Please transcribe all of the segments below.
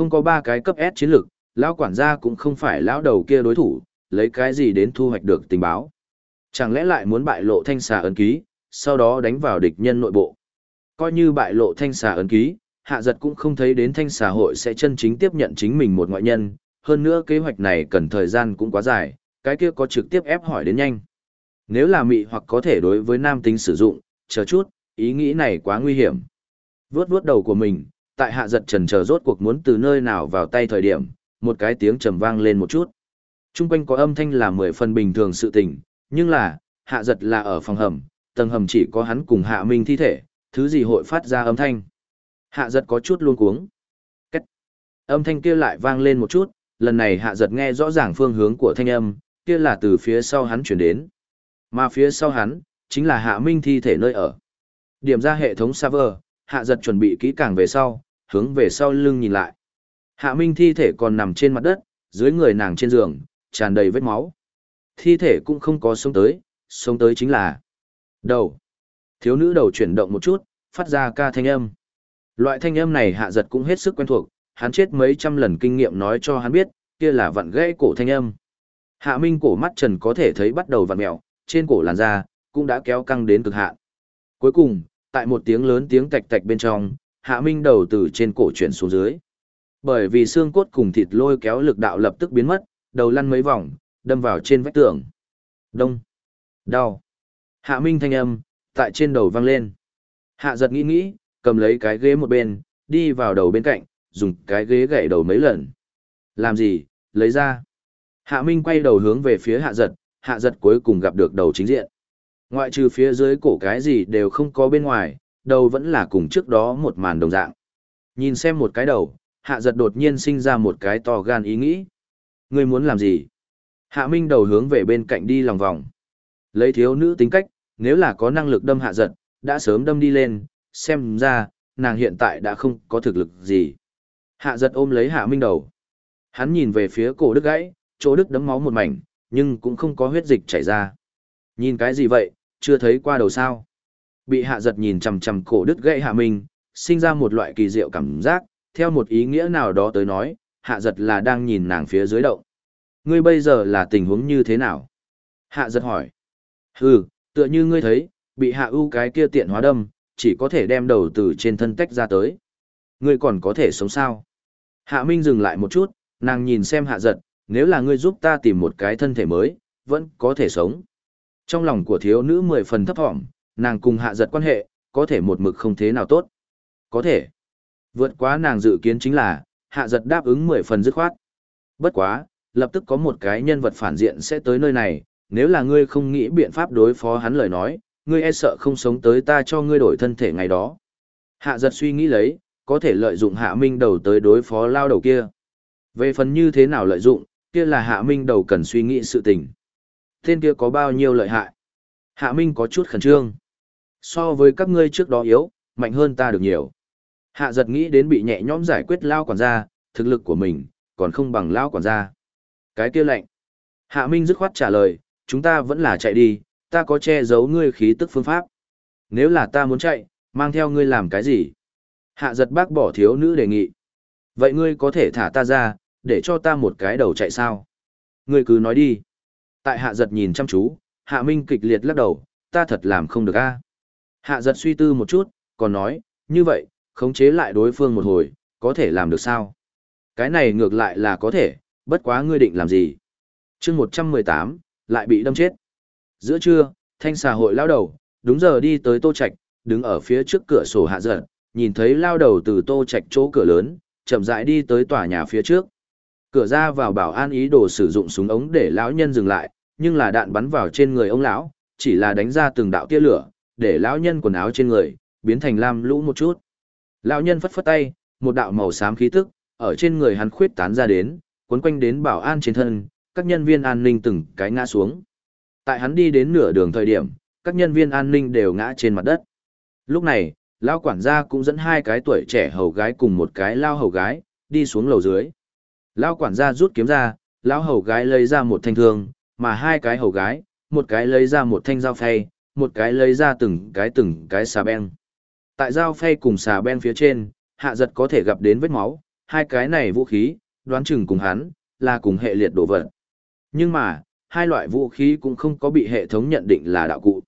Không có ba cái cấp S chiến lược, lão quản gia cũng không phải lão đầu kia đối thủ, lấy cái gì đến thu hoạch được tình báo. Chẳng lẽ lại muốn bại lộ thanh xà ấn ký, sau đó đánh vào địch nhân nội bộ. Coi như bại lộ thanh xà ấn ký, hạ giật cũng không thấy đến thanh xà hội sẽ chân chính tiếp nhận chính mình một ngoại nhân, hơn nữa kế hoạch này cần thời gian cũng quá dài, cái kia có trực tiếp ép hỏi đến nhanh. Nếu là mị hoặc có thể đối với nam tính sử dụng, chờ chút, ý nghĩ này quá nguy hiểm. Vướt vướt đầu của mình, tại hạ giật trần chờ rốt cuộc muốn từ nơi nào vào tay thời điểm, một cái tiếng trầm vang lên một chút. Trung quanh có âm thanh là mười phần bình thường sự tình, nhưng là, hạ giật là ở phòng hầm, tầng hầm chỉ có hắn cùng hạ minh thi thể, thứ gì hội phát ra âm thanh. Hạ giật có chút luôn cuống. Cách. Âm thanh kia lại vang lên một chút, lần này hạ giật nghe rõ ràng phương hướng của thanh âm, kia là từ phía sau hắn chuyển đến. Mà phía sau hắn, chính là hạ minh thi thể nơi ở. Điểm ra hệ thống server, hạ giật chuẩn bị kỹ càng về sau, hướng về sau lưng nhìn lại. Hạ minh thi thể còn nằm trên mặt đất, dưới người nàng trên giường, tràn đầy vết máu. Thi thể cũng không có sống tới, sống tới chính là đầu. Thiếu nữ đầu chuyển động một chút, phát ra ca thanh âm. Loại thanh âm này hạ giật cũng hết sức quen thuộc, hắn chết mấy trăm lần kinh nghiệm nói cho hắn biết, kia là vặn gãy cổ thanh âm. Hạ Minh cổ mắt trần có thể thấy bắt đầu vặn mèo, trên cổ làn da cũng đã kéo căng đến cực hạn. Cuối cùng, tại một tiếng lớn tiếng tạch tạch bên trong, Hạ Minh đầu từ trên cổ chuyển xuống dưới. Bởi vì xương cốt cùng thịt lôi kéo lực đạo lập tức biến mất, đầu lăn mấy vòng, đâm vào trên vách tường. Đông. Đau. Hạ Minh thanh âm, tại trên đầu vang lên. Hạ giật nghĩ nghĩ, cầm lấy cái ghế một bên, đi vào đầu bên cạnh, dùng cái ghế gậy đầu mấy lần. Làm gì, lấy ra. Hạ Minh quay đầu hướng về phía hạ giật, hạ giật cuối cùng gặp được đầu chính diện. Ngoại trừ phía dưới cổ cái gì đều không có bên ngoài, đầu vẫn là cùng trước đó một màn đồng dạng. Nhìn xem một cái đầu, hạ giật đột nhiên sinh ra một cái to gan ý nghĩ. Ngươi muốn làm gì? Hạ Minh đầu hướng về bên cạnh đi lòng vòng. Lấy thiếu nữ tính cách, nếu là có năng lực đâm hạ giật, đã sớm đâm đi lên, xem ra, nàng hiện tại đã không có thực lực gì. Hạ giật ôm lấy hạ Minh đầu. Hắn nhìn về phía cổ đức gãy, chỗ đức đấm máu một mảnh, nhưng cũng không có huyết dịch chảy ra. Nhìn cái gì vậy, chưa thấy qua đầu sao. Bị hạ giật nhìn chằm chằm cổ đứt gãy hạ Minh, sinh ra một loại kỳ diệu cảm giác, theo một ý nghĩa nào đó tới nói, hạ giật là đang nhìn nàng phía dưới động. Ngươi bây giờ là tình huống như thế nào? Hạ giật hỏi. Hừ, tựa như ngươi thấy, bị hạ ưu cái kia tiện hóa đâm, chỉ có thể đem đầu từ trên thân tách ra tới. Ngươi còn có thể sống sao? Hạ Minh dừng lại một chút, nàng nhìn xem hạ giật, nếu là ngươi giúp ta tìm một cái thân thể mới, vẫn có thể sống. Trong lòng của thiếu nữ mười phần thấp thỏm, nàng cùng hạ giật quan hệ, có thể một mực không thế nào tốt. Có thể. Vượt quá nàng dự kiến chính là, hạ giật đáp ứng mười phần dứt khoát. Bất quá, lập tức có một cái nhân vật phản diện sẽ tới nơi này, nếu là ngươi không nghĩ biện pháp đối phó hắn lời nói, ngươi e sợ không sống tới ta cho ngươi đổi thân thể ngày đó. Hạ giật suy nghĩ lấy, có thể lợi dụng hạ minh đầu tới đối phó lao đầu kia. Về phần như thế nào lợi dụng, kia là hạ minh đầu cần suy nghĩ sự tình. Tên kia có bao nhiêu lợi hại? Hạ minh có chút khẩn trương. So với các ngươi trước đó yếu, mạnh hơn ta được nhiều. Hạ giật nghĩ đến bị nhẹ nhõm giải quyết lao quản gia, thực lực của mình, còn không bằng lao quản gia. Cái kia lạnh. Hạ Minh dứt khoát trả lời, chúng ta vẫn là chạy đi, ta có che giấu ngươi khí tức phương pháp. Nếu là ta muốn chạy, mang theo ngươi làm cái gì? Hạ giật bác bỏ thiếu nữ đề nghị. Vậy ngươi có thể thả ta ra, để cho ta một cái đầu chạy sao? Ngươi cứ nói đi. Tại hạ giật nhìn chăm chú, hạ minh kịch liệt lắc đầu, ta thật làm không được a. Hạ giật suy tư một chút, còn nói, như vậy, khống chế lại đối phương một hồi, có thể làm được sao? Cái này ngược lại là có thể, bất quá ngươi định làm gì? chương 118, lại bị đâm chết. Giữa trưa, thanh xà hội lao đầu, đúng giờ đi tới tô Trạch đứng ở phía trước cửa sổ hạ giật, nhìn thấy lao đầu từ tô Trạch chỗ cửa lớn, chậm rãi đi tới tòa nhà phía trước. Cửa ra vào bảo an ý đồ sử dụng súng ống để lão nhân dừng lại, nhưng là đạn bắn vào trên người ông lão, chỉ là đánh ra từng đạo tia lửa, để lão nhân quần áo trên người biến thành lam lũ một chút. Lão nhân phất phất tay, một đạo màu xám khí tức ở trên người hắn khuyết tán ra đến, cuốn quanh đến bảo an trên thân, các nhân viên an ninh từng cái ngã xuống. Tại hắn đi đến nửa đường thời điểm, các nhân viên an ninh đều ngã trên mặt đất. Lúc này, lão quản gia cũng dẫn hai cái tuổi trẻ hầu gái cùng một cái lao hầu gái, đi xuống lầu dưới. Lão quản gia rút kiếm ra, lão hầu gái lấy ra một thanh thương, mà hai cái hầu gái, một cái lấy ra một thanh dao phay, một cái lấy ra từng cái từng cái xà beng. Tại dao phay cùng xà beng phía trên, hạ giật có thể gặp đến vết máu, hai cái này vũ khí, đoán chừng cùng hắn, là cùng hệ liệt đồ vật. Nhưng mà, hai loại vũ khí cũng không có bị hệ thống nhận định là đạo cụ.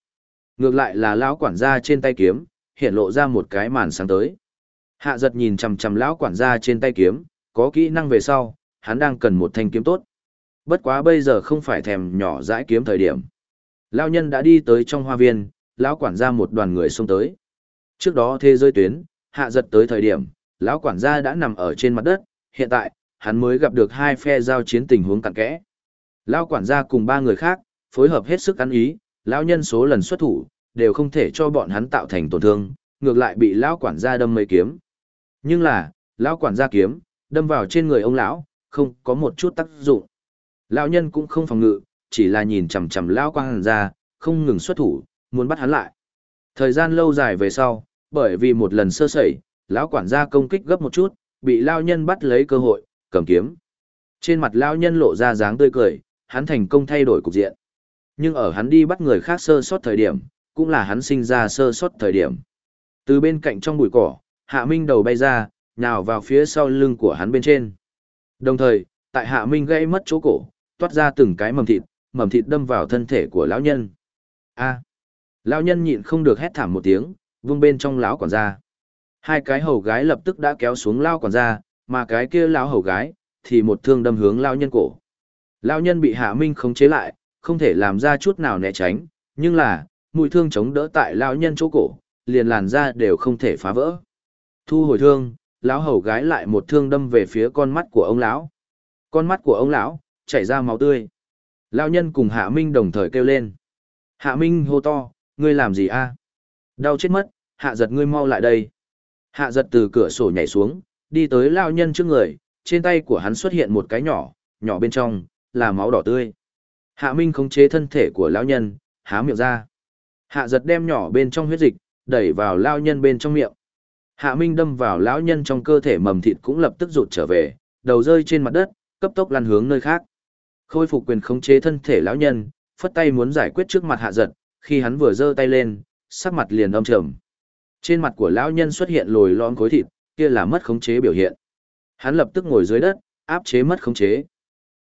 Ngược lại là lão quản gia trên tay kiếm, hiện lộ ra một cái màn sáng tới. Hạ giật nhìn chằm chằm lão quản gia trên tay kiếm, có kỹ năng về sau, hắn đang cần một thanh kiếm tốt. Bất quá bây giờ không phải thèm nhỏ dãi kiếm thời điểm. Lão nhân đã đi tới trong hoa viên, lão quản gia một đoàn người xông tới. Trước đó thế giới tuyến, hạ giật tới thời điểm, lão quản gia đã nằm ở trên mặt đất, hiện tại, hắn mới gặp được hai phe giao chiến tình huống cặn kẽ. Lão quản gia cùng ba người khác, phối hợp hết sức ăn ý, lão nhân số lần xuất thủ, đều không thể cho bọn hắn tạo thành tổn thương, ngược lại bị lão quản gia đâm mấy kiếm. Nhưng là, lão quản gia kiếm, đâm vào trên người ông lão, không có một chút tác dụng. Lão nhân cũng không phòng ngự, chỉ là nhìn chằm chằm lão quản gia, không ngừng xuất thủ, muốn bắt hắn lại. Thời gian lâu dài về sau, bởi vì một lần sơ sẩy, lão quản gia công kích gấp một chút, bị lão nhân bắt lấy cơ hội, cầm kiếm. Trên mặt lão nhân lộ ra dáng tươi cười, hắn thành công thay đổi cục diện. Nhưng ở hắn đi bắt người khác sơ sót thời điểm, cũng là hắn sinh ra sơ sót thời điểm. Từ bên cạnh trong bụi cỏ, Hạ Minh đầu bay ra, nhào vào phía sau lưng của hắn bên trên. Đồng thời, tại Hạ Minh gây mất chỗ cổ, toát ra từng cái mầm thịt, mầm thịt đâm vào thân thể của lão nhân. A. Lão nhân nhịn không được hét thảm một tiếng, vung bên trong lão quản gia. Hai cái hầu gái lập tức đã kéo xuống lão quản gia, mà cái kia lão hầu gái thì một thương đâm hướng lão nhân cổ. Lão nhân bị Hạ Minh khống chế lại, không thể làm ra chút nào né tránh, nhưng là, mũi thương chống đỡ tại lão nhân chỗ cổ, liền làn da đều không thể phá vỡ. Thu hồi thương, lão hầu gái lại một thương đâm về phía con mắt của ông lão. Con mắt của ông lão chảy ra máu tươi. Lão nhân cùng Hạ Minh đồng thời kêu lên. Hạ Minh hô to, ngươi làm gì a? Đau chết mất, hạ giật ngươi mau lại đây. Hạ giật từ cửa sổ nhảy xuống, đi tới lao nhân trước người, trên tay của hắn xuất hiện một cái nhỏ, nhỏ bên trong, là máu đỏ tươi. Hạ Minh khống chế thân thể của lão nhân, há miệng ra. Hạ giật đem nhỏ bên trong huyết dịch, đẩy vào lao nhân bên trong miệng. Hạ Minh đâm vào lão nhân trong cơ thể mầm thịt cũng lập tức rụt trở về, đầu rơi trên mặt đất, cấp tốc lăn hướng nơi khác. Khôi phục quyền khống chế thân thể lão nhân, phất tay muốn giải quyết trước mặt hạ giật, khi hắn vừa giơ tay lên, sắc mặt liền âm trầm. Trên mặt của lão nhân xuất hiện lồi lõm khối thịt, kia là mất khống chế biểu hiện. Hắn lập tức ngồi dưới đất, áp chế mất khống chế.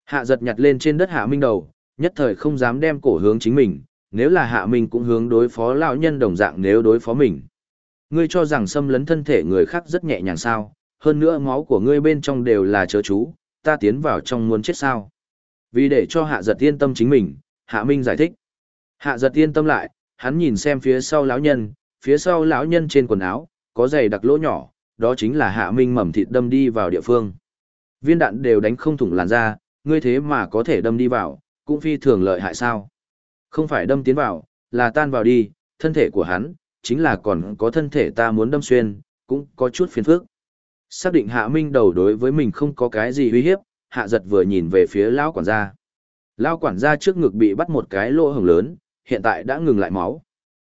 Hạ giật nhặt lên trên đất Hạ Minh đầu, nhất thời không dám đem cổ hướng chính mình, nếu là Hạ Minh cũng hướng đối phó lão nhân đồng dạng nếu đối phó mình. Ngươi cho rằng xâm lấn thân thể người khác rất nhẹ nhàng sao, hơn nữa máu của ngươi bên trong đều là chớ chú, ta tiến vào trong muốn chết sao. Vì để cho Hạ giật yên tâm chính mình, Hạ Minh giải thích. Hạ giật yên tâm lại, hắn nhìn xem phía sau lão nhân, phía sau lão nhân trên quần áo, có giày đặc lỗ nhỏ, đó chính là Hạ Minh mầm thịt đâm đi vào địa phương. Viên đạn đều đánh không thủng làn da, ngươi thế mà có thể đâm đi vào, cũng phi thường lợi hại sao. Không phải đâm tiến vào, là tan vào đi, thân thể của hắn, chính là còn có thân thể ta muốn đâm xuyên, cũng có chút phiền phức. Xác định Hạ Minh đầu đối với mình không có cái gì uy hiếp, Hạ giật vừa nhìn về phía lão quản gia. Lão quản gia trước ngực bị bắt một cái lỗ hổng lớn, hiện tại đã ngừng lại máu.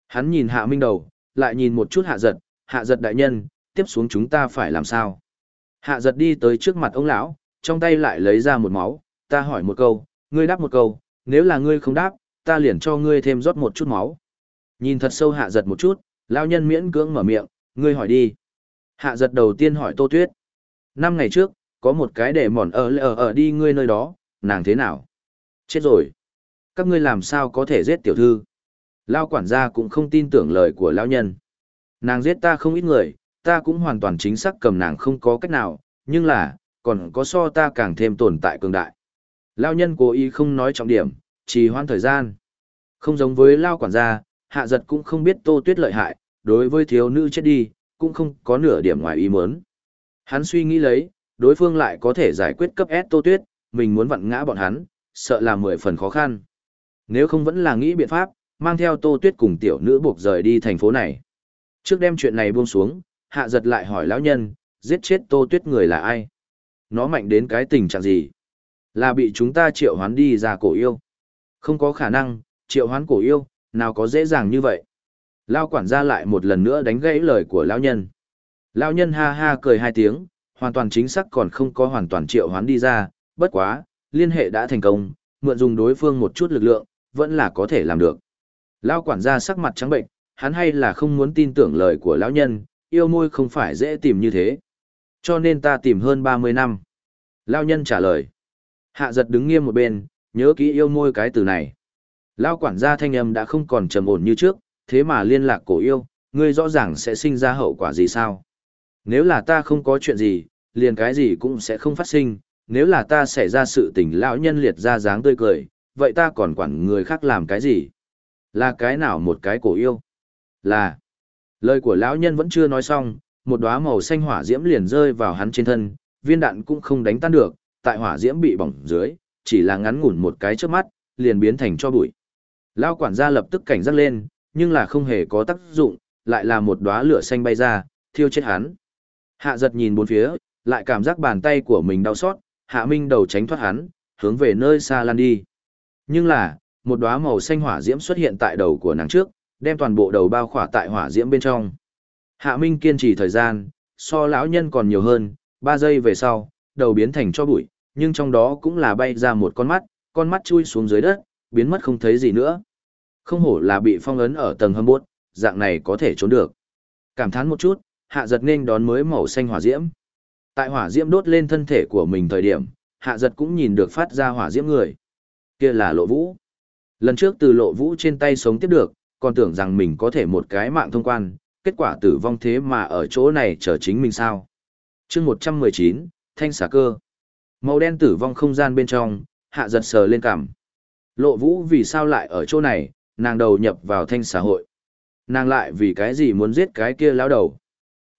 Hắn nhìn Hạ Minh đầu, lại nhìn một chút Hạ giật, Hạ giật đại nhân, tiếp xuống chúng ta phải làm sao? Hạ giật đi tới trước mặt ông lão, trong tay lại lấy ra một máu, ta hỏi một câu, ngươi đáp một câu, nếu là ngươi không đáp, ta liền cho ngươi thêm rót một chút máu. Nhìn thật sâu hạ giật một chút, lão nhân miễn cưỡng mở miệng, ngươi hỏi đi. Hạ giật đầu tiên hỏi Tô Tuyết. Năm ngày trước, có một cái để mòn ở ở ở đi ngươi nơi đó, nàng thế nào? Chết rồi. Các ngươi làm sao có thể giết tiểu thư? Lao quản gia cũng không tin tưởng lời của lão nhân. Nàng giết ta không ít người, ta cũng hoàn toàn chính xác cầm nàng không có cách nào, nhưng là, còn có so ta càng thêm tồn tại cường đại. Lao nhân cố ý không nói trọng điểm, trì hoãn thời gian. Không giống với Lao quản gia, hạ giật cũng không biết tô tuyết lợi hại, đối với thiếu nữ chết đi, cũng không có nửa điểm ngoài ý muốn. Hắn suy nghĩ lấy, đối phương lại có thể giải quyết cấp S tô tuyết, mình muốn vặn ngã bọn hắn, sợ là mười phần khó khăn. Nếu không vẫn là nghĩ biện pháp, mang theo tô tuyết cùng tiểu nữ buộc rời đi thành phố này. Trước đem chuyện này buông xuống, hạ giật lại hỏi lão nhân, giết chết tô tuyết người là ai? Nó mạnh đến cái tình trạng gì? Là bị chúng ta triệu hoán đi ra cổ yêu. Không có khả năng, triệu hoán cổ yêu, nào có dễ dàng như vậy. Lao quản gia lại một lần nữa đánh gãy lời của lão nhân. Lão nhân ha ha cười hai tiếng, hoàn toàn chính xác còn không có hoàn toàn triệu hoán đi ra, bất quá, liên hệ đã thành công, mượn dùng đối phương một chút lực lượng, vẫn là có thể làm được. Lao quản gia sắc mặt trắng bệnh, hắn hay là không muốn tin tưởng lời của lão nhân, yêu môi không phải dễ tìm như thế. Cho nên ta tìm hơn 30 năm. Lao nhân trả lời. Hạ giật đứng nghiêm một bên, nhớ kỹ yêu môi cái từ này. Lao quản gia thanh âm đã không còn trầm ổn như trước, thế mà liên lạc cổ yêu, ngươi rõ ràng sẽ sinh ra hậu quả gì sao? Nếu là ta không có chuyện gì, liền cái gì cũng sẽ không phát sinh, nếu là ta xảy ra sự tình lão nhân liệt ra dáng tươi cười, vậy ta còn quản người khác làm cái gì? Là cái nào một cái cổ yêu? Là. Lời của lão nhân vẫn chưa nói xong, một đóa màu xanh hỏa diễm liền rơi vào hắn trên thân, viên đạn cũng không đánh tan được, tại hỏa diễm bị bỏng dưới, chỉ là ngắn ngủn một cái trước mắt, liền biến thành cho bụi. Lão quản gia lập tức cảnh giác lên, nhưng là không hề có tác dụng, lại là một đóa lửa xanh bay ra, thiêu chết hắn. Hạ giật nhìn bốn phía, lại cảm giác bàn tay của mình đau xót, hạ minh đầu tránh thoát hắn, hướng về nơi xa lan đi. Nhưng là, một đóa màu xanh hỏa diễm xuất hiện tại đầu của nàng trước, đem toàn bộ đầu bao khỏa tại hỏa diễm bên trong. Hạ Minh kiên trì thời gian, so lão nhân còn nhiều hơn, 3 giây về sau, đầu biến thành cho bụi, nhưng trong đó cũng là bay ra một con mắt, con mắt chui xuống dưới đất, biến mất không thấy gì nữa. Không hổ là bị phong ấn ở tầng hầm bốt, dạng này có thể trốn được. Cảm thán một chút, hạ giật nên đón mới màu xanh hỏa diễm. Tại hỏa diễm đốt lên thân thể của mình thời điểm, hạ giật cũng nhìn được phát ra hỏa diễm người. kia là lộ vũ. Lần trước từ lộ vũ trên tay sống tiếp được, còn tưởng rằng mình có thể một cái mạng thông quan, kết quả tử vong thế mà ở chỗ này chờ chính mình sao. chương 119, Thanh xà cơ. Màu đen tử vong không gian bên trong, hạ giật sờ lên cằm. Lộ vũ vì sao lại ở chỗ này, nàng đầu nhập vào thanh xã hội. Nàng lại vì cái gì muốn giết cái kia lão đầu.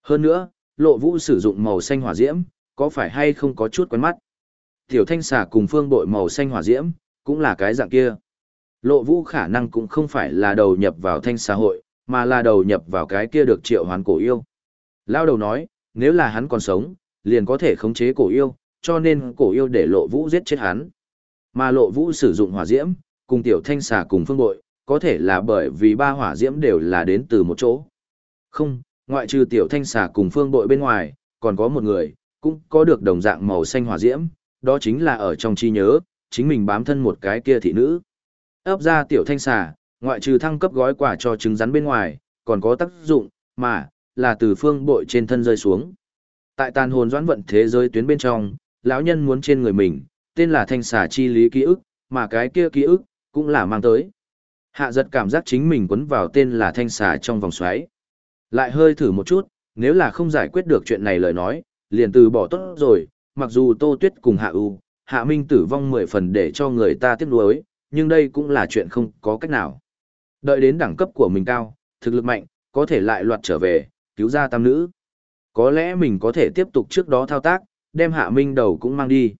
Hơn nữa, lộ vũ sử dụng màu xanh hỏa diễm, có phải hay không có chút quen mắt. Tiểu thanh xà cùng phương bội màu xanh hỏa diễm, cũng là cái dạng kia. Lộ vũ khả năng cũng không phải là đầu nhập vào thanh xã hội, mà là đầu nhập vào cái kia được triệu hoán cổ yêu. Lao đầu nói, nếu là hắn còn sống, liền có thể khống chế cổ yêu, cho nên cổ yêu để lộ vũ giết chết hắn. Mà lộ vũ sử dụng hỏa diễm, cùng tiểu thanh xà cùng phương bội, có thể là bởi vì ba hỏa diễm đều là đến từ một chỗ. Không, ngoại trừ tiểu thanh xà cùng phương bội bên ngoài, còn có một người, cũng có được đồng dạng màu xanh hỏa diễm, đó chính là ở trong chi nhớ, chính mình bám thân một cái kia thị nữ. Ấp ra tiểu thanh xà, ngoại trừ thăng cấp gói quà cho trứng rắn bên ngoài, còn có tác dụng, mà, là từ phương bội trên thân rơi xuống. Tại tàn hồn doãn vận thế giới tuyến bên trong, lão nhân muốn trên người mình, tên là thanh xà chi lý ký ức, mà cái kia ký ức, cũng là mang tới. Hạ giật cảm giác chính mình quấn vào tên là thanh xà trong vòng xoáy. Lại hơi thử một chút, nếu là không giải quyết được chuyện này lời nói, liền từ bỏ tốt rồi, mặc dù Tô Tuyết cùng Hạ U, Hạ Minh tử vong mười phần để cho người ta tiếc nuối, nhưng đây cũng là chuyện không có cách nào. Đợi đến đẳng cấp của mình cao, thực lực mạnh, có thể lại loạt trở về, cứu ra tam nữ. Có lẽ mình có thể tiếp tục trước đó thao tác, đem Hạ Minh đầu cũng mang đi.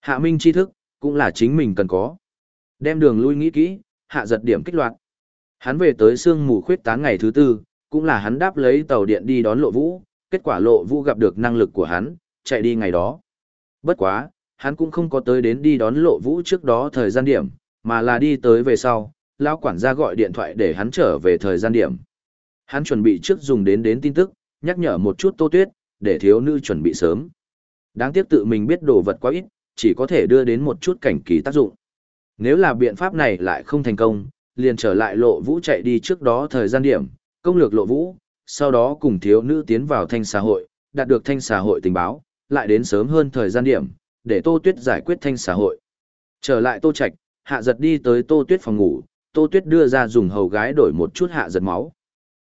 Hạ Minh tri thức, cũng là chính mình cần có. Đem đường lui nghĩ kỹ, hạ giật điểm kích loạt. Hắn về tới sương mù khuyết tán ngày thứ tư, cũng là hắn đáp lấy tàu điện đi đón lộ vũ, kết quả lộ vũ gặp được năng lực của hắn, chạy đi ngày đó. Bất quá, hắn cũng không có tới đến đi đón lộ vũ trước đó thời gian điểm, mà là đi tới về sau, lão quản gia gọi điện thoại để hắn trở về thời gian điểm. Hắn chuẩn bị trước dùng đến đến tin tức, nhắc nhở một chút tô tuyết, để thiếu nữ chuẩn bị sớm. Đáng tiếc tự mình biết đồ vật quá ít, chỉ có thể đưa đến một chút cảnh kỳ tác dụng. Nếu là biện pháp này lại không thành công, liền trở lại lộ vũ chạy đi trước đó thời gian điểm, công lược lộ vũ, sau đó cùng thiếu nữ tiến vào thanh xã hội, đạt được thanh xã hội tình báo, lại đến sớm hơn thời gian điểm, để Tô Tuyết giải quyết thanh xã hội. Trở lại Tô Trạch, hạ giật đi tới Tô Tuyết phòng ngủ, Tô Tuyết đưa ra dùng hầu gái đổi một chút hạ giật máu.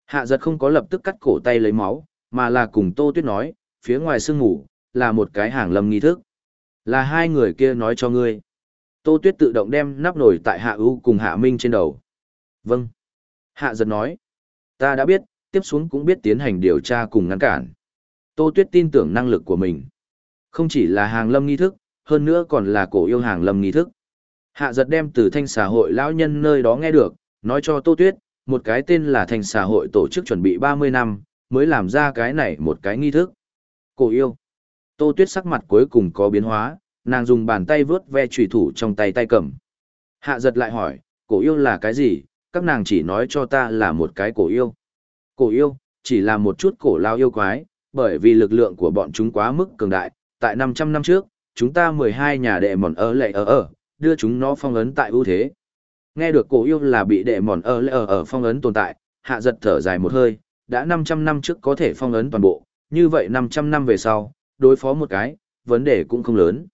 Hạ giật không có lập tức cắt cổ tay lấy máu, mà là cùng Tô Tuyết nói, phía ngoài sương ngủ, là một cái hàng lâm nghi thức. Là hai người kia nói cho ngươi. Tô Tuyết tự động đem nắp nổi tại Hạ U cùng Hạ Minh trên đầu. Vâng. Hạ giật nói. Ta đã biết, tiếp xuống cũng biết tiến hành điều tra cùng ngăn cản. Tô Tuyết tin tưởng năng lực của mình. Không chỉ là hàng lâm nghi thức, hơn nữa còn là cổ yêu hàng lâm nghi thức. Hạ giật đem từ thanh xã hội lão nhân nơi đó nghe được, nói cho Tô Tuyết, một cái tên là thanh xã hội tổ chức chuẩn bị 30 năm, mới làm ra cái này một cái nghi thức. Cổ yêu. Tô Tuyết sắc mặt cuối cùng có biến hóa, nàng dùng bàn tay vớt ve trùy thủ trong tay tay cầm. Hạ giật lại hỏi, cổ yêu là cái gì, các nàng chỉ nói cho ta là một cái cổ yêu. Cổ yêu, chỉ là một chút cổ lao yêu quái, bởi vì lực lượng của bọn chúng quá mức cường đại, tại 500 năm trước, chúng ta 12 nhà đệ mòn ở lệ ở ở, đưa chúng nó phong ấn tại ưu thế. Nghe được cổ yêu là bị đệ mòn ở lệ ở ở phong ấn tồn tại, hạ giật thở dài một hơi, đã 500 năm trước có thể phong ấn toàn bộ, như vậy 500 năm về sau, đối phó một cái, vấn đề cũng không lớn.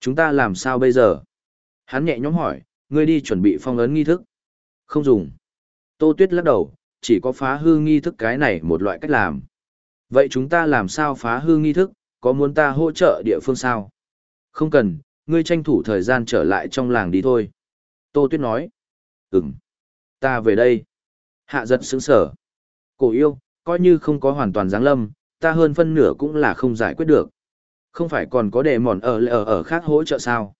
Chúng ta làm sao bây giờ? Hắn nhẹ nhõm hỏi, ngươi đi chuẩn bị phong ấn nghi thức. Không dùng. Tô Tuyết lắc đầu, chỉ có phá hư nghi thức cái này một loại cách làm. Vậy chúng ta làm sao phá hư nghi thức, có muốn ta hỗ trợ địa phương sao? Không cần, ngươi tranh thủ thời gian trở lại trong làng đi thôi. Tô Tuyết nói. Ừm. Ta về đây. Hạ giật sững sở. Cổ yêu, coi như không có hoàn toàn giáng lâm, ta hơn phân nửa cũng là không giải quyết được. Không phải còn có đệ mòn ở ở ở khác hỗ trợ sao?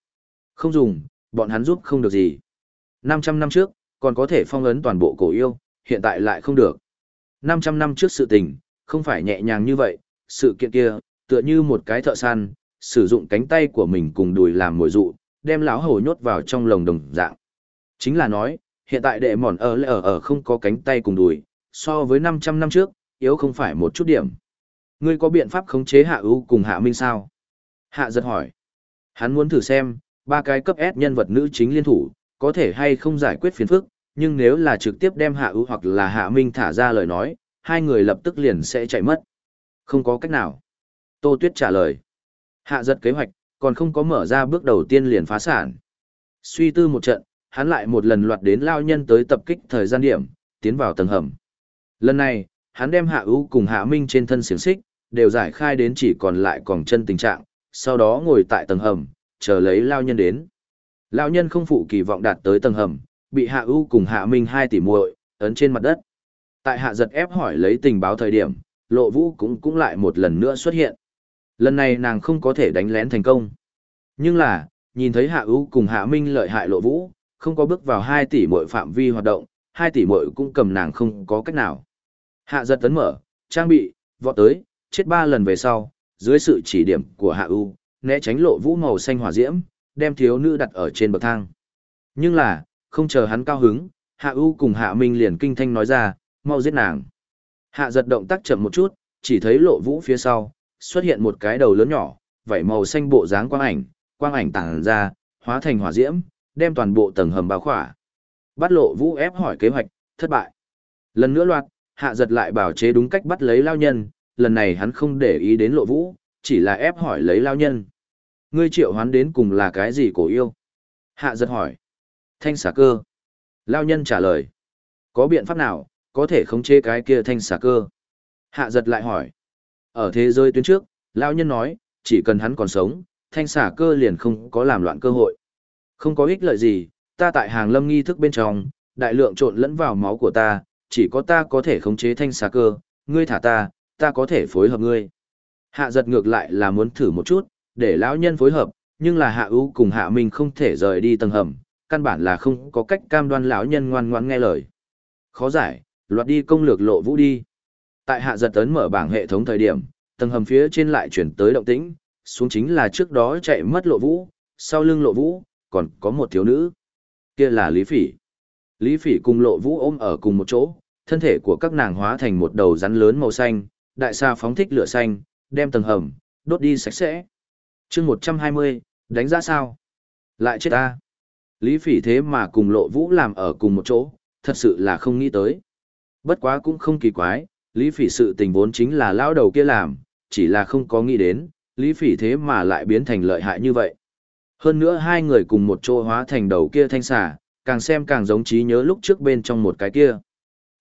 Không dùng, bọn hắn giúp không được gì. 500 năm trước, còn có thể phong ấn toàn bộ cổ yêu, hiện tại lại không được. 500 năm trước sự tình, không phải nhẹ nhàng như vậy, sự kiện kia, tựa như một cái thợ săn, sử dụng cánh tay của mình cùng đùi làm mồi dụ, đem lão hổ nhốt vào trong lồng đồng dạng. Chính là nói, hiện tại đệ mòn ở ở ở không có cánh tay cùng đùi, so với 500 năm trước, yếu không phải một chút điểm. Ngươi có biện pháp khống chế hạ ưu cùng hạ minh sao? Hạ giật hỏi. Hắn muốn thử xem, ba cái cấp S nhân vật nữ chính liên thủ, có thể hay không giải quyết phiền phức, nhưng nếu là trực tiếp đem hạ ưu hoặc là hạ minh thả ra lời nói, hai người lập tức liền sẽ chạy mất. Không có cách nào. Tô Tuyết trả lời. Hạ giật kế hoạch, còn không có mở ra bước đầu tiên liền phá sản. Suy tư một trận, hắn lại một lần loạt đến lao nhân tới tập kích thời gian điểm, tiến vào tầng hầm. Lần này, hắn đem hạ ưu cùng hạ minh trên thân xiềng xích, đều giải khai đến chỉ còn lại còng chân tình trạng, sau đó ngồi tại tầng hầm, chờ lấy lao nhân đến. Lão nhân không phụ kỳ vọng đạt tới tầng hầm, bị hạ ưu cùng hạ minh hai tỷ muội ấn trên mặt đất. Tại hạ giật ép hỏi lấy tình báo thời điểm, lộ vũ cũng cũng lại một lần nữa xuất hiện. Lần này nàng không có thể đánh lén thành công. Nhưng là, nhìn thấy hạ ưu cùng hạ minh lợi hại lộ vũ, không có bước vào hai tỷ muội phạm vi hoạt động, hai tỷ muội cũng cầm nàng không có cách nào. Hạ giật tấn mở, trang bị, vọt tới, chết ba lần về sau, dưới sự chỉ điểm của Hạ U, né tránh lộ vũ màu xanh hỏa diễm, đem thiếu nữ đặt ở trên bậc thang. Nhưng là, không chờ hắn cao hứng, Hạ U cùng Hạ Minh liền kinh thanh nói ra, mau giết nàng. Hạ giật động tác chậm một chút, chỉ thấy lộ vũ phía sau, xuất hiện một cái đầu lớn nhỏ, vảy màu xanh bộ dáng quang ảnh, quang ảnh tản ra, hóa thành hỏa diễm, đem toàn bộ tầng hầm bao khỏa. Bắt lộ vũ ép hỏi kế hoạch, thất bại. Lần nữa loạt, hạ giật lại bảo chế đúng cách bắt lấy lao nhân, lần này hắn không để ý đến lộ vũ, chỉ là ép hỏi lấy lao nhân. Ngươi triệu hoán đến cùng là cái gì cổ yêu? Hạ giật hỏi. Thanh xà cơ. Lao nhân trả lời. Có biện pháp nào, có thể khống chế cái kia thanh xà cơ? Hạ giật lại hỏi. Ở thế giới tuyến trước, Lao nhân nói, chỉ cần hắn còn sống, thanh xà cơ liền không có làm loạn cơ hội. Không có ích lợi gì, ta tại hàng lâm nghi thức bên trong, đại lượng trộn lẫn vào máu của ta, chỉ có ta có thể khống chế thanh xà cơ, ngươi thả ta, ta có thể phối hợp ngươi. Hạ giật ngược lại là muốn thử một chút, để lão nhân phối hợp, nhưng là hạ ưu cùng hạ minh không thể rời đi tầng hầm, căn bản là không có cách cam đoan lão nhân ngoan ngoãn nghe lời. Khó giải, loạt đi công lược lộ vũ đi. Tại hạ giật tấn mở bảng hệ thống thời điểm, tầng hầm phía trên lại chuyển tới động tĩnh, xuống chính là trước đó chạy mất lộ vũ, sau lưng lộ vũ, còn có một thiếu nữ. Kia là Lý Phỉ. Lý Phỉ cùng lộ vũ ôm ở cùng một chỗ, thân thể của các nàng hóa thành một đầu rắn lớn màu xanh, đại xa phóng thích lửa xanh, đem tầng hầm, đốt đi sạch sẽ chương 120, đánh giá sao? Lại chết ta. Lý phỉ thế mà cùng lộ vũ làm ở cùng một chỗ, thật sự là không nghĩ tới. Bất quá cũng không kỳ quái, Lý phỉ sự tình vốn chính là lao đầu kia làm, chỉ là không có nghĩ đến, Lý phỉ thế mà lại biến thành lợi hại như vậy. Hơn nữa hai người cùng một chỗ hóa thành đầu kia thanh xà, càng xem càng giống trí nhớ lúc trước bên trong một cái kia.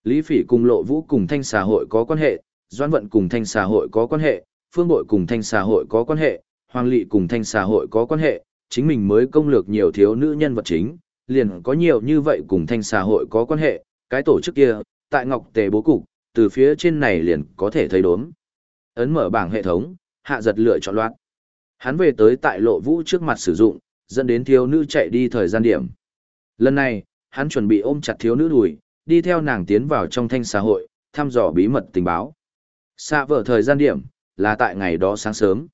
Lý phỉ cùng lộ vũ cùng thanh xà hội có quan hệ, Doan Vận cùng thanh xà hội có quan hệ, Phương Bội cùng thanh xà hội có quan hệ, Hoàng Lị cùng thanh xã hội có quan hệ, chính mình mới công lược nhiều thiếu nữ nhân vật chính, liền có nhiều như vậy cùng thanh xã hội có quan hệ, cái tổ chức kia, tại Ngọc Tề bố cục, từ phía trên này liền có thể thấy đốm. Ấn mở bảng hệ thống, hạ giật lựa chọn loạt. Hắn về tới tại lộ vũ trước mặt sử dụng, dẫn đến thiếu nữ chạy đi thời gian điểm. Lần này, hắn chuẩn bị ôm chặt thiếu nữ đùi, đi theo nàng tiến vào trong thanh xã hội, thăm dò bí mật tình báo. Xa vở thời gian điểm, là tại ngày đó sáng sớm.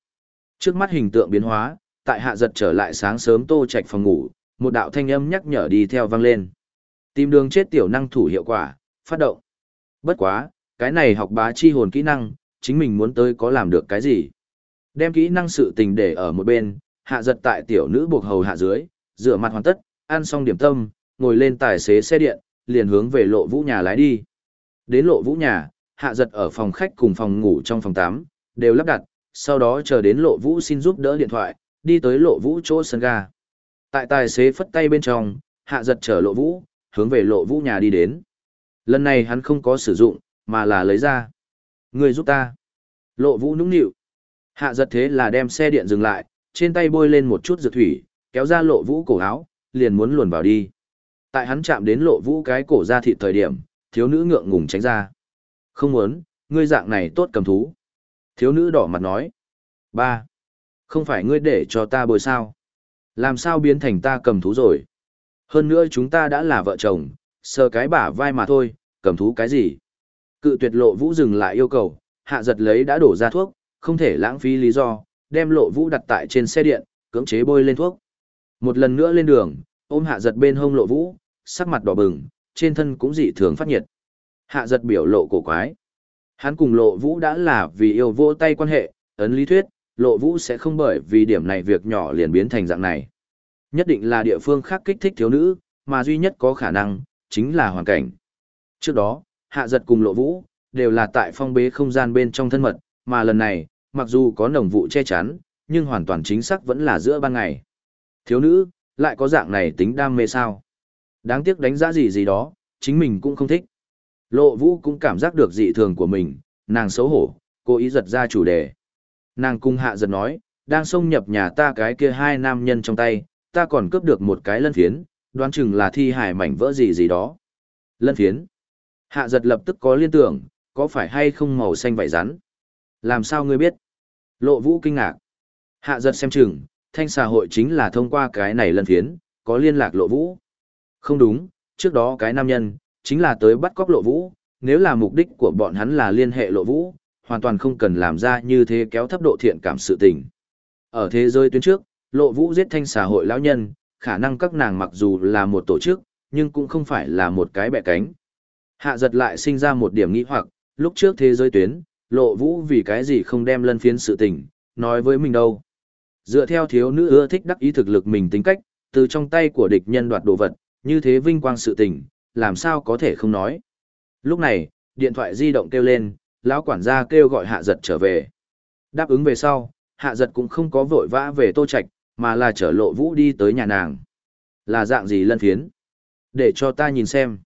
Trước mắt hình tượng biến hóa, tại hạ giật trở lại sáng sớm tô trạch phòng ngủ, một đạo thanh âm nhắc nhở đi theo vang lên. Tìm đường chết tiểu năng thủ hiệu quả, phát động. Bất quá, cái này học bá chi hồn kỹ năng, chính mình muốn tới có làm được cái gì. Đem kỹ năng sự tình để ở một bên, hạ giật tại tiểu nữ buộc hầu hạ dưới, rửa mặt hoàn tất, ăn xong điểm tâm, ngồi lên tài xế xe điện, liền hướng về lộ vũ nhà lái đi. Đến lộ vũ nhà, hạ giật ở phòng khách cùng phòng ngủ trong phòng 8, đều lắp đặt, sau đó chờ đến lộ vũ xin giúp đỡ điện thoại, đi tới lộ vũ chỗ sân ga. Tại tài xế phất tay bên trong, hạ giật chở lộ vũ, hướng về lộ vũ nhà đi đến. Lần này hắn không có sử dụng, mà là lấy ra. Người giúp ta. Lộ vũ nũng nịu. Hạ giật thế là đem xe điện dừng lại, trên tay bôi lên một chút dược thủy, kéo ra lộ vũ cổ áo, liền muốn luồn vào đi. Tại hắn chạm đến lộ vũ cái cổ ra thịt thời điểm, thiếu nữ ngượng ngùng tránh ra. Không muốn, ngươi dạng này tốt cầm thú. Thiếu nữ đỏ mặt nói. Ba, Không phải ngươi để cho ta bồi sao. Làm sao biến thành ta cầm thú rồi. Hơn nữa chúng ta đã là vợ chồng, sờ cái bả vai mà thôi, cầm thú cái gì. Cự tuyệt lộ vũ dừng lại yêu cầu, hạ giật lấy đã đổ ra thuốc, không thể lãng phí lý do, đem lộ vũ đặt tại trên xe điện, cưỡng chế bôi lên thuốc. Một lần nữa lên đường, ôm hạ giật bên hông lộ vũ, sắc mặt đỏ bừng, trên thân cũng dị thường phát nhiệt. Hạ giật biểu lộ cổ quái. Hắn cùng lộ vũ đã là vì yêu vô tay quan hệ, ấn lý thuyết, lộ vũ sẽ không bởi vì điểm này việc nhỏ liền biến thành dạng này. Nhất định là địa phương khác kích thích thiếu nữ, mà duy nhất có khả năng, chính là hoàn cảnh. Trước đó, hạ giật cùng lộ vũ, đều là tại phong bế không gian bên trong thân mật, mà lần này, mặc dù có nồng vụ che chắn, nhưng hoàn toàn chính xác vẫn là giữa ban ngày. Thiếu nữ, lại có dạng này tính đam mê sao? Đáng tiếc đánh giá gì gì đó, chính mình cũng không thích. Lộ vũ cũng cảm giác được dị thường của mình, nàng xấu hổ, cố ý giật ra chủ đề. Nàng cung hạ giật nói, đang xông nhập nhà ta cái kia hai nam nhân trong tay, ta còn cướp được một cái lân phiến, đoán chừng là thi hải mảnh vỡ gì gì đó. Lân phiến. Hạ giật lập tức có liên tưởng, có phải hay không màu xanh vảy rắn? Làm sao ngươi biết? Lộ vũ kinh ngạc. Hạ giật xem chừng, thanh xà hội chính là thông qua cái này lân phiến, có liên lạc lộ vũ. Không đúng, trước đó cái nam nhân, chính là tới bắt cóc lộ vũ, nếu là mục đích của bọn hắn là liên hệ lộ vũ, hoàn toàn không cần làm ra như thế kéo thấp độ thiện cảm sự tình. Ở thế giới tuyến trước, lộ vũ giết thanh xã hội lão nhân, khả năng các nàng mặc dù là một tổ chức, nhưng cũng không phải là một cái bẻ cánh. Hạ giật lại sinh ra một điểm nghĩ hoặc, lúc trước thế giới tuyến, lộ vũ vì cái gì không đem lân phiến sự tình, nói với mình đâu. Dựa theo thiếu nữ ưa thích đắc ý thực lực mình tính cách, từ trong tay của địch nhân đoạt đồ vật, như thế vinh quang sự tình, làm sao có thể không nói. Lúc này, điện thoại di động kêu lên, lão quản gia kêu gọi hạ giật trở về. Đáp ứng về sau, hạ giật cũng không có vội vã về tô Trạch mà là chở lộ vũ đi tới nhà nàng. Là dạng gì lân phiến? Để cho ta nhìn xem.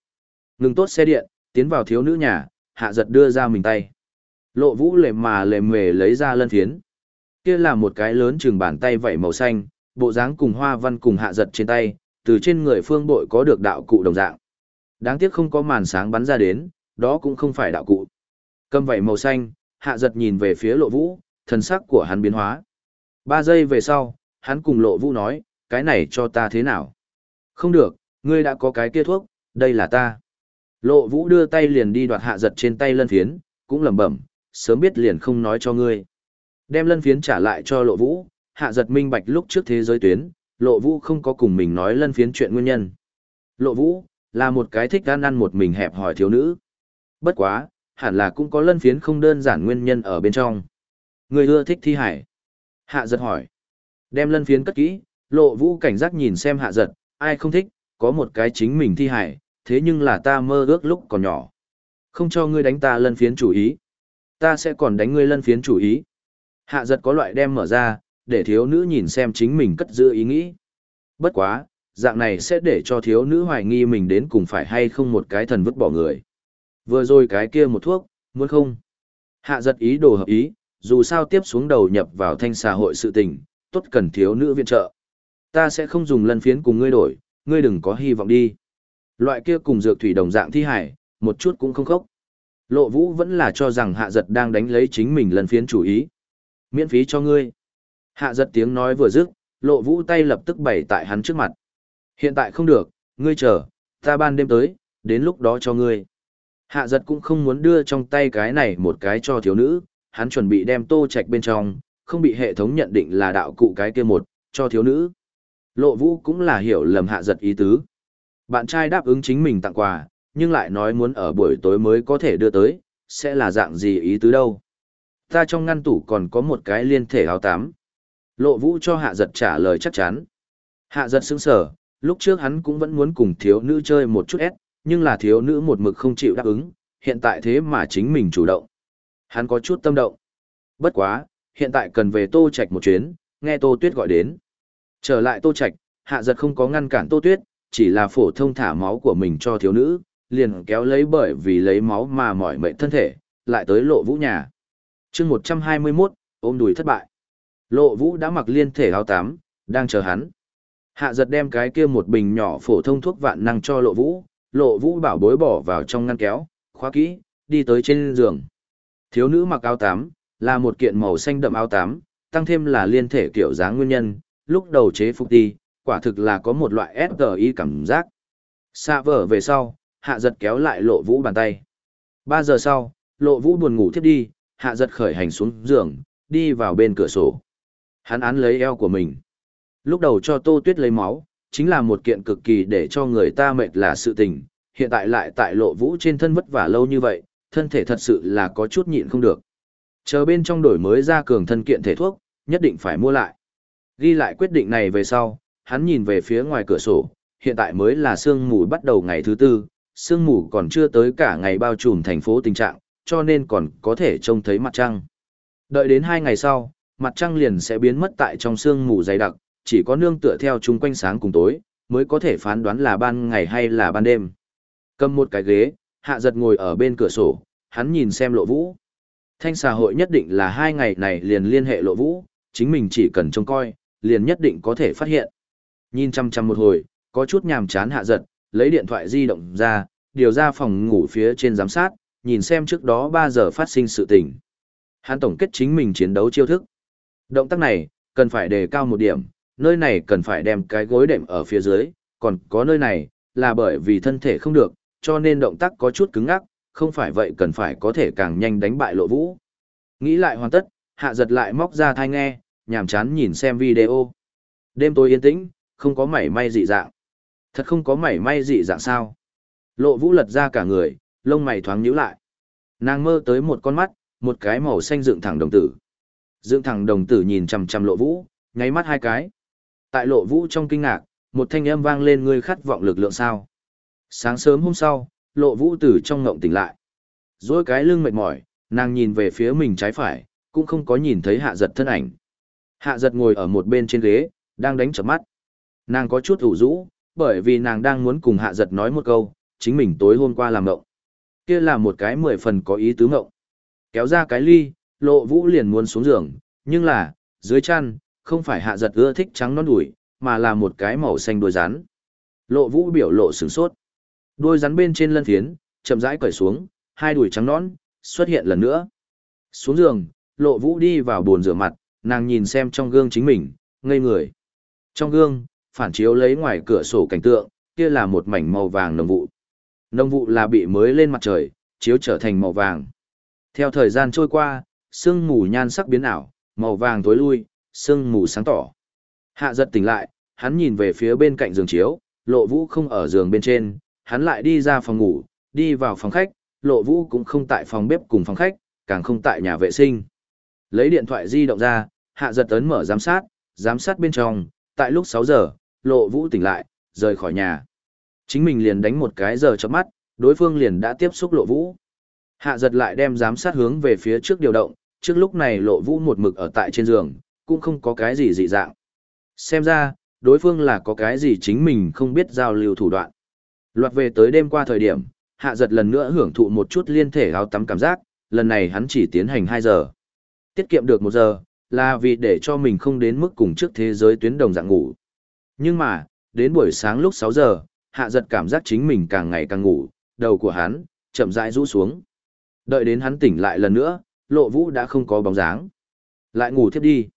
Ngừng tốt xe điện, tiến vào thiếu nữ nhà, hạ giật đưa ra mình tay. Lộ vũ lề mà lề mề lấy ra lân phiến. Kia là một cái lớn chừng bàn tay vảy màu xanh, bộ dáng cùng hoa văn cùng hạ giật trên tay, từ trên người phương bội có được đạo cụ đồng dạng. Đáng tiếc không có màn sáng bắn ra đến, đó cũng không phải đạo cụ. Cầm vảy màu xanh, hạ giật nhìn về phía lộ vũ, thần sắc của hắn biến hóa. Ba giây về sau, hắn cùng lộ vũ nói, cái này cho ta thế nào? Không được, ngươi đã có cái kia thuốc, đây là ta. Lộ vũ đưa tay liền đi đoạt hạ giật trên tay lân phiến, cũng lẩm bẩm, sớm biết liền không nói cho ngươi. Đem lân phiến trả lại cho lộ vũ, hạ giật minh bạch lúc trước thế giới tuyến, lộ vũ không có cùng mình nói lân phiến chuyện nguyên nhân. Lộ vũ, là một cái thích ăn ăn một mình hẹp hỏi thiếu nữ. Bất quá, hẳn là cũng có lân phiến không đơn giản nguyên nhân ở bên trong. Người ưa thích thi hải. Hạ giật hỏi. Đem lân phiến cất kỹ, lộ vũ cảnh giác nhìn xem hạ giật, ai không thích, có một cái chính mình thi hải, thế nhưng là ta mơ ước lúc còn nhỏ. Không cho ngươi đánh ta lân phiến chủ ý. Ta sẽ còn đánh ngươi lân phiến chủ ý. Hạ giật có loại đem mở ra, để thiếu nữ nhìn xem chính mình cất giữ ý nghĩ. Bất quá, dạng này sẽ để cho thiếu nữ hoài nghi mình đến cùng phải hay không một cái thần vứt bỏ người. Vừa rồi cái kia một thuốc, muốn không? Hạ giật ý đồ hợp ý, dù sao tiếp xuống đầu nhập vào thanh xã hội sự tình, tốt cần thiếu nữ viện trợ. Ta sẽ không dùng lân phiến cùng ngươi đổi, ngươi đừng có hy vọng đi. Loại kia cùng dược thủy đồng dạng thi hải, một chút cũng không khóc. Lộ vũ vẫn là cho rằng hạ giật đang đánh lấy chính mình lân phiến chủ ý. Miễn phí cho ngươi. Hạ giật tiếng nói vừa dứt, lộ vũ tay lập tức bày tại hắn trước mặt. Hiện tại không được, ngươi chờ, ta ban đêm tới, đến lúc đó cho ngươi. Hạ giật cũng không muốn đưa trong tay cái này một cái cho thiếu nữ, hắn chuẩn bị đem tô trạch bên trong, không bị hệ thống nhận định là đạo cụ cái kia một, cho thiếu nữ. Lộ vũ cũng là hiểu lầm hạ giật ý tứ. Bạn trai đáp ứng chính mình tặng quà, nhưng lại nói muốn ở buổi tối mới có thể đưa tới, sẽ là dạng gì ý tứ đâu. Ta trong ngăn tủ còn có một cái liên thể áo tám. Lộ vũ cho hạ giật trả lời chắc chắn. Hạ giật sững sở, lúc trước hắn cũng vẫn muốn cùng thiếu nữ chơi một chút ép, nhưng là thiếu nữ một mực không chịu đáp ứng, hiện tại thế mà chính mình chủ động. Hắn có chút tâm động. Bất quá, hiện tại cần về Tô Trạch một chuyến, nghe Tô Tuyết gọi đến. Trở lại Tô Trạch, hạ giật không có ngăn cản Tô Tuyết, chỉ là phổ thông thả máu của mình cho thiếu nữ, liền kéo lấy bởi vì lấy máu mà mỏi mệt thân thể, lại tới lộ vũ nhà. chương 121, ôm đùi thất bại. Lộ vũ đã mặc liên thể áo tám, đang chờ hắn. Hạ giật đem cái kia một bình nhỏ phổ thông thuốc vạn năng cho lộ vũ, lộ vũ bảo bối bỏ vào trong ngăn kéo, khóa kỹ, đi tới trên giường. Thiếu nữ mặc áo tám, là một kiện màu xanh đậm áo tám, tăng thêm là liên thể kiểu dáng nguyên nhân, lúc đầu chế phục đi, quả thực là có một loại SGI cảm giác. Xa vở về sau, hạ giật kéo lại lộ vũ bàn tay. Ba giờ sau, lộ vũ buồn ngủ thiếp đi, hạ giật khởi hành xuống giường, đi vào bên cửa sổ. Hắn án lấy eo của mình. Lúc đầu cho tô tuyết lấy máu, chính là một kiện cực kỳ để cho người ta mệt là sự tình, hiện tại lại tại lộ vũ trên thân vất vả lâu như vậy, thân thể thật sự là có chút nhịn không được. Chờ bên trong đổi mới ra cường thân kiện thể thuốc, nhất định phải mua lại. Ghi lại quyết định này về sau, hắn nhìn về phía ngoài cửa sổ, hiện tại mới là sương mù bắt đầu ngày thứ tư, sương mù còn chưa tới cả ngày bao trùm thành phố tình trạng, cho nên còn có thể trông thấy mặt trăng. Đợi đến hai ngày sau, mặt trăng liền sẽ biến mất tại trong sương mù dày đặc, chỉ có nương tựa theo chung quanh sáng cùng tối, mới có thể phán đoán là ban ngày hay là ban đêm. Cầm một cái ghế, hạ giật ngồi ở bên cửa sổ, hắn nhìn xem lộ vũ. Thanh xã hội nhất định là hai ngày này liền liên hệ lộ vũ, chính mình chỉ cần trông coi, liền nhất định có thể phát hiện. Nhìn chăm chăm một hồi, có chút nhàm chán hạ giật, lấy điện thoại di động ra, điều ra phòng ngủ phía trên giám sát, nhìn xem trước đó 3 giờ phát sinh sự tình. Hắn tổng kết chính mình chiến đấu chiêu thức. Động tác này, cần phải đề cao một điểm, nơi này cần phải đem cái gối đệm ở phía dưới, còn có nơi này, là bởi vì thân thể không được, cho nên động tác có chút cứng ngắc, không phải vậy cần phải có thể càng nhanh đánh bại lộ vũ. Nghĩ lại hoàn tất, hạ giật lại móc ra thai nghe, nhàm chán nhìn xem video. Đêm tối yên tĩnh, không có mảy may dị dạng. Thật không có mảy may dị dạng sao. Lộ vũ lật ra cả người, lông mày thoáng nhíu lại. Nàng mơ tới một con mắt, một cái màu xanh dựng thẳng đồng tử. Dựng thẳng đồng tử nhìn chằm chằm lộ vũ, nháy mắt hai cái. Tại lộ vũ trong kinh ngạc, một thanh âm vang lên ngươi khát vọng lực lượng sao. Sáng sớm hôm sau, lộ vũ từ trong ngộng tỉnh lại. Rồi cái lưng mệt mỏi, nàng nhìn về phía mình trái phải, cũng không có nhìn thấy hạ giật thân ảnh. Hạ giật ngồi ở một bên trên ghế, đang đánh chập mắt. Nàng có chút ủ rũ, bởi vì nàng đang muốn cùng hạ giật nói một câu, chính mình tối hôm qua làm ngộng. Kia là một cái mười phần có ý tứ ngộng. Kéo ra cái ly, lộ vũ liền muốn xuống giường, nhưng là, dưới chăn, không phải hạ giật ưa thích trắng non đùi, mà là một cái màu xanh đuôi rắn. Lộ vũ biểu lộ sửng sốt. Đuôi rắn bên trên lân phiến, chậm rãi cởi xuống, hai đùi trắng nón, xuất hiện lần nữa. Xuống giường, lộ vũ đi vào bồn rửa mặt, nàng nhìn xem trong gương chính mình, ngây người. Trong gương, phản chiếu lấy ngoài cửa sổ cảnh tượng, kia là một mảnh màu vàng nồng vụ. Nồng vụ là bị mới lên mặt trời, chiếu trở thành màu vàng. Theo thời gian trôi qua, sương mù nhan sắc biến ảo, màu vàng tối lui, sương mù sáng tỏ. Hạ giật tỉnh lại, hắn nhìn về phía bên cạnh giường chiếu, lộ vũ không ở giường bên trên, hắn lại đi ra phòng ngủ, đi vào phòng khách, lộ vũ cũng không tại phòng bếp cùng phòng khách, càng không tại nhà vệ sinh. Lấy điện thoại di động ra, hạ giật ấn mở giám sát, giám sát bên trong, tại lúc 6 giờ, lộ vũ tỉnh lại, rời khỏi nhà. Chính mình liền đánh một cái giờ chớp mắt, đối phương liền đã tiếp xúc lộ vũ. Hạ giật lại đem giám sát hướng về phía trước điều động, trước lúc này lộ vũ một mực ở tại trên giường, cũng không có cái gì dị dạng. Xem ra, đối phương là có cái gì chính mình không biết giao lưu thủ đoạn. Loạt về tới đêm qua thời điểm, hạ giật lần nữa hưởng thụ một chút liên thể áo tắm cảm giác, lần này hắn chỉ tiến hành 2 giờ. Tiết kiệm được 1 giờ, là vì để cho mình không đến mức cùng trước thế giới tuyến đồng dạng ngủ. Nhưng mà, đến buổi sáng lúc 6 giờ, hạ giật cảm giác chính mình càng ngày càng ngủ, đầu của hắn, chậm rãi rũ xuống. Đợi đến hắn tỉnh lại lần nữa, lộ vũ đã không có bóng dáng. Lại ngủ tiếp đi.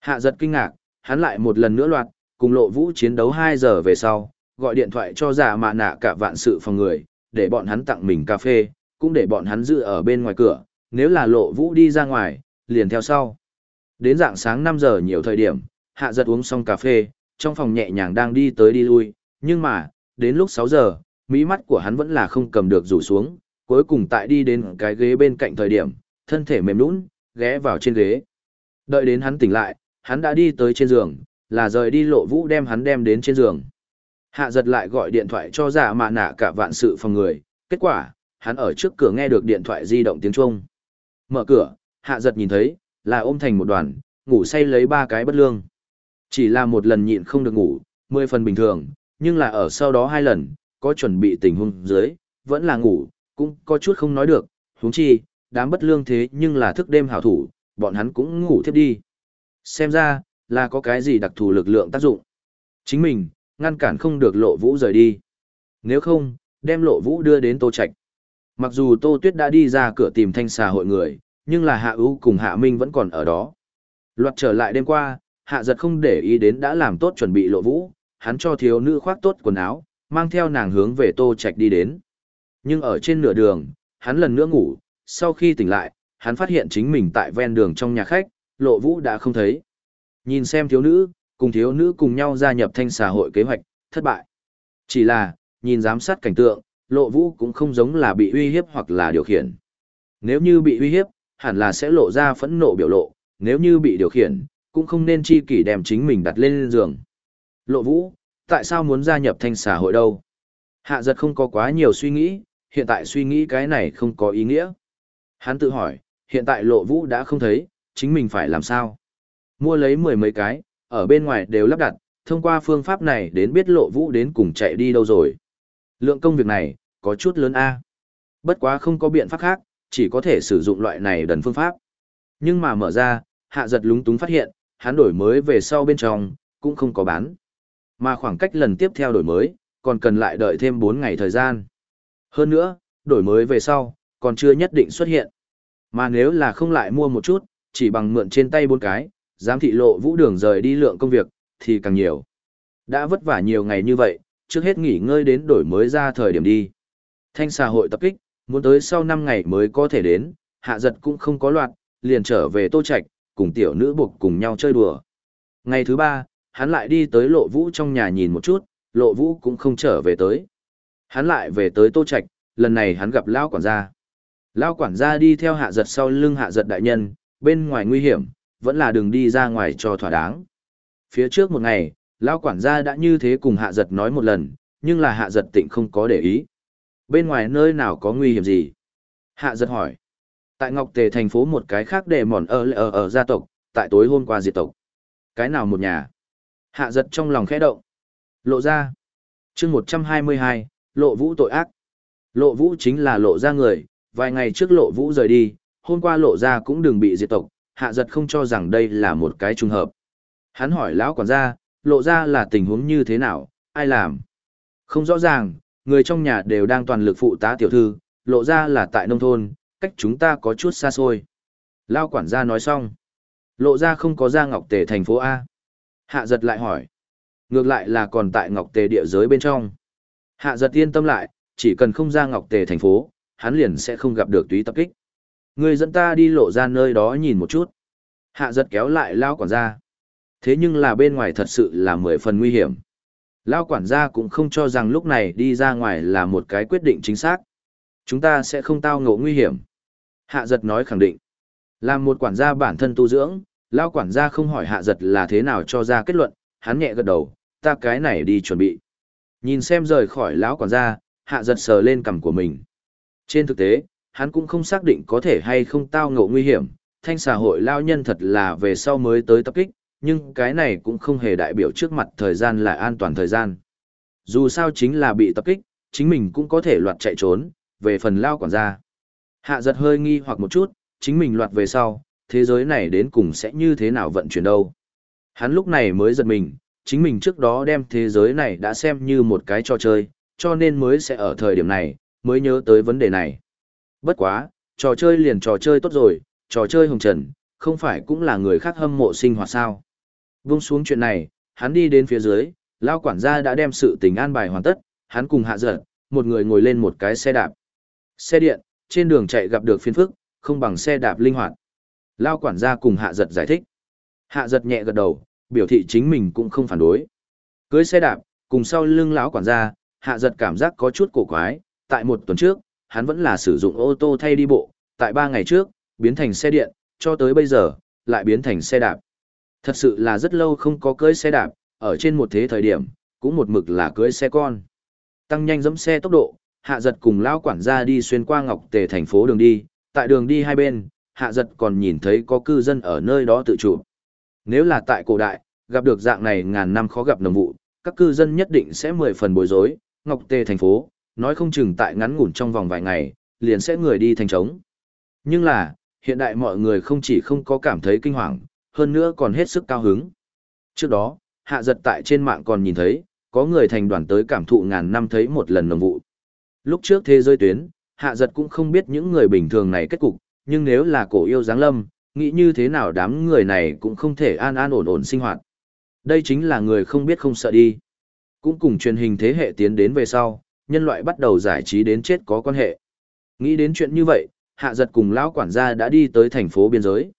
Hạ giật kinh ngạc, hắn lại một lần nữa loạt, cùng lộ vũ chiến đấu 2 giờ về sau, gọi điện thoại cho giả mạ nạ cả vạn sự phòng người, để bọn hắn tặng mình cà phê, cũng để bọn hắn giữ ở bên ngoài cửa, nếu là lộ vũ đi ra ngoài, liền theo sau. Đến dạng sáng 5 giờ nhiều thời điểm, hạ giật uống xong cà phê, trong phòng nhẹ nhàng đang đi tới đi lui, nhưng mà, đến lúc 6 giờ, mỹ mắt của hắn vẫn là không cầm được rủ xuống, cuối cùng tại đi đến cái ghế bên cạnh thời điểm, thân thể mềm nũng, ghé vào trên ghế. Đợi đến hắn tỉnh lại, hắn đã đi tới trên giường, là rời đi lộ vũ đem hắn đem đến trên giường. Hạ giật lại gọi điện thoại cho giả mạ nạ cả vạn sự phòng người, kết quả, hắn ở trước cửa nghe được điện thoại di động tiếng Trung. Mở cửa, hạ giật nhìn thấy, là ôm thành một đoàn, ngủ say lấy ba cái bất lương. Chỉ là một lần nhịn không được ngủ, mười phần bình thường, nhưng là ở sau đó hai lần, có chuẩn bị tình huống dưới, vẫn là ngủ, cũng có chút không nói được, huống chi, đám bất lương thế nhưng là thức đêm hảo thủ, bọn hắn cũng ngủ thiếp đi. Xem ra, là có cái gì đặc thù lực lượng tác dụng. Chính mình, ngăn cản không được lộ vũ rời đi. Nếu không, đem lộ vũ đưa đến tô Trạch. Mặc dù tô tuyết đã đi ra cửa tìm thanh xà hội người, nhưng là hạ ưu cùng hạ minh vẫn còn ở đó. Loạt trở lại đêm qua, hạ giật không để ý đến đã làm tốt chuẩn bị lộ vũ, hắn cho thiếu nữ khoác tốt quần áo, mang theo nàng hướng về tô Trạch đi đến. Nhưng ở trên nửa đường, hắn lần nữa ngủ, sau khi tỉnh lại, hắn phát hiện chính mình tại ven đường trong nhà khách, lộ vũ đã không thấy. Nhìn xem thiếu nữ, cùng thiếu nữ cùng nhau gia nhập thanh xã hội kế hoạch, thất bại. Chỉ là, nhìn giám sát cảnh tượng, lộ vũ cũng không giống là bị uy hiếp hoặc là điều khiển. Nếu như bị uy hiếp, hẳn là sẽ lộ ra phẫn nộ biểu lộ, nếu như bị điều khiển, cũng không nên chi kỷ đem chính mình đặt lên giường. Lộ vũ, tại sao muốn gia nhập thanh xã hội đâu? Hạ giật không có quá nhiều suy nghĩ, hiện tại suy nghĩ cái này không có ý nghĩa. Hắn tự hỏi, hiện tại lộ vũ đã không thấy, chính mình phải làm sao? Mua lấy mười mấy cái, ở bên ngoài đều lắp đặt, thông qua phương pháp này đến biết lộ vũ đến cùng chạy đi đâu rồi. Lượng công việc này, có chút lớn A. Bất quá không có biện pháp khác, chỉ có thể sử dụng loại này đần phương pháp. Nhưng mà mở ra, hạ giật lúng túng phát hiện, hắn đổi mới về sau bên trong, cũng không có bán. Mà khoảng cách lần tiếp theo đổi mới, còn cần lại đợi thêm 4 ngày thời gian. Hơn nữa, đổi mới về sau, còn chưa nhất định xuất hiện. Mà nếu là không lại mua một chút, chỉ bằng mượn trên tay bốn cái, giám thị lộ vũ đường rời đi lượng công việc, thì càng nhiều. Đã vất vả nhiều ngày như vậy, trước hết nghỉ ngơi đến đổi mới ra thời điểm đi. Thanh xã hội tập kích, muốn tới sau 5 ngày mới có thể đến, hạ giật cũng không có loạt, liền trở về tô Trạch cùng tiểu nữ buộc cùng nhau chơi đùa. Ngày thứ ba, hắn lại đi tới lộ vũ trong nhà nhìn một chút, lộ vũ cũng không trở về tới. Hắn lại về tới tô Trạch lần này hắn gặp lao quản gia. lao quản gia đi theo hạ giật sau lưng hạ giật đại nhân, bên ngoài nguy hiểm, vẫn là đừng đi ra ngoài cho thỏa đáng. Phía trước một ngày, Lão quản gia đã như thế cùng hạ giật nói một lần, nhưng là hạ giật tịnh không có để ý. Bên ngoài nơi nào có nguy hiểm gì? Hạ giật hỏi. Tại Ngọc Tề thành phố một cái khác để mòn ở ở ở gia tộc, tại tối hôm qua diệt tộc. Cái nào một nhà? Hạ giật trong lòng khẽ động. Lộ ra. chương 122, lộ vũ tội ác. Lộ vũ chính là lộ ra người, vài ngày trước lộ vũ rời đi, hôm qua lộ ra cũng đừng bị diệt tộc, hạ giật không cho rằng đây là một cái trùng hợp. Hắn hỏi lão quản gia, lộ ra là tình huống như thế nào, ai làm? Không rõ ràng, người trong nhà đều đang toàn lực phụ tá tiểu thư, lộ ra là tại nông thôn, cách chúng ta có chút xa xôi. Lao quản gia nói xong. Lộ ra không có ra ngọc tề thành phố A. Hạ giật lại hỏi. Ngược lại là còn tại ngọc tề địa giới bên trong. Hạ giật yên tâm lại, chỉ cần không ra ngọc tề thành phố, hắn liền sẽ không gặp được túy tập kích. Ngươi dẫn ta đi lộ ra nơi đó nhìn một chút. Hạ giật kéo lại lao quản gia. Thế nhưng là bên ngoài thật sự là mười phần nguy hiểm. Lao quản gia cũng không cho rằng lúc này đi ra ngoài là một cái quyết định chính xác. Chúng ta sẽ không tao ngộ nguy hiểm. Hạ giật nói khẳng định. Làm một quản gia bản thân tu dưỡng, Lao quản gia không hỏi hạ giật là thế nào cho ra kết luận, hắn nhẹ gật đầu, ta cái này đi chuẩn bị. Nhìn xem rời khỏi lão quản gia, hạ giật sờ lên cằm của mình. Trên thực tế, hắn cũng không xác định có thể hay không tao ngộ nguy hiểm, thanh xã hội lao nhân thật là về sau mới tới tập kích, nhưng cái này cũng không hề đại biểu trước mặt thời gian là an toàn thời gian. Dù sao chính là bị tập kích, chính mình cũng có thể loạt chạy trốn, về phần lao quản gia. Hạ giật hơi nghi hoặc một chút, chính mình loạt về sau, thế giới này đến cùng sẽ như thế nào vận chuyển đâu. Hắn lúc này mới giật mình, chính mình trước đó đem thế giới này đã xem như một cái trò chơi, cho nên mới sẽ ở thời điểm này, mới nhớ tới vấn đề này. Bất quá, trò chơi liền trò chơi tốt rồi, trò chơi hồng trần, không phải cũng là người khác hâm mộ sinh hoạt sao. Vung xuống chuyện này, hắn đi đến phía dưới, lao quản gia đã đem sự tình an bài hoàn tất, hắn cùng hạ giật, một người ngồi lên một cái xe đạp. Xe điện, trên đường chạy gặp được phiên phức, không bằng xe đạp linh hoạt. Lao quản gia cùng hạ giật giải thích. Hạ giật nhẹ gật đầu, biểu thị chính mình cũng không phản đối. Cưới xe đạp, cùng sau lưng lão quản gia, hạ giật cảm giác có chút cổ quái, tại một tuần trước, hắn vẫn là sử dụng ô tô thay đi bộ, tại ba ngày trước, biến thành xe điện, cho tới bây giờ, lại biến thành xe đạp. Thật sự là rất lâu không có cưới xe đạp, ở trên một thế thời điểm, cũng một mực là cưới xe con. Tăng nhanh dẫm xe tốc độ, hạ giật cùng lão quản gia đi xuyên qua ngọc tề thành phố đường đi, tại đường đi hai bên, hạ giật còn nhìn thấy có cư dân ở nơi đó tự chủ. Nếu là tại cổ đại, gặp được dạng này ngàn năm khó gặp nồng vụ, các cư dân nhất định sẽ mười phần bối rối, ngọc Tề thành phố, nói không chừng tại ngắn ngủn trong vòng vài ngày, liền sẽ người đi thành trống. Nhưng là, hiện đại mọi người không chỉ không có cảm thấy kinh hoàng, hơn nữa còn hết sức cao hứng. Trước đó, hạ giật tại trên mạng còn nhìn thấy, có người thành đoàn tới cảm thụ ngàn năm thấy một lần nồng vụ. Lúc trước thế giới tuyến, hạ giật cũng không biết những người bình thường này kết cục, nhưng nếu là cổ yêu giáng lâm, nghĩ như thế nào đám người này cũng không thể an an ổn ổn sinh hoạt. Đây chính là người không biết không sợ đi. Cũng cùng truyền hình thế hệ tiến đến về sau, nhân loại bắt đầu giải trí đến chết có quan hệ. Nghĩ đến chuyện như vậy, hạ giật cùng lão quản gia đã đi tới thành phố biên giới.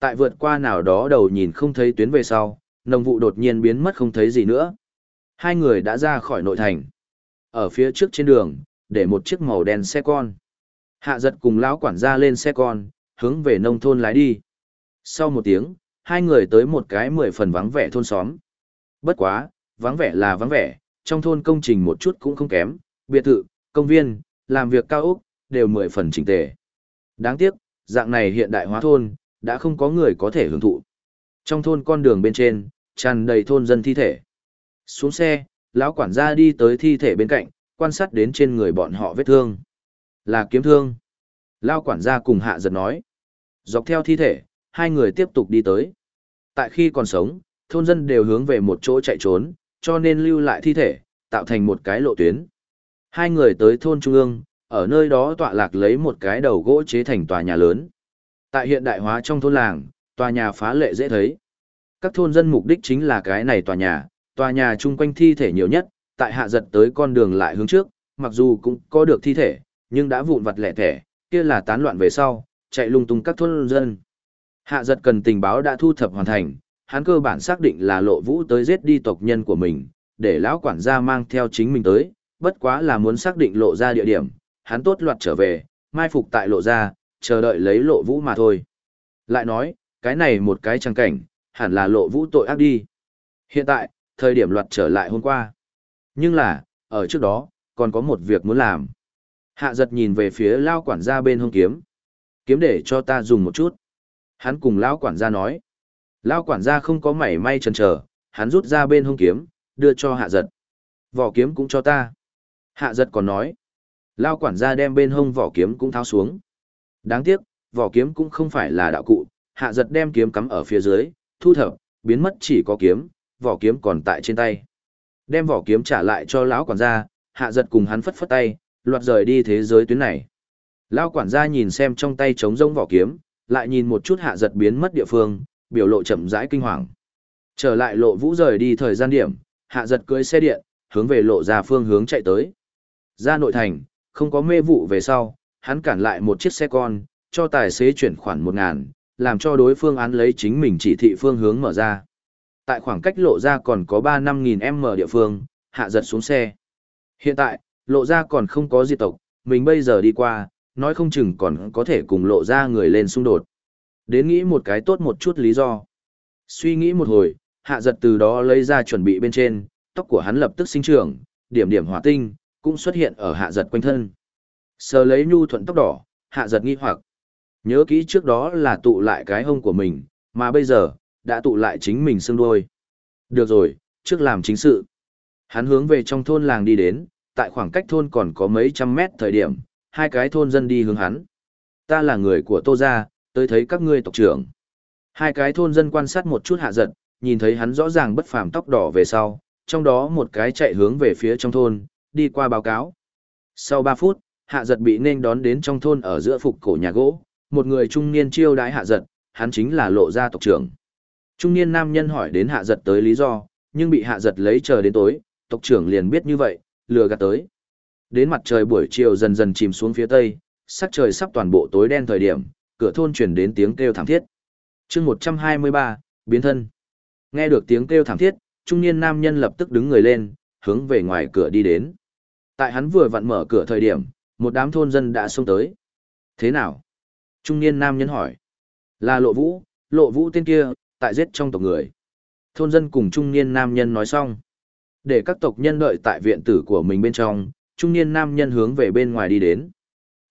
Tại vượt qua nào đó đầu nhìn không thấy tuyến về sau, nồng vụ đột nhiên biến mất không thấy gì nữa. Hai người đã ra khỏi nội thành. Ở phía trước trên đường, để một chiếc màu đen xe con. Hạ giật cùng lão quản gia lên xe con, hướng về nông thôn lái đi. Sau một tiếng, hai người tới một cái mười phần vắng vẻ thôn xóm. Bất quá, vắng vẻ là vắng vẻ, trong thôn công trình một chút cũng không kém, biệt thự, công viên, làm việc cao ốc, đều mười phần chỉnh tề. Đáng tiếc, dạng này hiện đại hóa thôn, đã không có người có thể hưởng thụ. Trong thôn con đường bên trên, tràn đầy thôn dân thi thể. Xuống xe, lão quản gia đi tới thi thể bên cạnh, quan sát đến trên người bọn họ vết thương. Là kiếm thương. Lão quản gia cùng hạ giật nói. Dọc theo thi thể, hai người tiếp tục đi tới. Tại khi còn sống, thôn dân đều hướng về một chỗ chạy trốn, cho nên lưu lại thi thể, tạo thành một cái lộ tuyến. Hai người tới thôn trung ương, ở nơi đó tọa lạc lấy một cái đầu gỗ chế thành tòa nhà lớn. Tại hiện đại hóa trong thôn làng, tòa nhà phá lệ dễ thấy. Các thôn dân mục đích chính là cái này tòa nhà, tòa nhà chung quanh thi thể nhiều nhất, tại hạ giật tới con đường lại hướng trước, mặc dù cũng có được thi thể, nhưng đã vụn vặt lẻ thẻ, kia là tán loạn về sau, chạy lung tung các thôn dân. Hạ giật cần tình báo đã thu thập hoàn thành, hắn cơ bản xác định là lộ vũ tới giết đi tộc nhân của mình, để lão quản gia mang theo chính mình tới, bất quá là muốn xác định lộ ra địa điểm, hắn tốt loạt trở về, mai phục tại lộ ra, chờ đợi lấy lộ vũ mà thôi. Lại nói, cái này một cái trang cảnh, hẳn là lộ vũ tội ác đi. Hiện tại, thời điểm loạt trở lại hôm qua. Nhưng là, ở trước đó, còn có một việc muốn làm. Hạ giật nhìn về phía lao quản gia bên hông kiếm. Kiếm để cho ta dùng một chút. Hắn cùng lao quản gia nói. Lao quản gia không có mảy may chần chờ, hắn rút ra bên hông kiếm, đưa cho hạ giật. Vỏ kiếm cũng cho ta. Hạ giật còn nói. Lao quản gia đem bên hông vỏ kiếm cũng tháo xuống. Đáng tiếc, vỏ kiếm cũng không phải là đạo cụ, hạ giật đem kiếm cắm ở phía dưới, thu thập, biến mất chỉ có kiếm, vỏ kiếm còn tại trên tay. Đem vỏ kiếm trả lại cho lão quản gia, hạ giật cùng hắn phất phất tay, loạt rời đi thế giới tuyến này. Lão quản gia nhìn xem trong tay trống rông vỏ kiếm, lại nhìn một chút hạ giật biến mất địa phương, biểu lộ chậm rãi kinh hoàng. Trở lại lộ vũ rời đi thời gian điểm, hạ giật cưới xe điện, hướng về lộ ra phương hướng chạy tới. Ra nội thành, không có mê vụ về sau, hắn cản lại một chiếc xe con, cho tài xế chuyển khoản một ngàn, làm cho đối phương án lấy chính mình chỉ thị phương hướng mở ra. Tại khoảng cách lộ ra còn có 3-5 nghìn m địa phương, hạ giật xuống xe. Hiện tại, lộ ra còn không có diệt tộc, mình bây giờ đi qua, nói không chừng còn có thể cùng lộ ra người lên xung đột. Đến nghĩ một cái tốt một chút lý do. Suy nghĩ một hồi, hạ giật từ đó lấy ra chuẩn bị bên trên, tóc của hắn lập tức sinh trưởng, điểm điểm hỏa tinh, cũng xuất hiện ở hạ giật quanh thân. Sờ lấy nhu thuận tóc đỏ, hạ giật nghi hoặc. Nhớ kỹ trước đó là tụ lại cái hông của mình, mà bây giờ, đã tụ lại chính mình xương đôi. Được rồi, trước làm chính sự. Hắn hướng về trong thôn làng đi đến, tại khoảng cách thôn còn có mấy trăm mét thời điểm, hai cái thôn dân đi hướng hắn. Ta là người của Tô Gia, tôi thấy các ngươi tộc trưởng. Hai cái thôn dân quan sát một chút hạ giật, nhìn thấy hắn rõ ràng bất phàm tóc đỏ về sau, trong đó một cái chạy hướng về phía trong thôn, đi qua báo cáo. Sau 3 phút, hạ giật bị nên đón đến trong thôn ở giữa phục cổ nhà gỗ, một người trung niên chiêu đái hạ giật, hắn chính là lộ gia tộc trưởng. Trung niên nam nhân hỏi đến hạ giật tới lý do, nhưng bị hạ giật lấy chờ đến tối, tộc trưởng liền biết như vậy, lừa gạt tới. Đến mặt trời buổi chiều dần dần chìm xuống phía tây, sắc trời sắp toàn bộ tối đen thời điểm, cửa thôn chuyển đến tiếng kêu thảm thiết. chương 123, biến thân. Nghe được tiếng kêu thảm thiết, trung niên nam nhân lập tức đứng người lên, hướng về ngoài cửa đi đến. Tại hắn vừa vặn mở cửa thời điểm, một đám thôn dân đã xông tới. Thế nào? Trung niên nam nhân hỏi. Là lộ vũ, lộ vũ tên kia, tại giết trong tộc người. Thôn dân cùng trung niên nam nhân nói xong. Để các tộc nhân đợi tại viện tử của mình bên trong, trung niên nam nhân hướng về bên ngoài đi đến.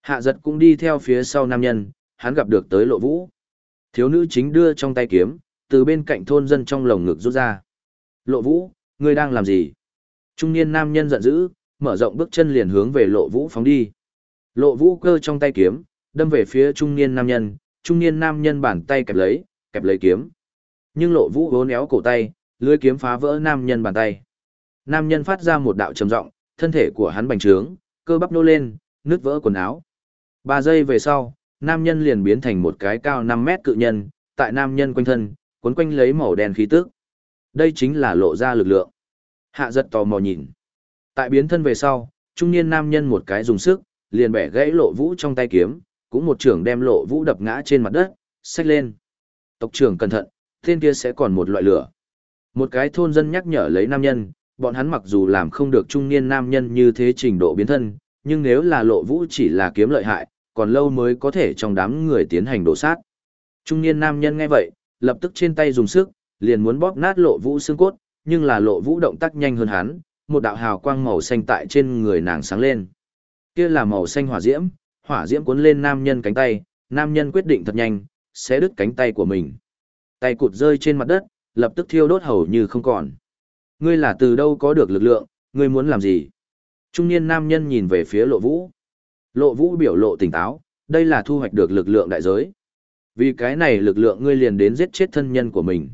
Hạ giật cũng đi theo phía sau nam nhân, hắn gặp được tới lộ vũ. Thiếu nữ chính đưa trong tay kiếm, từ bên cạnh thôn dân trong lồng ngực rút ra. Lộ vũ, ngươi đang làm gì? Trung niên nam nhân giận dữ, mở rộng bước chân liền hướng về lộ vũ phóng đi. Lộ vũ cơ trong tay kiếm, đâm về phía trung niên nam nhân, trung niên nam nhân bàn tay kẹp lấy, kẹp lấy kiếm. Nhưng lộ vũ vốn éo cổ tay, lưới kiếm phá vỡ nam nhân bàn tay. Nam nhân phát ra một đạo trầm giọng, thân thể của hắn bành trướng, cơ bắp nô lên, nứt vỡ quần áo. Ba giây về sau, nam nhân liền biến thành một cái cao 5 mét cự nhân, tại nam nhân quanh thân, cuốn quanh lấy màu đen khí tức. Đây chính là lộ ra lực lượng. Hạ giật tò mò nhìn. Tại biến thân về sau, trung niên nam nhân một cái dùng sức, liền bẻ gãy lộ vũ trong tay kiếm, cũng một trưởng đem lộ vũ đập ngã trên mặt đất, xách lên. Tộc trưởng cẩn thận, tên kia sẽ còn một loại lửa. Một cái thôn dân nhắc nhở lấy nam nhân, bọn hắn mặc dù làm không được trung niên nam nhân như thế trình độ biến thân, nhưng nếu là lộ vũ chỉ là kiếm lợi hại, còn lâu mới có thể trong đám người tiến hành đổ sát. Trung niên nam nhân nghe vậy, lập tức trên tay dùng sức, liền muốn bóp nát lộ vũ xương cốt, nhưng là lộ vũ động tác nhanh hơn hắn, một đạo hào quang màu xanh tại trên người nàng sáng lên. Kia là màu xanh hỏa diễm, hỏa diễm cuốn lên nam nhân cánh tay, nam nhân quyết định thật nhanh, sẽ đứt cánh tay của mình. Tay cụt rơi trên mặt đất, lập tức thiêu đốt hầu như không còn. Ngươi là từ đâu có được lực lượng, ngươi muốn làm gì? Trung niên nam nhân nhìn về phía lộ vũ. Lộ vũ biểu lộ tỉnh táo, đây là thu hoạch được lực lượng đại giới. Vì cái này lực lượng ngươi liền đến giết chết thân nhân của mình.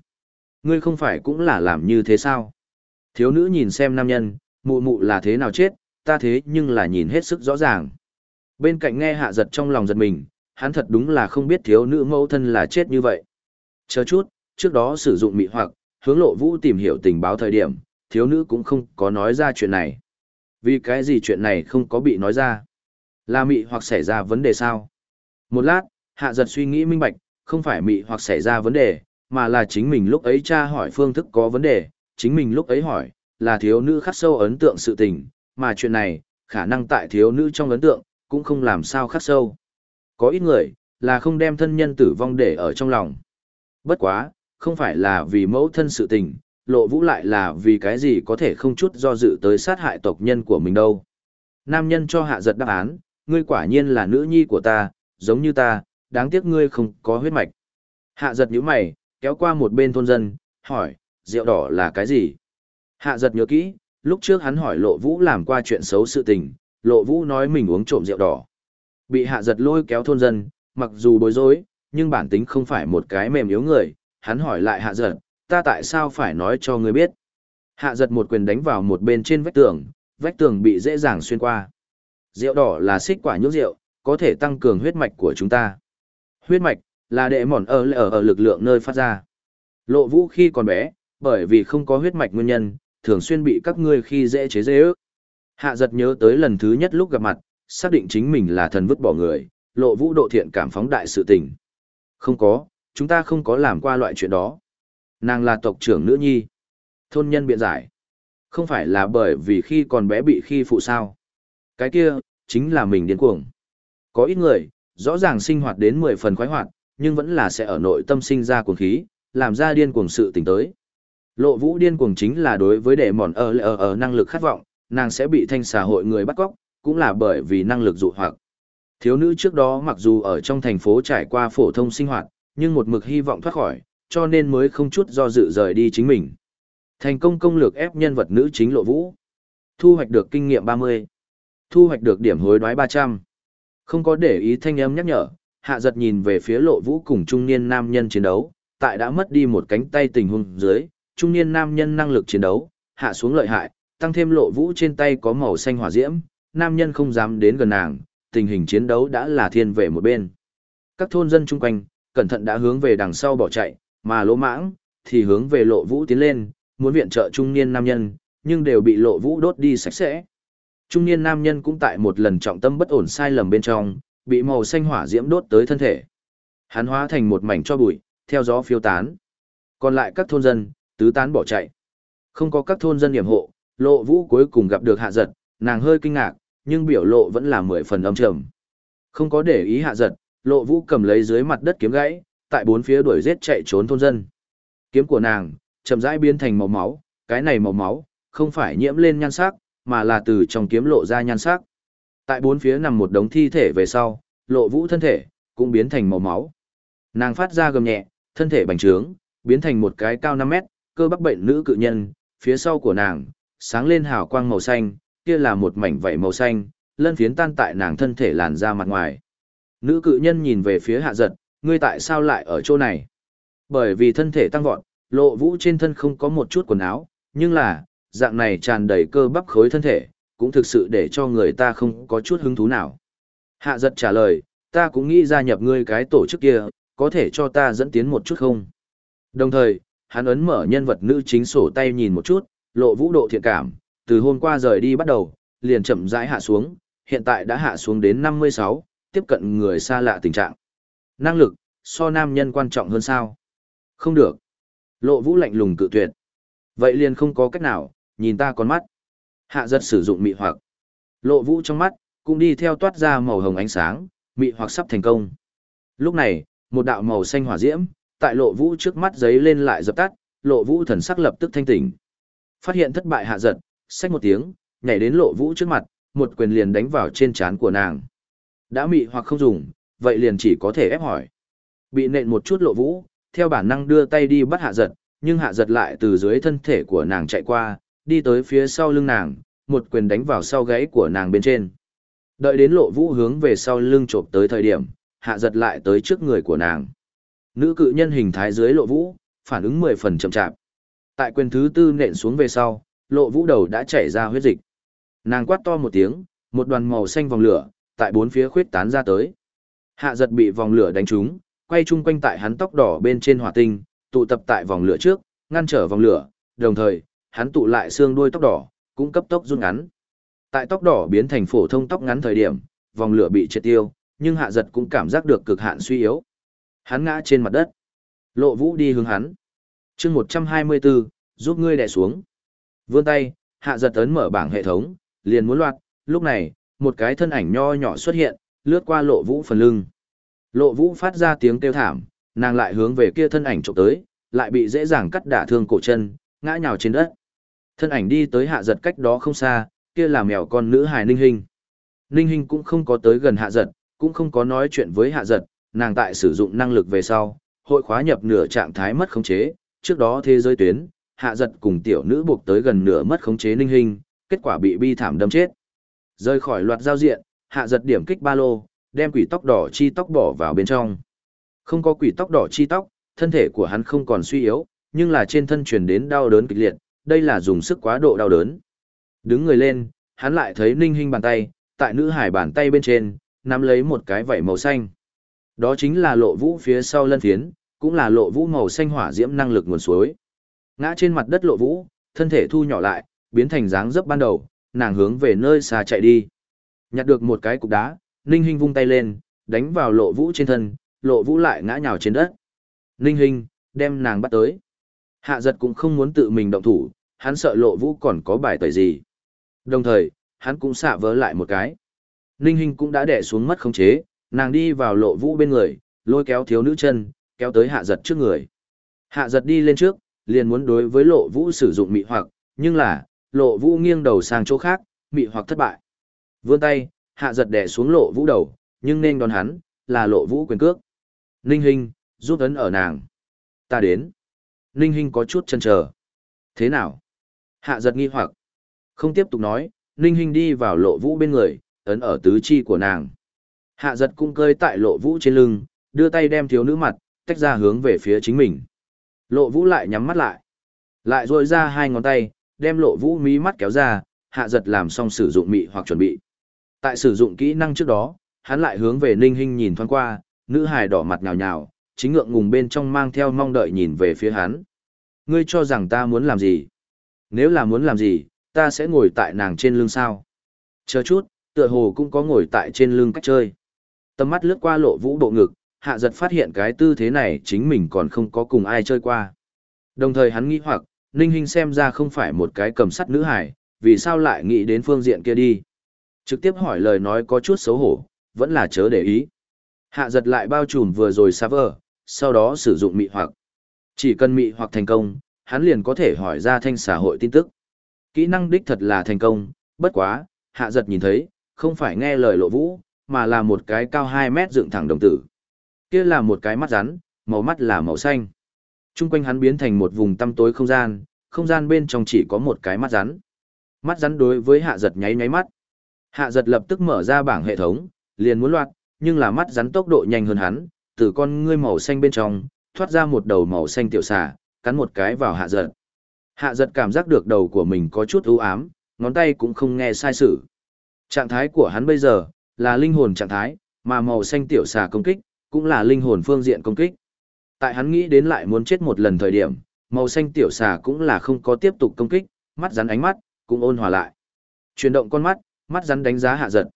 Ngươi không phải cũng là làm như thế sao? Thiếu nữ nhìn xem nam nhân, mụ mụ là thế nào chết, ta thế nhưng là nhìn hết sức rõ ràng. Bên cạnh nghe hạ giật trong lòng giật mình, hắn thật đúng là không biết thiếu nữ mẫu thân là chết như vậy. Chờ chút, trước đó sử dụng mị hoặc, hướng lộ vũ tìm hiểu tình báo thời điểm, thiếu nữ cũng không có nói ra chuyện này. Vì cái gì chuyện này không có bị nói ra? Là mị hoặc xảy ra vấn đề sao? Một lát, hạ giật suy nghĩ minh bạch, không phải mị hoặc xảy ra vấn đề, mà là chính mình lúc ấy tra hỏi phương thức có vấn đề, chính mình lúc ấy hỏi, là thiếu nữ khắc sâu ấn tượng sự tình, mà chuyện này, khả năng tại thiếu nữ trong ấn tượng, cũng không làm sao khắc sâu. Có ít người, là không đem thân nhân tử vong để ở trong lòng. Bất quá, không phải là vì mẫu thân sự tình, lộ vũ lại là vì cái gì có thể không chút do dự tới sát hại tộc nhân của mình đâu. Nam nhân cho hạ giật đáp án, ngươi quả nhiên là nữ nhi của ta, giống như ta, đáng tiếc ngươi không có huyết mạch. Hạ giật nhíu mày, kéo qua một bên thôn dân, hỏi, rượu đỏ là cái gì? Hạ giật nhớ kỹ, lúc trước hắn hỏi lộ vũ làm qua chuyện xấu sự tình, lộ vũ nói mình uống trộm rượu đỏ. Bị hạ giật lôi kéo thôn dân, mặc dù bối rối, nhưng bản tính không phải một cái mềm yếu người, hắn hỏi lại hạ giật, ta tại sao phải nói cho ngươi biết? Hạ giật một quyền đánh vào một bên trên vách tường, vách tường bị dễ dàng xuyên qua. Rượu đỏ là xích quả nhũ rượu, có thể tăng cường huyết mạch của chúng ta. Huyết mạch là đệ mòn ở ở ở lực lượng nơi phát ra. Lộ vũ khi còn bé, bởi vì không có huyết mạch nguyên nhân, thường xuyên bị các ngươi khi dễ chế dễ ước. Hạ giật nhớ tới lần thứ nhất lúc gặp mặt, xác định chính mình là thần vứt bỏ người, lộ vũ độ thiện cảm phóng đại sự tình. Không có, chúng ta không có làm qua loại chuyện đó. Nàng là tộc trưởng nữ nhi. Thôn nhân biện giải. Không phải là bởi vì khi còn bé bị khi phụ sao. Cái kia, chính là mình điên cuồng. Có ít người, rõ ràng sinh hoạt đến 10 phần khoái hoạt, nhưng vẫn là sẽ ở nội tâm sinh ra cuồng khí, làm ra điên cuồng sự tình tới. Lộ vũ điên cuồng chính là đối với đệ mòn ở ở ở năng lực khát vọng, nàng sẽ bị thanh xã hội người bắt cóc, cũng là bởi vì năng lực dụ hoặc. Thiếu nữ trước đó mặc dù ở trong thành phố trải qua phổ thông sinh hoạt, nhưng một mực hy vọng thoát khỏi, cho nên mới không chút do dự rời đi chính mình. Thành công công lược ép nhân vật nữ chính lộ vũ. Thu hoạch được kinh nghiệm 30. Thu hoạch được điểm hối đoái 300. Không có để ý thanh âm nhắc nhở, hạ giật nhìn về phía lộ vũ cùng trung niên nam nhân chiến đấu, tại đã mất đi một cánh tay tình huống dưới, trung niên nam nhân năng lực chiến đấu, hạ xuống lợi hại, tăng thêm lộ vũ trên tay có màu xanh hỏa diễm, nam nhân không dám đến gần nàng, tình hình chiến đấu đã là thiên về một bên. Các thôn dân chung quanh, cẩn thận đã hướng về đằng sau bỏ chạy, mà lỗ mãng, thì hướng về lộ vũ tiến lên, muốn viện trợ trung niên nam nhân, nhưng đều bị lộ vũ đốt đi sạch sẽ. Trung niên nam nhân cũng tại một lần trọng tâm bất ổn sai lầm bên trong, bị màu xanh hỏa diễm đốt tới thân thể. Hắn hóa thành một mảnh cho bụi, theo gió phiêu tán. Còn lại các thôn dân, tứ tán bỏ chạy. Không có các thôn dân điểm hộ, lộ vũ cuối cùng gặp được hạ giật, nàng hơi kinh ngạc, nhưng biểu lộ vẫn là mười phần âm trầm. Không có để ý hạ giật, lộ vũ cầm lấy dưới mặt đất kiếm gãy, tại bốn phía đuổi giết chạy trốn thôn dân. Kiếm của nàng, chậm rãi biến thành màu máu, cái này màu máu, không phải nhiễm lên nhan sắc, mà là từ trong kiếm lộ ra nhan sắc. Tại bốn phía nằm một đống thi thể về sau, lộ vũ thân thể, cũng biến thành màu máu. Nàng phát ra gầm nhẹ, thân thể bành trướng, biến thành một cái cao 5 mét, cơ bắp bệnh nữ cự nhân, phía sau của nàng, sáng lên hào quang màu xanh, kia là một mảnh vảy màu xanh, lân phiến tan tại nàng thân thể làn ra mặt ngoài. Nữ cự nhân nhìn về phía hạ giật, ngươi tại sao lại ở chỗ này? Bởi vì thân thể tăng vọt, lộ vũ trên thân không có một chút quần áo, nhưng là, dạng này tràn đầy cơ bắp khối thân thể, cũng thực sự để cho người ta không có chút hứng thú nào. Hạ giật trả lời, ta cũng nghĩ gia nhập ngươi cái tổ chức kia, có thể cho ta dẫn tiến một chút không? Đồng thời, hắn ấn mở nhân vật nữ chính sổ tay nhìn một chút, lộ vũ độ thiện cảm, từ hôm qua rời đi bắt đầu, liền chậm rãi hạ xuống, hiện tại đã hạ xuống đến 56, tiếp cận người xa lạ tình trạng. Năng lực, so nam nhân quan trọng hơn sao? Không được. Lộ vũ lạnh lùng cự tuyệt. Vậy liền không có cách nào, nhìn ta con mắt. Hạ giật sử dụng mị hoặc. Lộ vũ trong mắt, cũng đi theo toát ra màu hồng ánh sáng, mị hoặc sắp thành công. Lúc này, một đạo màu xanh hỏa diễm, tại lộ vũ trước mắt giấy lên lại dập tắt, lộ vũ thần sắc lập tức thanh tỉnh. Phát hiện thất bại hạ giật, xách một tiếng, nhảy đến lộ vũ trước mặt, một quyền liền đánh vào trên trán của nàng. Đã mị hoặc không dùng, vậy liền chỉ có thể ép hỏi. Bị nện một chút lộ vũ, theo bản năng đưa tay đi bắt hạ giật, nhưng hạ giật lại từ dưới thân thể của nàng chạy qua, đi tới phía sau lưng nàng, một quyền đánh vào sau gáy của nàng bên trên. Đợi đến lộ vũ hướng về sau lưng chộp tới thời điểm, hạ giật lại tới trước người của nàng. Nữ cự nhân hình thái dưới lộ vũ, phản ứng mười phần chậm chạp. Tại quyền thứ tư nện xuống về sau, lộ vũ đầu đã chảy ra huyết dịch. Nàng quát to một tiếng, một đoàn màu xanh vòng lửa, tại bốn phía khuyết tán ra tới. Hạ giật bị vòng lửa đánh trúng, quay chung quanh tại hắn tóc đỏ bên trên hỏa tinh, tụ tập tại vòng lửa trước, ngăn trở vòng lửa, đồng thời, hắn tụ lại xương đuôi tóc đỏ, cũng cấp tốc rút ngắn. Tại tóc đỏ biến thành phổ thông tóc ngắn thời điểm, vòng lửa bị triệt tiêu, nhưng hạ giật cũng cảm giác được cực hạn suy yếu. Hắn ngã trên mặt đất. Lộ vũ đi hướng hắn. chương 124, giúp ngươi đè xuống. Vươn tay, hạ giật ấn mở bảng hệ thống, liền muốn loạt, lúc này, một cái thân ảnh nho nhỏ xuất hiện, lướt qua lộ vũ phần lưng. Lộ vũ phát ra tiếng kêu thảm, nàng lại hướng về kia thân ảnh trộm tới, lại bị dễ dàng cắt đả thương cổ chân, ngã nhào trên đất. Thân ảnh đi tới hạ giật cách đó không xa, kia là mèo con nữ hài Ninh Hinh. Ninh Hinh cũng không có tới gần hạ giật, cũng không có nói chuyện với hạ giật, nàng tại sử dụng năng lực về sau, hội khóa nhập nửa trạng thái mất khống chế, trước đó thế giới tuyến, hạ giật cùng tiểu nữ buộc tới gần nửa mất khống chế Ninh hình, kết quả bị bi thảm đâm chết. Rơi khỏi loạt giao diện, hạ giật điểm kích ba lô, đem quỷ tóc đỏ chi tóc bỏ vào bên trong. Không có quỷ tóc đỏ chi tóc, thân thể của hắn không còn suy yếu, nhưng là trên thân truyền đến đau đớn kịch liệt, đây là dùng sức quá độ đau đớn. Đứng người lên, hắn lại thấy ninh hình bàn tay, tại nữ hải bàn tay bên trên, nắm lấy một cái vảy màu xanh. Đó chính là lộ vũ phía sau lân phiến, cũng là lộ vũ màu xanh hỏa diễm năng lực nguồn suối. Ngã trên mặt đất lộ vũ, thân thể thu nhỏ lại, biến thành dáng dấp ban đầu, nàng hướng về nơi xa chạy đi. Nhặt được một cái cục đá, Ninh Hinh vung tay lên, đánh vào lộ vũ trên thân, lộ vũ lại ngã nhào trên đất. Ninh Hinh, đem nàng bắt tới. Hạ giật cũng không muốn tự mình động thủ, hắn sợ lộ vũ còn có bài tẩy gì. Đồng thời, hắn cũng xạ vỡ lại một cái. Ninh Hinh cũng đã đẻ xuống mất khống chế, nàng đi vào lộ vũ bên người, lôi kéo thiếu nữ chân, kéo tới hạ giật trước người. Hạ giật đi lên trước, liền muốn đối với lộ vũ sử dụng mị hoặc, nhưng là, lộ vũ nghiêng đầu sang chỗ khác, mị hoặc thất bại. Vươn tay, hạ giật đẻ xuống lộ vũ đầu, nhưng nên đón hắn, là lộ vũ quyền cước. Ninh Hinh, giúp ấn ở nàng. Ta đến. Ninh Hinh có chút chân chờ. Thế nào? Hạ giật nghi hoặc. Không tiếp tục nói, Ninh Hinh đi vào lộ vũ bên người, ấn ở tứ chi của nàng. Hạ giật cũng cơi tại lộ vũ trên lưng, đưa tay đem thiếu nữ mặt, tách ra hướng về phía chính mình. Lộ vũ lại nhắm mắt lại. Lại rôi ra hai ngón tay, đem lộ vũ mí mắt kéo ra, hạ giật làm xong sử dụng mị hoặc chuẩn bị. Tại sử dụng kỹ năng trước đó, hắn lại hướng về ninh hinh nhìn thoáng qua, nữ hài đỏ mặt nhào nhào, chính ngượng ngùng bên trong mang theo mong đợi nhìn về phía hắn. Ngươi cho rằng ta muốn làm gì? Nếu là muốn làm gì, ta sẽ ngồi tại nàng trên lưng sao? Chờ chút, tựa hồ cũng có ngồi tại trên lưng cách chơi. Tầm mắt lướt qua lộ vũ bộ ngực, hạ giật phát hiện cái tư thế này chính mình còn không có cùng ai chơi qua. Đồng thời hắn nghĩ hoặc, Ninh Hinh xem ra không phải một cái cầm sắt nữ hải, vì sao lại nghĩ đến phương diện kia đi. Trực tiếp hỏi lời nói có chút xấu hổ, vẫn là chớ để ý. Hạ giật lại bao trùm vừa rồi server, sau đó sử dụng mị hoặc. Chỉ cần mị hoặc thành công, hắn liền có thể hỏi ra thanh xã hội tin tức. Kỹ năng đích thật là thành công, bất quá, hạ giật nhìn thấy, không phải nghe lời lộ vũ, mà là một cái cao 2 mét dựng thẳng đồng tử, Kia là một cái mắt rắn, màu mắt là màu xanh. Trung quanh hắn biến thành một vùng tăm tối không gian, không gian bên trong chỉ có một cái mắt rắn. Mắt rắn đối với hạ giật nháy nháy mắt. Hạ giật lập tức mở ra bảng hệ thống, liền muốn loạt, nhưng là mắt rắn tốc độ nhanh hơn hắn, từ con ngươi màu xanh bên trong, thoát ra một đầu màu xanh tiểu xà, cắn một cái vào hạ giật. Hạ giật cảm giác được đầu của mình có chút ưu ám, ngón tay cũng không nghe sai sự. Trạng thái của hắn bây giờ, là linh hồn trạng thái, mà màu xanh tiểu xà công kích, cũng là linh hồn phương diện công kích. Tại hắn nghĩ đến lại muốn chết một lần thời điểm, màu xanh tiểu xà cũng là không có tiếp tục công kích, mắt rắn ánh mắt, cũng ôn hòa lại. Chuyển động con mắt, mắt rắn đánh giá hạ giật.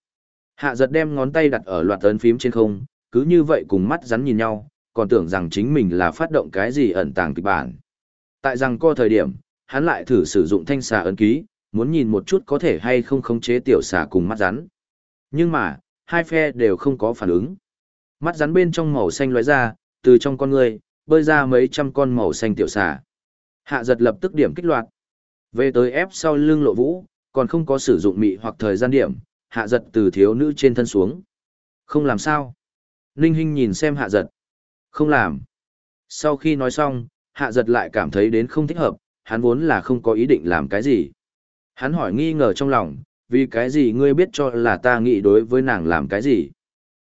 Hạ giật đem ngón tay đặt ở loạt ấn phím trên không, cứ như vậy cùng mắt rắn nhìn nhau, còn tưởng rằng chính mình là phát động cái gì ẩn tàng kịch bản. Tại rằng co thời điểm, hắn lại thử sử dụng thanh xà ấn ký, muốn nhìn một chút có thể hay không khống chế tiểu xà cùng mắt rắn. Nhưng mà, hai phe đều không có phản ứng. Mắt rắn bên trong màu xanh lóe ra, từ trong con người, bơi ra mấy trăm con màu xanh tiểu xà. Hạ giật lập tức điểm kích loạt. Về tới ép sau lưng lộ vũ, còn không có sử dụng mị hoặc thời gian điểm, hạ giật từ thiếu nữ trên thân xuống. Không làm sao. Ninh Hinh nhìn xem hạ giật. Không làm. Sau khi nói xong, hạ giật lại cảm thấy đến không thích hợp, hắn vốn là không có ý định làm cái gì. Hắn hỏi nghi ngờ trong lòng, vì cái gì ngươi biết cho là ta nghĩ đối với nàng làm cái gì?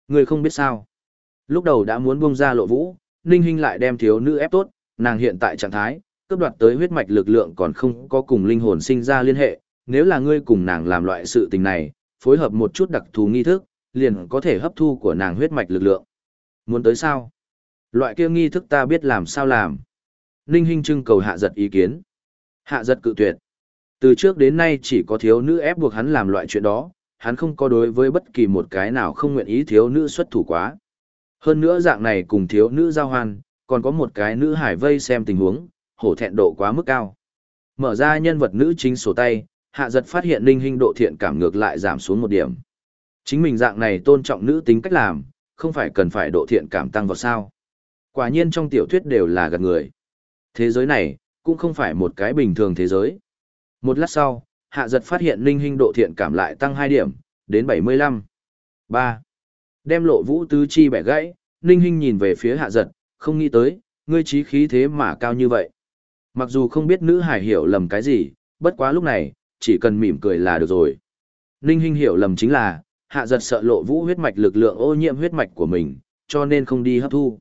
Ngươi không biết sao? Lúc đầu đã muốn buông ra lộ vũ, Ninh Hinh lại đem thiếu nữ ép tốt, nàng hiện tại trạng thái, cướp đoạt tới huyết mạch lực lượng còn không có cùng linh hồn sinh ra liên hệ, nếu là ngươi cùng nàng làm loại sự tình này, phối hợp một chút đặc thù nghi thức, liền có thể hấp thu của nàng huyết mạch lực lượng. Muốn tới sao? Loại kia nghi thức ta biết làm sao làm. Ninh Hinh trưng cầu hạ giật ý kiến. Hạ giật cự tuyệt. Từ trước đến nay chỉ có thiếu nữ ép buộc hắn làm loại chuyện đó, hắn không có đối với bất kỳ một cái nào không nguyện ý thiếu nữ xuất thủ quá. Hơn nữa dạng này cùng thiếu nữ giao hoan, còn có một cái nữ hải vây xem tình huống, hổ thẹn độ quá mức cao. Mở ra nhân vật nữ chính sổ tay, hạ giật phát hiện linh hình độ thiện cảm ngược lại giảm xuống một điểm. Chính mình dạng này tôn trọng nữ tính cách làm, không phải cần phải độ thiện cảm tăng vào sao. Quả nhiên trong tiểu thuyết đều là gạt người. Thế giới này, cũng không phải một cái bình thường thế giới. Một lát sau, hạ giật phát hiện linh hình độ thiện cảm lại tăng 2 điểm, đến 75. 3. Đem lộ vũ tứ chi bẻ gãy, Linh hình nhìn về phía hạ giật, không nghĩ tới, ngươi trí khí thế mà cao như vậy. Mặc dù không biết nữ hải hiểu lầm cái gì, bất quá lúc này, chỉ cần mỉm cười là được rồi. Ninh hình hiểu lầm chính là, hạ giật sợ lộ vũ huyết mạch lực lượng ô nhiễm huyết mạch của mình, cho nên không đi hấp thu.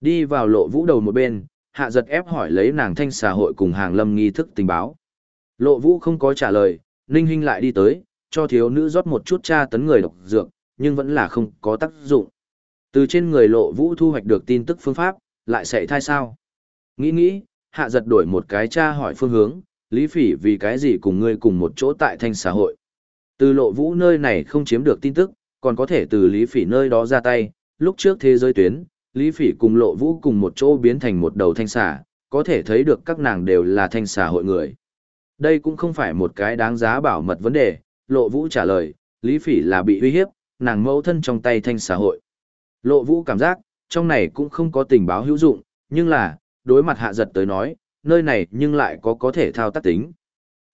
Đi vào lộ vũ đầu một bên, hạ giật ép hỏi lấy nàng thanh xà hội cùng hàng lâm nghi thức tình báo. Lộ vũ không có trả lời, ninh Hinh lại đi tới, cho thiếu nữ rót một chút tra tấn người độc dược, nhưng vẫn là không có tác dụng. Từ trên người lộ vũ thu hoạch được tin tức phương pháp, lại sẽ thai sao. Nghĩ nghĩ, hạ giật đổi một cái tra hỏi phương hướng, Lý Phỉ vì cái gì cùng ngươi cùng một chỗ tại thanh xã hội. Từ lộ vũ nơi này không chiếm được tin tức, còn có thể từ Lý Phỉ nơi đó ra tay, lúc trước thế giới tuyến, Lý Phỉ cùng lộ vũ cùng một chỗ biến thành một đầu thanh xà, có thể thấy được các nàng đều là thanh xà hội người. Đây cũng không phải một cái đáng giá bảo mật vấn đề, lộ vũ trả lời, Lý Phỉ là bị uy hiếp, nàng mẫu thân trong tay thanh xã hội. Lộ vũ cảm giác, trong này cũng không có tình báo hữu dụng, nhưng là, đối mặt hạ giật tới nói, nơi này nhưng lại có có thể thao tác tính.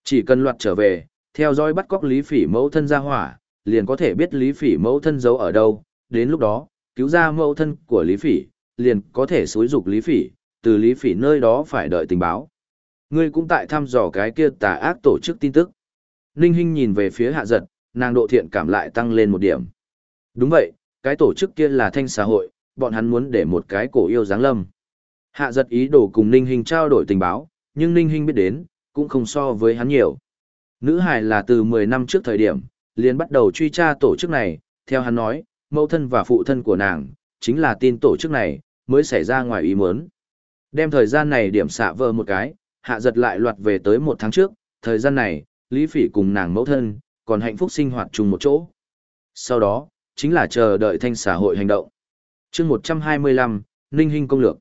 Chỉ cần loạt trở về, theo dõi bắt cóc Lý Phỉ mẫu thân ra hỏa, liền có thể biết Lý Phỉ mẫu thân giấu ở đâu, đến lúc đó, cứu ra mẫu thân của Lý Phỉ, liền có thể xúi dục Lý Phỉ, từ Lý Phỉ nơi đó phải đợi tình báo. Ngươi cũng tại thăm dò cái kia tà ác tổ chức tin tức. Ninh Hinh nhìn về phía hạ giật, nàng độ thiện cảm lại tăng lên một điểm. Đúng vậy, cái tổ chức kia là thanh xã hội, bọn hắn muốn để một cái cổ yêu giáng lâm. Hạ giật ý đồ cùng Ninh Hinh trao đổi tình báo, nhưng Ninh Hinh biết đến, cũng không so với hắn nhiều. Nữ Hải là từ 10 năm trước thời điểm, liền bắt đầu truy tra tổ chức này, theo hắn nói, mẫu thân và phụ thân của nàng, chính là tin tổ chức này, mới xảy ra ngoài ý muốn. Đem thời gian này điểm xạ vờ một cái, hạ giật lại loạt về tới một tháng trước, thời gian này, Lý Phỉ cùng nàng mẫu thân, còn hạnh phúc sinh hoạt chung một chỗ. Sau đó, chính là chờ đợi thanh xã hội hành động. chương 125, Ninh Hinh công lược.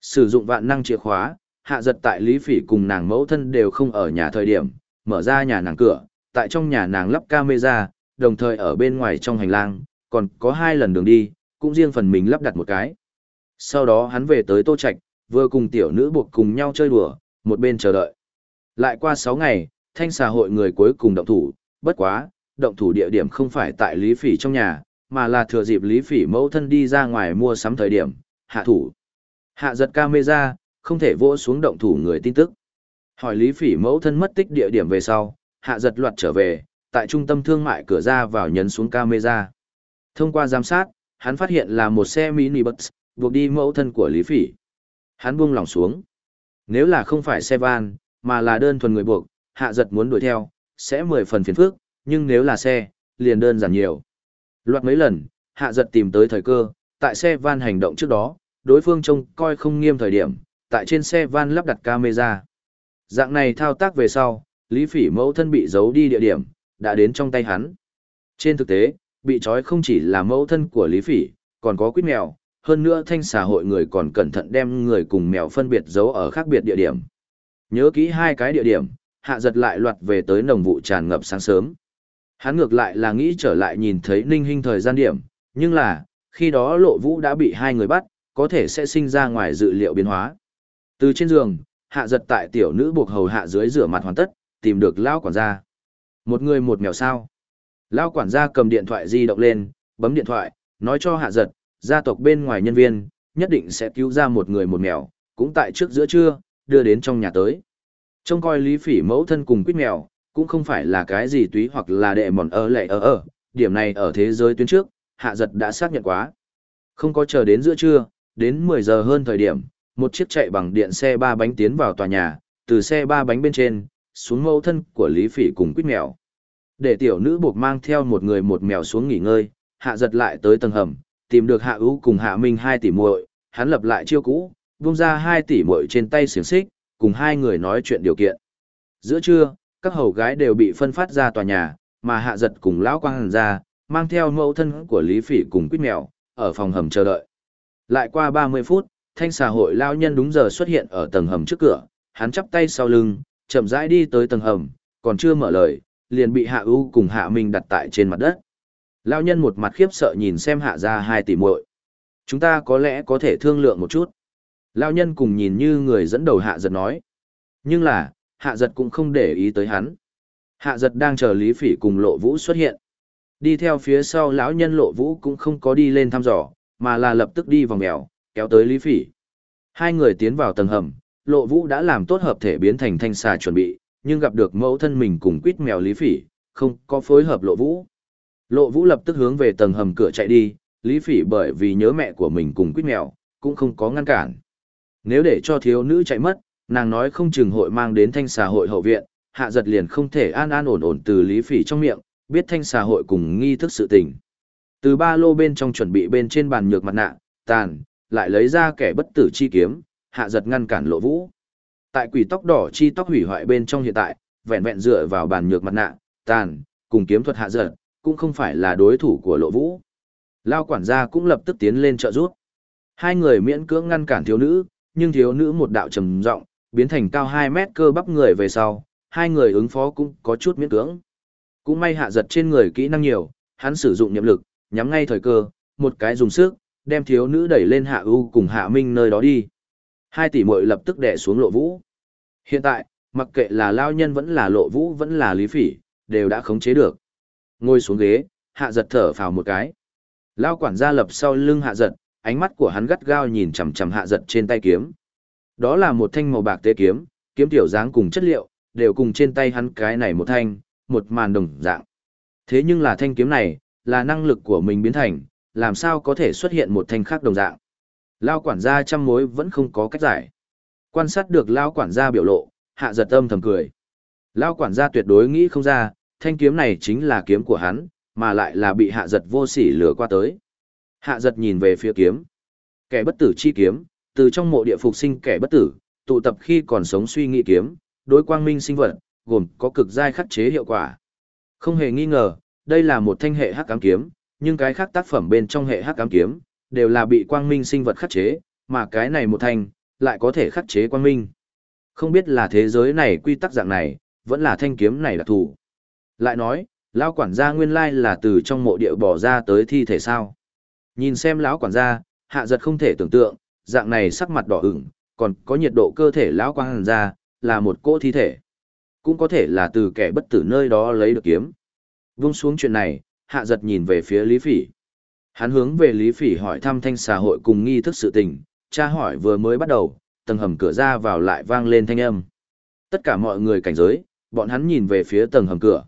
Sử dụng vạn năng chìa khóa, hạ giật tại Lý Phỉ cùng nàng mẫu thân đều không ở nhà thời điểm, mở ra nhà nàng cửa, tại trong nhà nàng lắp camera, đồng thời ở bên ngoài trong hành lang, còn có hai lần đường đi, cũng riêng phần mình lắp đặt một cái. Sau đó hắn về tới Tô Trạch, vừa cùng tiểu nữ buộc cùng nhau chơi đùa, một bên chờ đợi. Lại qua 6 ngày, thanh xã hội người cuối cùng động thủ, bất quá, động thủ địa điểm không phải tại Lý Phỉ trong nhà, mà là thừa dịp Lý Phỉ mẫu thân đi ra ngoài mua sắm thời điểm, hạ thủ. Hạ giật camera, không thể vỗ xuống động thủ người tin tức. Hỏi Lý Phỉ mẫu thân mất tích địa điểm về sau, hạ giật loạt trở về, tại trung tâm thương mại cửa ra vào nhấn xuống camera. Thông qua giám sát, hắn phát hiện là một xe mini bus, buộc đi mẫu thân của Lý Phỉ. Hắn buông lòng xuống. Nếu là không phải xe van, mà là đơn thuần người buộc, hạ giật muốn đuổi theo, sẽ mười phần phiền phức, nhưng nếu là xe, liền đơn giản nhiều. Loạt mấy lần, hạ giật tìm tới thời cơ, tại xe van hành động trước đó, đối phương trông coi không nghiêm thời điểm, tại trên xe van lắp đặt camera. Dạng này thao tác về sau, Lý Phỉ mẫu thân bị giấu đi địa điểm, đã đến trong tay hắn. Trên thực tế, bị trói không chỉ là mẫu thân của Lý Phỉ, còn có quýt mèo, hơn nữa thanh xã hội người còn cẩn thận đem người cùng mèo phân biệt giấu ở khác biệt địa điểm. Nhớ kỹ hai cái địa điểm, hạ giật lại loạt về tới nồng vụ tràn ngập sáng sớm. Hắn ngược lại là nghĩ trở lại nhìn thấy ninh hình thời gian điểm, nhưng là, khi đó lộ vũ đã bị hai người bắt, có thể sẽ sinh ra ngoài dự liệu biến hóa. Từ trên giường, hạ giật tại tiểu nữ buộc hầu hạ dưới rửa mặt hoàn tất, tìm được lao quản gia. Một người một mèo sao. Lao quản gia cầm điện thoại di động lên, bấm điện thoại, nói cho hạ giật, gia tộc bên ngoài nhân viên, nhất định sẽ cứu ra một người một mèo, cũng tại trước giữa trưa, đưa đến trong nhà tới. Trông coi lý phỉ mẫu thân cùng quýt mèo, cũng không phải là cái gì túy hoặc là đệ mòn ơ lệ ở ở, điểm này ở thế giới tuyến trước, hạ giật đã xác nhận quá. Không có chờ đến giữa trưa, đến 10 giờ hơn thời điểm, một chiếc chạy bằng điện xe ba bánh tiến vào tòa nhà, từ xe ba bánh bên trên, xuống mẫu thân của Lý Phỉ cùng quýt mèo. Để tiểu nữ buộc mang theo một người một mèo xuống nghỉ ngơi, hạ giật lại tới tầng hầm, tìm được hạ ưu cùng hạ minh hai tỷ muội hắn lập lại chiêu cũ, buông ra hai tỷ muội trên tay xiềng xích, cùng hai người nói chuyện điều kiện. Giữa trưa, các hầu gái đều bị phân phát ra tòa nhà, mà hạ giật cùng lão quang hàn ra, mang theo mẫu thân của Lý Phỉ cùng quýt mèo, ở phòng hầm chờ đợi. Lại qua 30 phút, thanh xà hội lao nhân đúng giờ xuất hiện ở tầng hầm trước cửa, hắn chắp tay sau lưng, chậm rãi đi tới tầng hầm, còn chưa mở lời, liền bị Hạ ưu cùng Hạ Minh đặt tại trên mặt đất. Lao nhân một mặt khiếp sợ nhìn xem Hạ ra hai tỷ muội. Chúng ta có lẽ có thể thương lượng một chút. Lao nhân cùng nhìn như người dẫn đầu Hạ giật nói. Nhưng là, Hạ giật cũng không để ý tới hắn. Hạ giật đang chờ Lý Phỉ cùng Lộ Vũ xuất hiện. Đi theo phía sau lão nhân Lộ Vũ cũng không có đi lên thăm dò, mà là lập tức đi vòng mèo, kéo tới Lý Phỉ. Hai người tiến vào tầng hầm, Lộ Vũ đã làm tốt hợp thể biến thành thanh xà chuẩn bị, nhưng gặp được mẫu thân mình cùng quýt mèo Lý Phỉ, không có phối hợp Lộ Vũ. Lộ Vũ lập tức hướng về tầng hầm cửa chạy đi, Lý Phỉ bởi vì nhớ mẹ của mình cùng quýt mèo, cũng không có ngăn cản. Nếu để cho thiếu nữ chạy mất, nàng nói không chừng hội mang đến thanh xà hội hậu viện, hạ giật liền không thể an an ổn ổn từ Lý Phỉ trong miệng, biết thanh xà hội cùng nghi thức sự tình. Từ ba lô bên trong chuẩn bị bên trên bàn nhược mặt nạ, tàn, lại lấy ra kẻ bất tử chi kiếm, hạ giật ngăn cản lộ vũ. Tại quỷ tóc đỏ chi tóc hủy hoại bên trong hiện tại, vẹn vẹn dựa vào bàn nhược mặt nạ, tàn, cùng kiếm thuật hạ giật, cũng không phải là đối thủ của lộ vũ. Lao quản gia cũng lập tức tiến lên trợ giúp. Hai người miễn cưỡng ngăn cản thiếu nữ, nhưng thiếu nữ một đạo trầm rộng, biến thành cao 2 mét cơ bắp người về sau, hai người ứng phó cũng có chút miễn cưỡng. Cũng may hạ giật trên người kỹ năng nhiều, hắn sử dụng niệm lực, nhắm ngay thời cơ, một cái dùng sức, đem thiếu nữ đẩy lên hạ ưu cùng hạ minh nơi đó đi. Hai tỷ muội lập tức đè xuống lộ vũ. Hiện tại, mặc kệ là lao nhân vẫn là lộ vũ vẫn là lý phỉ, đều đã khống chế được. Ngồi xuống ghế, hạ giật thở phào một cái. Lao quản gia lập sau lưng hạ giật, ánh mắt của hắn gắt gao nhìn chằm chằm hạ giật trên tay kiếm. Đó là một thanh màu bạc tế kiếm, kiếm tiểu dáng cùng chất liệu, đều cùng trên tay hắn cái này một thanh, một màn đồng dạng. Thế nhưng là thanh kiếm này, là năng lực của mình biến thành, làm sao có thể xuất hiện một thanh khác đồng dạng. Lao quản gia trăm mối vẫn không có cách giải. Quan sát được Lao quản gia biểu lộ, hạ giật âm thầm cười. Lao quản gia tuyệt đối nghĩ không ra, thanh kiếm này chính là kiếm của hắn, mà lại là bị hạ giật vô sỉ lừa qua tới. Hạ giật nhìn về phía kiếm. Kẻ bất tử chi kiếm, từ trong mộ địa phục sinh kẻ bất tử, tụ tập khi còn sống suy nghĩ kiếm, đối quang minh sinh vật, gồm có cực giai khắc chế hiệu quả. Không hề nghi ngờ, đây là một thanh hệ hắc ám kiếm, nhưng cái khác tác phẩm bên trong hệ hắc ám kiếm, đều là bị quang minh sinh vật khắc chế, mà cái này một thanh, lại có thể khắc chế quang minh. Không biết là thế giới này quy tắc dạng này, vẫn là thanh kiếm này là thủ. Lại nói, lão quản gia nguyên lai là từ trong mộ địa bỏ ra tới thi thể sao. Nhìn xem lão quản gia, hạ giật không thể tưởng tượng, dạng này sắc mặt đỏ ửng, còn có nhiệt độ cơ thể lão quang gia, là một cỗ thi thể. Cũng có thể là từ kẻ bất tử nơi đó lấy được kiếm. Vung xuống chuyện này, hạ giật nhìn về phía Lý Phỉ. Hắn hướng về Lý Phỉ hỏi thăm thanh xà hội cùng nghi thức sự tình, tra hỏi vừa mới bắt đầu, tầng hầm cửa ra vào lại vang lên thanh âm. Tất cả mọi người cảnh giới, bọn hắn nhìn về phía tầng hầm cửa.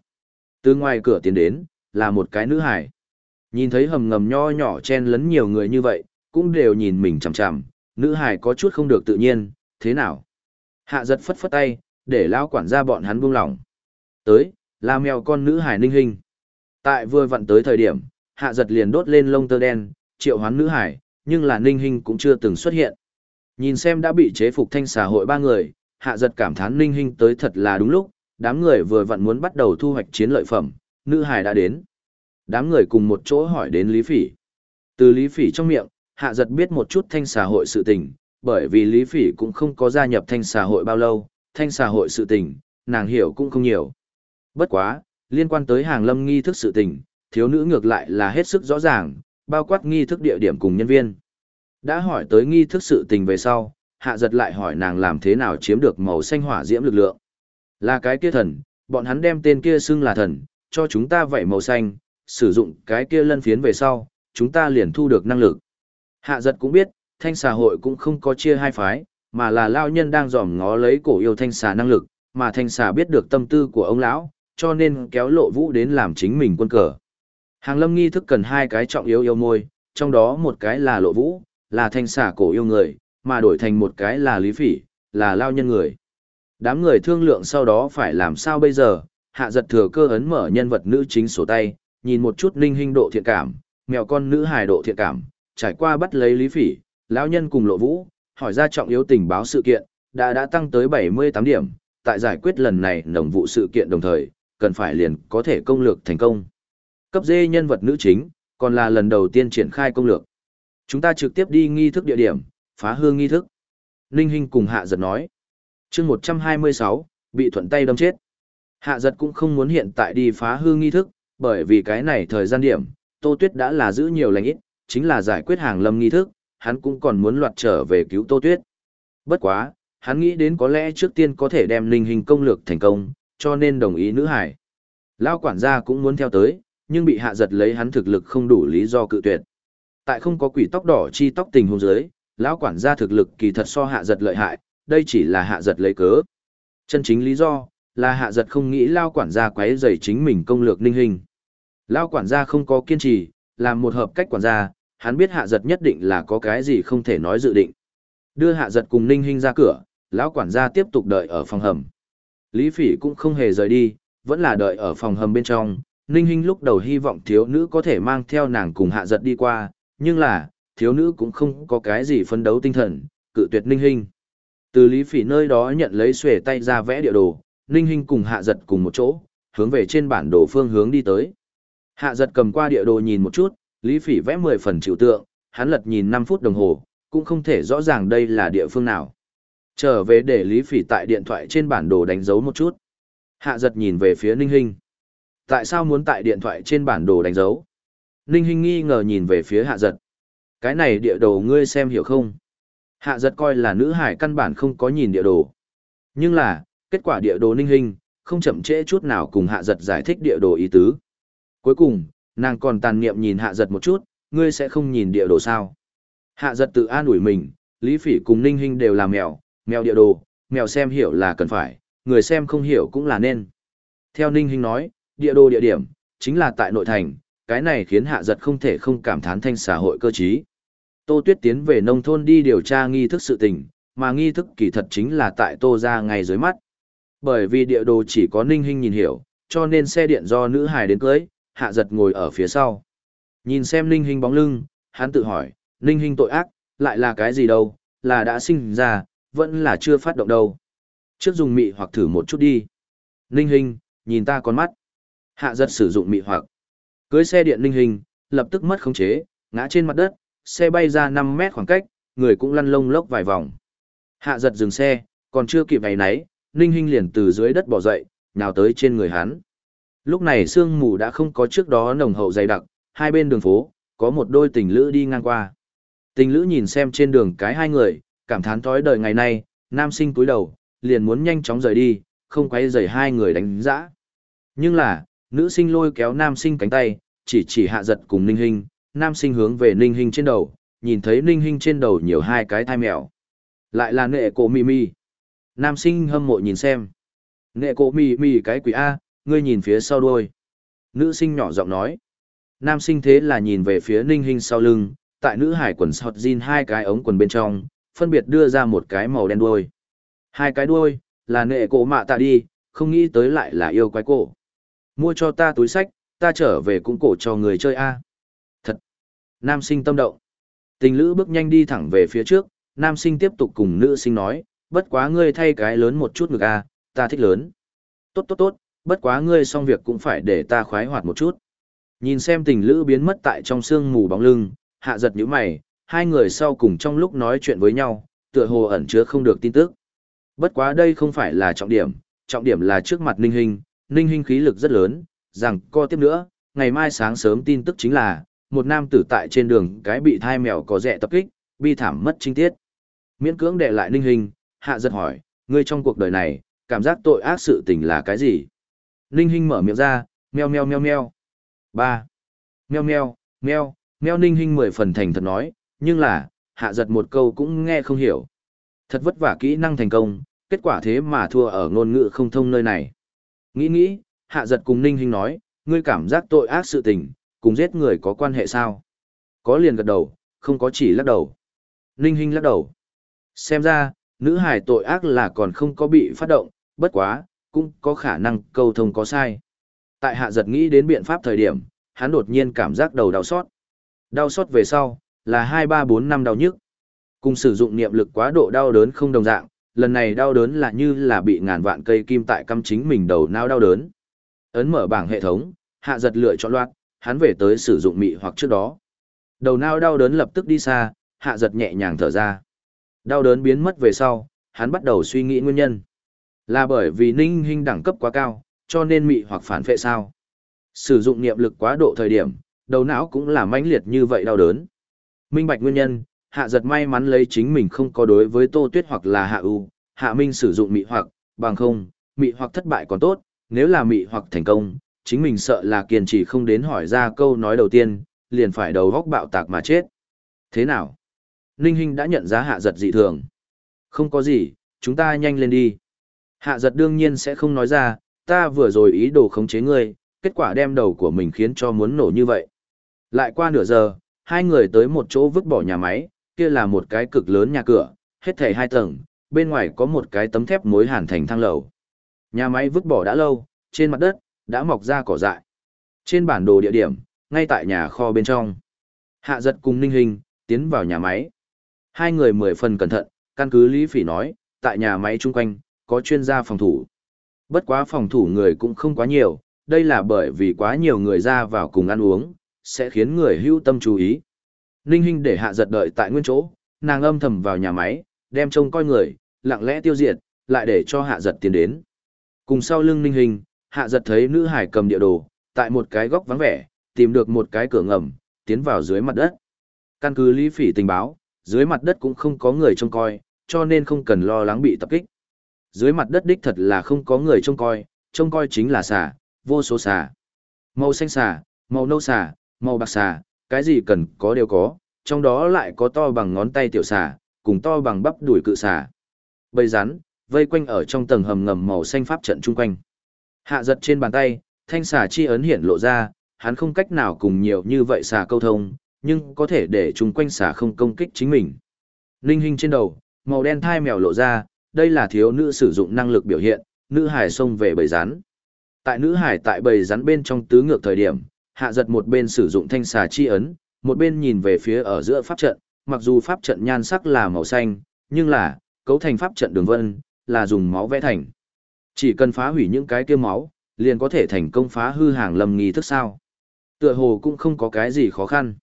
Từ ngoài cửa tiến đến, là một cái nữ hải. Nhìn thấy hầm ngầm nho nhỏ chen lấn nhiều người như vậy, cũng đều nhìn mình chằm chằm, nữ hải có chút không được tự nhiên, thế nào? Hạ giật phất phất tay, để lao quản gia bọn hắn buông lỏng. Tới, là mèo con nữ hải ninh hình. Tại vừa vặn tới thời điểm, hạ giật liền đốt lên lông tơ đen, triệu hoán nữ hải, nhưng là ninh hình cũng chưa từng xuất hiện. Nhìn xem đã bị chế phục thanh xà hội ba người, hạ giật cảm thán ninh hình tới thật là đúng lúc, đám người vừa vặn muốn bắt đầu thu hoạch chiến lợi phẩm, nữ hải đã đến. Đám người cùng một chỗ hỏi đến Lý Phỉ. Từ Lý Phỉ trong miệng, hạ giật biết một chút thanh xã hội sự tình, bởi vì Lý Phỉ cũng không có gia nhập thanh xã hội bao lâu, thanh xã hội sự tình, nàng hiểu cũng không nhiều. Bất quá, liên quan tới hàng lâm nghi thức sự tình, thiếu nữ ngược lại là hết sức rõ ràng, bao quát nghi thức địa điểm cùng nhân viên. Đã hỏi tới nghi thức sự tình về sau, hạ giật lại hỏi nàng làm thế nào chiếm được màu xanh hỏa diễm lực lượng. Là cái kia thần, bọn hắn đem tên kia xưng là thần, cho chúng ta vậy màu xanh, sử dụng cái kia lân phiến về sau, chúng ta liền thu được năng lực. Hạ giật cũng biết, thanh xà hội cũng không có chia hai phái, mà là lao nhân đang dòm ngó lấy cổ yêu thanh xà năng lực, mà thanh xà biết được tâm tư của ông lão, cho nên kéo lộ vũ đến làm chính mình quân cờ. Hàng lâm nghi thức cần hai cái trọng yếu yêu môi, trong đó một cái là lộ vũ, là thanh xà cổ yêu người, mà đổi thành một cái là lý phỉ, là lao nhân người. Đám người thương lượng sau đó phải làm sao bây giờ, hạ giật thừa cơ ấn mở nhân vật nữ chính sổ tay, nhìn một chút ninh hình độ thiện cảm, mèo con nữ hài độ thiện cảm, trải qua bắt lấy lý phỉ, lão nhân cùng lộ vũ, hỏi ra trọng yếu tình báo sự kiện, đã đã tăng tới 78 điểm, tại giải quyết lần này nồng vụ sự kiện đồng thời, cần phải liền có thể công lược thành công. Cấp dê nhân vật nữ chính, còn là lần đầu tiên triển khai công lược. Chúng ta trực tiếp đi nghi thức địa điểm, phá hương nghi thức. Ninh Hinh cùng Hạ Giật nói chương 126, bị thuận tay đâm chết. Hạ Giật cũng không muốn hiện tại đi phá hương nghi thức, bởi vì cái này thời gian điểm, Tô Tuyết đã là giữ nhiều lành ít, chính là giải quyết hàng lâm nghi thức, hắn cũng còn muốn loạt trở về cứu Tô Tuyết. Bất quá, hắn nghĩ đến có lẽ trước tiên có thể đem linh hình công lược thành công, cho nên đồng ý nữ hải. Lao quản gia cũng muốn theo tới, nhưng bị hạ giật lấy hắn thực lực không đủ lý do cự tuyệt. Tại không có quỷ tóc đỏ chi tóc tình hôn giới, lão quản gia thực lực kỳ thật so hạ giật lợi hại, đây chỉ là hạ giật lấy cớ. Chân chính lý do, là hạ giật không nghĩ lao quản gia quấy rầy chính mình công lược ninh hình. Lao quản gia không có kiên trì, làm một hợp cách quản gia, hắn biết hạ giật nhất định là có cái gì không thể nói dự định. Đưa hạ giật cùng ninh hình ra cửa, lão quản gia tiếp tục đợi ở phòng hầm. Lý phỉ cũng không hề rời đi, vẫn là đợi ở phòng hầm bên trong. Ninh hình lúc đầu hy vọng thiếu nữ có thể mang theo nàng cùng hạ giật đi qua, nhưng là, thiếu nữ cũng không có cái gì phấn đấu tinh thần, cự tuyệt ninh hình. Từ Lý phỉ nơi đó nhận lấy xuề tay ra vẽ địa đồ, ninh hình cùng hạ giật cùng một chỗ, hướng về trên bản đồ phương hướng đi tới. Hạ giật cầm qua địa đồ nhìn một chút, Lý Phỉ vẽ 10 phần chịu tượng, hắn lật nhìn 5 phút đồng hồ, cũng không thể rõ ràng đây là địa phương nào. Trở về để Lý Phỉ tại điện thoại trên bản đồ đánh dấu một chút. Hạ giật nhìn về phía Ninh Hinh. Tại sao muốn tại điện thoại trên bản đồ đánh dấu? Ninh Hinh nghi ngờ nhìn về phía hạ giật. Cái này địa đồ ngươi xem hiểu không? Hạ giật coi là nữ hải căn bản không có nhìn địa đồ. Nhưng là, kết quả địa đồ Ninh Hinh, không chậm trễ chút nào cùng hạ giật giải thích địa đồ ý tứ. Cuối cùng, nàng còn tàn niệm nhìn hạ giật một chút, ngươi sẽ không nhìn địa đồ sao. Hạ giật tự an ủi mình, Lý Phỉ cùng Ninh Hinh đều là mèo, mèo địa đồ, mèo xem hiểu là cần phải, người xem không hiểu cũng là nên. Theo Ninh Hinh nói, địa đồ địa điểm, chính là tại nội thành, cái này khiến hạ giật không thể không cảm thán thanh xã hội cơ trí. Tô Tuyết tiến về nông thôn đi điều tra nghi thức sự tình, mà nghi thức kỳ thật chính là tại Tô ra ngay dưới mắt. Bởi vì địa đồ chỉ có Ninh Hinh nhìn hiểu, cho nên xe điện do nữ hài đến cưới, hạ giật ngồi ở phía sau. Nhìn xem Ninh Hinh bóng lưng, hắn tự hỏi, Ninh Hinh tội ác, lại là cái gì đâu, là đã sinh ra, vẫn là chưa phát động đâu. Trước dùng mị hoặc thử một chút đi. Ninh Hinh, nhìn ta con mắt. Hạ giật sử dụng mị hoặc. Cưới xe điện Ninh Hinh, lập tức mất khống chế, ngã trên mặt đất, xe bay ra 5 mét khoảng cách, người cũng lăn lông lốc vài vòng. Hạ giật dừng xe, còn chưa kịp ngày náy, Ninh Hinh liền từ dưới đất bỏ dậy, nào tới trên người hắn. Lúc này sương mù đã không có trước đó nồng hậu dày đặc, hai bên đường phố, có một đôi tình lữ đi ngang qua. Tình lữ nhìn xem trên đường cái hai người, cảm thán thói đời ngày nay, nam sinh cúi đầu, liền muốn nhanh chóng rời đi, không quay rời hai người đánh dã. Nhưng là, nữ sinh lôi kéo nam sinh cánh tay, chỉ chỉ hạ giật cùng ninh hình, nam sinh hướng về ninh hình trên đầu, nhìn thấy ninh hình trên đầu nhiều hai cái thai mèo. Lại là nệ cổ mì mì. Nam sinh hâm mộ nhìn xem. Nệ cổ mì mì cái quỷ A, ngươi nhìn phía sau đuôi. Nữ sinh nhỏ giọng nói. Nam sinh thế là nhìn về phía ninh hình sau lưng, tại nữ hải quần sọt jean hai cái ống quần bên trong, phân biệt đưa ra một cái màu đen đuôi. Hai cái đuôi, là nệ cổ mạ tạ đi, không nghĩ tới lại là yêu quái cổ. Mua cho ta túi sách, ta trở về cũng cổ cho người chơi A. Nam sinh tâm động. Tình lữ bước nhanh đi thẳng về phía trước, nam sinh tiếp tục cùng nữ sinh nói, bất quá ngươi thay cái lớn một chút ngực A, ta thích lớn. Tốt tốt tốt, bất quá ngươi xong việc cũng phải để ta khoái hoạt một chút. Nhìn xem tình lữ biến mất tại trong sương mù bóng lưng, hạ giật những mày, hai người sau cùng trong lúc nói chuyện với nhau, tựa hồ ẩn chứa không được tin tức. Bất quá đây không phải là trọng điểm, trọng điểm là trước mặt Ninh Hinh, Ninh Hinh khí lực rất lớn, rằng co tiếp nữa, ngày mai sáng sớm tin tức chính là, một nam tử tại trên đường cái bị thai mèo có rẻ tập kích, bi thảm mất trinh tiết. Miễn cưỡng đệ lại Ninh hình, hạ giật hỏi, ngươi trong cuộc đời này, cảm giác tội ác sự tình là cái gì? Ninh hình mở miệng ra, meo meo meo meo. ba Meo meo, meo, meo Ninh hình mười phần thành thật nói, nhưng là, hạ giật một câu cũng nghe không hiểu. Thật vất vả kỹ năng thành công, kết quả thế mà thua ở ngôn ngữ không thông nơi này. Nghĩ nghĩ, hạ giật cùng Ninh hình nói, ngươi cảm giác tội ác sự tình, cùng giết người có quan hệ sao? Có liền gật đầu, không có chỉ lắc đầu. Ninh Hinh lắc đầu. Xem ra, nữ hải tội ác là còn không có bị phát động, bất quá, cũng có khả năng câu thông có sai. Tại hạ giật nghĩ đến biện pháp thời điểm, hắn đột nhiên cảm giác đầu đau xót. Đau xót về sau, là 2 3 4 năm đau nhức. Cùng sử dụng niệm lực quá độ đau đớn không đồng dạng, lần này đau đớn là như là bị ngàn vạn cây kim tại căm chính mình đầu não đau đớn. Ấn mở bảng hệ thống, hạ giật lựa chọn loạt, hắn về tới sử dụng mị hoặc trước đó. Đầu não đau đớn lập tức đi xa, hạ giật nhẹ nhàng thở ra. Đau đớn biến mất về sau, hắn bắt đầu suy nghĩ nguyên nhân. Là bởi vì ninh hình đẳng cấp quá cao, cho nên mị hoặc phản phệ sao. Sử dụng niệm lực quá độ thời điểm, đầu não cũng là mãnh liệt như vậy đau đớn. Minh bạch nguyên nhân, hạ giật may mắn lấy chính mình không có đối với tô tuyết hoặc là hạ ưu hạ minh sử dụng mị hoặc bằng không mị hoặc thất bại còn tốt nếu là mị hoặc thành công chính mình sợ là kiên trì không đến hỏi ra câu nói đầu tiên liền phải đầu góc bạo tạc mà chết. Thế nào? Ninh hinh đã nhận ra hạ giật dị thường. Không có gì chúng ta nhanh lên đi. Hạ giật đương nhiên sẽ không nói ra ta vừa rồi ý đồ khống chế ngươi kết quả đem đầu của mình khiến cho muốn nổ như vậy. Lại qua nửa giờ hai người tới một chỗ vứt bỏ nhà máy kia là một cái cực lớn nhà cửa, hết thảy hai tầng, bên ngoài có một cái tấm thép mối hàn thành thang lầu. Nhà máy vứt bỏ đã lâu, trên mặt đất đã mọc ra cỏ dại. Trên bản đồ địa điểm, ngay tại nhà kho bên trong. Hạ giật cùng Ninh Hình, tiến vào nhà máy. Hai người mười phần cẩn thận, căn cứ Lý Phỉ nói, tại nhà máy chung quanh, có chuyên gia phòng thủ. Bất quá phòng thủ người cũng không quá nhiều, đây là bởi vì quá nhiều người ra vào cùng ăn uống, sẽ khiến người hưu tâm chú ý. Ninh Hinh để hạ giật đợi tại nguyên chỗ, nàng âm thầm vào nhà máy, đem trông coi người, lặng lẽ tiêu diệt, lại để cho hạ giật tiến đến. Cùng sau lưng Ninh Hinh, hạ giật thấy nữ hải cầm địa đồ, tại một cái góc vắng vẻ, tìm được một cái cửa ngầm, tiến vào dưới mặt đất. Căn cứ lý phỉ tình báo, dưới mặt đất cũng không có người trông coi, cho nên không cần lo lắng bị tập kích. Dưới mặt đất đích thật là không có người trông coi, trông coi chính là xà, vô số xà. Màu xanh xà, màu nâu xà, màu bạc xà, cái gì cần có đều có, trong đó lại có to bằng ngón tay tiểu xà, cùng to bằng bắp đuổi cự xà. Bầy rắn, vây quanh ở trong tầng hầm ngầm màu xanh pháp trận chung quanh. Hạ giật trên bàn tay, thanh xà chi ấn hiện lộ ra, hắn không cách nào cùng nhiều như vậy xà câu thông, nhưng có thể để chung quanh xà không công kích chính mình. Linh hình trên đầu, màu đen thai mèo lộ ra, đây là thiếu nữ sử dụng năng lực biểu hiện, nữ hải xông về bầy rắn. Tại nữ hải tại bầy rắn bên trong tứ ngược thời điểm, hạ giật một bên sử dụng thanh xà chi ấn, một bên nhìn về phía ở giữa pháp trận, mặc dù pháp trận nhan sắc là màu xanh, nhưng là, cấu thành pháp trận đường vân, là dùng máu vẽ thành. Chỉ cần phá hủy những cái kia máu, liền có thể thành công phá hư hàng lầm nghi thức sao. Tựa hồ cũng không có cái gì khó khăn.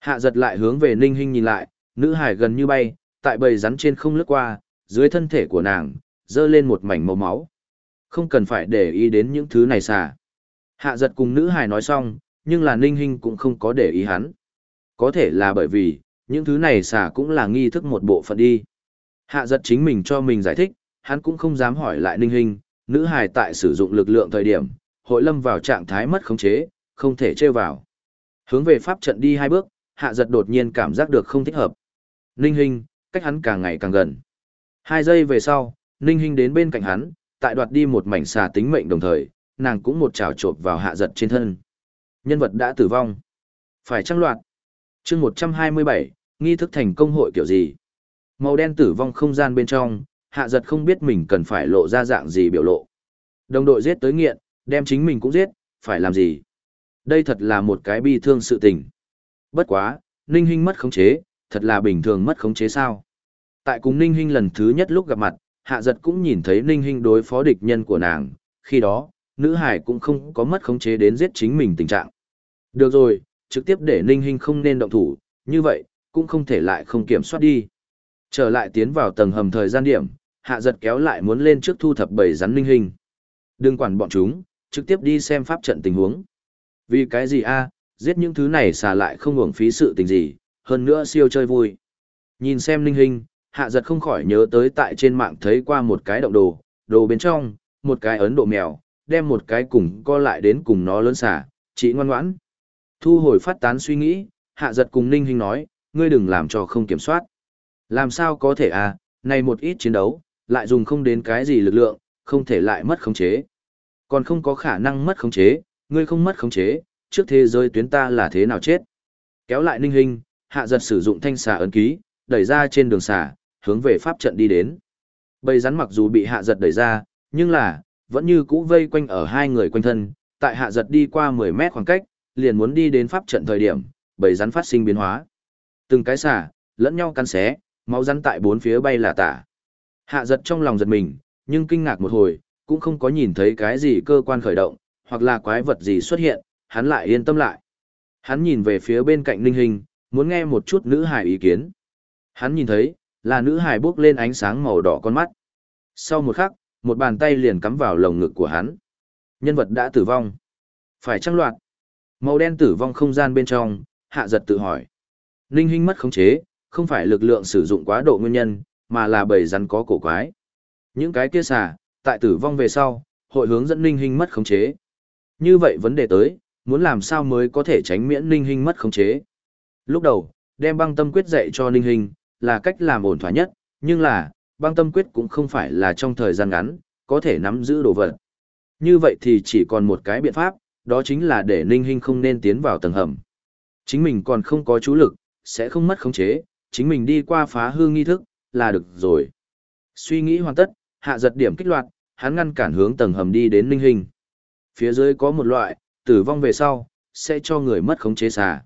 Hạ giật lại hướng về ninh hình nhìn lại, nữ hải gần như bay, tại bầy rắn trên không lướt qua, dưới thân thể của nàng, dơ lên một mảnh màu máu. Không cần phải để ý đến những thứ này xà. Hạ giật cùng nữ hải nói xong, nhưng là ninh hình cũng không có để ý hắn. Có thể là bởi vì, những thứ này xả cũng là nghi thức một bộ phận đi. Hạ giật chính mình cho mình giải thích, hắn cũng không dám hỏi lại ninh hình, nữ hài tại sử dụng lực lượng thời điểm, hội lâm vào trạng thái mất khống chế, không thể chơi vào. Hướng về pháp trận đi hai bước, hạ giật đột nhiên cảm giác được không thích hợp. Ninh Hinh, cách hắn càng ngày càng gần. Hai giây về sau, Ninh Hinh đến bên cạnh hắn, tại đoạt đi một mảnh xà tính mệnh đồng thời, nàng cũng một chảo trộp vào hạ giật trên thân. Nhân vật đã tử vong. Phải trăng loạt. chương 127, nghi thức thành công hội kiểu gì? Màu đen tử vong không gian bên trong, hạ giật không biết mình cần phải lộ ra dạng gì biểu lộ. Đồng đội giết tới nghiện, đem chính mình cũng giết, phải làm gì? Đây thật là một cái bi thương sự tình. Bất quá, Ninh Hinh mất khống chế, thật là bình thường mất khống chế sao? Tại cùng Ninh Hinh lần thứ nhất lúc gặp mặt, hạ giật cũng nhìn thấy Ninh Hinh đối phó địch nhân của nàng, khi đó, nữ hải cũng không có mất khống chế đến giết chính mình tình trạng. Được rồi, trực tiếp để Ninh Hinh không nên động thủ, như vậy, cũng không thể lại không kiểm soát đi. Trở lại tiến vào tầng hầm thời gian điểm, hạ giật kéo lại muốn lên trước thu thập bầy rắn linh hình, Đừng quản bọn chúng, trực tiếp đi xem pháp trận tình huống. Vì cái gì a giết những thứ này xả lại không hưởng phí sự tình gì, hơn nữa siêu chơi vui. Nhìn xem linh hình, hạ giật không khỏi nhớ tới tại trên mạng thấy qua một cái động đồ, đồ bên trong, một cái ấn độ mèo, đem một cái cùng co lại đến cùng nó lớn xả, chỉ ngoan ngoãn. Thu hồi phát tán suy nghĩ, hạ giật cùng Ninh hình nói, ngươi đừng làm cho không kiểm soát. Làm sao có thể à, này một ít chiến đấu, lại dùng không đến cái gì lực lượng, không thể lại mất khống chế. Còn không có khả năng mất khống chế, ngươi không mất khống chế, trước thế giới tuyến ta là thế nào chết. Kéo lại Ninh hình, hạ giật sử dụng thanh xà ấn ký, đẩy ra trên đường xà, hướng về pháp trận đi đến. Bầy rắn mặc dù bị hạ giật đẩy ra, nhưng là, vẫn như cũ vây quanh ở hai người quanh thân, tại hạ giật đi qua 10 mét khoảng cách, liền muốn đi đến pháp trận thời điểm, bầy rắn phát sinh biến hóa. Từng cái xà, lẫn nhau cắn xé, máu rắn tại bốn phía bay là tả. Hạ giật trong lòng giật mình, nhưng kinh ngạc một hồi, cũng không có nhìn thấy cái gì cơ quan khởi động, hoặc là quái vật gì xuất hiện, hắn lại yên tâm lại. Hắn nhìn về phía bên cạnh Ninh Hình, muốn nghe một chút nữ hải ý kiến. Hắn nhìn thấy, là nữ hải bước lên ánh sáng màu đỏ con mắt. Sau một khắc, một bàn tay liền cắm vào lồng ngực của hắn. Nhân vật đã tử vong. Phải trăng loạt. Màu đen tử vong không gian bên trong, hạ giật tự hỏi. Ninh Hinh mất khống chế, không phải lực lượng sử dụng quá độ nguyên nhân, mà là bầy rắn có cổ quái. Những cái kia xà, tại tử vong về sau, hội hướng dẫn Ninh Hinh mất khống chế. Như vậy vấn đề tới, muốn làm sao mới có thể tránh miễn Ninh Hinh mất khống chế. Lúc đầu, đem băng tâm quyết dạy cho Ninh Hinh, là cách làm ổn thỏa nhất, nhưng là, băng tâm quyết cũng không phải là trong thời gian ngắn, có thể nắm giữ đồ vật. Như vậy thì chỉ còn một cái biện pháp, đó chính là để Ninh Hinh không nên tiến vào tầng hầm. Chính mình còn không có chú lực, sẽ không mất khống chế, chính mình đi qua phá hư nghi thức, là được rồi. Suy nghĩ hoàn tất, hạ giật điểm kích loạt, hắn ngăn cản hướng tầng hầm đi đến Ninh hình. Phía dưới có một loại, tử vong về sau, sẽ cho người mất khống chế xà.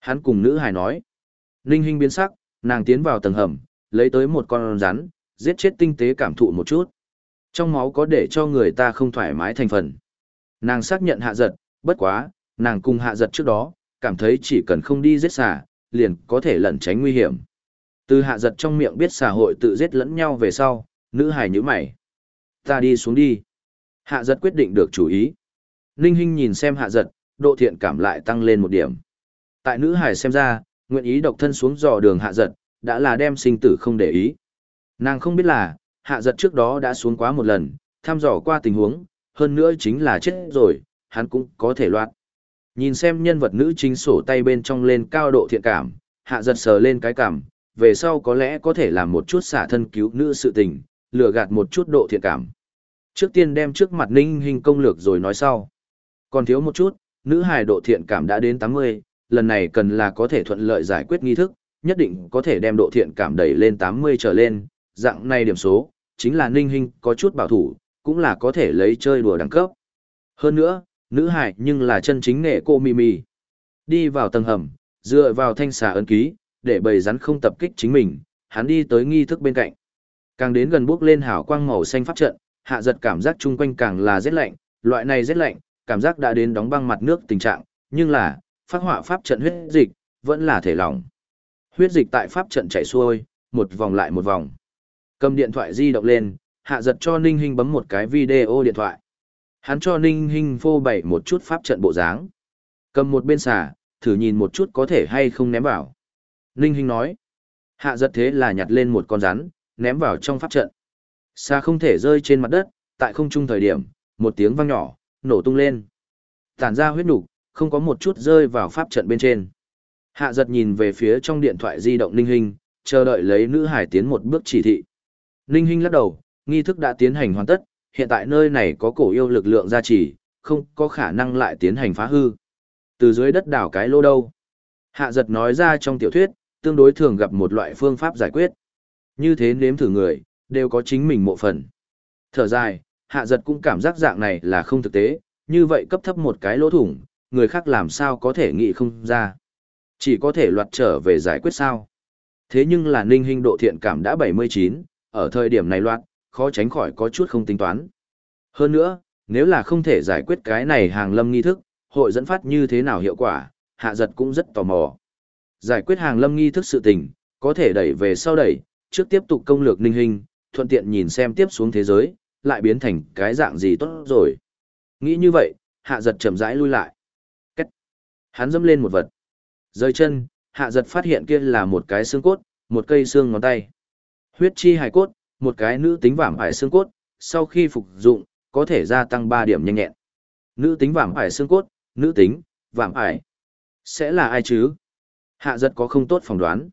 Hắn cùng nữ hài nói. Ninh hình biến sắc, nàng tiến vào tầng hầm, lấy tới một con rắn, giết chết tinh tế cảm thụ một chút. Trong máu có để cho người ta không thoải mái thành phần. Nàng xác nhận hạ giật, bất quá, nàng cùng hạ giật trước đó, cảm thấy chỉ cần không đi giết xà, liền có thể lẩn tránh nguy hiểm. Từ hạ giật trong miệng biết xã hội tự giết lẫn nhau về sau, nữ hải nhíu mày. Ta đi xuống đi. Hạ giật quyết định được chủ ý. Ninh Hinh nhìn xem hạ giật, độ thiện cảm lại tăng lên một điểm. Tại nữ hải xem ra, nguyện ý độc thân xuống dò đường hạ giật, đã là đem sinh tử không để ý. Nàng không biết là, hạ giật trước đó đã xuống quá một lần, thăm dò qua tình huống, hơn nữa chính là chết rồi, hắn cũng có thể loạt. Nhìn xem nhân vật nữ chính sổ tay bên trong lên cao độ thiện cảm, hạ giật sờ lên cái cảm, về sau có lẽ có thể làm một chút xả thân cứu nữ sự tình, lừa gạt một chút độ thiện cảm. Trước tiên đem trước mặt ninh hình công lược rồi nói sau. Còn thiếu một chút, nữ hài độ thiện cảm đã đến 80, lần này cần là có thể thuận lợi giải quyết nghi thức, nhất định có thể đem độ thiện cảm đẩy lên 80 trở lên, dạng này điểm số, chính là ninh hình có chút bảo thủ, cũng là có thể lấy chơi đùa đẳng cấp. Hơn nữa, nữ hải nhưng là chân chính nghệ cô mì mì. Đi vào tầng hầm, dựa vào thanh xà ấn ký, để bầy rắn không tập kích chính mình, hắn đi tới nghi thức bên cạnh. Càng đến gần bước lên hào quang màu xanh pháp trận, hạ giật cảm giác chung quanh càng là rét lạnh, loại này rét lạnh, cảm giác đã đến đóng băng mặt nước tình trạng, nhưng là, phát họa pháp trận huyết dịch, vẫn là thể lỏng. Huyết dịch tại pháp trận chảy xuôi, một vòng lại một vòng. Cầm điện thoại di động lên, hạ giật cho Ninh Hinh bấm một cái video điện thoại. Hắn cho Ninh Hinh phô bày một chút pháp trận bộ dáng. Cầm một bên xà, thử nhìn một chút có thể hay không ném vào. Ninh Hinh nói. Hạ giật thế là nhặt lên một con rắn, ném vào trong pháp trận. Xa không thể rơi trên mặt đất, tại không trung thời điểm, một tiếng vang nhỏ, nổ tung lên. Tản ra huyết nục, không có một chút rơi vào pháp trận bên trên. Hạ giật nhìn về phía trong điện thoại di động Ninh Hinh, chờ đợi lấy nữ hải tiến một bước chỉ thị. Ninh Hinh lắc đầu, nghi thức đã tiến hành hoàn tất, hiện tại nơi này có cổ yêu lực lượng gia trì, không có khả năng lại tiến hành phá hư. Từ dưới đất đảo cái lô đâu. Hạ giật nói ra trong tiểu thuyết, tương đối thường gặp một loại phương pháp giải quyết. Như thế nếm thử người, đều có chính mình mộ phần. Thở dài, hạ giật cũng cảm giác dạng này là không thực tế, như vậy cấp thấp một cái lỗ thủng, người khác làm sao có thể nghĩ không ra. Chỉ có thể loạt trở về giải quyết sao. Thế nhưng là ninh hình độ thiện cảm đã 79, ở thời điểm này loạt, khó tránh khỏi có chút không tính toán. Hơn nữa, nếu là không thể giải quyết cái này hàng lâm nghi thức, hội dẫn phát như thế nào hiệu quả, hạ giật cũng rất tò mò. Giải quyết hàng lâm nghi thức sự tình, có thể đẩy về sau đẩy, trước tiếp tục công lược ninh hình, thuận tiện nhìn xem tiếp xuống thế giới, lại biến thành cái dạng gì tốt rồi. Nghĩ như vậy, hạ giật chậm rãi lui lại. Cách. Hắn dâm lên một vật. Rơi chân, hạ giật phát hiện kia là một cái xương cốt, một cây xương ngón tay. Huyết chi hài cốt, một cái nữ tính vảm hải xương cốt, sau khi phục dụng, có thể gia tăng 3 điểm nhanh nhẹn. Nữ tính vảm hải xương cốt, nữ tính, vảm hải Sẽ là ai chứ? Hạ giật có không tốt phỏng đoán.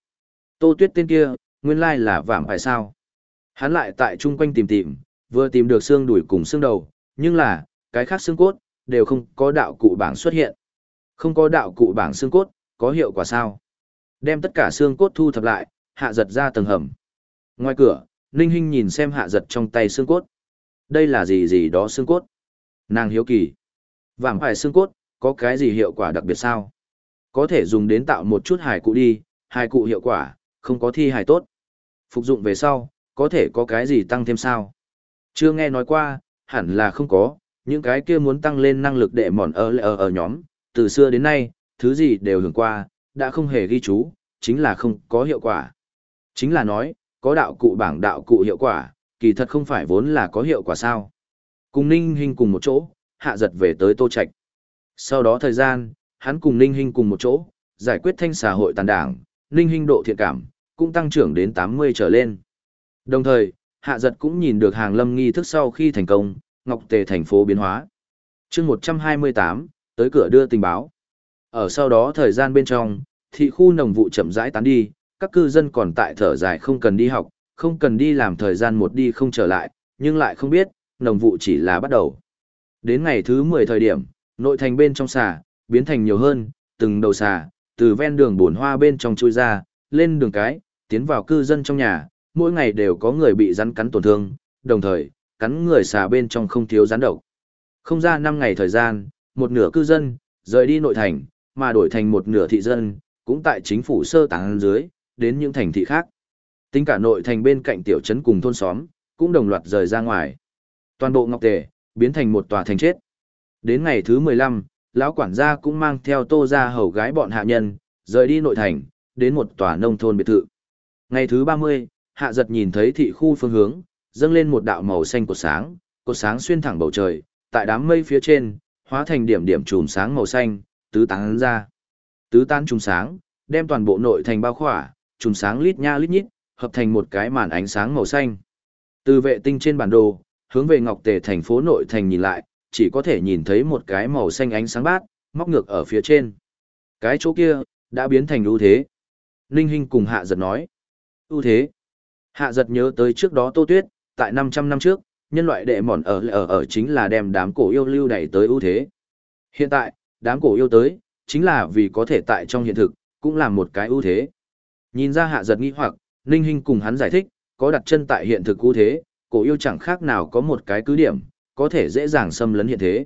Tô tuyết tên kia, nguyên lai là vảm phải sao? Hắn lại tại chung quanh tìm tìm, vừa tìm được xương đùi cùng xương đầu, nhưng là, cái khác xương cốt, đều không có đạo cụ bảng xuất hiện. Không có đạo cụ bảng xương cốt, có hiệu quả sao? Đem tất cả xương cốt thu thập lại, hạ giật ra tầng hầm. Ngoài cửa, Ninh Hinh nhìn xem hạ giật trong tay xương cốt. Đây là gì gì đó xương cốt? Nàng hiếu kỳ. Vảm phải xương cốt, có cái gì hiệu quả đặc biệt sao? Có thể dùng đến tạo một chút hài cụ đi, hài cụ hiệu quả, không có thi hài tốt. Phục dụng về sau, có thể có cái gì tăng thêm sao? Chưa nghe nói qua, hẳn là không có, những cái kia muốn tăng lên năng lực đệ mòn ở ở ở nhóm, từ xưa đến nay, thứ gì đều hưởng qua, đã không hề ghi chú, chính là không có hiệu quả. Chính là nói, có đạo cụ bảng đạo cụ hiệu quả, kỳ thật không phải vốn là có hiệu quả sao. Cùng Ninh hình cùng một chỗ, hạ giật về tới Tô Trạch. Sau đó thời gian, hắn cùng Ninh Hinh cùng một chỗ, giải quyết thanh xã hội tàn đảng, Ninh Hinh độ thiện cảm, cũng tăng trưởng đến 80 trở lên. Đồng thời, hạ giật cũng nhìn được hàng lâm nghi thức sau khi thành công, Ngọc Tề thành phố biến hóa. chương 128, tới cửa đưa tình báo. Ở sau đó thời gian bên trong, thị khu nồng vụ chậm rãi tán đi, các cư dân còn tại thở dài không cần đi học, không cần đi làm thời gian một đi không trở lại, nhưng lại không biết, nồng vụ chỉ là bắt đầu. Đến ngày thứ 10 thời điểm, nội thành bên trong xà, biến thành nhiều hơn, từng đầu xà, từ ven đường bổn hoa bên trong chui ra, lên đường cái, tiến vào cư dân trong nhà, mỗi ngày đều có người bị rắn cắn tổn thương, đồng thời, cắn người xà bên trong không thiếu rắn độc. Không ra 5 ngày thời gian, một nửa cư dân, rời đi nội thành, mà đổi thành một nửa thị dân, cũng tại chính phủ sơ tán dưới, đến những thành thị khác. Tính cả nội thành bên cạnh tiểu trấn cùng thôn xóm, cũng đồng loạt rời ra ngoài. Toàn bộ Ngọc Tề, biến thành một tòa thành chết. Đến ngày thứ 15, lão quản gia cũng mang theo tô ra hầu gái bọn hạ nhân, rời đi nội thành, đến một tòa nông thôn biệt thự. Ngày thứ 30, hạ giật nhìn thấy thị khu phương hướng, dâng lên một đạo màu xanh của sáng, cột sáng xuyên thẳng bầu trời, tại đám mây phía trên, hóa thành điểm điểm chùm sáng màu xanh, tứ tán ra. Tứ tán chùm sáng, đem toàn bộ nội thành bao khỏa, chùm sáng lít nha lít nhít, hợp thành một cái màn ánh sáng màu xanh. Từ vệ tinh trên bản đồ, hướng về Ngọc Tề thành phố nội thành nhìn lại, chỉ có thể nhìn thấy một cái màu xanh ánh sáng bát, móc ngược ở phía trên. Cái chỗ kia, đã biến thành ưu thế. Ninh Hinh cùng Hạ Giật nói. ưu thế. Hạ Giật nhớ tới trước đó Tô Tuyết, tại 500 năm trước, nhân loại đệ mòn ở ở ở chính là đem đám cổ yêu lưu đẩy tới ưu thế. Hiện tại, đám cổ yêu tới, chính là vì có thể tại trong hiện thực, cũng là một cái ưu thế. Nhìn ra hạ giật nghi hoặc, Ninh Hinh cùng hắn giải thích, có đặt chân tại hiện thực ưu thế, cổ yêu chẳng khác nào có một cái cứ điểm, có thể dễ dàng xâm lấn hiện thế.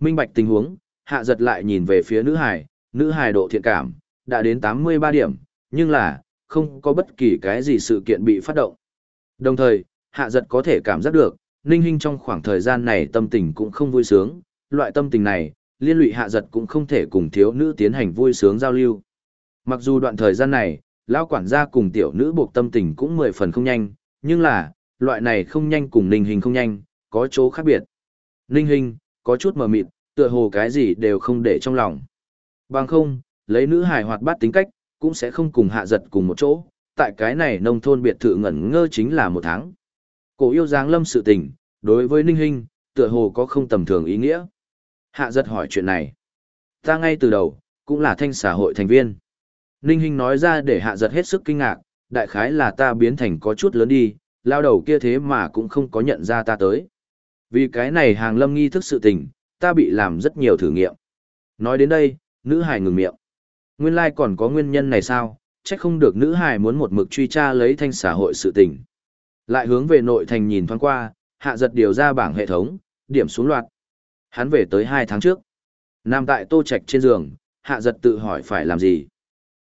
Minh bạch tình huống, hạ giật lại nhìn về phía nữ hài, nữ hài độ thiện cảm, đã đến 83 điểm, nhưng là, không có bất kỳ cái gì sự kiện bị phát động. Đồng thời, hạ giật có thể cảm giác được, Ninh Hinh trong khoảng thời gian này tâm tình cũng không vui sướng, loại tâm tình này, liên lụy hạ giật cũng không thể cùng thiếu nữ tiến hành vui sướng giao lưu. Mặc dù đoạn thời gian này, lão quản gia cùng tiểu nữ buộc tâm tình cũng mười phần không nhanh, nhưng là, loại này không nhanh cùng Ninh Hình không nhanh, có chỗ khác biệt. Ninh Hình, có chút mờ mịt, tựa hồ cái gì đều không để trong lòng. Bằng không, lấy nữ hài hoạt bát tính cách, cũng sẽ không cùng hạ giật cùng một chỗ, tại cái này nông thôn biệt thự ngẩn ngơ chính là một tháng. Cổ yêu dáng lâm sự tình, đối với Ninh Hình, tựa hồ có không tầm thường ý nghĩa. Hạ giật hỏi chuyện này. Ta ngay từ đầu, cũng là thanh xã hội thành viên. Ninh Hinh nói ra để hạ giật hết sức kinh ngạc, đại khái là ta biến thành có chút lớn đi, lao đầu kia thế mà cũng không có nhận ra ta tới. Vì cái này hàng lâm nghi thức sự tình, ta bị làm rất nhiều thử nghiệm. Nói đến đây, nữ hải ngừng miệng. Nguyên lai like còn có nguyên nhân này sao, trách không được nữ hải muốn một mực truy tra lấy thanh xã hội sự tình. Lại hướng về nội thành nhìn thoáng qua, hạ giật điều ra bảng hệ thống, điểm xuống loạt. Hắn về tới hai tháng trước. Nằm tại tô trạch trên giường, hạ giật tự hỏi phải làm gì.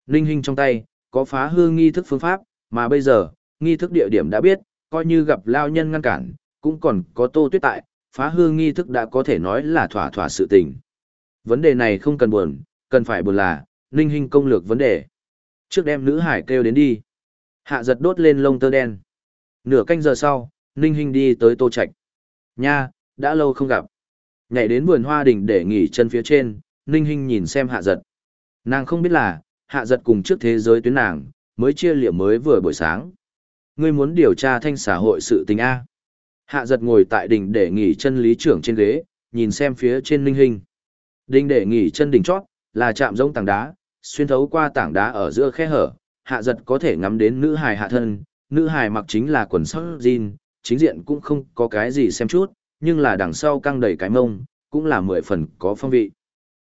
Ninh Hinh trong tay, có phá hư nghi thức phương pháp, mà bây giờ, nghi thức địa điểm đã biết, coi như gặp lao nhân ngăn cản, cũng còn có tô tuyết tại, phá hư nghi thức đã có thể nói là thỏa thỏa sự tình. Vấn đề này không cần buồn, cần phải buồn là, Ninh Hinh công lược vấn đề. Trước đem nữ hải kêu đến đi. Hạ giật đốt lên lông tơ đen. Nửa canh giờ sau, Ninh Hinh đi tới tô Trạch. Nha, đã lâu không gặp. Nhảy đến vườn hoa đình để nghỉ chân phía trên, Ninh Hinh nhìn xem hạ giật. Nàng không biết là, hạ giật cùng trước thế giới tuyến nàng, mới chia liệm mới vừa buổi sáng. Ngươi muốn điều tra thanh xã hội sự tình A. Hạ giật ngồi tại đỉnh để nghỉ chân lý trưởng trên ghế, nhìn xem phía trên linh hình. Đinh để nghỉ chân đỉnh chót, là chạm giống tảng đá, xuyên thấu qua tảng đá ở giữa khe hở, hạ giật có thể ngắm đến nữ hài hạ thân, nữ hài mặc chính là quần sắc jean, chính diện cũng không có cái gì xem chút, nhưng là đằng sau căng đầy cái mông, cũng là mười phần có phong vị.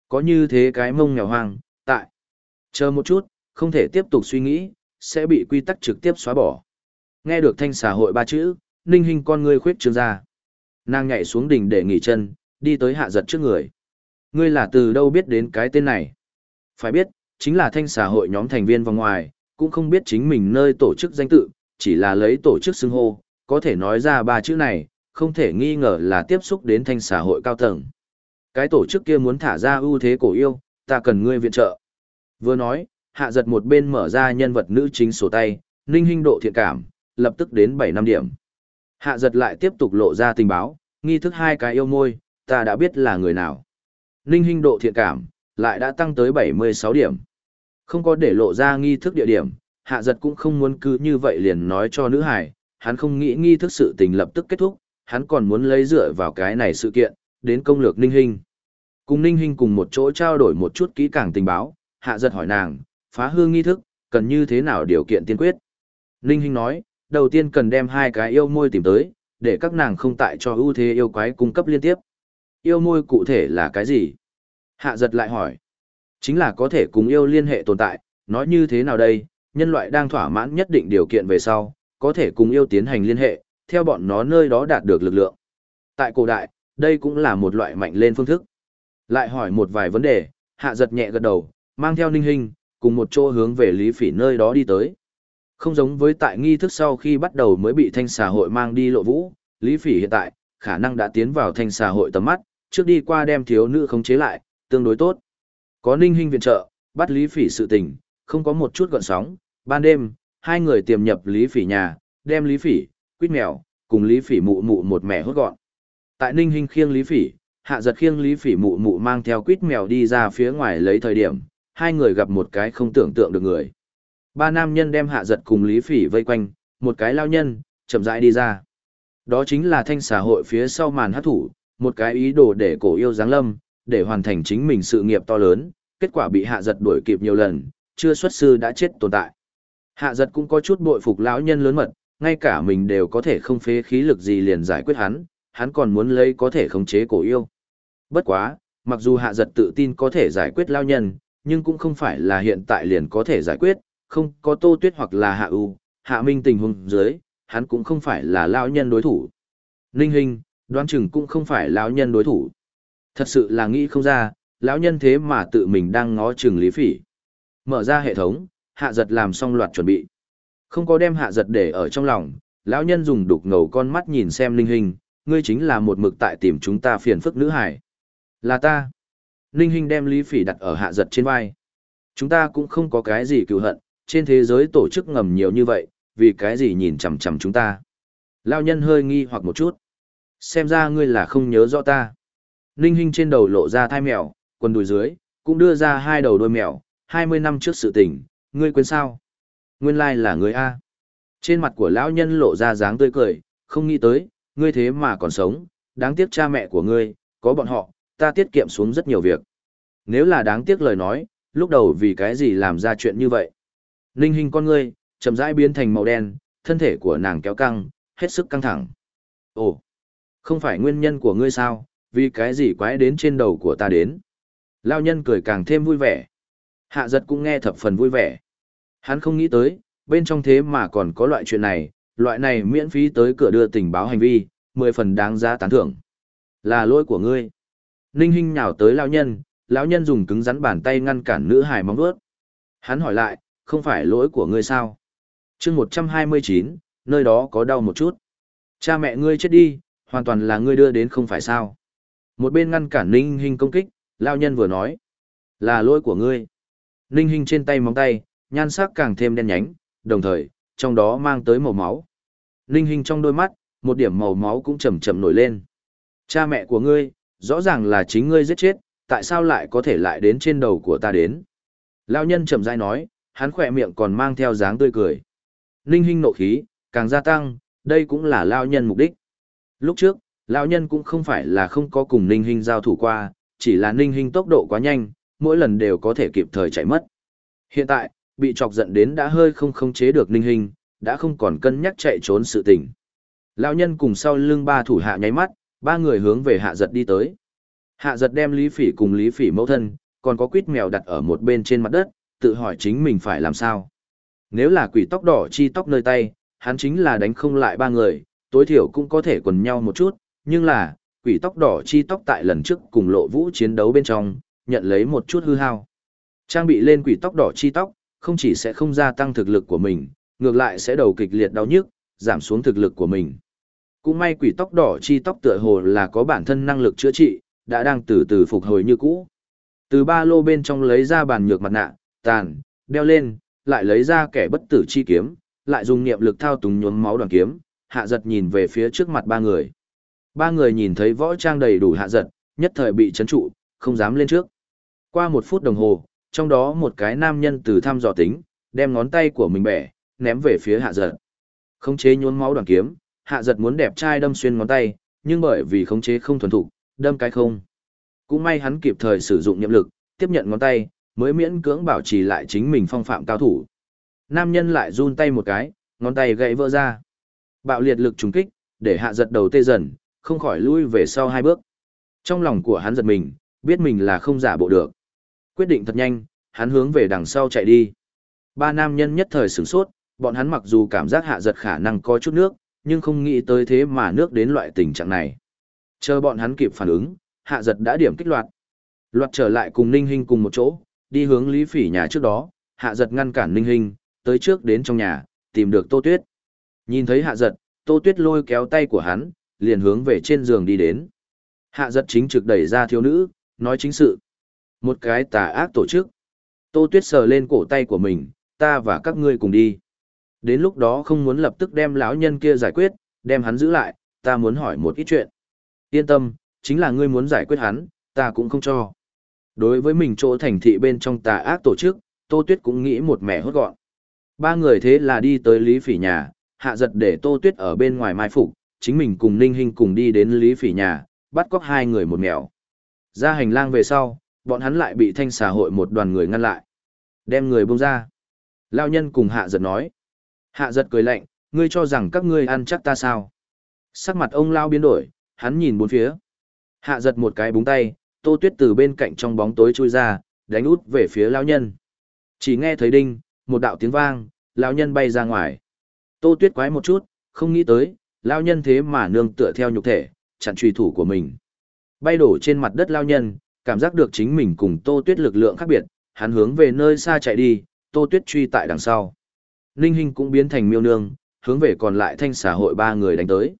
Có như thế cái mông nghèo hoang, tại. Chờ một chút, không thể tiếp tục suy nghĩ, sẽ bị quy tắc trực tiếp xóa bỏ. Nghe được thanh xã hội ba chữ, ninh hình con ngươi khuyết trương ra. Nàng nhảy xuống đỉnh để nghỉ chân, đi tới hạ giật trước người. Ngươi là từ đâu biết đến cái tên này? Phải biết, chính là thanh xã hội nhóm thành viên vòng ngoài, cũng không biết chính mình nơi tổ chức danh tự, chỉ là lấy tổ chức xưng hô, có thể nói ra ba chữ này, không thể nghi ngờ là tiếp xúc đến thanh xã hội cao tầng. Cái tổ chức kia muốn thả ra ưu thế cổ yêu, ta cần ngươi viện trợ. Vừa nói, hạ giật một bên mở ra nhân vật nữ chính sổ tay, ninh hình độ thiện cảm, lập tức đến bảy năm điểm. Hạ giật lại tiếp tục lộ ra tình báo, nghi thức hai cái yêu môi, ta đã biết là người nào. Ninh hình độ thiện cảm, lại đã tăng tới 76 điểm. Không có để lộ ra nghi thức địa điểm, hạ giật cũng không muốn cứ như vậy liền nói cho nữ hải, hắn không nghĩ nghi thức sự tình lập tức kết thúc, hắn còn muốn lấy dựa vào cái này sự kiện, đến công lược ninh hình. Cùng ninh hình cùng một chỗ trao đổi một chút kỹ càng tình báo, hạ giật hỏi nàng, phá hương nghi thức, cần như thế nào điều kiện tiên quyết. Ninh hình nói, đầu tiên cần đem hai cái yêu môi tìm tới, để các nàng không tại cho ưu thế yêu quái cung cấp liên tiếp. Yêu môi cụ thể là cái gì? Hạ giật lại hỏi. Chính là có thể cùng yêu liên hệ tồn tại, nói như thế nào đây, nhân loại đang thỏa mãn nhất định điều kiện về sau, có thể cùng yêu tiến hành liên hệ, theo bọn nó nơi đó đạt được lực lượng. Tại cổ đại, đây cũng là một loại mạnh lên phương thức. Lại hỏi một vài vấn đề, hạ giật nhẹ gật đầu, mang theo ninh hình, cùng một chỗ hướng về Lý Phỉ nơi đó đi tới. Không giống với tại nghi thức sau khi bắt đầu mới bị thanh xã hội mang đi lộ vũ, Lý Phỉ hiện tại, khả năng đã tiến vào thanh xã hội tầm mắt, trước đi qua đem thiếu nữ khống chế lại, tương đối tốt. Có ninh hình viện trợ, bắt Lý Phỉ sự tình, không có một chút gọn sóng, ban đêm, hai người tiềm nhập Lý Phỉ nhà, đem Lý Phỉ, quýt mèo, cùng Lý Phỉ mụ mụ một mẹ hốt gọn. Tại ninh hình khiêng Lý Phỉ, hạ giật khiêng Lý Phỉ mụ mụ mang theo quýt mèo đi ra phía ngoài lấy thời điểm, hai người gặp một cái không tưởng tượng được người. Ba nam nhân đem hạ giật cùng Lý Phỉ vây quanh, một cái lao nhân, chậm rãi đi ra. Đó chính là thanh xã hội phía sau màn hát thủ, một cái ý đồ để cổ yêu giáng lâm, để hoàn thành chính mình sự nghiệp to lớn, kết quả bị hạ giật đuổi kịp nhiều lần, chưa xuất sư đã chết tồn tại. Hạ giật cũng có chút bội phục lão nhân lớn mật, ngay cả mình đều có thể không phế khí lực gì liền giải quyết hắn, hắn còn muốn lấy có thể khống chế cổ yêu. Bất quá, mặc dù hạ giật tự tin có thể giải quyết lao nhân, nhưng cũng không phải là hiện tại liền có thể giải quyết, không có tô tuyết hoặc là hạ ưu, hạ minh tình huống dưới, hắn cũng không phải là lao nhân đối thủ. Ninh hình, đoán chừng cũng không phải lão nhân đối thủ. Thật sự là nghĩ không ra, lão nhân thế mà tự mình đang ngó chừng lý phỉ. Mở ra hệ thống, hạ giật làm xong loạt chuẩn bị. Không có đem hạ giật để ở trong lòng, lão nhân dùng đục ngầu con mắt nhìn xem linh hình, ngươi chính là một mực tại tìm chúng ta phiền phức nữ hải. Là ta. Ninh Hinh đem Lý Phỉ đặt ở hạ giật trên vai. Chúng ta cũng không có cái gì cựu hận, trên thế giới tổ chức ngầm nhiều như vậy, vì cái gì nhìn chằm chằm chúng ta. Lao nhân hơi nghi hoặc một chút. Xem ra ngươi là không nhớ rõ ta. Ninh Hinh trên đầu lộ ra thai mèo, quần đùi dưới, cũng đưa ra hai đầu đôi mèo, 20 năm trước sự tình, ngươi quên sao? Nguyên lai là người A. Trên mặt của lão nhân lộ ra dáng tươi cười, không nghĩ tới, ngươi thế mà còn sống, đáng tiếc cha mẹ của ngươi, có bọn họ, ta tiết kiệm xuống rất nhiều việc. Nếu là đáng tiếc lời nói, lúc đầu vì cái gì làm ra chuyện như vậy. Ninh hình con ngươi, chậm rãi biến thành màu đen, thân thể của nàng kéo căng, hết sức căng thẳng. Ồ, không phải nguyên nhân của ngươi sao, vì cái gì quái đến trên đầu của ta đến. Lao nhân cười càng thêm vui vẻ. Hạ giật cũng nghe thập phần vui vẻ. Hắn không nghĩ tới, bên trong thế mà còn có loại chuyện này, loại này miễn phí tới cửa đưa tình báo hành vi, mười phần đáng giá tán thưởng. Là lỗi của ngươi. Ninh Hinh nhào tới lão nhân, lão nhân dùng cứng rắn bàn tay ngăn cản nữ hài móng vuốt. Hắn hỏi lại, không phải lỗi của ngươi sao? chương 129, nơi đó có đau một chút. Cha mẹ ngươi chết đi, hoàn toàn là ngươi đưa đến không phải sao. Một bên ngăn cản Ninh Hinh công kích, lão nhân vừa nói. Là lỗi của ngươi. Ninh Hinh trên tay móng tay, nhan sắc càng thêm đen nhánh, đồng thời, trong đó mang tới màu máu. Ninh Hinh trong đôi mắt, một điểm màu máu cũng chậm chậm nổi lên. Cha mẹ của ngươi, rõ ràng là chính ngươi giết chết, tại sao lại có thể lại đến trên đầu của ta đến? Lão nhân chậm rãi nói, hắn khỏe miệng còn mang theo dáng tươi cười. Ninh Hinh nộ khí, càng gia tăng, đây cũng là lão nhân mục đích. Lúc trước, lão nhân cũng không phải là không có cùng Ninh Hinh giao thủ qua, chỉ là Ninh Hinh tốc độ quá nhanh, mỗi lần đều có thể kịp thời chạy mất. Hiện tại, bị chọc giận đến đã hơi không khống chế được Ninh Hinh, đã không còn cân nhắc chạy trốn sự tình. Lão nhân cùng sau lưng ba thủ hạ nháy mắt, ba người hướng về hạ giật đi tới. Hạ giật đem Lý Phỉ cùng Lý Phỉ mẫu thân, còn có quýt mèo đặt ở một bên trên mặt đất, tự hỏi chính mình phải làm sao. Nếu là quỷ tóc đỏ chi tóc nơi tay, hắn chính là đánh không lại ba người, tối thiểu cũng có thể quần nhau một chút, nhưng là, quỷ tóc đỏ chi tóc tại lần trước cùng lộ vũ chiến đấu bên trong, nhận lấy một chút hư hao. Trang bị lên quỷ tóc đỏ chi tóc, không chỉ sẽ không gia tăng thực lực của mình, ngược lại sẽ đầu kịch liệt đau nhức, giảm xuống thực lực của mình. Cũng may quỷ tóc đỏ chi tóc tựa hồ là có bản thân năng lực chữa trị, đã đang từ từ phục hồi như cũ. Từ ba lô bên trong lấy ra bàn nhược mặt nạ, tàn, đeo lên, lại lấy ra kẻ bất tử chi kiếm, lại dùng niệm lực thao túng nhuốm máu đoàn kiếm, hạ giật nhìn về phía trước mặt ba người. Ba người nhìn thấy võ trang đầy đủ hạ giật, nhất thời bị chấn trụ, không dám lên trước. Qua một phút đồng hồ, trong đó một cái nam nhân từ thăm dò tính, đem ngón tay của mình bẻ, ném về phía hạ giật. Khống chế nhuốm máu đoàn kiếm, hạ giật muốn đẹp trai đâm xuyên ngón tay, nhưng bởi vì khống chế không thuần thục, đâm cái không. Cũng may hắn kịp thời sử dụng niệm lực, tiếp nhận ngón tay, mới miễn cưỡng bảo trì lại chính mình phong phạm cao thủ. Nam nhân lại run tay một cái, ngón tay gãy vỡ ra. Bạo liệt lực trùng kích, để hạ giật đầu tê dần, không khỏi lui về sau hai bước. Trong lòng của hắn giật mình, biết mình là không giả bộ được. Quyết định thật nhanh, hắn hướng về đằng sau chạy đi. Ba nam nhân nhất thời sửng sốt, bọn hắn mặc dù cảm giác hạ giật khả năng có chút nước, nhưng không nghĩ tới thế mà nước đến loại tình trạng này. Chờ bọn hắn kịp phản ứng, hạ giật đã điểm kích loạt. Loạt trở lại cùng Ninh Hinh cùng một chỗ, đi hướng Lý Phỉ nhà trước đó, hạ giật ngăn cản Ninh Hinh, tới trước đến trong nhà, tìm được Tô Tuyết. Nhìn thấy hạ giật, Tô Tuyết lôi kéo tay của hắn, liền hướng về trên giường đi đến. Hạ giật chính trực đẩy ra thiếu nữ, nói chính sự. Một cái tà ác tổ chức. Tô Tuyết sờ lên cổ tay của mình, ta và các ngươi cùng đi. Đến lúc đó không muốn lập tức đem lão nhân kia giải quyết, đem hắn giữ lại, ta muốn hỏi một ít chuyện. Yên tâm, chính là ngươi muốn giải quyết hắn, ta cũng không cho. Đối với mình chỗ thành thị bên trong tà ác tổ chức, Tô Tuyết cũng nghĩ một mẻ hốt gọn. Ba người thế là đi tới Lý Phỉ nhà, hạ giật để Tô Tuyết ở bên ngoài mai phục, chính mình cùng Ninh Hinh cùng đi đến Lý Phỉ nhà, bắt cóc hai người một mèo. Ra hành lang về sau, bọn hắn lại bị thanh xã hội một đoàn người ngăn lại. Đem người buông ra. Lao nhân cùng hạ giật nói. Hạ giật cười lạnh, ngươi cho rằng các ngươi ăn chắc ta sao? Sắc mặt ông Lao biến đổi, hắn nhìn bốn phía. Hạ giật một cái búng tay, tô tuyết từ bên cạnh trong bóng tối chui ra, đánh út về phía Lao nhân. Chỉ nghe thấy đinh, một đạo tiếng vang, Lao nhân bay ra ngoài. Tô tuyết quái một chút, không nghĩ tới, Lao nhân thế mà nương tựa theo nhục thể, chặn truy thủ của mình. Bay đổ trên mặt đất Lao nhân, cảm giác được chính mình cùng tô tuyết lực lượng khác biệt, hắn hướng về nơi xa chạy đi, tô tuyết truy tại đằng sau. Ninh Hinh cũng biến thành miêu nương, hướng về còn lại thanh xà hội ba người đánh tới.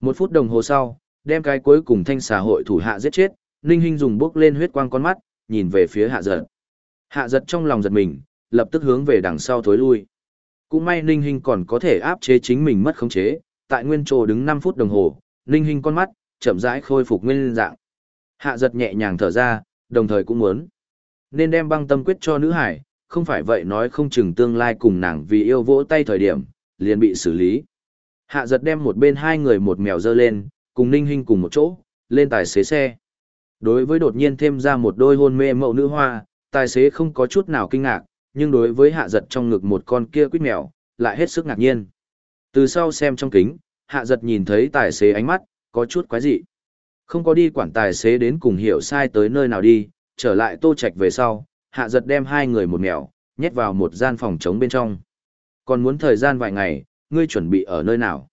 Một phút đồng hồ sau, đem cái cuối cùng thanh xà hội thủ hạ giết chết, Ninh Hinh dùng bước lên huyết quang con mắt, nhìn về phía hạ giật. Hạ giật trong lòng giật mình, lập tức hướng về đằng sau thối lui. Cũng may Ninh Hinh còn có thể áp chế chính mình mất khống chế, tại nguyên chỗ đứng 5 phút đồng hồ, Ninh Hinh con mắt, chậm rãi khôi phục nguyên dạng. Hạ giật nhẹ nhàng thở ra, đồng thời cũng muốn. Nên đem băng tâm quyết cho nữ hải, không phải vậy nói không chừng tương lai cùng nàng vì yêu vỗ tay thời điểm, liền bị xử lý. Hạ giật đem một bên hai người một mèo dơ lên, cùng ninh Hinh cùng một chỗ, lên tài xế xe. Đối với đột nhiên thêm ra một đôi hôn mê mậu nữ hoa, tài xế không có chút nào kinh ngạc, nhưng đối với hạ giật trong ngực một con kia quýt mèo, lại hết sức ngạc nhiên. Từ sau xem trong kính, hạ giật nhìn thấy tài xế ánh mắt, có chút quái dị. Không có đi quản tài xế đến cùng hiểu sai tới nơi nào đi, trở lại tô Trạch về sau, hạ giật đem hai người một mèo, nhét vào một gian phòng trống bên trong. Còn muốn thời gian vài ngày, ngươi chuẩn bị ở nơi nào?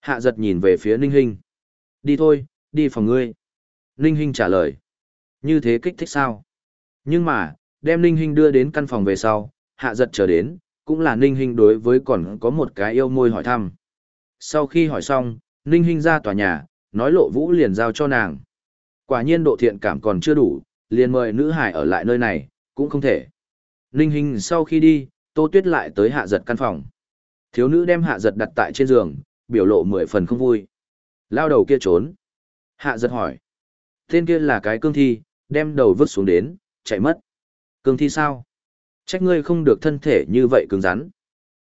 Hạ giật nhìn về phía Ninh hình Đi thôi, đi phòng ngươi. Ninh Hinh trả lời. Như thế kích thích sao? Nhưng mà, đem Ninh Hinh đưa đến căn phòng về sau, hạ giật chờ đến, cũng là Ninh Hinh đối với còn có một cái yêu môi hỏi thăm. Sau khi hỏi xong, Ninh Hinh ra tòa nhà, nói lộ vũ liền giao cho nàng. Quả nhiên độ thiện cảm còn chưa đủ, liền mời nữ hải ở lại nơi này, cũng không thể. Ninh Hinh sau khi đi, Tô Tuyết lại tới hạ giật căn phòng. Thiếu nữ đem hạ giật đặt tại trên giường, biểu lộ mười phần không vui. Lao đầu kia trốn. Hạ giật hỏi. Tên kia là cái cương thi, đem đầu vứt xuống đến, chạy mất. Cương thi sao? Trách ngươi không được thân thể như vậy cứng rắn.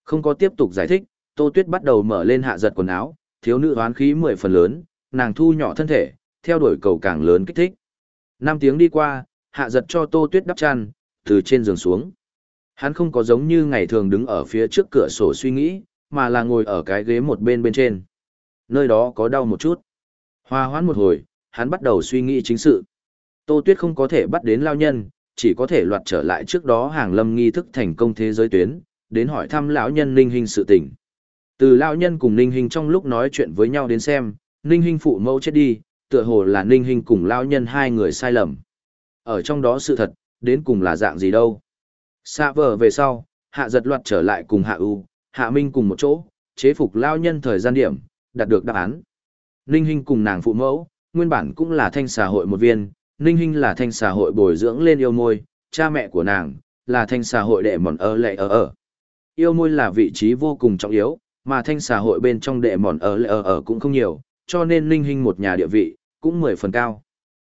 Không có tiếp tục giải thích, Tô Tuyết bắt đầu mở lên hạ giật quần áo, thiếu nữ hoán khí mười phần lớn, nàng thu nhỏ thân thể, theo đuổi cầu càng lớn kích thích. Năm tiếng đi qua, hạ giật cho Tô Tuyết đắp chăn, từ trên giường xuống. Hắn không có giống như ngày thường đứng ở phía trước cửa sổ suy nghĩ, mà là ngồi ở cái ghế một bên bên trên. Nơi đó có đau một chút. Hoa hoãn một hồi, hắn bắt đầu suy nghĩ chính sự. Tô Tuyết không có thể bắt đến lao nhân, chỉ có thể loạt trở lại trước đó hàng lâm nghi thức thành công thế giới tuyến, đến hỏi thăm lão nhân Ninh Hình sự tình. Từ lão nhân cùng Ninh Hình trong lúc nói chuyện với nhau đến xem, Ninh Hình phụ mẫu chết đi, tựa hồ là Ninh Hình cùng lão nhân hai người sai lầm. Ở trong đó sự thật, đến cùng là dạng gì đâu. Xa vờ về sau, hạ giật loạt trở lại cùng hạ ưu, hạ minh cùng một chỗ, chế phục lao nhân thời gian điểm, đạt được đáp án. Ninh Hinh cùng nàng phụ mẫu, nguyên bản cũng là thanh xã hội một viên, Ninh Hinh là thanh xã hội bồi dưỡng lên yêu môi, cha mẹ của nàng, là thanh xã hội đệ mòn ở lệ ở ở. Yêu môi là vị trí vô cùng trọng yếu, mà thanh xã hội bên trong đệ mòn ở lệ ở ở cũng không nhiều, cho nên Ninh Hinh một nhà địa vị, cũng mười phần cao.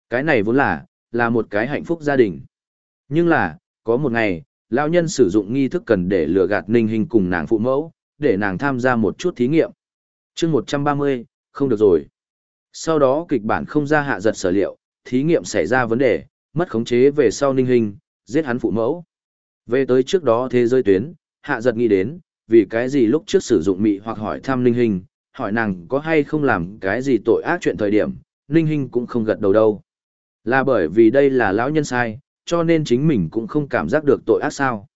Cái này vốn là, là một cái hạnh phúc gia đình. Nhưng là, có một ngày, lão nhân sử dụng nghi thức cần để lừa gạt ninh Hinh cùng nàng phụ mẫu, để nàng tham gia một chút thí nghiệm. chương một trăm ba mươi không được rồi. Sau đó kịch bản không ra hạ giật sở liệu, thí nghiệm xảy ra vấn đề, mất khống chế về sau ninh hình, giết hắn phụ mẫu. Về tới trước đó thế giới tuyến, hạ giật nghĩ đến, vì cái gì lúc trước sử dụng mị hoặc hỏi thăm ninh hình, hỏi nàng có hay không làm cái gì tội ác chuyện thời điểm, ninh hình cũng không gật đầu đâu. Là bởi vì đây là lão nhân sai, cho nên chính mình cũng không cảm giác được tội ác sao.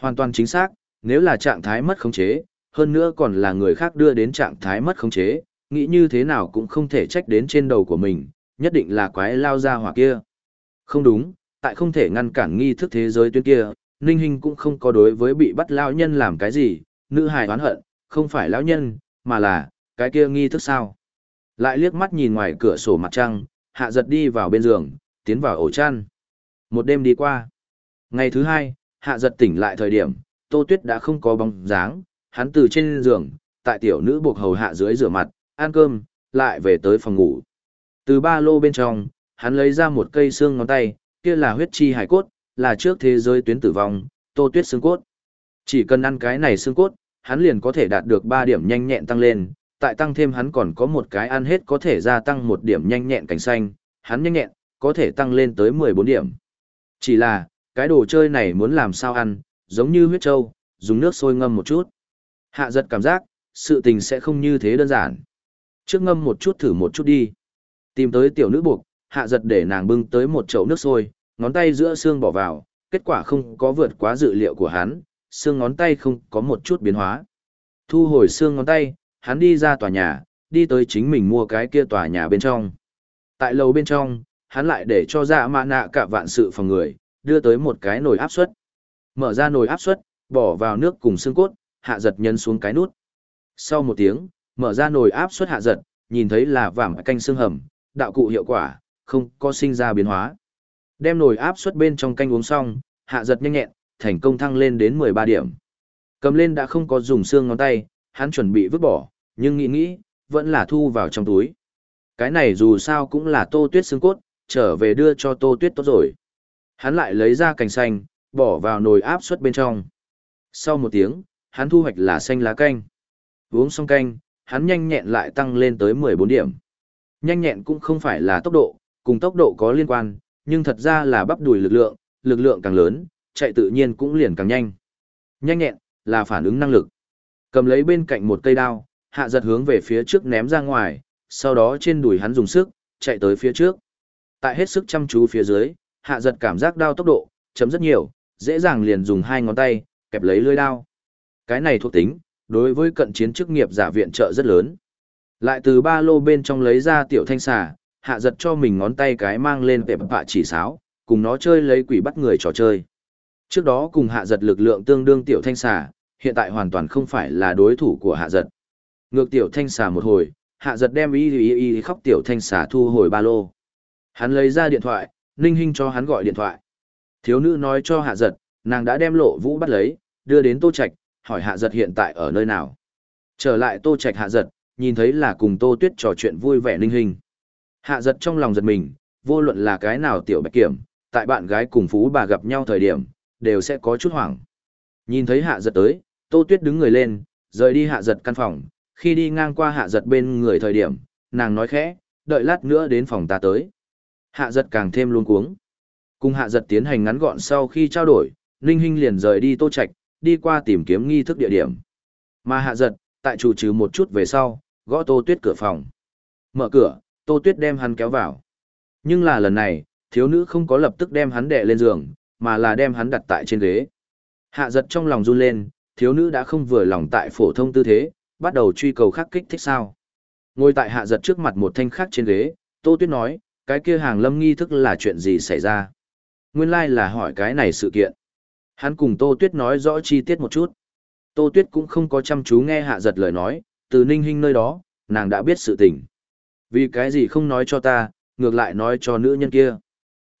Hoàn toàn chính xác, nếu là trạng thái mất khống chế, hơn nữa còn là người khác đưa đến trạng thái mất khống chế, nghĩ như thế nào cũng không thể trách đến trên đầu của mình, nhất định là quái lao ra hỏa kia. Không đúng, tại không thể ngăn cản nghi thức thế giới tuyến kia, Ninh Hinh cũng không có đối với bị bắt lao nhân làm cái gì, nữ hài oán hận, không phải lão nhân, mà là, cái kia nghi thức sao. Lại liếc mắt nhìn ngoài cửa sổ mặt trăng, hạ giật đi vào bên giường, tiến vào ổ chăn. Một đêm đi qua. Ngày thứ hai, hạ giật tỉnh lại thời điểm, tô tuyết đã không có bóng dáng, hắn từ trên giường, tại tiểu nữ buộc hầu hạ dưới rửa mặt, ăn cơm, lại về tới phòng ngủ. Từ ba lô bên trong, hắn lấy ra một cây xương ngón tay, kia là huyết chi hải cốt, là trước thế giới tuyến tử vong, tô tuyết xương cốt. Chỉ cần ăn cái này xương cốt, hắn liền có thể đạt được 3 điểm nhanh nhẹn tăng lên, tại tăng thêm hắn còn có một cái ăn hết có thể gia tăng một điểm nhanh nhẹn cảnh xanh, hắn nhanh nhẹn, có thể tăng lên tới 14 điểm. Chỉ là, cái đồ chơi này muốn làm sao ăn, giống như huyết trâu, dùng nước sôi ngâm một chút. Hạ giật cảm giác, sự tình sẽ không như thế đơn giản. Trước ngâm một chút thử một chút đi. Tìm tới tiểu nữ buộc, hạ giật để nàng bưng tới một chậu nước sôi, ngón tay giữa xương bỏ vào, kết quả không có vượt quá dự liệu của hắn, xương ngón tay không có một chút biến hóa. Thu hồi xương ngón tay, hắn đi ra tòa nhà, đi tới chính mình mua cái kia tòa nhà bên trong. Tại lầu bên trong, hắn lại để cho dạ mạ nạ cả vạn sự phòng người, đưa tới một cái nồi áp suất. Mở ra nồi áp suất, bỏ vào nước cùng xương cốt, hạ giật nhấn xuống cái nút. Sau một tiếng, mở ra nồi áp suất hạ giật, nhìn thấy là vảm canh xương hầm, đạo cụ hiệu quả, không có sinh ra biến hóa. Đem nồi áp suất bên trong canh uống xong, hạ giật nhanh nhẹn, thành công thăng lên đến 13 điểm. Cầm lên đã không có dùng xương ngón tay, hắn chuẩn bị vứt bỏ, nhưng nghĩ nghĩ, vẫn là thu vào trong túi. Cái này dù sao cũng là tô tuyết xương cốt, trở về đưa cho tô tuyết tốt rồi. Hắn lại lấy ra cành xanh, bỏ vào nồi áp suất bên trong. Sau một tiếng, hắn thu hoạch là xanh lá canh. Uống xong canh, hắn nhanh nhẹn lại tăng lên tới 14 điểm. Nhanh nhẹn cũng không phải là tốc độ, cùng tốc độ có liên quan, nhưng thật ra là bắp đùi lực lượng, lực lượng càng lớn, chạy tự nhiên cũng liền càng nhanh. Nhanh nhẹn, là phản ứng năng lực. Cầm lấy bên cạnh một cây đao, hạ giật hướng về phía trước ném ra ngoài, sau đó trên đùi hắn dùng sức, chạy tới phía trước. Tại hết sức chăm chú phía dưới, hạ giật cảm giác đao tốc độ, chấm rất nhiều, dễ dàng liền dùng hai ngón tay, kẹp lấy lưỡi đao. Cái này thuộc tính, đối với cận chiến chức nghiệp giả viện trợ rất lớn. Lại từ ba lô bên trong lấy ra tiểu thanh xà, hạ giật cho mình ngón tay cái mang lên vẹp bạ chỉ sáo, cùng nó chơi lấy quỷ bắt người trò chơi. Trước đó cùng hạ giật lực lượng tương đương tiểu thanh xà, hiện tại hoàn toàn không phải là đối thủ của hạ giật. Ngược tiểu thanh xà một hồi, hạ giật đem y y y khóc tiểu thanh xà thu hồi ba lô. Hắn lấy ra điện thoại, ninh hinh cho hắn gọi điện thoại. Thiếu nữ nói cho hạ giật, nàng đã đem lộ vũ bắt lấy, đưa đến tô Trạch hỏi hạ giật hiện tại ở nơi nào. Trở lại tô Trạch hạ giật, nhìn thấy là cùng tô tuyết trò chuyện vui vẻ ninh hình. Hạ giật trong lòng giật mình, vô luận là cái nào tiểu bạch kiểm, tại bạn gái cùng phú bà gặp nhau thời điểm, đều sẽ có chút hoảng. Nhìn thấy hạ giật tới, tô tuyết đứng người lên, rời đi hạ giật căn phòng, khi đi ngang qua hạ giật bên người thời điểm, nàng nói khẽ, đợi lát nữa đến phòng ta tới. Hạ giật càng thêm luôn cuống. Cùng hạ giật tiến hành ngắn gọn sau khi trao đổi, Ninh Hinh liền rời đi tô Trạch đi qua tìm kiếm nghi thức địa điểm. Mà hạ giật, tại chủ trừ một chút về sau, gõ tô tuyết cửa phòng. Mở cửa, tô tuyết đem hắn kéo vào. Nhưng là lần này, thiếu nữ không có lập tức đem hắn đè lên giường, mà là đem hắn đặt tại trên ghế. Hạ giật trong lòng run lên, thiếu nữ đã không vừa lòng tại phổ thông tư thế, bắt đầu truy cầu khắc kích thích sao. Ngồi tại hạ giật trước mặt một thanh khắc trên ghế, tô tuyết nói, cái kia hàng lâm nghi thức là chuyện gì xảy ra. Nguyên lai like là hỏi cái này sự kiện. Hắn cùng Tô Tuyết nói rõ chi tiết một chút. Tô Tuyết cũng không có chăm chú nghe hạ giật lời nói, từ ninh hình nơi đó, nàng đã biết sự tình. Vì cái gì không nói cho ta, ngược lại nói cho nữ nhân kia.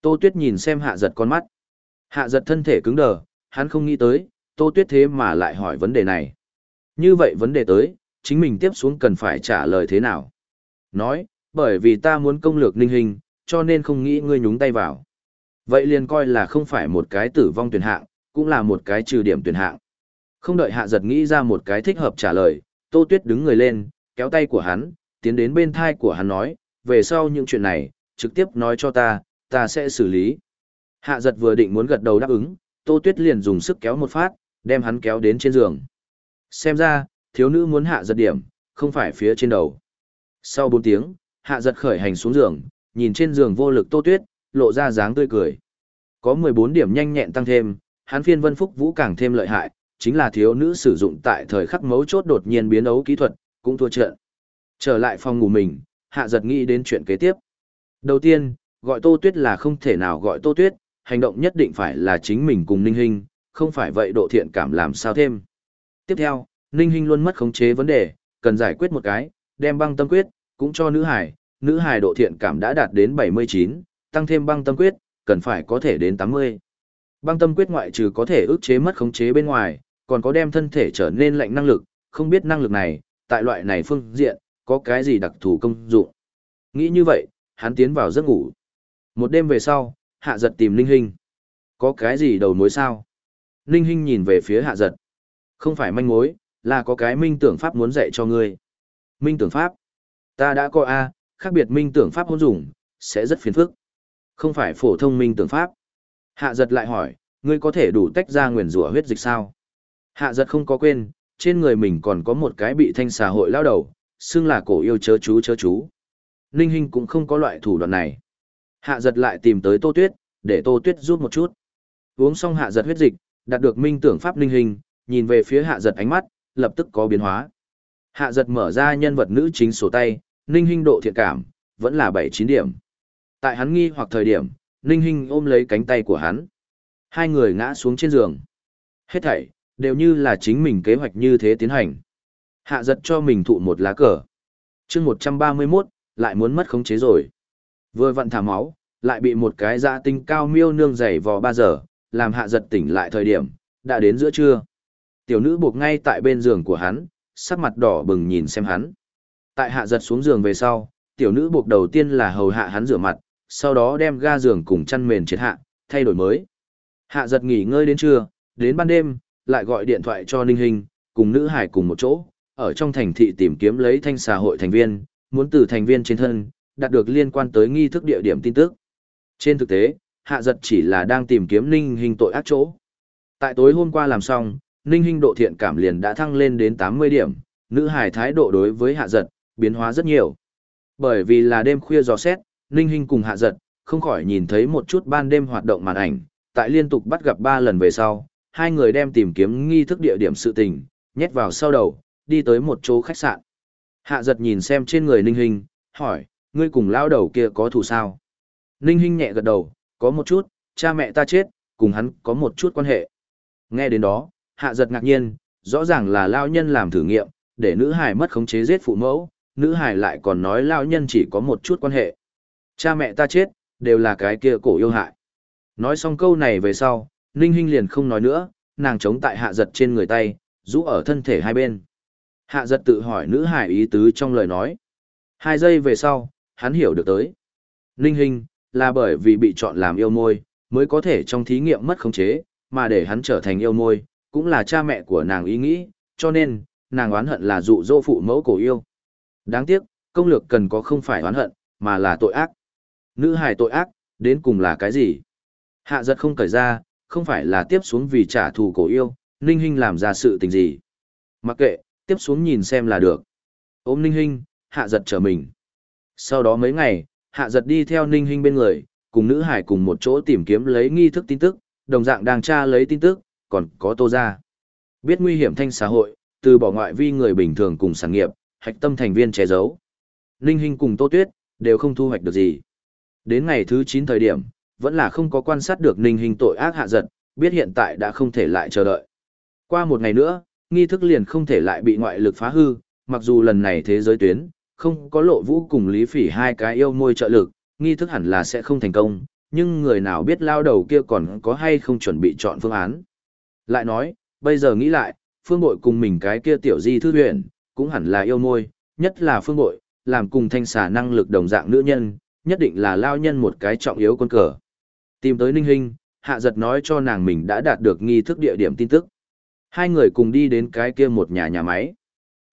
Tô Tuyết nhìn xem hạ giật con mắt. Hạ giật thân thể cứng đờ, hắn không nghĩ tới, Tô Tuyết thế mà lại hỏi vấn đề này. Như vậy vấn đề tới, chính mình tiếp xuống cần phải trả lời thế nào? Nói, bởi vì ta muốn công lược ninh hình, cho nên không nghĩ ngươi nhúng tay vào. Vậy liền coi là không phải một cái tử vong tuyển hạng, cũng là một cái trừ điểm tuyển hạng. Không đợi hạ giật nghĩ ra một cái thích hợp trả lời, Tô Tuyết đứng người lên, kéo tay của hắn, tiến đến bên thai của hắn nói, về sau những chuyện này, trực tiếp nói cho ta, ta sẽ xử lý. Hạ giật vừa định muốn gật đầu đáp ứng, Tô Tuyết liền dùng sức kéo một phát, đem hắn kéo đến trên giường. Xem ra, thiếu nữ muốn hạ giật điểm, không phải phía trên đầu. Sau 4 tiếng, hạ giật khởi hành xuống giường, nhìn trên giường vô lực Tô Tuyết, lộ ra dáng tươi cười. Có 14 điểm nhanh nhẹn tăng thêm, hắn phiên vân phúc vũ càng thêm lợi hại, chính là thiếu nữ sử dụng tại thời khắc mấu chốt đột nhiên biến ấu kỹ thuật, cũng thua trận. Trở lại phòng ngủ mình, hạ giật nghĩ đến chuyện kế tiếp. Đầu tiên, gọi Tô Tuyết là không thể nào gọi Tô Tuyết, hành động nhất định phải là chính mình cùng Ninh Hinh, không phải vậy độ thiện cảm làm sao thêm. Tiếp theo, Ninh Hinh luôn mất khống chế vấn đề, cần giải quyết một cái, đem băng tâm quyết, cũng cho nữ hải, nữ hải độ thiện cảm đã đạt đến 79, tăng thêm băng tâm quyết, cần phải có thể đến 80. Băng tâm quyết ngoại trừ có thể ức chế mất khống chế bên ngoài, còn có đem thân thể trở nên lạnh năng lực, không biết năng lực này, tại loại này phương diện, có cái gì đặc thù công dụng. Nghĩ như vậy, hắn tiến vào giấc ngủ. Một đêm về sau, hạ giật tìm Ninh Hinh. Có cái gì đầu mối sao? Ninh Hinh nhìn về phía hạ giật. Không phải manh mối, là có cái minh tưởng pháp muốn dạy cho ngươi. Minh tưởng pháp. Ta đã coi A, khác biệt minh tưởng pháp hôn dùng, sẽ rất phiền phức. Không phải phổ thông minh tưởng pháp. Hạ giật lại hỏi, ngươi có thể đủ tách ra nguyền rủa huyết dịch sao? Hạ giật không có quên, trên người mình còn có một cái bị thanh xà hội lao đầu, xưng là cổ yêu chớ chú chớ chú. Ninh Hinh cũng không có loại thủ đoạn này. Hạ giật lại tìm tới Tô Tuyết, để Tô Tuyết giúp một chút. Uống xong hạ giật huyết dịch, đạt được minh tưởng pháp Ninh Hinh, nhìn về phía hạ giật ánh mắt, lập tức có biến hóa. Hạ giật mở ra nhân vật nữ chính sổ tay, Ninh Hinh độ thiện cảm, vẫn là 7-9 điểm. Tại hắn nghi hoặc thời điểm, Ninh Hinh ôm lấy cánh tay của hắn. Hai người ngã xuống trên giường. Hết thảy, đều như là chính mình kế hoạch như thế tiến hành. Hạ giật cho mình thụ một lá cờ. chương 131, lại muốn mất khống chế rồi. Vừa vặn thả máu, lại bị một cái dạ tinh cao miêu nương dày vò ba giờ, làm hạ giật tỉnh lại thời điểm, đã đến giữa trưa. Tiểu nữ buộc ngay tại bên giường của hắn, sắc mặt đỏ bừng nhìn xem hắn. Tại hạ giật xuống giường về sau, tiểu nữ buộc đầu tiên là hầu hạ hắn rửa mặt, sau đó đem ga giường cùng chăn mền triệt hạ, thay đổi mới. Hạ giật nghỉ ngơi đến trưa, đến ban đêm, lại gọi điện thoại cho Ninh Hình, cùng nữ hải cùng một chỗ, ở trong thành thị tìm kiếm lấy thanh xã hội thành viên, muốn từ thành viên trên thân, đạt được liên quan tới nghi thức địa điểm tin tức. Trên thực tế, hạ giật chỉ là đang tìm kiếm ninh hình tội ác chỗ. Tại tối hôm qua làm xong, ninh hình độ thiện cảm liền đã thăng lên đến 80 điểm, nữ hải thái độ đối với hạ giật, biến hóa rất nhiều. Bởi vì là đêm khuya gió xét, ninh Hinh cùng hạ giật, không khỏi nhìn thấy một chút ban đêm hoạt động màn ảnh, tại liên tục bắt gặp ba lần về sau, hai người đem tìm kiếm nghi thức địa điểm sự tình, nhét vào sau đầu, đi tới một chỗ khách sạn. Hạ giật nhìn xem trên người ninh Hinh, hỏi, ngươi cùng lao đầu kia có thù sao? Ninh Hinh nhẹ gật đầu, có một chút, cha mẹ ta chết, cùng hắn có một chút quan hệ. Nghe đến đó, hạ giật ngạc nhiên, rõ ràng là lao nhân làm thử nghiệm, để nữ hải mất khống chế giết phụ mẫu, nữ hải lại còn nói lao nhân chỉ có một chút quan hệ. Cha mẹ ta chết, đều là cái kia cổ yêu hại. Nói xong câu này về sau, Ninh Hinh liền không nói nữa, nàng chống tại hạ giật trên người tay, rũ ở thân thể hai bên. Hạ giật tự hỏi nữ hải ý tứ trong lời nói. Hai giây về sau, hắn hiểu được tới. Ninh Hinh, là bởi vì bị chọn làm yêu môi, mới có thể trong thí nghiệm mất khống chế, mà để hắn trở thành yêu môi, cũng là cha mẹ của nàng ý nghĩ, cho nên, nàng oán hận là dụ dỗ phụ mẫu cổ yêu. Đáng tiếc, công lược cần có không phải oán hận, mà là tội ác. Nữ hài tội ác, đến cùng là cái gì? Hạ giật không cởi ra, không phải là tiếp xuống vì trả thù cổ yêu, Ninh Hinh làm ra sự tình gì. Mặc kệ, tiếp xuống nhìn xem là được. Ôm Ninh Hinh, hạ giật trở mình. Sau đó mấy ngày, hạ giật đi theo Ninh Hinh bên người, cùng nữ hải cùng một chỗ tìm kiếm lấy nghi thức tin tức, đồng dạng đang tra lấy tin tức, còn có tô ra. Biết nguy hiểm thanh xã hội, từ bỏ ngoại vi người bình thường cùng sản nghiệp, hạch tâm thành viên che giấu. Ninh Hinh cùng Tô Tuyết, đều không thu hoạch được gì. Đến ngày thứ 9 thời điểm, vẫn là không có quan sát được Ninh hình tội ác hạ giật, biết hiện tại đã không thể lại chờ đợi. Qua một ngày nữa, nghi thức liền không thể lại bị ngoại lực phá hư, mặc dù lần này thế giới tuyến, không có lộ vũ cùng lý phỉ hai cái yêu môi trợ lực, nghi thức hẳn là sẽ không thành công, nhưng người nào biết lao đầu kia còn có hay không chuẩn bị chọn phương án. Lại nói, bây giờ nghĩ lại, phương bội cùng mình cái kia tiểu di thư huyền, cũng hẳn là yêu môi, nhất là phương bội, làm cùng thanh xà năng lực đồng dạng nữ nhân, nhất định là lao nhân một cái trọng yếu quân cờ. Tìm tới ninh hình, hạ giật nói cho nàng mình đã đạt được nghi thức địa điểm tin tức. Hai người cùng đi đến cái kia một nhà nhà máy.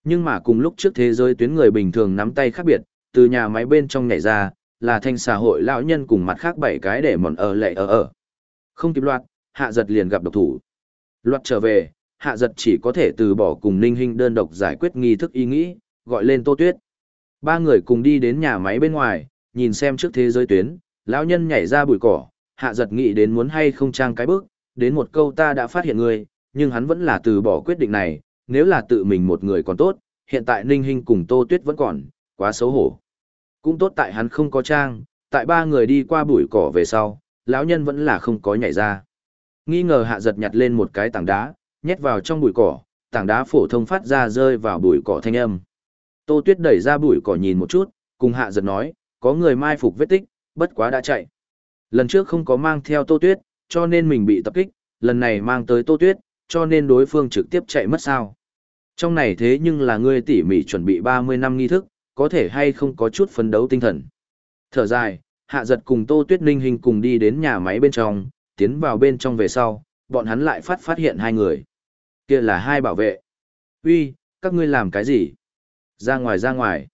Nhưng mà cùng lúc trước thế giới tuyến người bình thường nắm tay khác biệt, từ nhà máy bên trong nhảy ra, là thanh xã hội lão nhân cùng mặt khác bảy cái để mòn ở lệ ở ở. Không kịp loạt, hạ giật liền gặp độc thủ. Loạt trở về, hạ giật chỉ có thể từ bỏ cùng ninh hình đơn độc giải quyết nghi thức ý nghĩ, gọi lên tô tuyết. Ba người cùng đi đến nhà máy bên ngoài, nhìn xem trước thế giới tuyến, lão nhân nhảy ra bụi cỏ, hạ giật nghĩ đến muốn hay không trang cái bước, đến một câu ta đã phát hiện người, nhưng hắn vẫn là từ bỏ quyết định này, nếu là tự mình một người còn tốt, hiện tại ninh hình cùng tô tuyết vẫn còn, quá xấu hổ. Cũng tốt tại hắn không có trang, tại ba người đi qua bụi cỏ về sau, lão nhân vẫn là không có nhảy ra. Nghi ngờ hạ giật nhặt lên một cái tảng đá, nhét vào trong bụi cỏ, tảng đá phổ thông phát ra rơi vào bụi cỏ thanh âm. Tô Tuyết đẩy ra bụi cỏ nhìn một chút, cùng hạ giật nói, có người mai phục vết tích, bất quá đã chạy. Lần trước không có mang theo Tô Tuyết, cho nên mình bị tập kích, lần này mang tới Tô Tuyết, cho nên đối phương trực tiếp chạy mất sao. Trong này thế nhưng là ngươi tỉ mỉ chuẩn bị 30 năm nghi thức, có thể hay không có chút phấn đấu tinh thần. Thở dài, hạ giật cùng Tô Tuyết Ninh hình cùng đi đến nhà máy bên trong, tiến vào bên trong về sau, bọn hắn lại phát phát hiện hai người. kia là hai bảo vệ. uy các ngươi làm cái gì? Ra ngoài ra ngoài.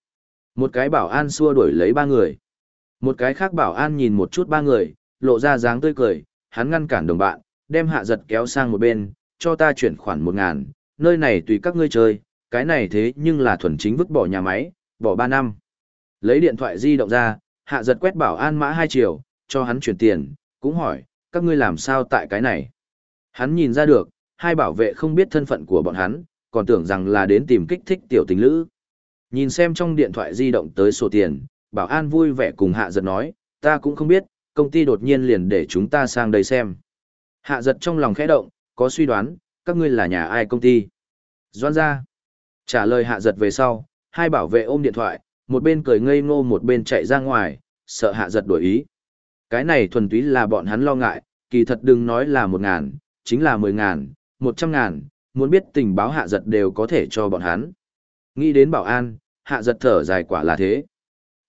Một cái bảo an xua đuổi lấy ba người. Một cái khác bảo an nhìn một chút ba người, lộ ra dáng tươi cười, hắn ngăn cản đồng bạn, đem hạ giật kéo sang một bên, cho ta chuyển khoản một ngàn, nơi này tùy các ngươi chơi, cái này thế nhưng là thuần chính vứt bỏ nhà máy, bỏ ba năm. Lấy điện thoại di động ra, hạ giật quét bảo an mã hai triệu, cho hắn chuyển tiền, cũng hỏi, các ngươi làm sao tại cái này. Hắn nhìn ra được, hai bảo vệ không biết thân phận của bọn hắn, còn tưởng rằng là đến tìm kích thích tiểu tình lữ. Nhìn xem trong điện thoại di động tới sổ tiền, bảo an vui vẻ cùng hạ giật nói, ta cũng không biết, công ty đột nhiên liền để chúng ta sang đây xem. Hạ giật trong lòng khẽ động, có suy đoán, các ngươi là nhà ai công ty. Doan ra. Trả lời hạ giật về sau, hai bảo vệ ôm điện thoại, một bên cười ngây ngô một bên chạy ra ngoài, sợ hạ giật đổi ý. Cái này thuần túy là bọn hắn lo ngại, kỳ thật đừng nói là một ngàn, chính là mười ngàn, một trăm ngàn, muốn biết tình báo hạ giật đều có thể cho bọn hắn. Nghĩ đến bảo an, hạ giật thở dài quả là thế.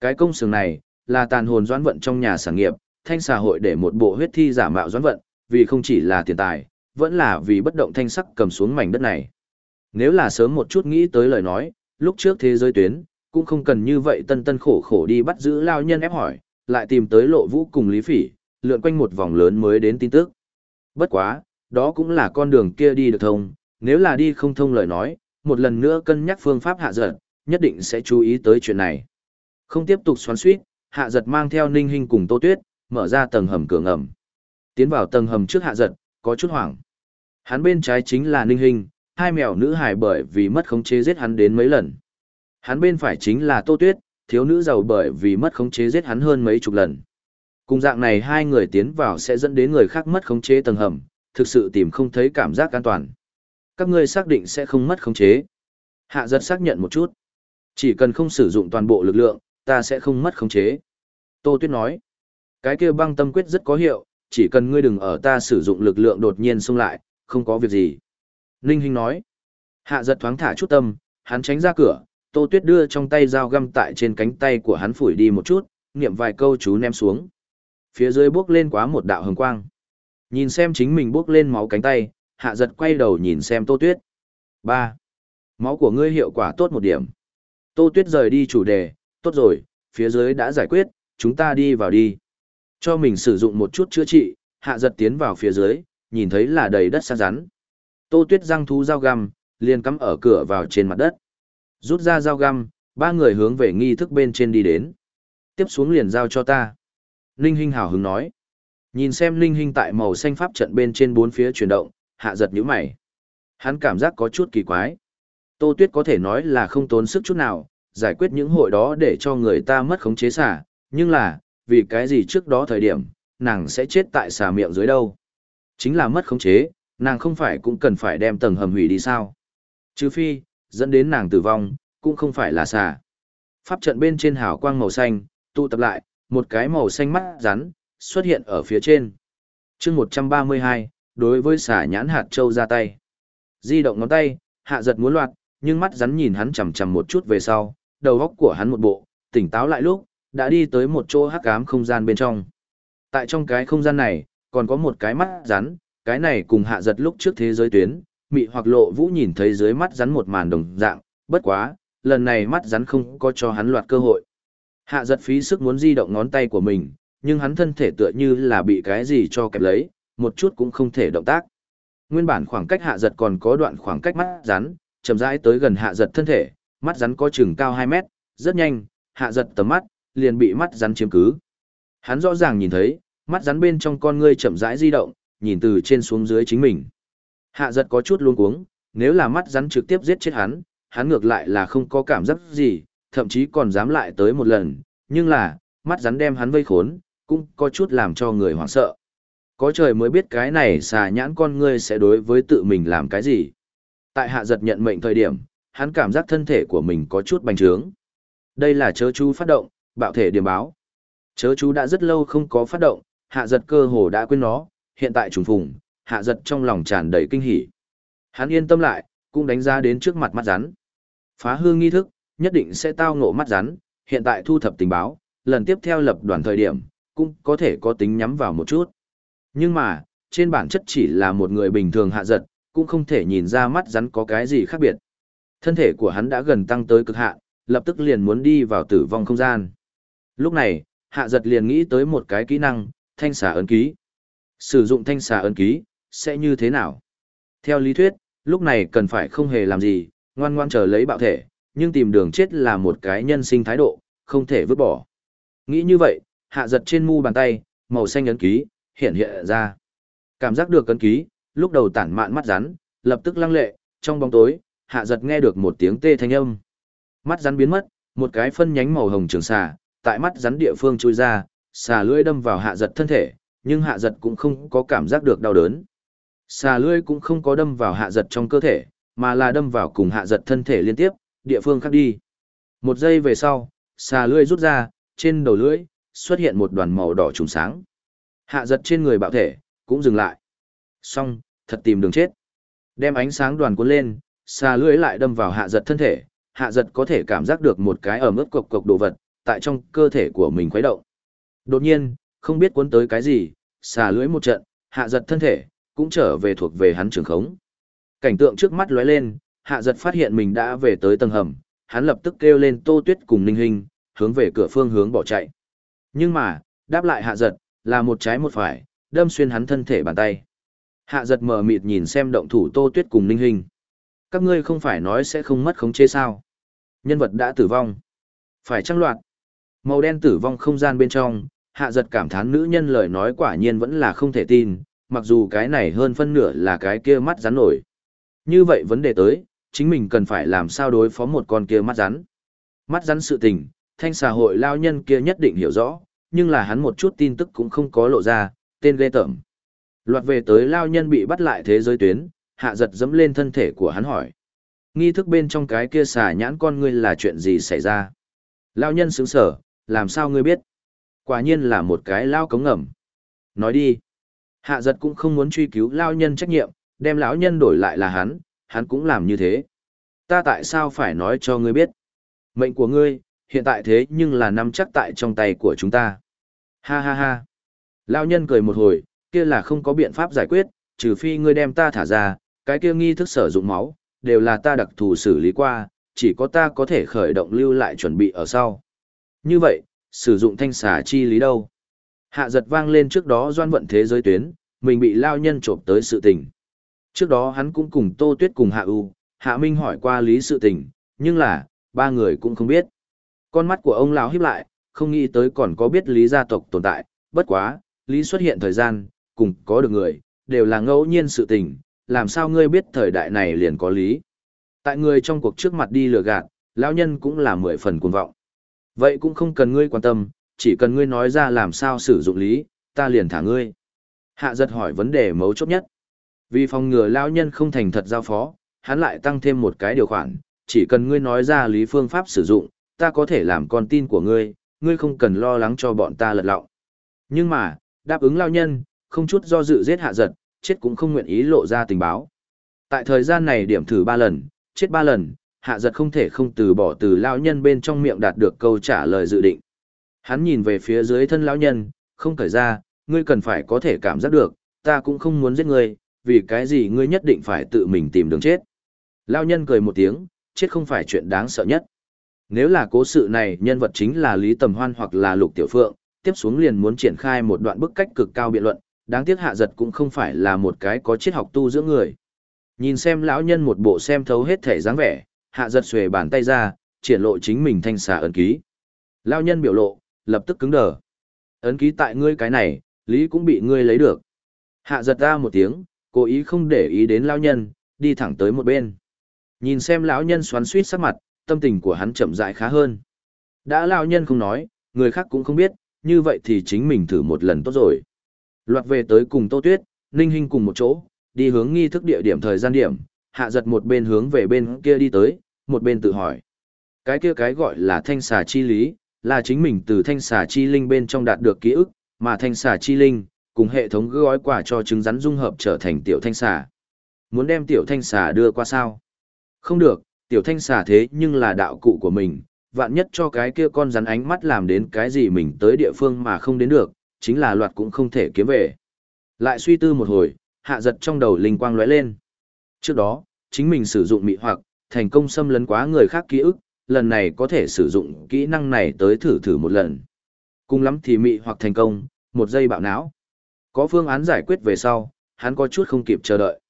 Cái công xưởng này, là tàn hồn doãn vận trong nhà sản nghiệp, thanh xã hội để một bộ huyết thi giả mạo doãn vận, vì không chỉ là tiền tài, vẫn là vì bất động thanh sắc cầm xuống mảnh đất này. Nếu là sớm một chút nghĩ tới lời nói, lúc trước thế giới tuyến, cũng không cần như vậy tân tân khổ khổ đi bắt giữ lao nhân ép hỏi, lại tìm tới lộ vũ cùng lý phỉ, lượn quanh một vòng lớn mới đến tin tức. Bất quá, đó cũng là con đường kia đi được thông, nếu là đi không thông lời nói, một lần nữa cân nhắc phương pháp hạ giật, nhất định sẽ chú ý tới chuyện này. Không tiếp tục xoắn suýt, hạ giật mang theo ninh hình cùng tô tuyết, mở ra tầng hầm cửa ngầm. Tiến vào tầng hầm trước hạ giật, có chút hoảng. Hắn bên trái chính là ninh hình, hai mèo nữ hài bởi vì mất khống chế giết hắn đến mấy lần. Hắn bên phải chính là tô tuyết, thiếu nữ giàu bởi vì mất khống chế giết hắn hơn mấy chục lần. Cùng dạng này hai người tiến vào sẽ dẫn đến người khác mất khống chế tầng hầm, thực sự tìm không thấy cảm giác an toàn. Các ngươi xác định sẽ không mất khống chế. Hạ giật xác nhận một chút. Chỉ cần không sử dụng toàn bộ lực lượng, ta sẽ không mất khống chế. Tô Tuyết nói, cái kia băng tâm quyết rất có hiệu, chỉ cần ngươi đừng ở ta sử dụng lực lượng đột nhiên xông lại, không có việc gì. Ninh Hinh nói, hạ giật thoáng thả chút tâm, hắn tránh ra cửa, Tô Tuyết đưa trong tay dao găm tại trên cánh tay của hắn phủi đi một chút, niệm vài câu chú ném xuống. Phía dưới bước lên quá một đạo hồng quang. Nhìn xem chính mình bước lên máu cánh tay, hạ giật quay đầu nhìn xem Tô Tuyết. ba Máu của ngươi hiệu quả tốt một điểm. Tô Tuyết rời đi chủ đề, tốt rồi, phía dưới đã giải quyết, chúng ta đi vào đi. Cho mình sử dụng một chút chữa trị, hạ giật tiến vào phía dưới, nhìn thấy là đầy đất sa rắn. Tô Tuyết răng thú dao găm, liền cắm ở cửa vào trên mặt đất. Rút ra dao găm, ba người hướng về nghi thức bên trên đi đến. Tiếp xuống liền giao cho ta. Ninh Hinh hào hứng nói. Nhìn xem Ninh Hinh tại màu xanh pháp trận bên trên bốn phía chuyển động, hạ giật nhíu mày. Hắn cảm giác có chút kỳ quái. Tô Tuyết có thể nói là không tốn sức chút nào, giải quyết những hội đó để cho người ta mất khống chế xả, nhưng là, vì cái gì trước đó thời điểm, nàng sẽ chết tại xà miệng dưới đâu. Chính là mất khống chế, nàng không phải cũng cần phải đem tầng hầm hủy đi sao. Trừ phi, dẫn đến nàng tử vong, cũng không phải là xà. Pháp trận bên trên hào quang màu xanh, tụ tập lại, một cái màu xanh mắt rắn, xuất hiện ở phía trên. chương 132, đối với xả nhãn hạt châu ra tay. Di động ngón tay, hạ giật muốn loạt, nhưng mắt rắn nhìn hắn chằm chằm một chút về sau, đầu góc của hắn một bộ, tỉnh táo lại lúc, đã đi tới một chỗ hắc ám không gian bên trong. Tại trong cái không gian này, còn có một cái mắt rắn, cái này cùng hạ giật lúc trước thế giới tuyến, mị hoặc lộ vũ nhìn thấy dưới mắt rắn một màn đồng dạng, bất quá, lần này mắt rắn không có cho hắn loạt cơ hội. Hạ giật phí sức muốn di động ngón tay của mình, nhưng hắn thân thể tựa như là bị cái gì cho kẹp lấy, một chút cũng không thể động tác. Nguyên bản khoảng cách hạ giật còn có đoạn khoảng cách mắt rắn, chậm rãi tới gần hạ giật thân thể, mắt rắn có chừng cao 2 mét, rất nhanh, hạ giật tầm mắt, liền bị mắt rắn chiếm cứ. Hắn rõ ràng nhìn thấy, mắt rắn bên trong con ngươi chậm rãi di động, nhìn từ trên xuống dưới chính mình. Hạ giật có chút luống cuống, nếu là mắt rắn trực tiếp giết chết hắn, hắn ngược lại là không có cảm giác gì, thậm chí còn dám lại tới một lần, nhưng là, mắt rắn đem hắn vây khốn, cũng có chút làm cho người hoảng sợ. Có trời mới biết cái này xà nhãn con ngươi sẽ đối với tự mình làm cái gì. Tại hạ giật nhận mệnh thời điểm, hắn cảm giác thân thể của mình có chút bành trướng. Đây là chớ chú phát động, bạo thể điểm báo. Chớ chú đã rất lâu không có phát động, hạ giật cơ hồ đã quên nó, hiện tại trùng phùng, hạ giật trong lòng tràn đầy kinh hỉ. Hắn yên tâm lại, cũng đánh giá đến trước mặt mắt rắn. Phá hương nghi thức, nhất định sẽ tao ngộ mắt rắn, hiện tại thu thập tình báo, lần tiếp theo lập đoàn thời điểm, cũng có thể có tính nhắm vào một chút. Nhưng mà, trên bản chất chỉ là một người bình thường hạ giật, cũng không thể nhìn ra mắt rắn có cái gì khác biệt. Thân thể của hắn đã gần tăng tới cực hạn, lập tức liền muốn đi vào tử vong không gian. Lúc này, hạ giật liền nghĩ tới một cái kỹ năng, thanh xà ấn ký. Sử dụng thanh xà ấn ký, sẽ như thế nào? Theo lý thuyết, lúc này cần phải không hề làm gì, ngoan ngoan chờ lấy bạo thể, nhưng tìm đường chết là một cái nhân sinh thái độ, không thể vứt bỏ. Nghĩ như vậy, hạ giật trên mu bàn tay, màu xanh ấn ký, hiện hiện ra. Cảm giác được cấn ký, lúc đầu tản mạn mắt rắn, lập tức lăng lệ, trong bóng tối, hạ giật nghe được một tiếng tê thanh âm. Mắt rắn biến mất, một cái phân nhánh màu hồng trường xà, tại mắt rắn địa phương chui ra, xà lưỡi đâm vào hạ giật thân thể, nhưng hạ giật cũng không có cảm giác được đau đớn. Xà lưỡi cũng không có đâm vào hạ giật trong cơ thể, mà là đâm vào cùng hạ giật thân thể liên tiếp, địa phương khác đi. Một giây về sau, xà lưỡi rút ra, trên đầu lưỡi, xuất hiện một đoàn màu đỏ trùng sáng. Hạ giật trên người bạo thể, cũng dừng lại. Xong, thật tìm đường chết. Đem ánh sáng đoàn cuốn lên, xà lưỡi lại đâm vào hạ giật thân thể, hạ giật có thể cảm giác được một cái ở mức cộc cộc đồ vật, tại trong cơ thể của mình khuấy động. Đột nhiên, không biết cuốn tới cái gì, xà lưỡi một trận, hạ giật thân thể, cũng trở về thuộc về hắn trường khống. Cảnh tượng trước mắt lóe lên, hạ giật phát hiện mình đã về tới tầng hầm, hắn lập tức kêu lên tô tuyết cùng ninh hình, hướng về cửa phương hướng bỏ chạy. Nhưng mà, đáp lại hạ giật, là một trái một phải, đâm xuyên hắn thân thể bàn tay. Hạ giật mờ mịt nhìn xem động thủ Tô Tuyết cùng Ninh Hình. Các ngươi không phải nói sẽ không mất khống chế sao? Nhân vật đã tử vong. Phải trăng loạt. Màu đen tử vong không gian bên trong, hạ giật cảm thán nữ nhân lời nói quả nhiên vẫn là không thể tin, mặc dù cái này hơn phân nửa là cái kia mắt rắn nổi. Như vậy vấn đề tới, chính mình cần phải làm sao đối phó một con kia mắt rắn. Mắt rắn sự tình, thanh xã hội lao nhân kia nhất định hiểu rõ, nhưng là hắn một chút tin tức cũng không có lộ ra, tên ghê tởm. Loạt về tới lao nhân bị bắt lại thế giới tuyến, hạ giật dẫm lên thân thể của hắn hỏi. Nghi thức bên trong cái kia xà nhãn con ngươi là chuyện gì xảy ra? Lao nhân sướng sở, làm sao ngươi biết? Quả nhiên là một cái lao cống ngầm. Nói đi. Hạ giật cũng không muốn truy cứu lao nhân trách nhiệm, đem lão nhân đổi lại là hắn, hắn cũng làm như thế. Ta tại sao phải nói cho ngươi biết? Mệnh của ngươi, hiện tại thế nhưng là nắm chắc tại trong tay của chúng ta. Ha ha ha. Lao nhân cười một hồi, kia là không có biện pháp giải quyết, trừ phi ngươi đem ta thả ra, cái kia nghi thức sử dụng máu, đều là ta đặc thù xử lý qua, chỉ có ta có thể khởi động lưu lại chuẩn bị ở sau. Như vậy, sử dụng thanh xà chi lý đâu? Hạ giật vang lên trước đó doan vận thế giới tuyến, mình bị lao nhân trộm tới sự tình. Trước đó hắn cũng cùng Tô Tuyết cùng Hạ U, Hạ Minh hỏi qua lý sự tình, nhưng là, ba người cũng không biết. Con mắt của ông lão híp lại, không nghĩ tới còn có biết lý gia tộc tồn tại, bất quá, lý xuất hiện thời gian, cùng có được người, đều là ngẫu nhiên sự tình, làm sao ngươi biết thời đại này liền có lý. Tại người trong cuộc trước mặt đi lừa gạt, lão nhân cũng là mười phần cuồng vọng. Vậy cũng không cần ngươi quan tâm, chỉ cần ngươi nói ra làm sao sử dụng lý, ta liền thả ngươi. Hạ giật hỏi vấn đề mấu chốt nhất. Vì phòng ngừa lão nhân không thành thật giao phó, hắn lại tăng thêm một cái điều khoản, chỉ cần ngươi nói ra lý phương pháp sử dụng, ta có thể làm con tin của ngươi, ngươi không cần lo lắng cho bọn ta lật lọng. Nhưng mà, đáp ứng lao nhân, không chút do dự giết hạ giật, chết cũng không nguyện ý lộ ra tình báo. Tại thời gian này điểm thử ba lần, chết ba lần, hạ giật không thể không từ bỏ từ lao nhân bên trong miệng đạt được câu trả lời dự định. Hắn nhìn về phía dưới thân lão nhân, không cởi ra, ngươi cần phải có thể cảm giác được, ta cũng không muốn giết ngươi, vì cái gì ngươi nhất định phải tự mình tìm đường chết. Lao nhân cười một tiếng, chết không phải chuyện đáng sợ nhất. Nếu là cố sự này nhân vật chính là Lý Tầm Hoan hoặc là Lục Tiểu Phượng, tiếp xuống liền muốn triển khai một đoạn bức cách cực cao biện luận, đáng tiếc hạ giật cũng không phải là một cái có triết học tu dưỡng người. Nhìn xem lão nhân một bộ xem thấu hết thể dáng vẻ, hạ giật xuề bàn tay ra, triển lộ chính mình thanh xà ấn ký. Lão nhân biểu lộ, lập tức cứng đờ. Ấn ký tại ngươi cái này, lý cũng bị ngươi lấy được. Hạ giật ra một tiếng, cố ý không để ý đến lão nhân, đi thẳng tới một bên. Nhìn xem lão nhân xoắn suýt sắc mặt, tâm tình của hắn chậm rãi khá hơn. Đã lão nhân không nói, người khác cũng không biết, như vậy thì chính mình thử một lần tốt rồi. Loạt về tới cùng Tô Tuyết, Ninh Hinh cùng một chỗ, đi hướng nghi thức địa điểm thời gian điểm, hạ giật một bên hướng về bên kia đi tới, một bên tự hỏi. Cái kia cái gọi là thanh xà chi lý, là chính mình từ thanh xà chi linh bên trong đạt được ký ức, mà thanh xà chi linh, cùng hệ thống gói quả cho trứng rắn dung hợp trở thành tiểu thanh xà. Muốn đem tiểu thanh xà đưa qua sao? Không được, tiểu thanh xà thế nhưng là đạo cụ của mình, vạn nhất cho cái kia con rắn ánh mắt làm đến cái gì mình tới địa phương mà không đến được, chính là loạt cũng không thể kiếm về. Lại suy tư một hồi, hạ giật trong đầu linh quang lóe lên. Trước đó, chính mình sử dụng mị hoặc, thành công xâm lấn quá người khác ký ức, lần này có thể sử dụng kỹ năng này tới thử thử một lần. Cùng lắm thì mị hoặc thành công, một giây bạo não. Có phương án giải quyết về sau, hắn có chút không kịp chờ đợi.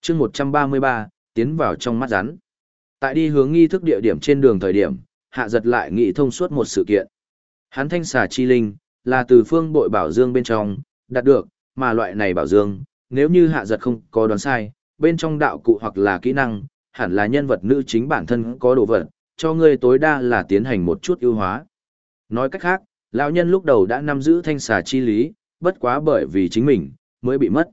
chương 133, tiến vào trong mắt rắn. Tại đi hướng nghi thức địa điểm trên đường thời điểm, hạ giật lại nghĩ thông suốt một sự kiện. Hắn thanh xà chi linh, là từ phương bội bảo dương bên trong, đạt được, mà loại này bảo dương, nếu như hạ giật không có đoán sai, bên trong đạo cụ hoặc là kỹ năng, hẳn là nhân vật nữ chính bản thân có đồ vật, cho ngươi tối đa là tiến hành một chút ưu hóa. Nói cách khác, lão nhân lúc đầu đã nắm giữ thanh xà chi lý, bất quá bởi vì chính mình, mới bị mất.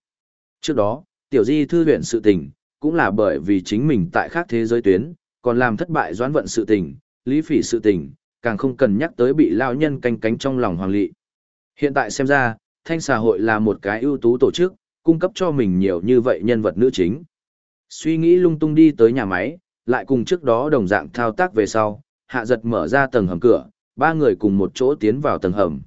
Trước đó, tiểu di thư viện sự tình, cũng là bởi vì chính mình tại khác thế giới tuyến, còn làm thất bại doãn vận sự tình, lý phỉ sự tình, càng không cần nhắc tới bị lao nhân canh cánh trong lòng hoàng lị. Hiện tại xem ra, thanh xã hội là một cái ưu tú tổ chức, cung cấp cho mình nhiều như vậy nhân vật nữ chính. Suy nghĩ lung tung đi tới nhà máy, lại cùng trước đó đồng dạng thao tác về sau, hạ giật mở ra tầng hầm cửa, ba người cùng một chỗ tiến vào tầng hầm.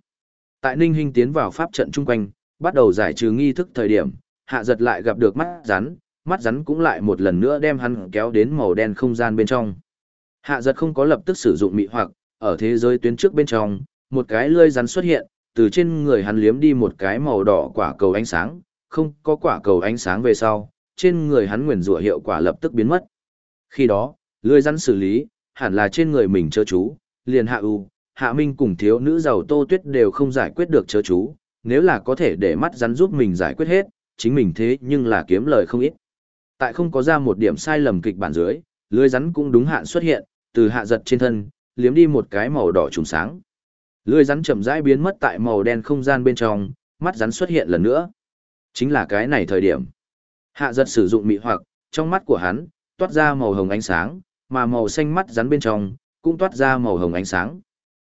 Tại Ninh Hinh tiến vào pháp trận chung quanh, bắt đầu giải trừ nghi thức thời điểm, hạ giật lại gặp được mắt rắn, mắt rắn cũng lại một lần nữa đem hắn kéo đến màu đen không gian bên trong. Hạ giật không có lập tức sử dụng mị hoặc, ở thế giới tuyến trước bên trong, một cái lươi rắn xuất hiện, từ trên người hắn liếm đi một cái màu đỏ quả cầu ánh sáng, không có quả cầu ánh sáng về sau, trên người hắn nguyền rủa hiệu quả lập tức biến mất. Khi đó, lưỡi rắn xử lý, hẳn là trên người mình chớ chú, liền hạ u, hạ minh cùng thiếu nữ giàu tô tuyết đều không giải quyết được chớ chú, nếu là có thể để mắt rắn giúp mình giải quyết hết, chính mình thế nhưng là kiếm lời không ít. Tại không có ra một điểm sai lầm kịch bản dưới, lưới rắn cũng đúng hạn xuất hiện, từ hạ giật trên thân, liếm đi một cái màu đỏ trùng sáng. Lưới rắn chậm rãi biến mất tại màu đen không gian bên trong, mắt rắn xuất hiện lần nữa. Chính là cái này thời điểm. Hạ giật sử dụng mị hoặc, trong mắt của hắn, toát ra màu hồng ánh sáng, mà màu xanh mắt rắn bên trong, cũng toát ra màu hồng ánh sáng.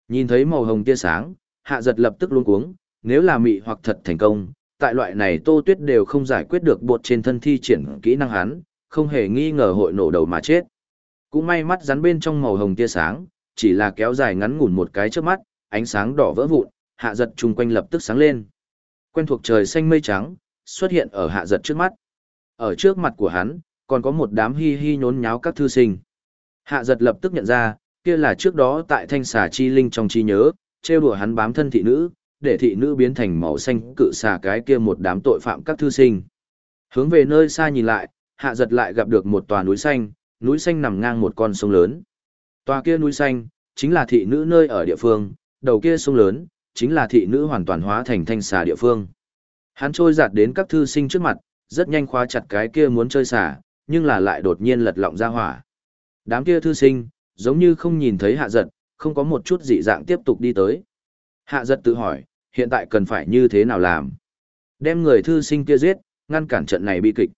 Nhìn thấy màu hồng tia sáng, hạ giật lập tức luống cuống, nếu là mị hoặc thật thành công, tại loại này tô tuyết đều không giải quyết được bột trên thân thi triển kỹ năng hắn, không hề nghi ngờ hội nổ đầu mà chết. Cũng may mắt rắn bên trong màu hồng tia sáng, chỉ là kéo dài ngắn ngủn một cái trước mắt, ánh sáng đỏ vỡ vụn, hạ giật chung quanh lập tức sáng lên. Quen thuộc trời xanh mây trắng, xuất hiện ở hạ giật trước mắt. Ở trước mặt của hắn, còn có một đám hi hi nhốn nháo các thư sinh. Hạ giật lập tức nhận ra, kia là trước đó tại thanh xà chi linh trong trí nhớ, trêu đùa hắn bám thân thị nữ, để thị nữ biến thành màu xanh cự xà cái kia một đám tội phạm các thư sinh. Hướng về nơi xa nhìn lại, hạ giật lại gặp được một tòa núi xanh, núi xanh nằm ngang một con sông lớn. Tòa kia núi xanh, chính là thị nữ nơi ở địa phương, đầu kia sông lớn, chính là thị nữ hoàn toàn hóa thành thanh xà địa phương. Hắn trôi giạt đến các thư sinh trước mặt, rất nhanh khóa chặt cái kia muốn chơi xà, nhưng là lại đột nhiên lật lọng ra hỏa. Đám kia thư sinh, giống như không nhìn thấy hạ giật, không có một chút dị dạng tiếp tục đi tới. Hạ giật tự hỏi, hiện tại cần phải như thế nào làm? Đem người thư sinh kia giết, ngăn cản trận này bi kịch.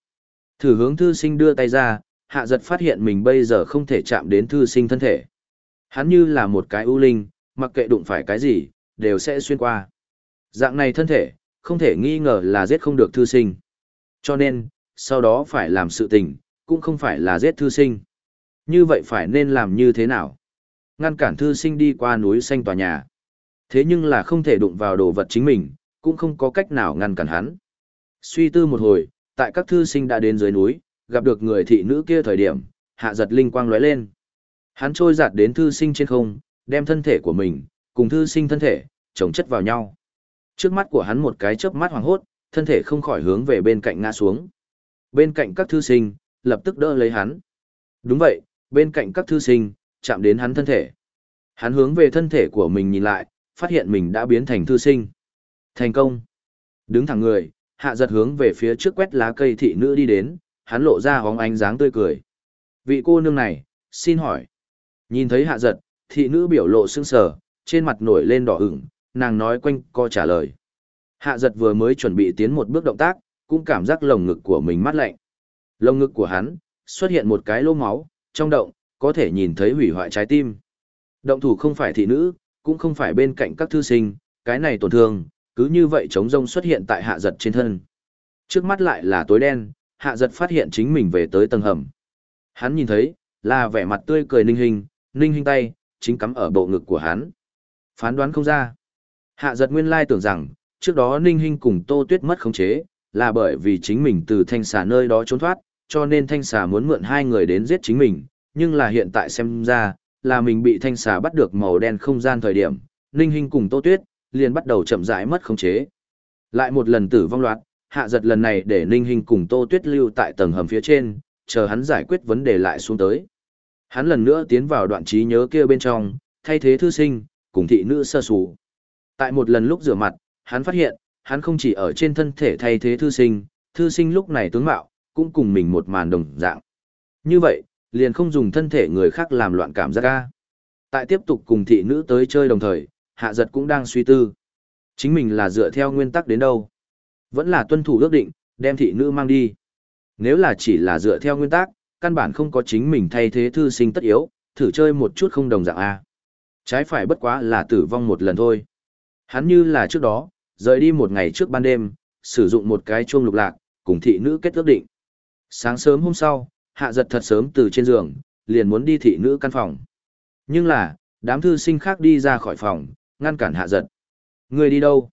Thử hướng thư sinh đưa tay ra, hạ giật phát hiện mình bây giờ không thể chạm đến thư sinh thân thể. Hắn như là một cái ưu linh, mặc kệ đụng phải cái gì, đều sẽ xuyên qua. Dạng này thân thể, không thể nghi ngờ là giết không được thư sinh. Cho nên, sau đó phải làm sự tình, cũng không phải là giết thư sinh. Như vậy phải nên làm như thế nào? Ngăn cản thư sinh đi qua núi xanh tòa nhà. Thế nhưng là không thể đụng vào đồ vật chính mình, cũng không có cách nào ngăn cản hắn. Suy tư một hồi, tại các thư sinh đã đến dưới núi, gặp được người thị nữ kia thời điểm, hạ giật linh quang lóe lên. Hắn trôi giạt đến thư sinh trên không, đem thân thể của mình, cùng thư sinh thân thể, chồng chất vào nhau. Trước mắt của hắn một cái chớp mắt hoàng hốt, thân thể không khỏi hướng về bên cạnh ngã xuống. Bên cạnh các thư sinh, lập tức đỡ lấy hắn. Đúng vậy, bên cạnh các thư sinh, chạm đến hắn thân thể. Hắn hướng về thân thể của mình nhìn lại, phát hiện mình đã biến thành thư sinh. Thành công. Đứng thẳng người, hạ giật hướng về phía trước quét lá cây thị nữ đi đến, hắn lộ ra hóng ánh dáng tươi cười. Vị cô nương này, xin hỏi. Nhìn thấy hạ giật, thị nữ biểu lộ sưng sờ, trên mặt nổi lên đỏ ửng, nàng nói quanh co trả lời. Hạ giật vừa mới chuẩn bị tiến một bước động tác, cũng cảm giác lồng ngực của mình mát lạnh. Lồng ngực của hắn, xuất hiện một cái lỗ máu, trong động, có thể nhìn thấy hủy hoại trái tim. Động thủ không phải thị nữ, cũng không phải bên cạnh các thư sinh, cái này tổn thương, cứ như vậy trống rông xuất hiện tại hạ giật trên thân. Trước mắt lại là tối đen, hạ giật phát hiện chính mình về tới tầng hầm. Hắn nhìn thấy, là vẻ mặt tươi cười ninh hình, ninh hình tay, chính cắm ở bộ ngực của hắn. Phán đoán không ra. Hạ giật nguyên lai tưởng rằng, trước đó ninh hình cùng tô tuyết mất khống chế, là bởi vì chính mình từ thanh xà nơi đó trốn thoát, cho nên thanh xà muốn mượn hai người đến giết chính mình, nhưng là hiện tại xem ra, là mình bị thanh xà bắt được màu đen không gian thời điểm, Ninh Hinh cùng Tô Tuyết, liền bắt đầu chậm rãi mất khống chế. Lại một lần tử vong loạt, hạ giật lần này để Ninh Hinh cùng Tô Tuyết lưu tại tầng hầm phía trên, chờ hắn giải quyết vấn đề lại xuống tới. Hắn lần nữa tiến vào đoạn trí nhớ kia bên trong, thay thế thư sinh, cùng thị nữ sơ sủ. Tại một lần lúc rửa mặt, hắn phát hiện, hắn không chỉ ở trên thân thể thay thế thư sinh, thư sinh lúc này tướng mạo, cũng cùng mình một màn đồng dạng. Như vậy, liền không dùng thân thể người khác làm loạn cảm giác ca. Tại tiếp tục cùng thị nữ tới chơi đồng thời, hạ giật cũng đang suy tư. Chính mình là dựa theo nguyên tắc đến đâu? Vẫn là tuân thủ ước định, đem thị nữ mang đi. Nếu là chỉ là dựa theo nguyên tắc, căn bản không có chính mình thay thế thư sinh tất yếu, thử chơi một chút không đồng dạng A. Trái phải bất quá là tử vong một lần thôi. Hắn như là trước đó, rời đi một ngày trước ban đêm, sử dụng một cái chuông lục lạc, cùng thị nữ kết ước định. Sáng sớm hôm sau, hạ giật thật sớm từ trên giường, liền muốn đi thị nữ căn phòng. Nhưng là, đám thư sinh khác đi ra khỏi phòng, ngăn cản hạ giật. Người đi đâu?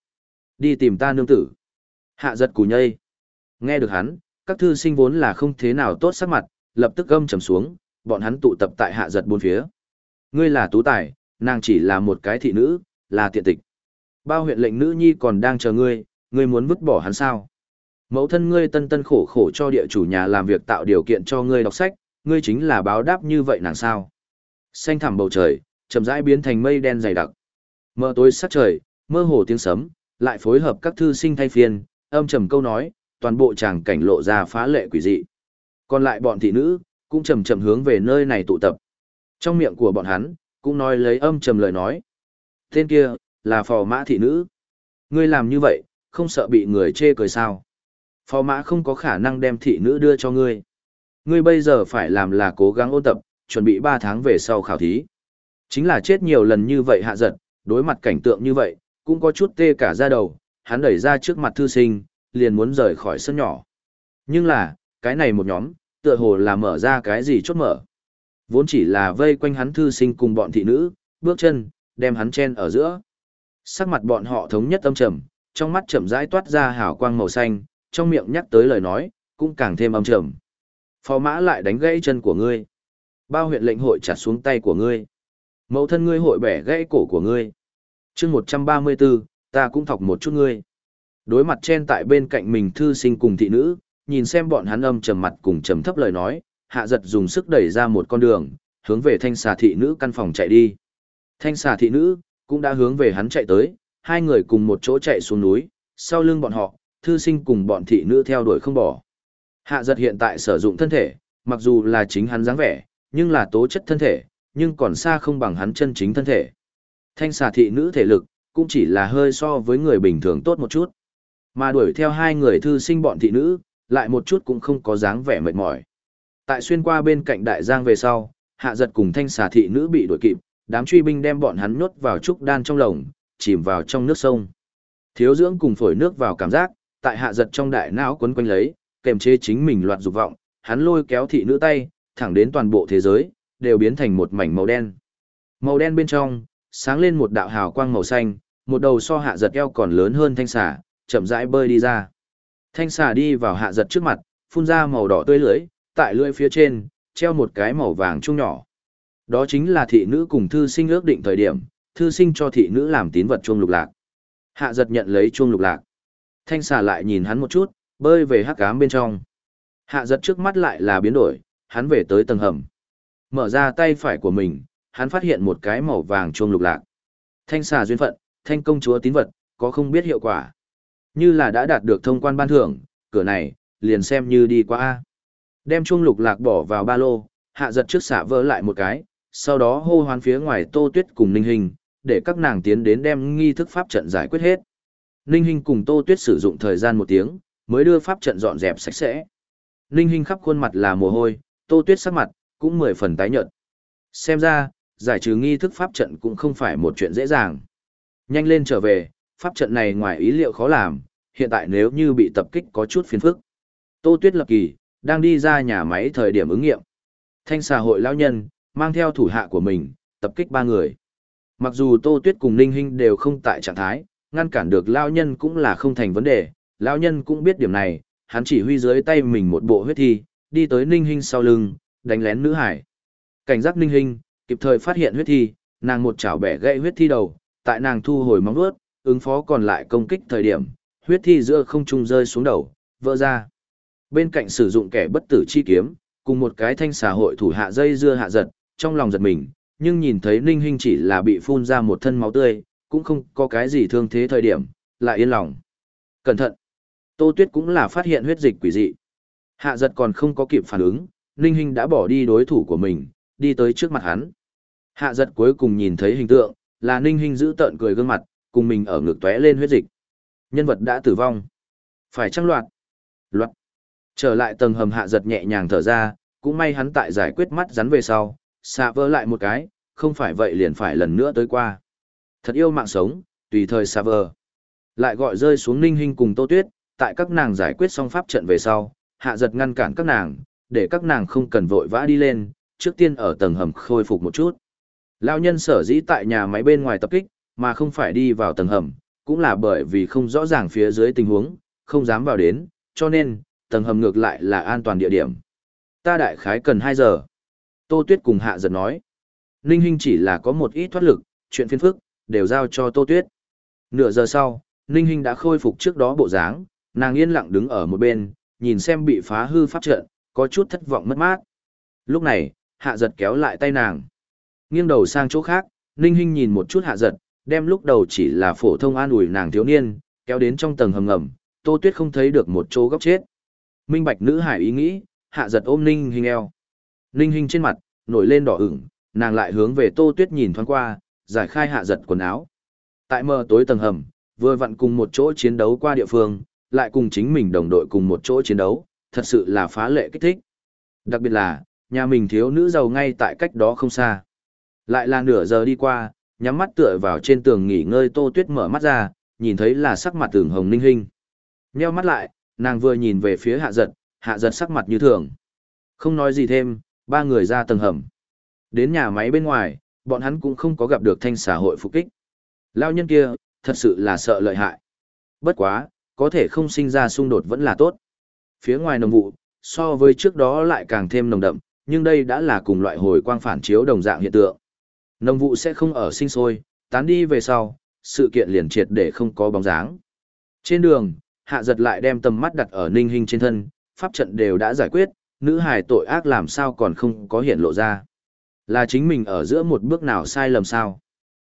Đi tìm ta nương tử. Hạ giật củ nhây. Nghe được hắn, các thư sinh vốn là không thế nào tốt sắc mặt, lập tức gâm trầm xuống, bọn hắn tụ tập tại hạ giật bốn phía. Ngươi là tú tài, nàng chỉ là một cái thị nữ, là tiện tịch. Bao huyện lệnh nữ nhi còn đang chờ ngươi, ngươi muốn vứt bỏ hắn sao? Mẫu thân ngươi tân tân khổ khổ cho địa chủ nhà làm việc tạo điều kiện cho ngươi đọc sách, ngươi chính là báo đáp như vậy nàng sao? Xanh thẳm bầu trời, chậm rãi biến thành mây đen dày đặc. Mơ tối sát trời, mơ hồ tiếng sấm, lại phối hợp các thư sinh thay phiên, âm trầm câu nói, toàn bộ tràng cảnh lộ ra phá lệ quỷ dị. Còn lại bọn thị nữ, cũng chậm chậm hướng về nơi này tụ tập. Trong miệng của bọn hắn, cũng nói lấy âm trầm lời nói. Tên kia, là phò mã thị nữ. Ngươi làm như vậy, không sợ bị người chê cười sao. Phò mã không có khả năng đem thị nữ đưa cho ngươi. Ngươi bây giờ phải làm là cố gắng ôn tập, chuẩn bị 3 tháng về sau khảo thí. Chính là chết nhiều lần như vậy hạ giật, đối mặt cảnh tượng như vậy, cũng có chút tê cả da đầu, hắn đẩy ra trước mặt thư sinh, liền muốn rời khỏi sân nhỏ. Nhưng là, cái này một nhóm, tựa hồ là mở ra cái gì chốt mở. Vốn chỉ là vây quanh hắn thư sinh cùng bọn thị nữ, bước chân, đem hắn chen ở giữa. Sắc mặt bọn họ thống nhất âm trầm, trong mắt chậm rãi toát ra hào quang màu xanh, trong miệng nhắc tới lời nói, cũng càng thêm âm trầm. Phò mã lại đánh gãy chân của ngươi. Bao huyện lệnh hội chặt xuống tay của ngươi. Mẫu thân ngươi hội bẻ gãy cổ của ngươi. chương 134, ta cũng thọc một chút ngươi. Đối mặt trên tại bên cạnh mình thư sinh cùng thị nữ, nhìn xem bọn hắn âm trầm mặt cùng trầm thấp lời nói, hạ giật dùng sức đẩy ra một con đường, hướng về thanh xà thị nữ căn phòng chạy đi. Thanh xà thị nữ, cũng đã hướng về hắn chạy tới, hai người cùng một chỗ chạy xuống núi, sau lưng bọn họ, thư sinh cùng bọn thị nữ theo đuổi không bỏ. Hạ giật hiện tại sử dụng thân thể, mặc dù là chính hắn dáng vẻ, nhưng là tố chất thân thể, nhưng còn xa không bằng hắn chân chính thân thể. Thanh xà thị nữ thể lực, cũng chỉ là hơi so với người bình thường tốt một chút. Mà đuổi theo hai người thư sinh bọn thị nữ, lại một chút cũng không có dáng vẻ mệt mỏi. Tại xuyên qua bên cạnh đại giang về sau, hạ giật cùng thanh xà thị nữ bị đuổi kịp, đám truy binh đem bọn hắn nhốt vào trúc đan trong lồng, chìm vào trong nước sông. Thiếu dưỡng cùng phổi nước vào cảm giác, tại hạ giật trong đại não quấn quanh lấy, kềm chế chính mình loạt dục vọng, hắn lôi kéo thị nữ tay, thẳng đến toàn bộ thế giới, đều biến thành một mảnh màu đen. Màu đen bên trong, sáng lên một đạo hào quang màu xanh, một đầu so hạ giật eo còn lớn hơn thanh xà, chậm rãi bơi đi ra. Thanh xà đi vào hạ giật trước mặt, phun ra màu đỏ tươi lưỡi, tại lưỡi phía trên, treo một cái màu vàng trung nhỏ. Đó chính là thị nữ cùng thư sinh ước định thời điểm, thư sinh cho thị nữ làm tín vật chuông lục lạc. Hạ giật nhận lấy chuông lục lạc. Thanh xà lại nhìn hắn một chút, bơi về hắc ám bên trong. Hạ giật trước mắt lại là biến đổi, hắn về tới tầng hầm. Mở ra tay phải của mình, hắn phát hiện một cái màu vàng chuông lục lạc. Thanh xà duyên phận, thanh công chúa tín vật, có không biết hiệu quả. Như là đã đạt được thông quan ban thưởng, cửa này, liền xem như đi qua A. Đem chuông lục lạc bỏ vào ba lô, hạ giật trước xả vỡ lại một cái, sau đó hô hoán phía ngoài tô tuyết cùng ninh hình, để các nàng tiến đến đem nghi thức pháp trận giải quyết hết. Ninh Hinh cùng tô tuyết sử dụng thời gian một tiếng, mới đưa pháp trận dọn dẹp sạch sẽ. Ninh Hinh khắp khuôn mặt là mồ hôi, tô tuyết sắc mặt, cũng mười phần tái nhợt. Xem ra, giải trừ nghi thức pháp trận cũng không phải một chuyện dễ dàng. Nhanh lên trở về, pháp trận này ngoài ý liệu khó làm, hiện tại nếu như bị tập kích có chút phiền phức. Tô Tuyết lập kỳ, đang đi ra nhà máy thời điểm ứng nghiệm. Thanh xã hội lão nhân, mang theo thủ hạ của mình, tập kích ba người. Mặc dù Tô Tuyết cùng Ninh Hinh đều không tại trạng thái, ngăn cản được lão nhân cũng là không thành vấn đề, lão nhân cũng biết điểm này, hắn chỉ huy dưới tay mình một bộ huyết thi, đi tới Ninh Hinh sau lưng, đánh lén nữ hải. Cảnh giác Ninh Hinh, kịp thời phát hiện huyết thi, nàng một chảo bẻ gãy huyết thi đầu, tại nàng thu hồi móng vuốt, ứng phó còn lại công kích thời điểm, huyết thi giữa không trung rơi xuống đầu, vỡ ra. Bên cạnh sử dụng kẻ bất tử chi kiếm, cùng một cái thanh xà hội thủ hạ dây dưa hạ giật, trong lòng giật mình, nhưng nhìn thấy Ninh Hinh chỉ là bị phun ra một thân máu tươi, cũng không có cái gì thương thế thời điểm, lại yên lòng. Cẩn thận! Tô Tuyết cũng là phát hiện huyết dịch quỷ dị. Hạ giật còn không có kịp phản ứng, Ninh Hinh đã bỏ đi đối thủ của mình, đi tới trước mặt hắn. Hạ giật cuối cùng nhìn thấy hình tượng, là Ninh Hinh giữ tợn cười gương mặt, cùng mình ở ngực tóe lên huyết dịch. Nhân vật đã tử vong. Phải trăng loạt? Loạt. Trở lại tầng hầm hạ giật nhẹ nhàng thở ra, cũng may hắn tại giải quyết mắt rắn về sau, xạ vỡ lại một cái, không phải vậy liền phải lần nữa tới qua. Thật yêu mạng sống, tùy thời xa vờ. Lại gọi rơi xuống ninh hình cùng tô tuyết, tại các nàng giải quyết xong pháp trận về sau, hạ giật ngăn cản các nàng, để các nàng không cần vội vã đi lên, trước tiên ở tầng hầm khôi phục một chút. Lão nhân sở dĩ tại nhà máy bên ngoài tập kích, mà không phải đi vào tầng hầm, cũng là bởi vì không rõ ràng phía dưới tình huống, không dám vào đến, cho nên, tầng hầm ngược lại là an toàn địa điểm. Ta đại khái cần 2 giờ. Tô Tuyết cùng hạ giật nói. Ninh Hinh chỉ là có một ít thoát lực, chuyện phiên phức, đều giao cho Tô Tuyết. Nửa giờ sau, Ninh Hinh đã khôi phục trước đó bộ dáng, nàng yên lặng đứng ở một bên, nhìn xem bị phá hư pháp trận, có chút thất vọng mất mát. Lúc này, hạ giật kéo lại tay nàng. Nghiêng đầu sang chỗ khác, Ninh Hinh nhìn một chút hạ giật, đem lúc đầu chỉ là phổ thông an ủi nàng thiếu niên, kéo đến trong tầng hầm ngầm, Tô Tuyết không thấy được một chỗ góc chết. Minh Bạch nữ hải ý nghĩ, hạ giật ôm Ninh Hinh eo. Ninh Hinh trên mặt, nổi lên đỏ ửng, nàng lại hướng về Tô Tuyết nhìn thoáng qua, giải khai hạ giật quần áo. Tại mờ tối tầng hầm, vừa vặn cùng một chỗ chiến đấu qua địa phương, lại cùng chính mình đồng đội cùng một chỗ chiến đấu, thật sự là phá lệ kích thích. Đặc biệt là, nhà mình thiếu nữ giàu ngay tại cách đó không xa. Lại là nửa giờ đi qua, nhắm mắt tựa vào trên tường nghỉ ngơi Tô Tuyết mở mắt ra, nhìn thấy là sắc mặt tưởng hồng ninh hình. Nheo mắt lại, nàng vừa nhìn về phía hạ giật, hạ giật sắc mặt như thường. Không nói gì thêm, ba người ra tầng hầm. Đến nhà máy bên ngoài, bọn hắn cũng không có gặp được thanh xã hội phục kích. Lao nhân kia, thật sự là sợ lợi hại. Bất quá, có thể không sinh ra xung đột vẫn là tốt. Phía ngoài nồng vụ, so với trước đó lại càng thêm nồng đậm, nhưng đây đã là cùng loại hồi quang phản chiếu đồng dạng hiện tượng. Nồng vụ sẽ không ở sinh sôi, tán đi về sau, sự kiện liền triệt để không có bóng dáng. Trên đường, hạ giật lại đem tầm mắt đặt ở ninh hình trên thân, pháp trận đều đã giải quyết, nữ hài tội ác làm sao còn không có hiện lộ ra. Là chính mình ở giữa một bước nào sai lầm sao.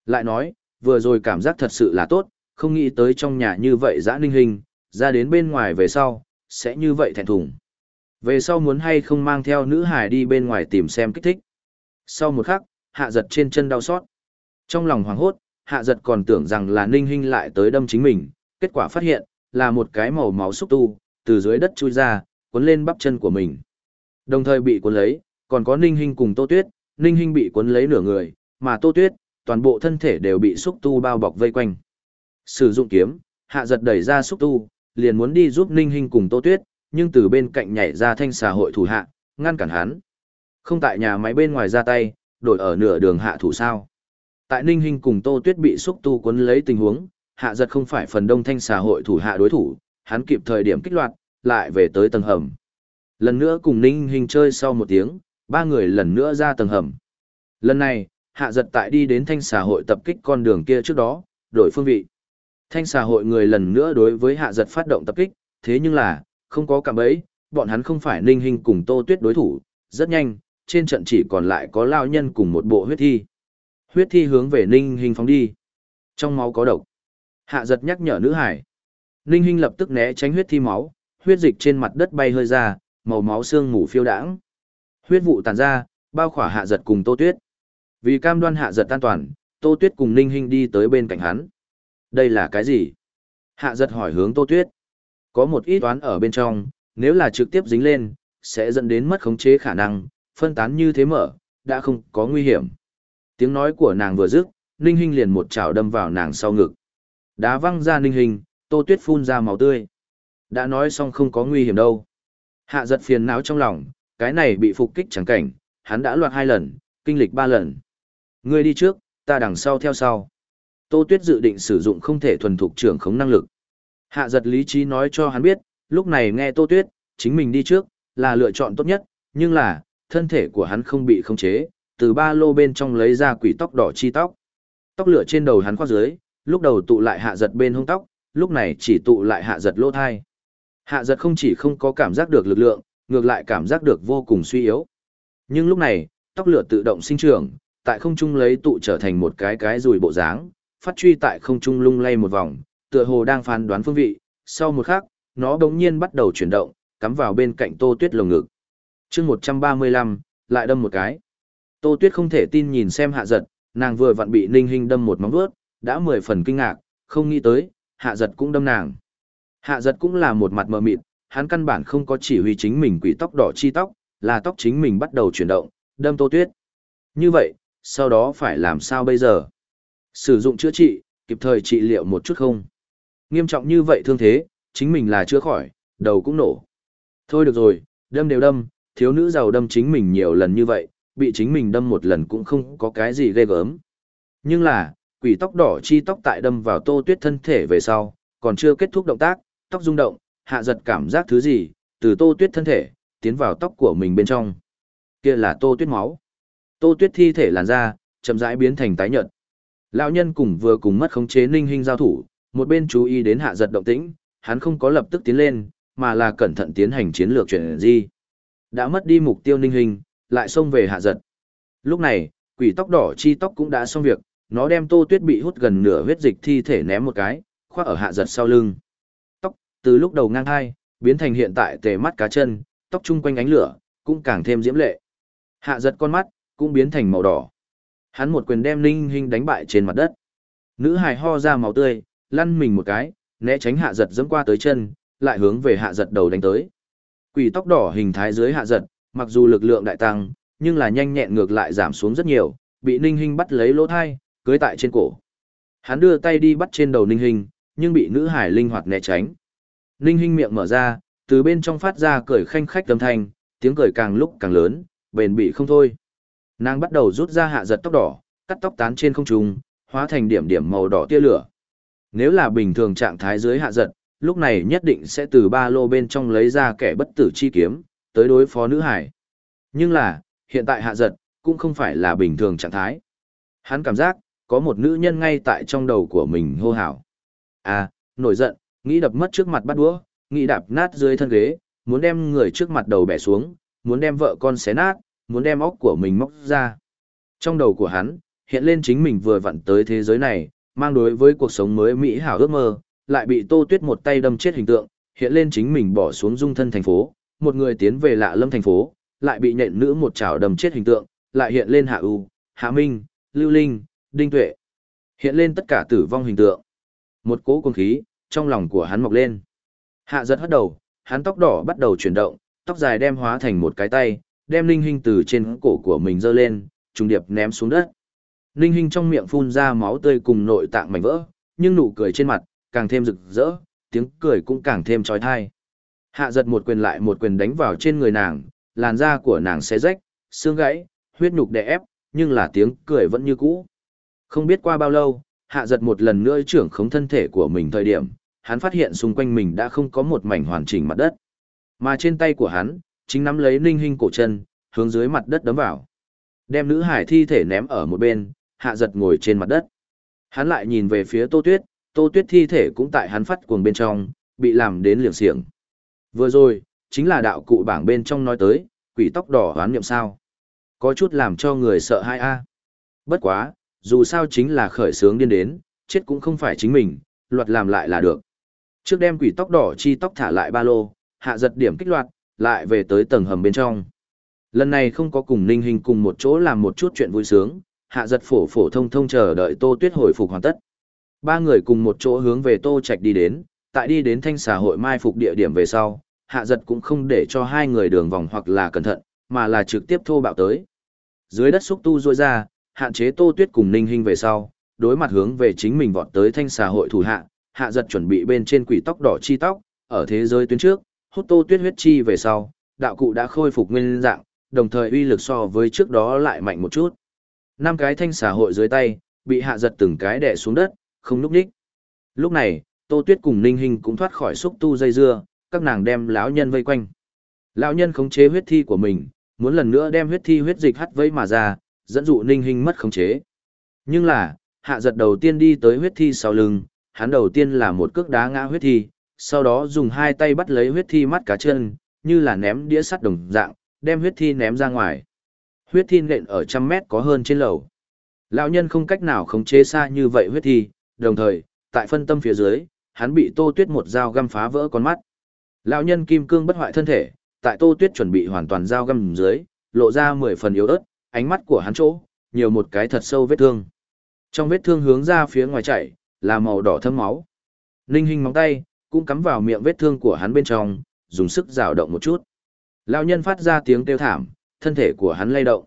Lại nói, vừa rồi cảm giác thật sự là tốt, không nghĩ tới trong nhà như vậy dã ninh hình, ra đến bên ngoài về sau, sẽ như vậy thẹn thùng. Về sau muốn hay không mang theo nữ hải đi bên ngoài tìm xem kích thích. Sau một khắc, hạ giật trên chân đau xót. Trong lòng hoảng hốt, hạ giật còn tưởng rằng là ninh hình lại tới đâm chính mình, kết quả phát hiện, là một cái màu máu xúc tu, từ dưới đất chui ra, cuốn lên bắp chân của mình. Đồng thời bị cuốn lấy, còn có ninh hình cùng tô tuyết, ninh Hinh bị cuốn lấy nửa người, mà tô tuyết, toàn bộ thân thể đều bị xúc tu bao bọc vây quanh. Sử dụng kiếm, hạ giật đẩy ra xúc tu, liền muốn đi giúp ninh Hinh cùng tô tuyết, nhưng từ bên cạnh nhảy ra thanh xà hội thủ hạ, ngăn cản hắn. Không tại nhà máy bên ngoài ra tay, đổi ở nửa đường hạ thủ sao. Tại ninh Hinh cùng tô tuyết bị xúc tu cuốn lấy tình huống, hạ giật không phải phần đông thanh xà hội thủ hạ đối thủ, hắn kịp thời điểm kích loạt, lại về tới tầng hầm. Lần nữa cùng ninh Hinh chơi sau một tiếng, ba người lần nữa ra tầng hầm. Lần này, hạ giật tại đi đến thanh xà hội tập kích con đường kia trước đó, đổi phương vị. Thanh xà hội người lần nữa đối với hạ giật phát động tập kích, thế nhưng là, không có cảm ấy, bọn hắn không phải ninh hình cùng tô tuyết đối thủ, rất nhanh, trên trận chỉ còn lại có lao nhân cùng một bộ huyết thi. Huyết thi hướng về ninh hình phóng đi. Trong máu có độc. Hạ giật nhắc nhở nữ hải. Ninh hình lập tức né tránh huyết thi máu, huyết dịch trên mặt đất bay hơi ra, màu máu xương mù phiêu đãng. Huyết vụ tàn ra, bao khỏa hạ giật cùng tô tuyết. Vì cam đoan hạ giật an toàn, tô tuyết cùng ninh hình đi tới bên cạnh hắn. Đây là cái gì? Hạ giật hỏi hướng tô tuyết. Có một ít toán ở bên trong, nếu là trực tiếp dính lên, sẽ dẫn đến mất khống chế khả năng, phân tán như thế mở, đã không có nguy hiểm. Tiếng nói của nàng vừa dứt, Ninh Hinh liền một chảo đâm vào nàng sau ngực. Đá văng ra Ninh Hinh, Tô Tuyết phun ra máu tươi. Đã nói xong không có nguy hiểm đâu. Hạ giật phiền não trong lòng, cái này bị phục kích chẳng cảnh, hắn đã loạt hai lần, kinh lịch ba lần. Ngươi đi trước, ta đằng sau theo sau. Tô Tuyết dự định sử dụng không thể thuần thục trưởng khống năng lực. Hạ giật lý trí nói cho hắn biết, lúc này nghe Tô Tuyết, chính mình đi trước, là lựa chọn tốt nhất, nhưng là, thân thể của hắn không bị khống chế, từ ba lô bên trong lấy ra quỷ tóc đỏ chi tóc. Tóc lửa trên đầu hắn khoác dưới, lúc đầu tụ lại hạ giật bên hông tóc, lúc này chỉ tụ lại hạ giật lỗ thai. Hạ giật không chỉ không có cảm giác được lực lượng, ngược lại cảm giác được vô cùng suy yếu. Nhưng lúc này, tóc lửa tự động sinh trưởng, tại không trung lấy tụ trở thành một cái cái rùi bộ dáng, phát truy tại không trung lung lay một vòng, tựa hồ đang phán đoán phương vị, sau một khắc, nó đống nhiên bắt đầu chuyển động, cắm vào bên cạnh Tô Tuyết lồng ngực. Chương 135, lại đâm một cái. Tô Tuyết không thể tin nhìn xem Hạ Giật, nàng vừa vặn bị Ninh Hinh đâm một móng vuốt, đã mười phần kinh ngạc, không nghĩ tới, Hạ Giật cũng đâm nàng. Hạ Giật cũng là một mặt mờ mịt, hắn căn bản không có chỉ huy chính mình quỷ tóc đỏ chi tóc, là tóc chính mình bắt đầu chuyển động, đâm Tô Tuyết. Như vậy, sau đó phải làm sao bây giờ? Sử dụng chữa trị, kịp thời trị liệu một chút không? Nghiêm trọng như vậy thương thế, chính mình là chưa khỏi, đầu cũng nổ. Thôi được rồi, đâm đều đâm, thiếu nữ giàu đâm chính mình nhiều lần như vậy, bị chính mình đâm một lần cũng không có cái gì ghê gớm. Nhưng là, quỷ tóc đỏ chi tóc tại đâm vào tô tuyết thân thể về sau, còn chưa kết thúc động tác, tóc rung động, hạ giật cảm giác thứ gì, từ tô tuyết thân thể, tiến vào tóc của mình bên trong. Kia là tô tuyết máu. Tô tuyết thi thể làn da, chậm rãi biến thành tái nhợt. Lão nhân cùng vừa cùng mất khống chế ninh hình giao thủ, một bên chú ý đến hạ giật động tĩnh, hắn không có lập tức tiến lên, mà là cẩn thận tiến hành chiến lược chuyển di. Đã mất đi mục tiêu ninh hình, lại xông về hạ giật. Lúc này, quỷ tóc đỏ chi tóc cũng đã xong việc, nó đem tô tuyết bị hút gần nửa huyết dịch thi thể ném một cái, khoác ở hạ giật sau lưng. Từ lúc đầu ngang hai, biến thành hiện tại tề mắt cá chân, tóc chung quanh ánh lửa, cũng càng thêm diễm lệ. Hạ giật con mắt, cũng biến thành màu đỏ. Hắn một quyền đem Ninh Hinh đánh bại trên mặt đất. Nữ hài ho ra máu tươi, lăn mình một cái, né tránh hạ giật dẫm qua tới chân, lại hướng về hạ giật đầu đánh tới. Quỷ tóc đỏ hình thái dưới hạ giật, mặc dù lực lượng đại tăng, nhưng là nhanh nhẹn ngược lại giảm xuống rất nhiều, bị Ninh Hinh bắt lấy lỗ thai, cưới tại trên cổ. Hắn đưa tay đi bắt trên đầu Ninh Hinh, nhưng bị nữ hải linh hoạt né tránh. Ninh Hinh miệng mở ra, từ bên trong phát ra cười khanh khách âm thanh, tiếng cười càng lúc càng lớn, bền bỉ không thôi. Nàng bắt đầu rút ra hạ giật tóc đỏ, cắt tóc tán trên không trung, hóa thành điểm điểm màu đỏ tia lửa. Nếu là bình thường trạng thái dưới hạ giật, lúc này nhất định sẽ từ ba lô bên trong lấy ra kẻ bất tử chi kiếm, tới đối phó nữ hải. Nhưng là, hiện tại hạ giật, cũng không phải là bình thường trạng thái. Hắn cảm giác, có một nữ nhân ngay tại trong đầu của mình hô hào. À, nổi giận, nghĩ đập mất trước mặt bắt đũa, nghĩ đạp nát dưới thân ghế, muốn đem người trước mặt đầu bẻ xuống, muốn đem vợ con xé nát, muốn đem óc của mình móc ra. Trong đầu của hắn, hiện lên chính mình vừa vặn tới thế giới này, mang đối với cuộc sống mới mỹ hảo ước mơ, lại bị Tô Tuyết một tay đâm chết hình tượng, hiện lên chính mình bỏ xuống dung thân thành phố, một người tiến về lạ lâm thành phố, lại bị nhện nữ một chảo đâm chết hình tượng, lại hiện lên Hạ U, Hạ Minh, Lưu Linh, Đinh Tuệ. Hiện lên tất cả tử vong hình tượng. Một cỗ cuồng khí, trong lòng của hắn mọc lên. Hạ giật hất đầu, hắn tóc đỏ bắt đầu chuyển động, tóc dài đem hóa thành một cái tay, đem linh Hinh từ trên cổ của mình giơ lên, trùng điệp ném xuống đất. Linh Hinh trong miệng phun ra máu tươi cùng nội tạng mảnh vỡ, nhưng nụ cười trên mặt, càng thêm rực rỡ, tiếng cười cũng càng thêm trói thai. Hạ giật một quyền lại một quyền đánh vào trên người nàng, làn da của nàng xé rách, xương gãy, huyết nhục đè ép, nhưng là tiếng cười vẫn như cũ. Không biết qua bao lâu, hạ giật một lần nữa trưởng khống thân thể của mình thời điểm, hắn phát hiện xung quanh mình đã không có một mảnh hoàn chỉnh mặt đất. Mà trên tay của hắn, chính nắm lấy ninh hình cổ chân, hướng dưới mặt đất đấm vào. Đem nữ hải thi thể ném ở một bên, hạ giật ngồi trên mặt đất. Hắn lại nhìn về phía tô tuyết, tô tuyết thi thể cũng tại hắn phát cuồng bên trong, bị làm đến liều xiềng. Vừa rồi, chính là đạo cụ bảng bên trong nói tới, quỷ tóc đỏ hoán niệm sao. Có chút làm cho người sợ hai a. Bất quá, dù sao chính là khởi sướng điên đến, chết cũng không phải chính mình, luật làm lại là được. Trước đem quỷ tóc đỏ chi tóc thả lại ba lô, hạ giật điểm kích loạt, lại về tới tầng hầm bên trong. Lần này không có cùng Ninh Hình cùng một chỗ làm một chút chuyện vui sướng, hạ giật phổ phổ thông thông chờ đợi Tô Tuyết hồi phục hoàn tất. Ba người cùng một chỗ hướng về Tô Trạch đi đến, tại đi đến thanh xà hội mai phục địa điểm về sau, hạ giật cũng không để cho hai người đường vòng hoặc là cẩn thận, mà là trực tiếp thô bạo tới. Dưới đất xúc tu rôi ra, hạn chế Tô Tuyết cùng Ninh hình về sau, đối mặt hướng về chính mình vọt tới thanh xà hội thủ hạ, hạ giật chuẩn bị bên trên quỷ tóc đỏ chi tóc, ở thế giới tuyến trước, hút Tô Tuyết huyết chi về sau, đạo cụ đã khôi phục nguyên dạng, đồng thời uy lực so với trước đó lại mạnh một chút. Năm cái thanh xà hội dưới tay, bị hạ giật từng cái đè xuống đất, không núp đích. Lúc này, Tô Tuyết cùng Ninh Hinh cũng thoát khỏi xúc tu dây dưa, các nàng đem lão nhân vây quanh. Lão nhân khống chế huyết thi của mình, muốn lần nữa đem huyết thi huyết dịch hắt vây mà ra, dẫn dụ Ninh Hinh mất khống chế. Nhưng là, hạ giật đầu tiên đi tới huyết thi sau lưng, hắn đầu tiên là một cước đá ngã huyết thi, sau đó dùng hai tay bắt lấy huyết thi mắt cá chân, như là ném đĩa sắt đồng dạng, đem huyết thi ném ra ngoài. Huyết thi nện ở trăm mét có hơn trên lầu. Lão nhân không cách nào khống chế xa như vậy huyết thi, đồng thời, tại phân tâm phía dưới, hắn bị Tô Tuyết một dao găm phá vỡ con mắt. Lão nhân kim cương bất hoại thân thể, tại Tô Tuyết chuẩn bị hoàn toàn dao găm dưới, lộ ra mười phần yếu ớt, ánh mắt của hắn chỗ, nhiều một cái thật sâu vết thương. Trong vết thương hướng ra phía ngoài chảy, là màu đỏ thâm máu. Ninh Hinh móng tay, cũng cắm vào miệng vết thương của hắn bên trong, dùng sức rào động một chút. Lão nhân phát ra tiếng kêu thảm, thân thể của hắn lay động.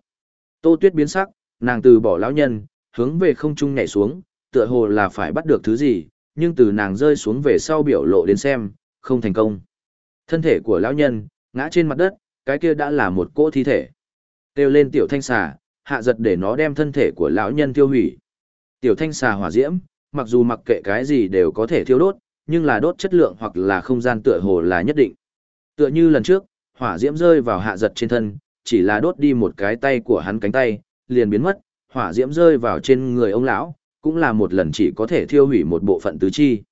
Tô Tuyết biến sắc, nàng từ bỏ lão nhân, hướng về không trung nhảy xuống, tựa hồ là phải bắt được thứ gì, nhưng từ nàng rơi xuống về sau biểu lộ đến xem, không thành công. Thân thể của lão nhân, ngã trên mặt đất, cái kia đã là một cỗ thi thể. Têu lên tiểu thanh xà, hạ giật để nó đem thân thể của lão nhân tiêu hủy. Tiểu thanh xà hỏa diễm, mặc dù mặc kệ cái gì đều có thể thiêu đốt, nhưng là đốt chất lượng hoặc là không gian tựa hồ là nhất định. Tựa như lần trước, hỏa diễm rơi vào hạ giật trên thân, chỉ là đốt đi một cái tay của hắn cánh tay, liền biến mất, hỏa diễm rơi vào trên người ông lão, cũng là một lần chỉ có thể thiêu hủy một bộ phận tứ chi.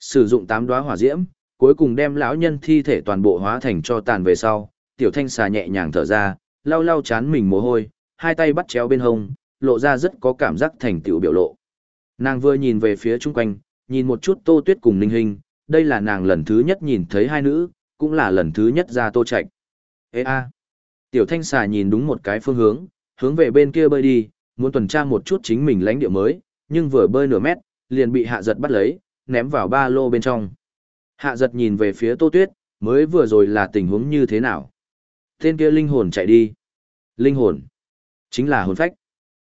Sử dụng tám đóa hỏa diễm, cuối cùng đem lão nhân thi thể toàn bộ hóa thành cho tàn về sau, tiểu thanh xà nhẹ nhàng thở ra, lau lau chán mình mồ hôi, hai tay bắt chéo bên hông, lộ ra rất có cảm giác thành tựu biểu lộ. Nàng vừa nhìn về phía chung quanh, nhìn một chút Tô Tuyết cùng Ninh Hình, đây là nàng lần thứ nhất nhìn thấy hai nữ, cũng là lần thứ nhất ra Tô Trạch. Ê a! Tiểu thanh xà nhìn đúng một cái phương hướng, hướng về bên kia bơi đi, muốn tuần tra một chút chính mình lãnh địa mới, nhưng vừa bơi nửa mét, liền bị hạ giật bắt lấy, ném vào ba lô bên trong. Hạ giật nhìn về phía Tô Tuyết, mới vừa rồi là tình huống như thế nào? Tên kia linh hồn chạy đi. Linh hồn. Chính là hồn phách.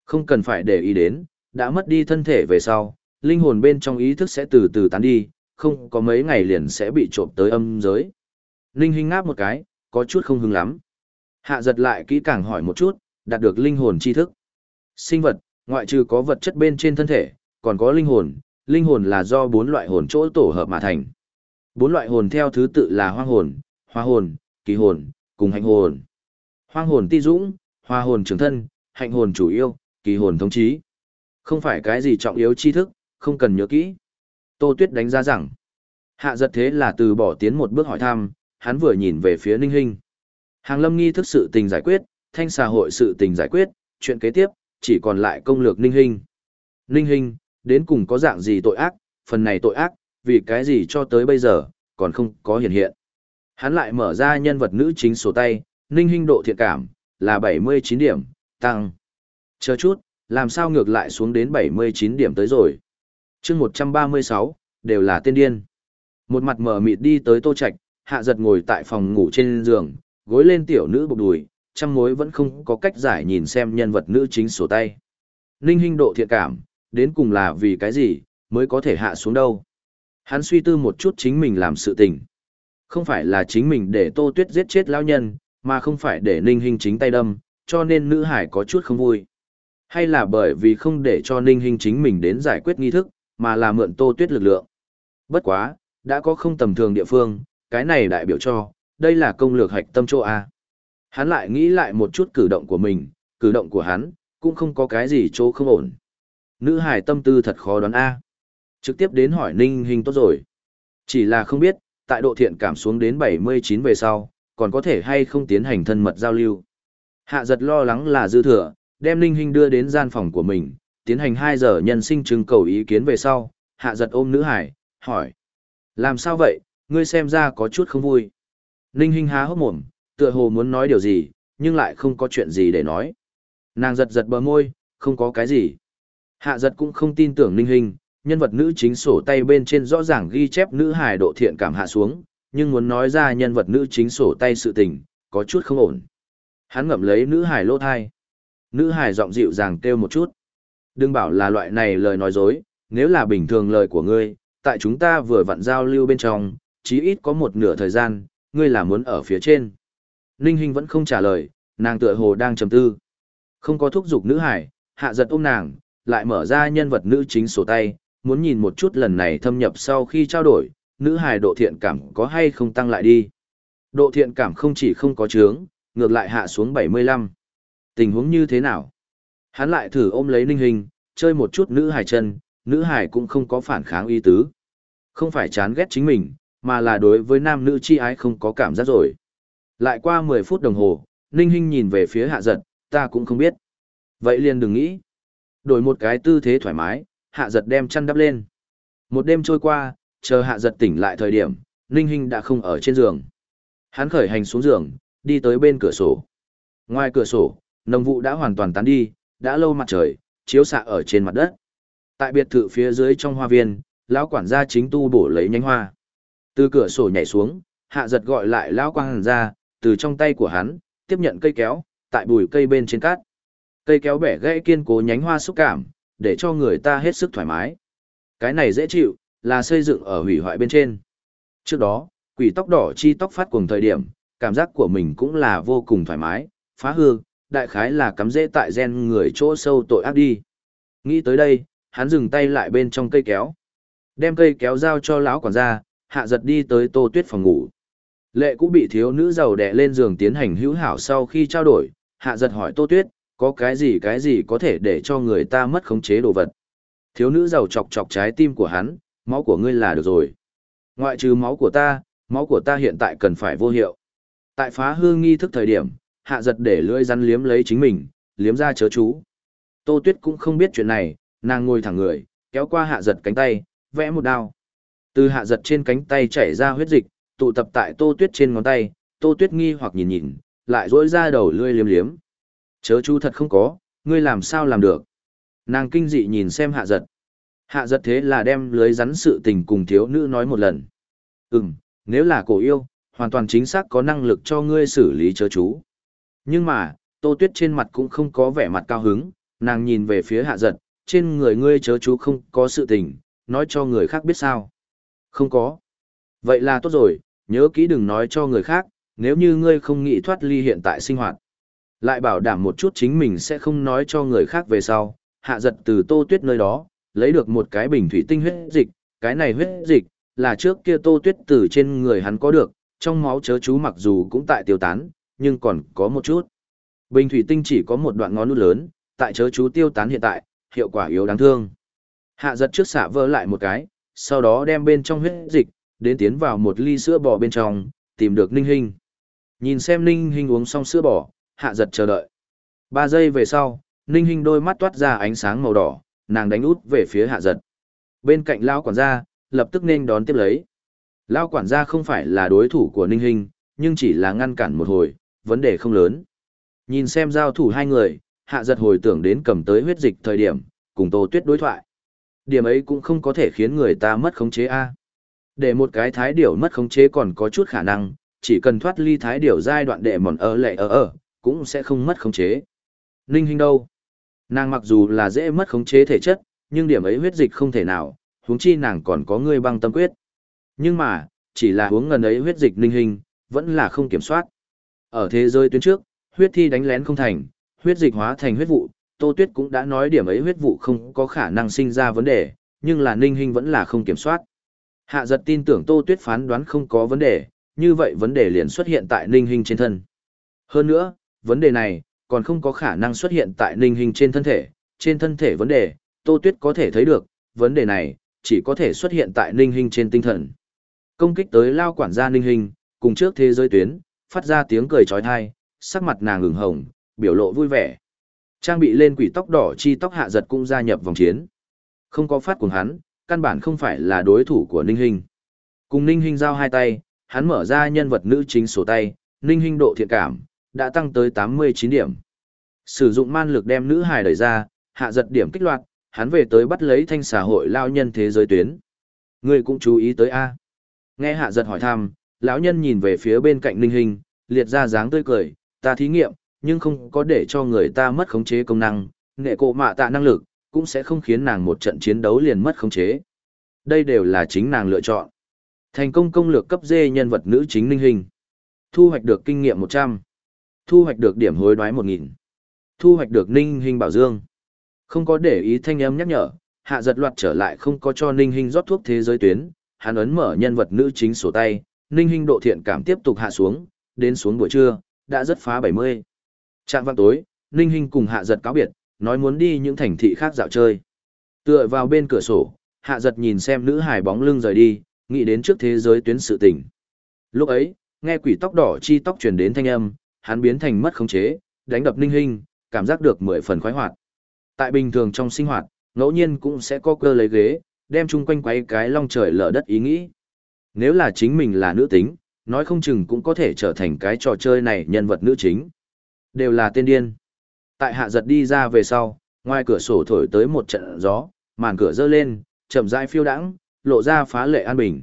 Không cần phải để ý đến, đã mất đi thân thể về sau, linh hồn bên trong ý thức sẽ từ từ tán đi, không có mấy ngày liền sẽ bị trộm tới âm giới. Linh Hinh ngáp một cái, có chút không hứng lắm. Hạ giật lại kỹ càng hỏi một chút, đạt được linh hồn tri thức. Sinh vật, ngoại trừ có vật chất bên trên thân thể, còn có linh hồn, linh hồn là do bốn loại hồn chỗ tổ hợp mà thành. Bốn loại hồn theo thứ tự là hoang hồn, hoa hồn, kỳ hồn, cùng hạnh hồn. Hoang hồn ti dũng, hoa hồn trưởng thân, hạnh hồn chủ yêu, kỳ hồn thống trí. Không phải cái gì trọng yếu tri thức, không cần nhớ kỹ. Tô Tuyết đánh giá rằng, hạ giật thế là từ bỏ tiến một bước hỏi thăm, hắn vừa nhìn về phía Ninh Hinh. Hàng lâm nghi thức sự tình giải quyết, thanh xà hội sự tình giải quyết, chuyện kế tiếp, chỉ còn lại công lược Ninh Hinh. Ninh Hinh, đến cùng có dạng gì tội ác, phần này tội ác, vì cái gì cho tới bây giờ, còn không có hiện hiện. Hắn lại mở ra nhân vật nữ chính sổ tay, Ninh Hinh độ thiện cảm, là 79 điểm, tăng. Chờ chút, làm sao ngược lại xuống đến 79 điểm tới rồi. chương 136, đều là tên điên. Một mặt mở mịt đi tới tô Trạch hạ giật ngồi tại phòng ngủ trên giường, gối lên tiểu nữ bục đùi, trăm mối vẫn không có cách giải nhìn xem nhân vật nữ chính sổ tay. Ninh Hinh độ thiện cảm, đến cùng là vì cái gì, mới có thể hạ xuống đâu. Hắn suy tư một chút chính mình làm sự tình. Không phải là chính mình để Tô Tuyết giết chết lao nhân, mà không phải để Ninh Hinh chính tay đâm, cho nên nữ hải có chút không vui. Hay là bởi vì không để cho Ninh Hinh chính mình đến giải quyết nghi thức, mà là mượn Tô Tuyết lực lượng. Bất quá, đã có không tầm thường địa phương, cái này đại biểu cho, đây là công lược hạch tâm chỗ A. Hắn lại nghĩ lại một chút cử động của mình, cử động của hắn, cũng không có cái gì chỗ không ổn. Nữ hải tâm tư thật khó đoán A. Trực tiếp đến hỏi Ninh Hinh tốt rồi. Chỉ là không biết, tại độ thiện cảm xuống đến 79 về sau, còn có thể hay không tiến hành thân mật giao lưu. Hạ giật lo lắng là dư thừa, đem Ninh Hinh đưa đến gian phòng của mình, tiến hành 2 giờ nhân sinh trưng cầu ý kiến về sau, hạ giật ôm nữ hải, hỏi. Làm sao vậy, ngươi xem ra có chút không vui. Ninh Hinh há hốc mồm, tựa hồ muốn nói điều gì, nhưng lại không có chuyện gì để nói. Nàng giật giật bờ môi, không có cái gì. Hạ giật cũng không tin tưởng Ninh Hinh, nhân vật nữ chính sổ tay bên trên rõ ràng ghi chép nữ hài độ thiện cảm hạ xuống, nhưng muốn nói ra nhân vật nữ chính sổ tay sự tình, có chút không ổn. Hắn ngậm lấy nữ hài lỗ thai. Nữ hài giọng dịu dàng kêu một chút. Đừng bảo là loại này lời nói dối, nếu là bình thường lời của ngươi, tại chúng ta vừa vặn giao lưu bên trong, chí ít có một nửa thời gian, ngươi là muốn ở phía trên. Ninh Hinh vẫn không trả lời, nàng tựa hồ đang trầm tư. Không có thúc giục nữ hải, hạ giật ôm nàng, lại mở ra nhân vật nữ chính sổ tay, muốn nhìn một chút lần này thâm nhập sau khi trao đổi, nữ hải độ thiện cảm có hay không tăng lại đi. Độ thiện cảm không chỉ không có chướng, ngược lại hạ xuống 75. Tình huống như thế nào? Hắn lại thử ôm lấy ninh hình, chơi một chút nữ hải chân, nữ hải cũng không có phản kháng ý tứ. Không phải chán ghét chính mình, mà là đối với nam nữ chi ái không có cảm giác rồi. Lại qua 10 phút đồng hồ, Ninh Hinh nhìn về phía hạ giật, ta cũng không biết. Vậy liền đừng nghĩ. Đổi một cái tư thế thoải mái, hạ giật đem chăn đắp lên. Một đêm trôi qua, chờ hạ giật tỉnh lại thời điểm, Ninh Hinh đã không ở trên giường. Hắn khởi hành xuống giường, đi tới bên cửa sổ. Ngoài cửa sổ, nồng vụ đã hoàn toàn tán đi, đã lâu mặt trời, chiếu xạ ở trên mặt đất. Tại biệt thự phía dưới trong hoa viên, lão quản gia chính tu bổ lấy nhánh hoa. Từ cửa sổ nhảy xuống, hạ giật gọi lại lão quang ra, từ trong tay của hắn, tiếp nhận cây kéo, tại bùi cây bên trên cát. Cây kéo bẻ gãy kiên cố nhánh hoa xúc cảm, để cho người ta hết sức thoải mái. Cái này dễ chịu, là xây dựng ở hủy hoại bên trên. Trước đó, quỷ tóc đỏ chi tóc phát cùng thời điểm, cảm giác của mình cũng là vô cùng thoải mái, phá hư, đại khái là cắm dễ tại gen người chỗ sâu tội ác đi. Nghĩ tới đây, hắn dừng tay lại bên trong cây kéo. Đem cây kéo giao cho lão quản gia, hạ giật đi tới tô tuyết phòng ngủ. Lệ cũng bị thiếu nữ giàu đẻ lên giường tiến hành hữu hảo sau khi trao đổi, hạ giật hỏi tô tuyết, có cái gì cái gì có thể để cho người ta mất khống chế đồ vật. Thiếu nữ giàu chọc chọc trái tim của hắn, máu của ngươi là được rồi. Ngoại trừ máu của ta, máu của ta hiện tại cần phải vô hiệu. Tại phá hương nghi thức thời điểm, hạ giật để lưỡi rắn liếm lấy chính mình, liếm ra chớ chú. Tô Tuyết cũng không biết chuyện này, nàng ngồi thẳng người, kéo qua hạ giật cánh tay, vẽ một đao. Từ hạ giật trên cánh tay chảy ra huyết dịch, tụ tập tại Tô Tuyết trên ngón tay, Tô Tuyết nghi hoặc nhìn nhìn, lại rỗi ra đầu lưỡi liếm liếm. Chớ chú thật không có, ngươi làm sao làm được. Nàng kinh dị nhìn xem hạ giật. Hạ giật thế là đem lưới rắn sự tình cùng thiếu nữ nói một lần. Ừm, nếu là cổ yêu, hoàn toàn chính xác có năng lực cho ngươi xử lý chớ chú. Nhưng mà, Tô Tuyết trên mặt cũng không có vẻ mặt cao hứng, nàng nhìn về phía hạ giật, trên người ngươi chớ chú không có sự tình, nói cho người khác biết sao. Không có. Vậy là tốt rồi, nhớ kỹ đừng nói cho người khác, nếu như ngươi không nghĩ thoát ly hiện tại sinh hoạt. Lại bảo đảm một chút chính mình sẽ không nói cho người khác về sau, hạ giật từ tô tuyết nơi đó, lấy được một cái bình thủy tinh huyết dịch, cái này huyết dịch, là trước kia tô tuyết từ trên người hắn có được, trong máu chớ chú mặc dù cũng tại tiêu tán, nhưng còn có một chút. Bình thủy tinh chỉ có một đoạn ngón nút lớn, tại chớ chú tiêu tán hiện tại, hiệu quả yếu đáng thương. Hạ giật trước xả vỡ lại một cái, sau đó đem bên trong huyết dịch, đến tiến vào một ly sữa bò bên trong, tìm được Ninh Hinh. Nhìn xem Ninh Hinh uống xong sữa bò, hạ giật chờ đợi. Ba giây về sau, Ninh Hinh đôi mắt toát ra ánh sáng màu đỏ, nàng đánh út về phía hạ giật. Bên cạnh Lao quản gia, lập tức nên đón tiếp lấy. Lao quản gia không phải là đối thủ của Ninh Hinh, nhưng chỉ là ngăn cản một hồi, vấn đề không lớn. Nhìn xem giao thủ hai người, hạ giật hồi tưởng đến cầm tới huyết dịch thời điểm, cùng Tô Tuyết đối thoại. Điểm ấy cũng không có thể khiến người ta mất khống chế A. Để một cái thái điểu mất khống chế còn có chút khả năng, chỉ cần thoát ly thái điểu giai đoạn đệ mòn ở lệ ở ở, cũng sẽ không mất khống chế. Ninh Hinh đâu? Nàng mặc dù là dễ mất khống chế thể chất, nhưng điểm ấy huyết dịch không thể nào, huống chi nàng còn có người băng tâm quyết. Nhưng mà, chỉ là uống ngần ấy huyết dịch Ninh Hinh, vẫn là không kiểm soát. Ở thế giới tuyến trước, huyết thi đánh lén không thành, huyết dịch hóa thành huyết vụ, Tô Tuyết cũng đã nói điểm ấy huyết vụ không có khả năng sinh ra vấn đề, nhưng là Ninh Hinh vẫn là không kiểm soát. Hạ giật tin tưởng Tô Tuyết phán đoán không có vấn đề, như vậy vấn đề liền xuất hiện tại Ninh Hinh trên thân. Hơn nữa, vấn đề này, còn không có khả năng xuất hiện tại Ninh Hinh trên thân thể, trên thân thể vấn đề, Tô Tuyết có thể thấy được, vấn đề này, chỉ có thể xuất hiện tại Ninh Hinh trên tinh thần. Công kích tới lao quản gia Ninh Hinh, cùng trước thế giới tuyến, phát ra tiếng cười trói thai, sắc mặt nàng ửng hồng, biểu lộ vui vẻ. Trang bị lên quỷ tóc đỏ chi tóc hạ giật cũng gia nhập vòng chiến. Không có phát cùng hắn, căn bản không phải là đối thủ của Ninh Hinh. Cùng Ninh Hinh giao hai tay, hắn mở ra nhân vật nữ chính sổ tay, Ninh Hinh độ thiện cảm, đã tăng tới 89 điểm. Sử dụng man lực đem nữ hài đẩy ra, hạ giật điểm kích loạt, hắn về tới bắt lấy thanh xã hội lao nhân thế giới tuyến. Người cũng chú ý tới A. Nghe hạ giật hỏi thăm, lão nhân nhìn về phía bên cạnh Ninh hình liệt ra dáng tươi cười, ta thí nghiệm, nhưng không có để cho người ta mất khống chế công năng, nghệ cộ mạ tạ năng lực, cũng sẽ không khiến nàng một trận chiến đấu liền mất khống chế. Đây đều là chính nàng lựa chọn. Thành công công lược cấp d nhân vật nữ chính ninh hình. Thu hoạch được kinh nghiệm 100. Thu hoạch được điểm hối đoái 1000. Thu hoạch được ninh hình bảo dương. Không có để ý thanh âm nhắc nhở, hạ giật loạt trở lại không có cho ninh hình rót thuốc thế giới tuyến, hắn ấn mở nhân vật nữ chính sổ tay, ninh Hinh độ thiện cảm tiếp tục hạ xuống, đến xuống buổi trưa, đã rất phá 70. Trạng vang tối, Ninh Hinh cùng hạ giật cáo biệt, nói muốn đi những thành thị khác dạo chơi. Tựa vào bên cửa sổ, hạ giật nhìn xem nữ hải bóng lưng rời đi, nghĩ đến trước thế giới tuyến sự tình. Lúc ấy, nghe quỷ tóc đỏ chi tóc truyền đến thanh âm, hắn biến thành mất khống chế, đánh đập Ninh Hinh, cảm giác được mười phần khoái hoạt. Tại bình thường trong sinh hoạt, ngẫu nhiên cũng sẽ có cơ lấy ghế, đem chung quanh quay cái long trời lở đất ý nghĩ. Nếu là chính mình là nữ tính, nói không chừng cũng có thể trở thành cái trò chơi này nhân vật nữ chính. Đều là tên điên. Tại hạ giật đi ra về sau, ngoài cửa sổ thổi tới một trận gió, màn cửa dơ lên, chậm rãi phiêu đãng, lộ ra phá lệ an bình.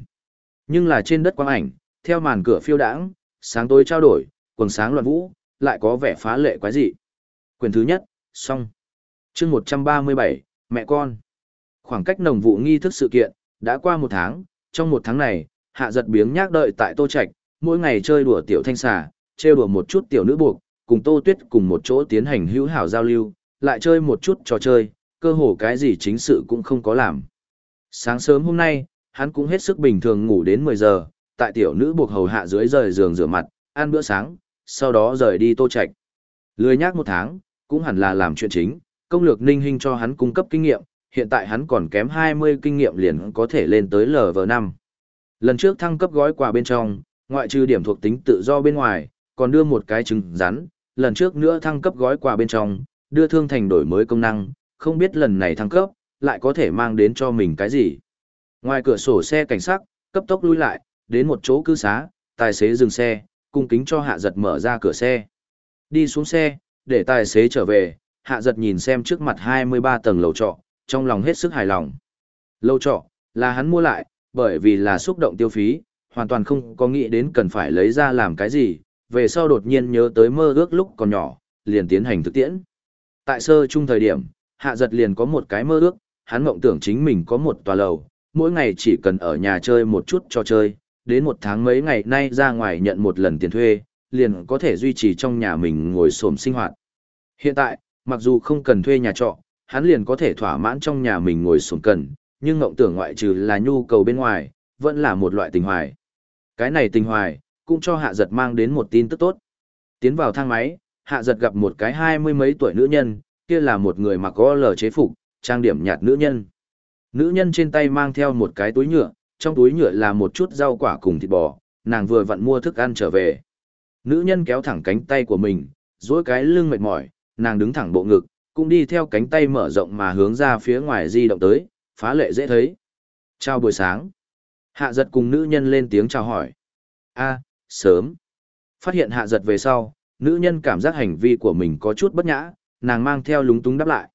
Nhưng là trên đất quang ảnh, theo màn cửa phiêu đãng, sáng tối trao đổi, quần sáng loạn vũ, lại có vẻ phá lệ quái dị. Quyền thứ nhất, xong. chương 137, mẹ con. Khoảng cách nồng vụ nghi thức sự kiện, đã qua một tháng, trong một tháng này, hạ giật biếng nhác đợi tại tô Trạch mỗi ngày chơi đùa tiểu thanh xà, trêu đùa một chút tiểu nữ buộc, cùng Tô Tuyết cùng một chỗ tiến hành hữu hảo giao lưu, lại chơi một chút trò chơi, cơ hồ cái gì chính sự cũng không có làm. Sáng sớm hôm nay, hắn cũng hết sức bình thường ngủ đến 10 giờ, tại tiểu nữ buộc hầu hạ dưới rời giường rửa mặt, ăn bữa sáng, sau đó rời đi Tô Trạch. Lười nhác một tháng, cũng hẳn là làm chuyện chính, công lược ninh hình cho hắn cung cấp kinh nghiệm, hiện tại hắn còn kém 20 kinh nghiệm liền có thể lên tới lv năm. Lần trước thăng cấp gói quà bên trong, ngoại trừ điểm thuộc tính tự do bên ngoài, còn đưa một cái trứng rắn, lần trước nữa thăng cấp gói quà bên trong, đưa thương thành đổi mới công năng, không biết lần này thăng cấp, lại có thể mang đến cho mình cái gì. Ngoài cửa sổ xe cảnh sát, cấp tốc lui lại, đến một chỗ cư xá, tài xế dừng xe, cung kính cho hạ giật mở ra cửa xe. Đi xuống xe, để tài xế trở về, hạ giật nhìn xem trước mặt 23 tầng lầu trọ, trong lòng hết sức hài lòng. Lầu trọ, là hắn mua lại, bởi vì là xúc động tiêu phí, hoàn toàn không có nghĩ đến cần phải lấy ra làm cái gì, về sau đột nhiên nhớ tới mơ ước lúc còn nhỏ, liền tiến hành thực tiễn. Tại sơ chung thời điểm, hạ giật liền có một cái mơ ước, hắn mộng tưởng chính mình có một tòa lầu, mỗi ngày chỉ cần ở nhà chơi một chút cho chơi, đến một tháng mấy ngày nay ra ngoài nhận một lần tiền thuê, liền có thể duy trì trong nhà mình ngồi xổm sinh hoạt. Hiện tại, mặc dù không cần thuê nhà trọ, hắn liền có thể thỏa mãn trong nhà mình ngồi xổm cần, nhưng ngộng tưởng ngoại trừ là nhu cầu bên ngoài, vẫn là một loại tình hoài. Cái này tình hoài, cũng cho hạ giật mang đến một tin tức tốt. Tiến vào thang máy, hạ giật gặp một cái hai mươi mấy tuổi nữ nhân, kia là một người mặc có lờ chế phục, trang điểm nhạt nữ nhân. Nữ nhân trên tay mang theo một cái túi nhựa, trong túi nhựa là một chút rau quả cùng thịt bò, nàng vừa vặn mua thức ăn trở về. Nữ nhân kéo thẳng cánh tay của mình, duỗi cái lưng mệt mỏi, nàng đứng thẳng bộ ngực, cũng đi theo cánh tay mở rộng mà hướng ra phía ngoài di động tới, phá lệ dễ thấy. Chào buổi sáng. Hạ giật cùng nữ nhân lên tiếng chào hỏi. a sớm. Phát hiện hạ giật về sau, nữ nhân cảm giác hành vi của mình có chút bất nhã, nàng mang theo lúng túng đáp lại.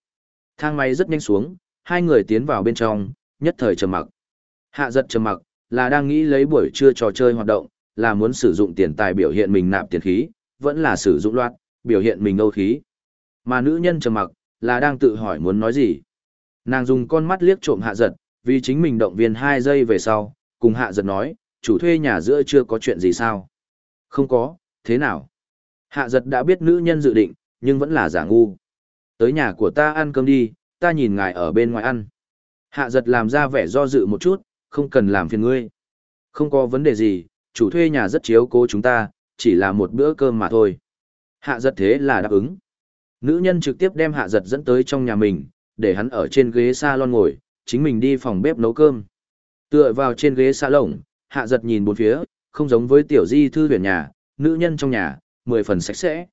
Thang máy rất nhanh xuống, hai người tiến vào bên trong, nhất thời trầm mặc. Hạ giật trầm mặc, là đang nghĩ lấy buổi trưa trò chơi hoạt động, là muốn sử dụng tiền tài biểu hiện mình nạp tiền khí, vẫn là sử dụng loạt, biểu hiện mình âu khí. Mà nữ nhân trầm mặc, là đang tự hỏi muốn nói gì. Nàng dùng con mắt liếc trộm hạ giật, vì chính mình động viên hai giây về sau, cùng hạ giật nói, chủ thuê nhà giữa chưa có chuyện gì sao? Không có, thế nào? Hạ giật đã biết nữ nhân dự định, nhưng vẫn là giả ngu. Tới nhà của ta ăn cơm đi, ta nhìn ngài ở bên ngoài ăn. Hạ giật làm ra vẻ do dự một chút, không cần làm phiền ngươi. Không có vấn đề gì, chủ thuê nhà rất chiếu cố chúng ta, chỉ là một bữa cơm mà thôi. Hạ giật thế là đáp ứng. Nữ nhân trực tiếp đem hạ giật dẫn tới trong nhà mình, để hắn ở trên ghế salon ngồi, chính mình đi phòng bếp nấu cơm. Tựa vào trên ghế salon, hạ giật nhìn bốn phía, không giống với tiểu di thư huyền nhà, nữ nhân trong nhà, mười phần sạch sẽ.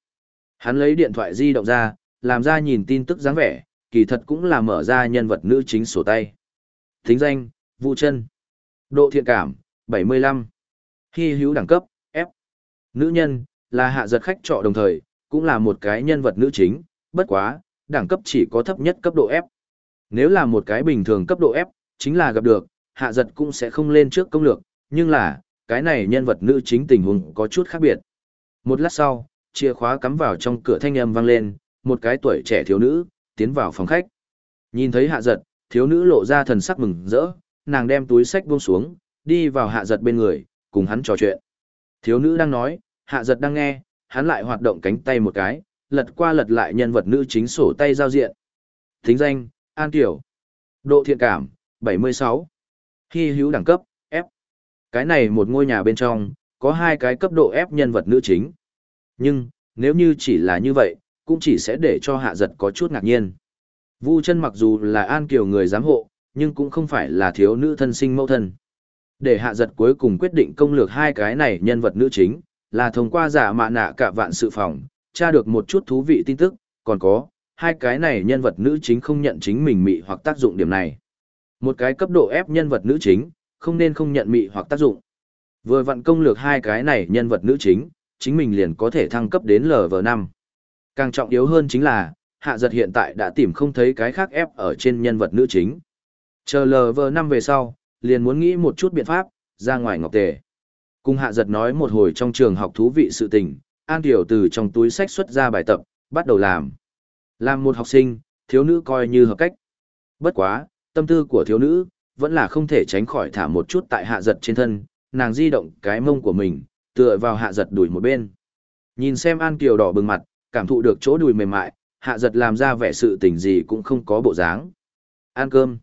Hắn lấy điện thoại di động ra, làm ra nhìn tin tức dáng vẻ, kỳ thật cũng là mở ra nhân vật nữ chính sổ tay. Thính danh, Vũ chân Độ thiện cảm, 75. Hy hữu đẳng cấp, F. Nữ nhân, là hạ giật khách trọ đồng thời, cũng là một cái nhân vật nữ chính, bất quá, đẳng cấp chỉ có thấp nhất cấp độ F. Nếu là một cái bình thường cấp độ F, chính là gặp được, hạ giật cũng sẽ không lên trước công lược, nhưng là, cái này nhân vật nữ chính tình huống có chút khác biệt. Một lát sau, chìa khóa cắm vào trong cửa thanh âm vang lên, một cái tuổi trẻ thiếu nữ, tiến vào phòng khách. Nhìn thấy hạ giật, thiếu nữ lộ ra thần sắc mừng rỡ, nàng đem túi sách buông xuống, đi vào hạ giật bên người, cùng hắn trò chuyện. Thiếu nữ đang nói, hạ giật đang nghe, hắn lại hoạt động cánh tay một cái, lật qua lật lại nhân vật nữ chính sổ tay giao diện. Thính danh, An Tiểu. Độ thiện cảm, 76. Hy hữu đẳng cấp, F. Cái này một ngôi nhà bên trong, có hai cái cấp độ F nhân vật nữ chính. Nhưng, nếu như chỉ là như vậy, cũng chỉ sẽ để cho hạ giật có chút ngạc nhiên. Vu chân mặc dù là An Kiều người giám hộ, nhưng cũng không phải là thiếu nữ thân sinh mẫu thân. Để hạ giật cuối cùng quyết định công lược hai cái này nhân vật nữ chính, là thông qua giả mạ nạ cả vạn sự phòng, tra được một chút thú vị tin tức, còn có, hai cái này nhân vật nữ chính không nhận chính mình mị hoặc tác dụng điểm này. Một cái cấp độ ép nhân vật nữ chính, không nên không nhận mị hoặc tác dụng. Vừa vặn công lược hai cái này nhân vật nữ chính, chính mình liền có thể thăng cấp đến LV5. Càng trọng yếu hơn chính là, hạ giật hiện tại đã tìm không thấy cái khác ép ở trên nhân vật nữ chính. Chờ LV5 về sau, liền muốn nghĩ một chút biện pháp, ra ngoài ngọc tề. Cùng hạ giật nói một hồi trong trường học thú vị sự tình, An Tiểu từ trong túi sách xuất ra bài tập, bắt đầu làm. Làm một học sinh, thiếu nữ coi như hợp cách. Bất quá, tâm tư của thiếu nữ, vẫn là không thể tránh khỏi thả một chút tại hạ giật trên thân, nàng di động cái mông của mình, tựa vào hạ giật đùi một bên. Nhìn xem An Kiều đỏ bừng mặt, cảm thụ được chỗ đùi mềm mại, hạ giật làm ra vẻ sự tình gì cũng không có bộ dáng. Ăn cơm.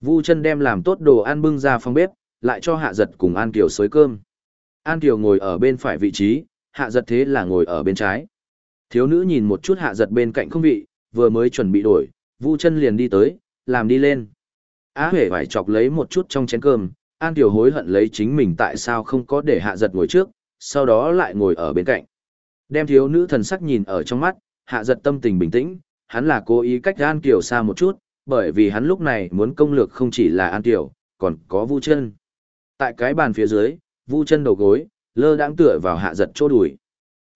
Vu chân đem làm tốt đồ ăn bưng ra phòng bếp, lại cho hạ giật cùng An Kiều xới cơm. An Kiều ngồi ở bên phải vị trí, hạ giật thế là ngồi ở bên trái. Thiếu nữ nhìn một chút hạ giật bên cạnh không vị, vừa mới chuẩn bị đổi, Vu chân liền đi tới, làm đi lên. Á Huệ phải chọc lấy một chút trong chén cơm, An Tiểu hối hận lấy chính mình tại sao không có để hạ giật ngồi trước, sau đó lại ngồi ở bên cạnh. Đem thiếu nữ thần sắc nhìn ở trong mắt, hạ giật tâm tình bình tĩnh, hắn là cố ý cách An Tiểu xa một chút, bởi vì hắn lúc này muốn công lược không chỉ là An Tiểu, còn có Vu chân. Tại cái bàn phía dưới, Vu chân đầu gối, lơ đãng tựa vào hạ giật chỗ đùi.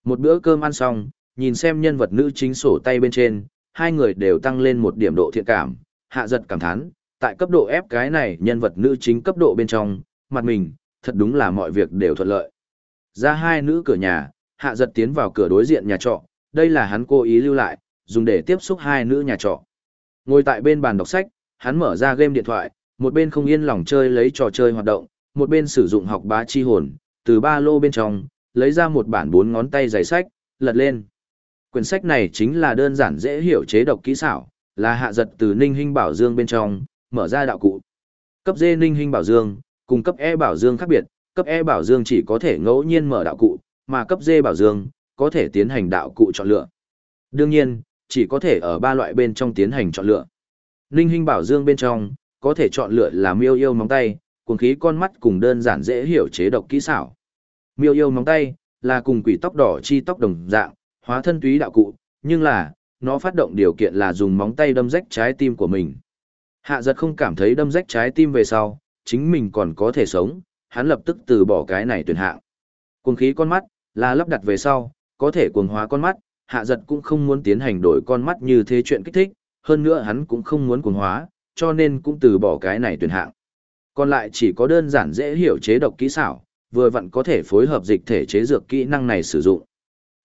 Một bữa cơm ăn xong, nhìn xem nhân vật nữ chính sổ tay bên trên, hai người đều tăng lên một điểm độ thiện cảm, hạ giật cảm thán, tại cấp độ ép cái này nhân vật nữ chính cấp độ bên trong, mặt mình, thật đúng là mọi việc đều thuận lợi. Ra hai nữ cửa nhà, hạ giật tiến vào cửa đối diện nhà trọ, đây là hắn cố ý lưu lại, dùng để tiếp xúc hai nữ nhà trọ. Ngồi tại bên bàn đọc sách, hắn mở ra game điện thoại, một bên không yên lòng chơi lấy trò chơi hoạt động, một bên sử dụng học bá chi hồn, từ ba lô bên trong, lấy ra một bản bốn ngón tay giày sách, lật lên. Quyển sách này chính là đơn giản dễ hiểu chế độc kỹ xảo, là hạ giật từ Ninh Hinh Bảo Dương bên trong, mở ra đạo cụ. Cấp D Ninh Hinh Bảo Dương, cùng cấp E Bảo Dương khác biệt, cấp E Bảo Dương chỉ có thể ngẫu nhiên mở đạo cụ, mà cấp D Bảo Dương, có thể tiến hành đạo cụ chọn lựa. Đương nhiên, chỉ có thể ở ba loại bên trong tiến hành chọn lựa. Ninh Hinh Bảo Dương bên trong, có thể chọn lựa là miêu yêu móng tay, cuồng khí con mắt cùng đơn giản dễ hiểu chế độc kỹ xảo. Miêu yêu móng tay, là cùng quỷ tóc đỏ chi tóc đồng dạng, hóa thân túy đạo cụ, nhưng là, nó phát động điều kiện là dùng móng tay đâm rách trái tim của mình. Hạ giật không cảm thấy đâm rách trái tim về sau, chính mình còn có thể sống, hắn lập tức từ bỏ cái này tuyển hạng. Cuồng khí con mắt, là lắp đặt về sau, có thể cuồng hóa con mắt, hạ giật cũng không muốn tiến hành đổi con mắt như thế chuyện kích thích, hơn nữa hắn cũng không muốn cuồng hóa, cho nên cũng từ bỏ cái này tuyển hạng. Còn lại chỉ có đơn giản dễ hiểu chế độc kỹ xảo, vừa vặn có thể phối hợp dịch thể chế dược kỹ năng này sử dụng.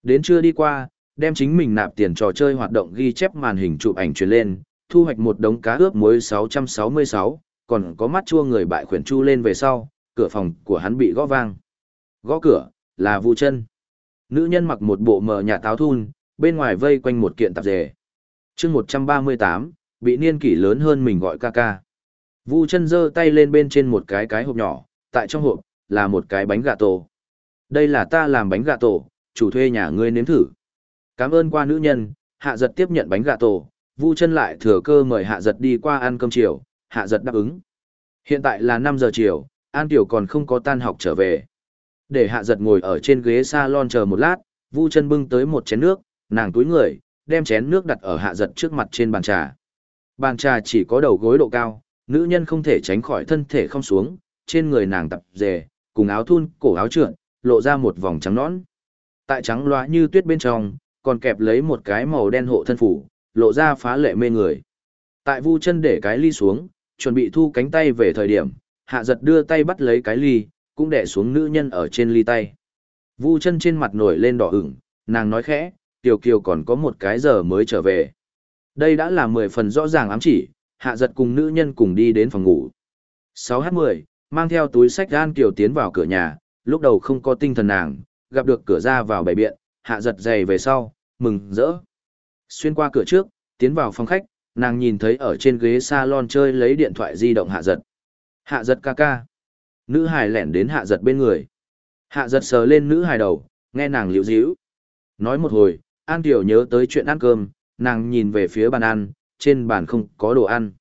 Đến chưa đi qua, đem chính mình nạp tiền trò chơi hoạt động ghi chép màn hình chụp ảnh truyền lên, thu hoạch một đống cá ướp muối 666, còn có mắt chua người bại khuyển chu lên về sau, cửa phòng của hắn bị gõ vang. Gõ cửa, là Vu chân. Nữ nhân mặc một bộ mờ nhà táo thun, bên ngoài vây quanh một kiện tạp dề. chương 138, bị niên kỷ lớn hơn mình gọi ca ca. Vu chân giơ tay lên bên trên một cái cái hộp nhỏ, tại trong hộp, là một cái bánh gà tổ. Đây là ta làm bánh gà tổ, chủ thuê nhà ngươi nếm thử. Cảm ơn qua nữ nhân, hạ giật tiếp nhận bánh gà tổ, Vu chân lại thừa cơ mời hạ giật đi qua ăn cơm chiều, hạ giật đáp ứng. Hiện tại là 5 giờ chiều, An Tiểu còn không có tan học trở về. Để hạ giật ngồi ở trên ghế salon chờ một lát, Vu chân bưng tới một chén nước, nàng túi người, đem chén nước đặt ở hạ giật trước mặt trên bàn trà. Bàn trà chỉ có đầu gối độ cao, nữ nhân không thể tránh khỏi thân thể không xuống, trên người nàng tập dề, cùng áo thun, cổ áo trượn lộ ra một vòng trắng nõn. Tại trắng loá như tuyết bên trong, còn kẹp lấy một cái màu đen hộ thân phủ, lộ ra phá lệ mê người. Tại vu chân để cái ly xuống, chuẩn bị thu cánh tay về thời điểm, hạ giật đưa tay bắt lấy cái ly, cũng đẻ xuống nữ nhân ở trên ly tay. Vu chân trên mặt nổi lên đỏ ửng, nàng nói khẽ, Kiều Kiều còn có một cái giờ mới trở về. Đây đã là mười phần rõ ràng ám chỉ, hạ giật cùng nữ nhân cùng đi đến phòng ngủ. 6H10, mang theo túi sách gan Kiều tiến vào cửa nhà, lúc đầu không có tinh thần nàng, gặp được cửa ra vào bày biện, hạ giật giày về sau, mừng, rỡ. Xuyên qua cửa trước, tiến vào phòng khách, nàng nhìn thấy ở trên ghế salon chơi lấy điện thoại di động hạ giật. Hạ giật ca ca. Nữ hài lẻn đến hạ giật bên người. Hạ giật sờ lên nữ hài đầu, nghe nàng liễu díu. Nói một hồi, An Tiểu nhớ tới chuyện ăn cơm, nàng nhìn về phía bàn ăn, trên bàn không có đồ ăn.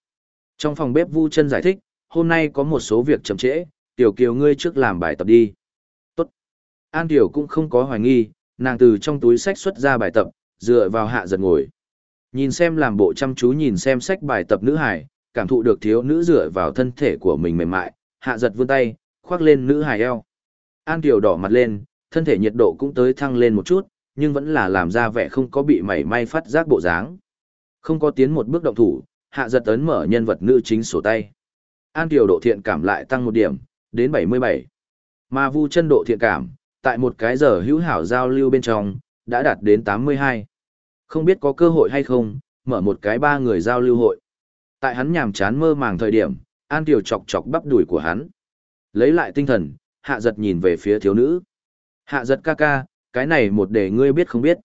Trong phòng bếp Vu chân giải thích, hôm nay có một số việc chậm trễ, Tiểu Kiều ngươi trước làm bài tập đi. Tốt. An Tiểu cũng không có hoài nghi, nàng từ trong túi sách xuất ra bài tập, dựa vào hạ giật ngồi. Nhìn xem làm bộ chăm chú nhìn xem sách bài tập nữ hải, cảm thụ được thiếu nữ dựa vào thân thể của mình mềm mại, hạ giật vươn tay, khoác lên nữ hải eo. An Tiểu đỏ mặt lên, thân thể nhiệt độ cũng tới thăng lên một chút, nhưng vẫn là làm ra vẻ không có bị mảy may phát giác bộ dáng. Không có tiến một bước động thủ, hạ giật ấn mở nhân vật nữ chính sổ tay. An Kiều độ thiện cảm lại tăng một điểm, đến 77. Mà vu chân độ thiện cảm, tại một cái giờ hữu hảo giao lưu bên trong, đã đạt đến 82. Không biết có cơ hội hay không, mở một cái ba người giao lưu hội. Tại hắn nhàm chán mơ màng thời điểm, An Kiều chọc chọc bắp đùi của hắn. Lấy lại tinh thần, hạ giật nhìn về phía thiếu nữ. Hạ giật ca ca, cái này một để ngươi biết không biết.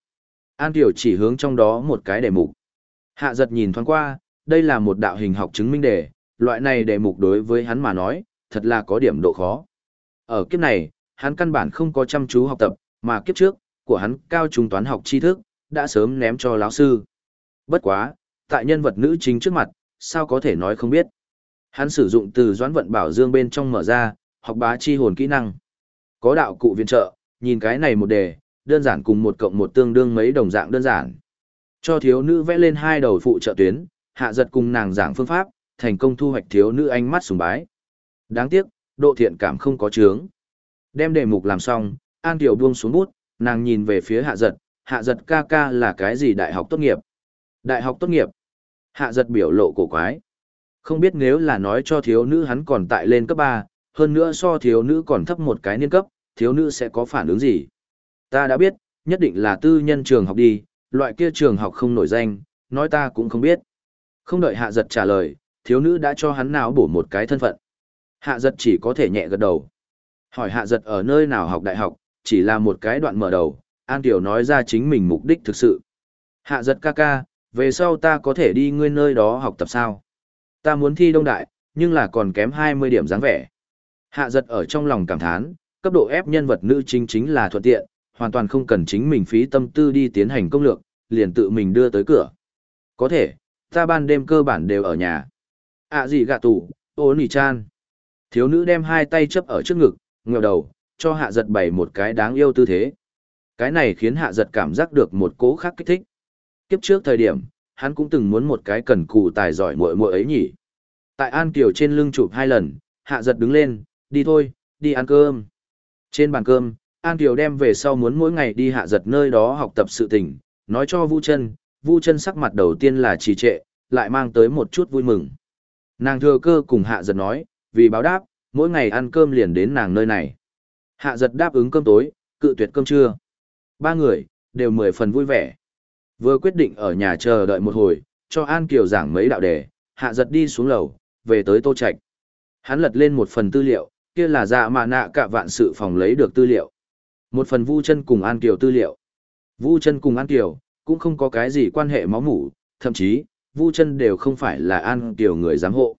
An Kiều chỉ hướng trong đó một cái đề mục. Hạ giật nhìn thoáng qua, đây là một đạo hình học chứng minh đề, loại này đề mục đối với hắn mà nói, thật là có điểm độ khó. Ở kiếp này, hắn căn bản không có chăm chú học tập, mà kiếp trước, của hắn cao trung toán học tri thức, đã sớm ném cho lão sư. Bất quá, tại nhân vật nữ chính trước mặt, sao có thể nói không biết. Hắn sử dụng từ doãn vận bảo dương bên trong mở ra, học bá chi hồn kỹ năng. Có đạo cụ viện trợ, nhìn cái này một đề, đơn giản cùng một cộng một tương đương mấy đồng dạng đơn giản. Cho thiếu nữ vẽ lên hai đầu phụ trợ tuyến, hạ giật cùng nàng giảng phương pháp, thành công thu hoạch thiếu nữ ánh mắt sùng bái. Đáng tiếc, độ thiện cảm không có chướng. Đem đề mục làm xong, An Tiểu buông xuống bút, nàng nhìn về phía hạ giật, hạ giật ca ca là cái gì đại học tốt nghiệp? Đại học tốt nghiệp. Hạ giật biểu lộ cổ quái. Không biết nếu là nói cho thiếu nữ hắn còn tại lên cấp 3, hơn nữa so thiếu nữ còn thấp một cái niên cấp, thiếu nữ sẽ có phản ứng gì? Ta đã biết, nhất định là tư nhân trường học đi, loại kia trường học không nổi danh, nói ta cũng không biết. Không đợi hạ giật trả lời, thiếu nữ đã cho hắn nào bổ một cái thân phận. Hạ giật chỉ có thể nhẹ gật đầu. Hỏi hạ giật ở nơi nào học đại học, chỉ là một cái đoạn mở đầu, An Tiểu nói ra chính mình mục đích thực sự. Hạ giật ca ca, về sau ta có thể đi ngươi nơi đó học tập sao? Ta muốn thi đông đại, nhưng là còn kém 20 điểm dáng vẻ. Hạ giật ở trong lòng cảm thán, cấp độ ép nhân vật nữ chính chính là thuận tiện, hoàn toàn không cần chính mình phí tâm tư đi tiến hành công lược, liền tự mình đưa tới cửa. Có thể, ta ban đêm cơ bản đều ở nhà. À gì gạ tủ, ô nỉ chan. Thiếu nữ đem hai tay chấp ở trước ngực, ngẹo đầu, cho hạ giật bày một cái đáng yêu tư thế. Cái này khiến hạ giật cảm giác được một cố khác kích thích. Kiếp trước thời điểm, hắn cũng từng muốn một cái cần cù tài giỏi muội muội ấy nhỉ. Tại An Kiều trên lưng chụp hai lần, hạ giật đứng lên, đi thôi, đi ăn cơm. Trên bàn cơm, An Kiều đem về sau muốn mỗi ngày đi hạ giật nơi đó học tập sự tình, nói cho Vu chân, Vu chân sắc mặt đầu tiên là trì trệ, lại mang tới một chút vui mừng. Nàng thừa cơ cùng hạ giật nói, vì báo đáp, mỗi ngày ăn cơm liền đến nàng nơi này. Hạ giật đáp ứng cơm tối, cự tuyệt cơm trưa. Ba người, đều mười phần vui vẻ. Vừa quyết định ở nhà chờ đợi một hồi, cho An Kiều giảng mấy đạo đề, hạ giật đi xuống lầu, về tới Tô Trạch. Hắn lật lên một phần tư liệu, kia là dạ mà nạ cả vạn sự phòng lấy được tư liệu. Một phần Vu chân cùng An Kiều tư liệu. Vu chân cùng An Kiều, cũng không có cái gì quan hệ máu mủ, thậm chí, Vu chân đều không phải là An Kiều người giám hộ.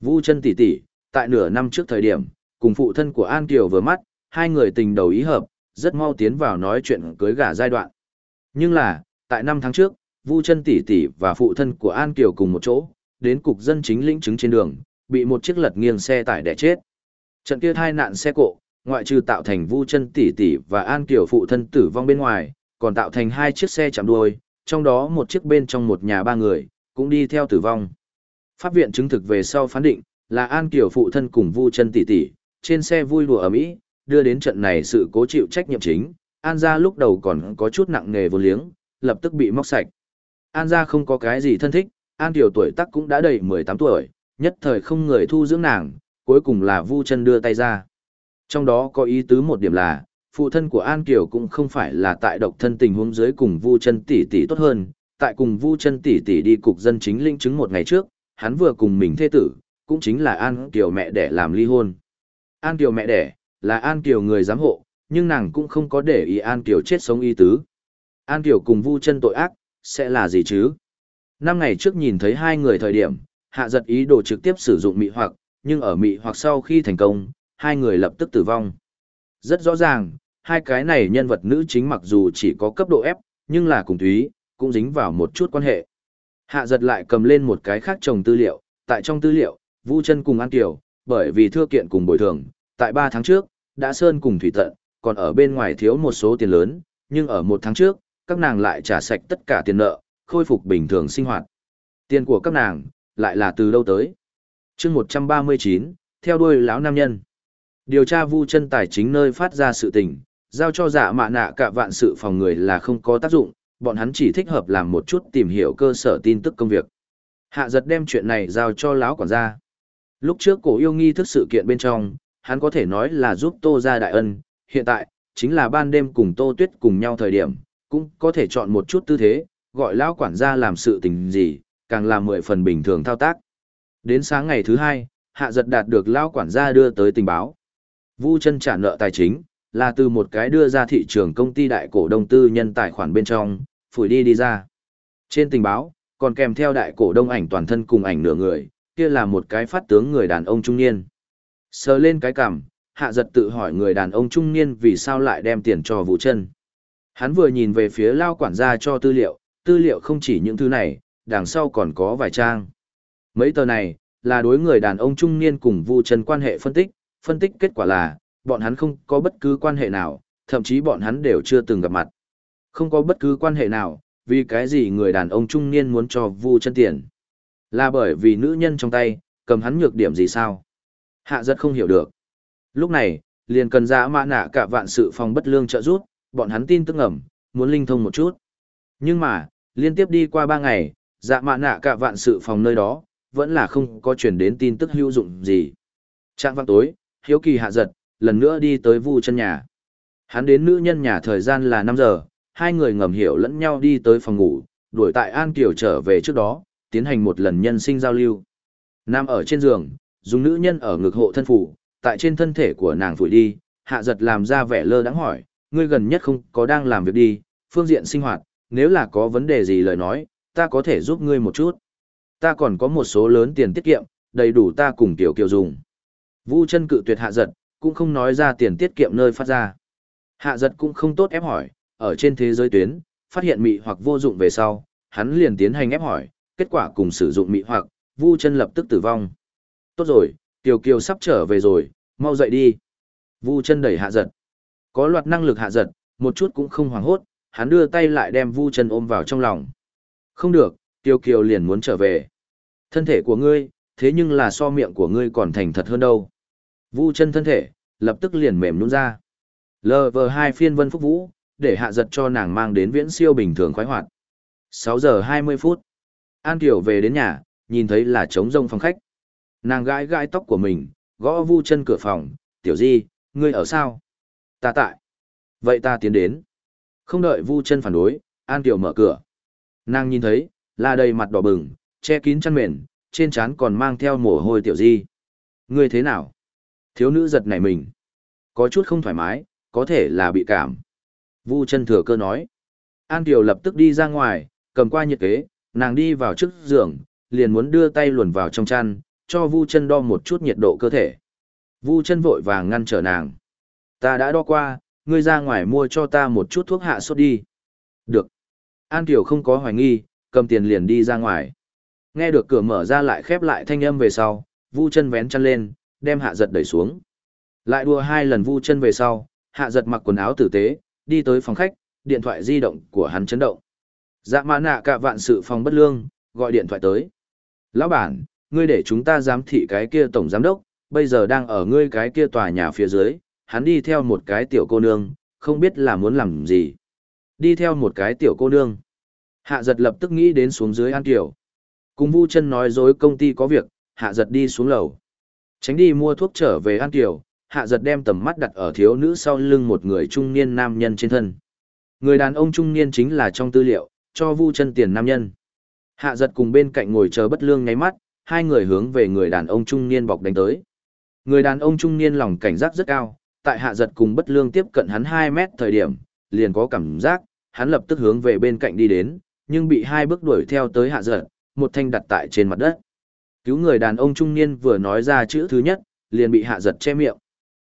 Vu chân tỷ tỷ, tại nửa năm trước thời điểm, cùng phụ thân của An Kiều vừa mắt, hai người tình đầu ý hợp, rất mau tiến vào nói chuyện cưới gả giai đoạn. Nhưng là, tại năm tháng trước, Vu chân tỷ tỷ và phụ thân của An Kiều cùng một chỗ, đến cục dân chính lĩnh chứng trên đường, bị một chiếc lật nghiêng xe tải đè chết. Trận kia tai nạn xe cộ, ngoại trừ tạo thành Vu chân tỷ tỷ và An Kiều phụ thân tử vong bên ngoài, còn tạo thành hai chiếc xe chạm đuôi, trong đó một chiếc bên trong một nhà ba người, cũng đi theo tử vong. Pháp viện chứng thực về sau phán định, là An Kiều phụ thân cùng Vu chân tỷ tỷ, trên xe vui đùa ở Mỹ, đưa đến trận này sự cố chịu trách nhiệm chính, An gia lúc đầu còn có chút nặng nghề vô liếng, lập tức bị móc sạch. An gia không có cái gì thân thích, An Kiều tuổi tác cũng đã đầy 18 tuổi, nhất thời không người thu dưỡng nàng, cuối cùng là Vu chân đưa tay ra. Trong đó có ý tứ một điểm là, phụ thân của An Kiều cũng không phải là tại độc thân tình huống dưới cùng Vu chân tỷ tỷ tốt hơn, tại cùng Vu chân tỷ tỷ đi cục dân chính linh chứng một ngày trước, hắn vừa cùng mình thê tử, cũng chính là An Kiều mẹ đẻ làm ly hôn. An Kiều mẹ đẻ, là An Kiều người giám hộ, nhưng nàng cũng không có để ý An Kiều chết sống y tứ. An Kiều cùng Vu chân tội ác, sẽ là gì chứ? Năm ngày trước nhìn thấy hai người thời điểm, hạ giật ý đồ trực tiếp sử dụng mị hoặc, nhưng ở mị hoặc sau khi thành công, hai người lập tức tử vong. Rất rõ ràng, hai cái này nhân vật nữ chính mặc dù chỉ có cấp độ F, nhưng là cùng Thúy, cũng dính vào một chút quan hệ. Hạ giật lại cầm lên một cái khác trồng tư liệu, tại trong tư liệu, Vu chân cùng An Kiều, bởi vì thưa kiện cùng bồi thường, tại 3 tháng trước, đã sơn cùng thủy tận, còn ở bên ngoài thiếu một số tiền lớn, nhưng ở một tháng trước, các nàng lại trả sạch tất cả tiền nợ, khôi phục bình thường sinh hoạt. Tiền của các nàng, lại là từ đâu tới? chương 139, theo đuôi lão nam nhân. Điều tra vu chân tài chính nơi phát ra sự tình, giao cho giả mạ nạ cả vạn sự phòng người là không có tác dụng, bọn hắn chỉ thích hợp làm một chút tìm hiểu cơ sở tin tức công việc. Hạ giật đem chuyện này giao cho lão quản gia. Lúc trước cổ yêu nghi thức sự kiện bên trong, hắn có thể nói là giúp tô ra đại ân, hiện tại, chính là ban đêm cùng tô tuyết cùng nhau thời điểm, cũng có thể chọn một chút tư thế, gọi lão quản gia làm sự tình gì, càng là mười phần bình thường thao tác. Đến sáng ngày thứ hai, hạ giật đạt được lão quản gia đưa tới tình báo. Vu chân trả nợ tài chính, là từ một cái đưa ra thị trường công ty đại cổ đông tư nhân tài khoản bên trong, phủi đi đi ra. Trên tình báo, còn kèm theo đại cổ đông ảnh toàn thân cùng ảnh nửa người, kia là một cái phát tướng người đàn ông trung niên. Sờ lên cái cằm, hạ giật tự hỏi người đàn ông trung niên vì sao lại đem tiền cho Vũ chân. Hắn vừa nhìn về phía lao quản gia cho tư liệu, tư liệu không chỉ những thứ này, đằng sau còn có vài trang. Mấy tờ này, là đối người đàn ông trung niên cùng Vu Trần quan hệ phân tích, phân tích kết quả là, bọn hắn không có bất cứ quan hệ nào, thậm chí bọn hắn đều chưa từng gặp mặt. Không có bất cứ quan hệ nào, vì cái gì người đàn ông trung niên muốn cho Vu chân tiền? Là bởi vì nữ nhân trong tay, cầm hắn nhược điểm gì sao? Hạ rất không hiểu được. Lúc này, liền cần dạ ra mã nạ cả vạn sự phòng bất lương trợ rút, bọn hắn tin tức ngầm, muốn linh thông một chút. Nhưng mà, liên tiếp đi qua ba ngày, dạ mã nạ cả vạn sự phòng nơi đó, vẫn là không có chuyển đến tin tức hữu dụng gì. Trạng vang tối, hiếu kỳ hạ giật, lần nữa đi tới vu chân nhà. Hắn đến nữ nhân nhà thời gian là năm giờ, hai người ngầm hiểu lẫn nhau đi tới phòng ngủ, đuổi tại An Kiều trở về trước đó, tiến hành một lần nhân sinh giao lưu. Nam ở trên giường, dùng nữ nhân ở ngực hộ thân phủ, tại trên thân thể của nàng phủi đi, hạ giật làm ra vẻ lơ đãng hỏi, ngươi gần nhất không có đang làm việc đi, phương diện sinh hoạt, nếu là có vấn đề gì lời nói, ta có thể giúp ngươi một chút. Ta còn có một số lớn tiền tiết kiệm, đầy đủ ta cùng tiểu kiều dùng. Vu chân cự tuyệt hạ giật, cũng không nói ra tiền tiết kiệm nơi phát ra. Hạ giật cũng không tốt ép hỏi, ở trên thế giới tuyến, phát hiện mị hoặc vô dụng về sau, hắn liền tiến hành ép hỏi, kết quả cùng sử dụng mị hoặc, Vu chân lập tức tử vong. Tốt rồi, Tiểu Kiều sắp trở về rồi, mau dậy đi. Vu chân đẩy hạ giật. Có loạt năng lực hạ giật, một chút cũng không hoảng hốt, hắn đưa tay lại đem Vu chân ôm vào trong lòng. Không được, Tiểu Kiều liền muốn trở về. Thân thể của ngươi, thế nhưng là so miệng của ngươi còn thành thật hơn đâu. Vu chân thân thể, lập tức liền mềm nhũn ra. lv hai phiên vân phúc vũ, để hạ giật cho nàng mang đến viễn siêu bình thường khoái hoạt. Sáu giờ hai mươi phút. An Tiểu về đến nhà, nhìn thấy là trống rông phòng khách. Nàng gãi gãi tóc của mình, gõ vu chân cửa phòng, tiểu di, ngươi ở sao? Ta tại. Vậy ta tiến đến. Không đợi vu chân phản đối, An Tiểu mở cửa. Nàng nhìn thấy, là đầy mặt đỏ bừng, che kín chăn mền, trên trán còn mang theo mồ hôi tiểu di. Ngươi thế nào? Thiếu nữ giật nảy mình. Có chút không thoải mái, có thể là bị cảm. Vu chân thừa cơ nói. An Kiều lập tức đi ra ngoài, cầm qua nhiệt kế, nàng đi vào trước giường, liền muốn đưa tay luồn vào trong chăn, cho Vu chân đo một chút nhiệt độ cơ thể. Vu chân vội vàng ngăn trở nàng. Ta đã đo qua, ngươi ra ngoài mua cho ta một chút thuốc hạ sốt đi. Được. An Kiều không có hoài nghi, cầm tiền liền đi ra ngoài. Nghe được cửa mở ra lại khép lại thanh âm về sau, Vu chân vén chăn lên, đem hạ giật đẩy xuống. Lại đua hai lần Vu chân về sau, hạ giật mặc quần áo tử tế, đi tới phòng khách, điện thoại di động của hắn chấn động. Dạ mã nạ cả vạn sự phòng bất lương, gọi điện thoại tới. Lão bản, ngươi để chúng ta giám thị cái kia tổng giám đốc, bây giờ đang ở ngươi cái kia tòa nhà phía dưới, hắn đi theo một cái tiểu cô nương, không biết là muốn làm gì. Đi theo một cái tiểu cô nương. Hạ giật lập tức nghĩ đến xuống dưới An Kiều. Cùng Vu chân nói dối công ty có việc, hạ giật đi xuống lầu. Tránh đi mua thuốc trở về An Kiều, hạ giật đem tầm mắt đặt ở thiếu nữ sau lưng một người trung niên nam nhân trên thân. Người đàn ông trung niên chính là trong tư liệu, cho Vu chân tiền nam nhân. Hạ giật cùng bên cạnh ngồi chờ bất lương ngáy mắt, hai người hướng về người đàn ông trung niên bọc đánh tới. Người đàn ông trung niên lòng cảnh giác rất cao, tại hạ giật cùng bất lương tiếp cận hắn 2 mét thời điểm, liền có cảm giác, hắn lập tức hướng về bên cạnh đi đến, nhưng bị hai bước đuổi theo tới hạ giật, một thanh đặt tại trên mặt đất. Cứu người đàn ông trung niên vừa nói ra chữ thứ nhất, liền bị hạ giật che miệng.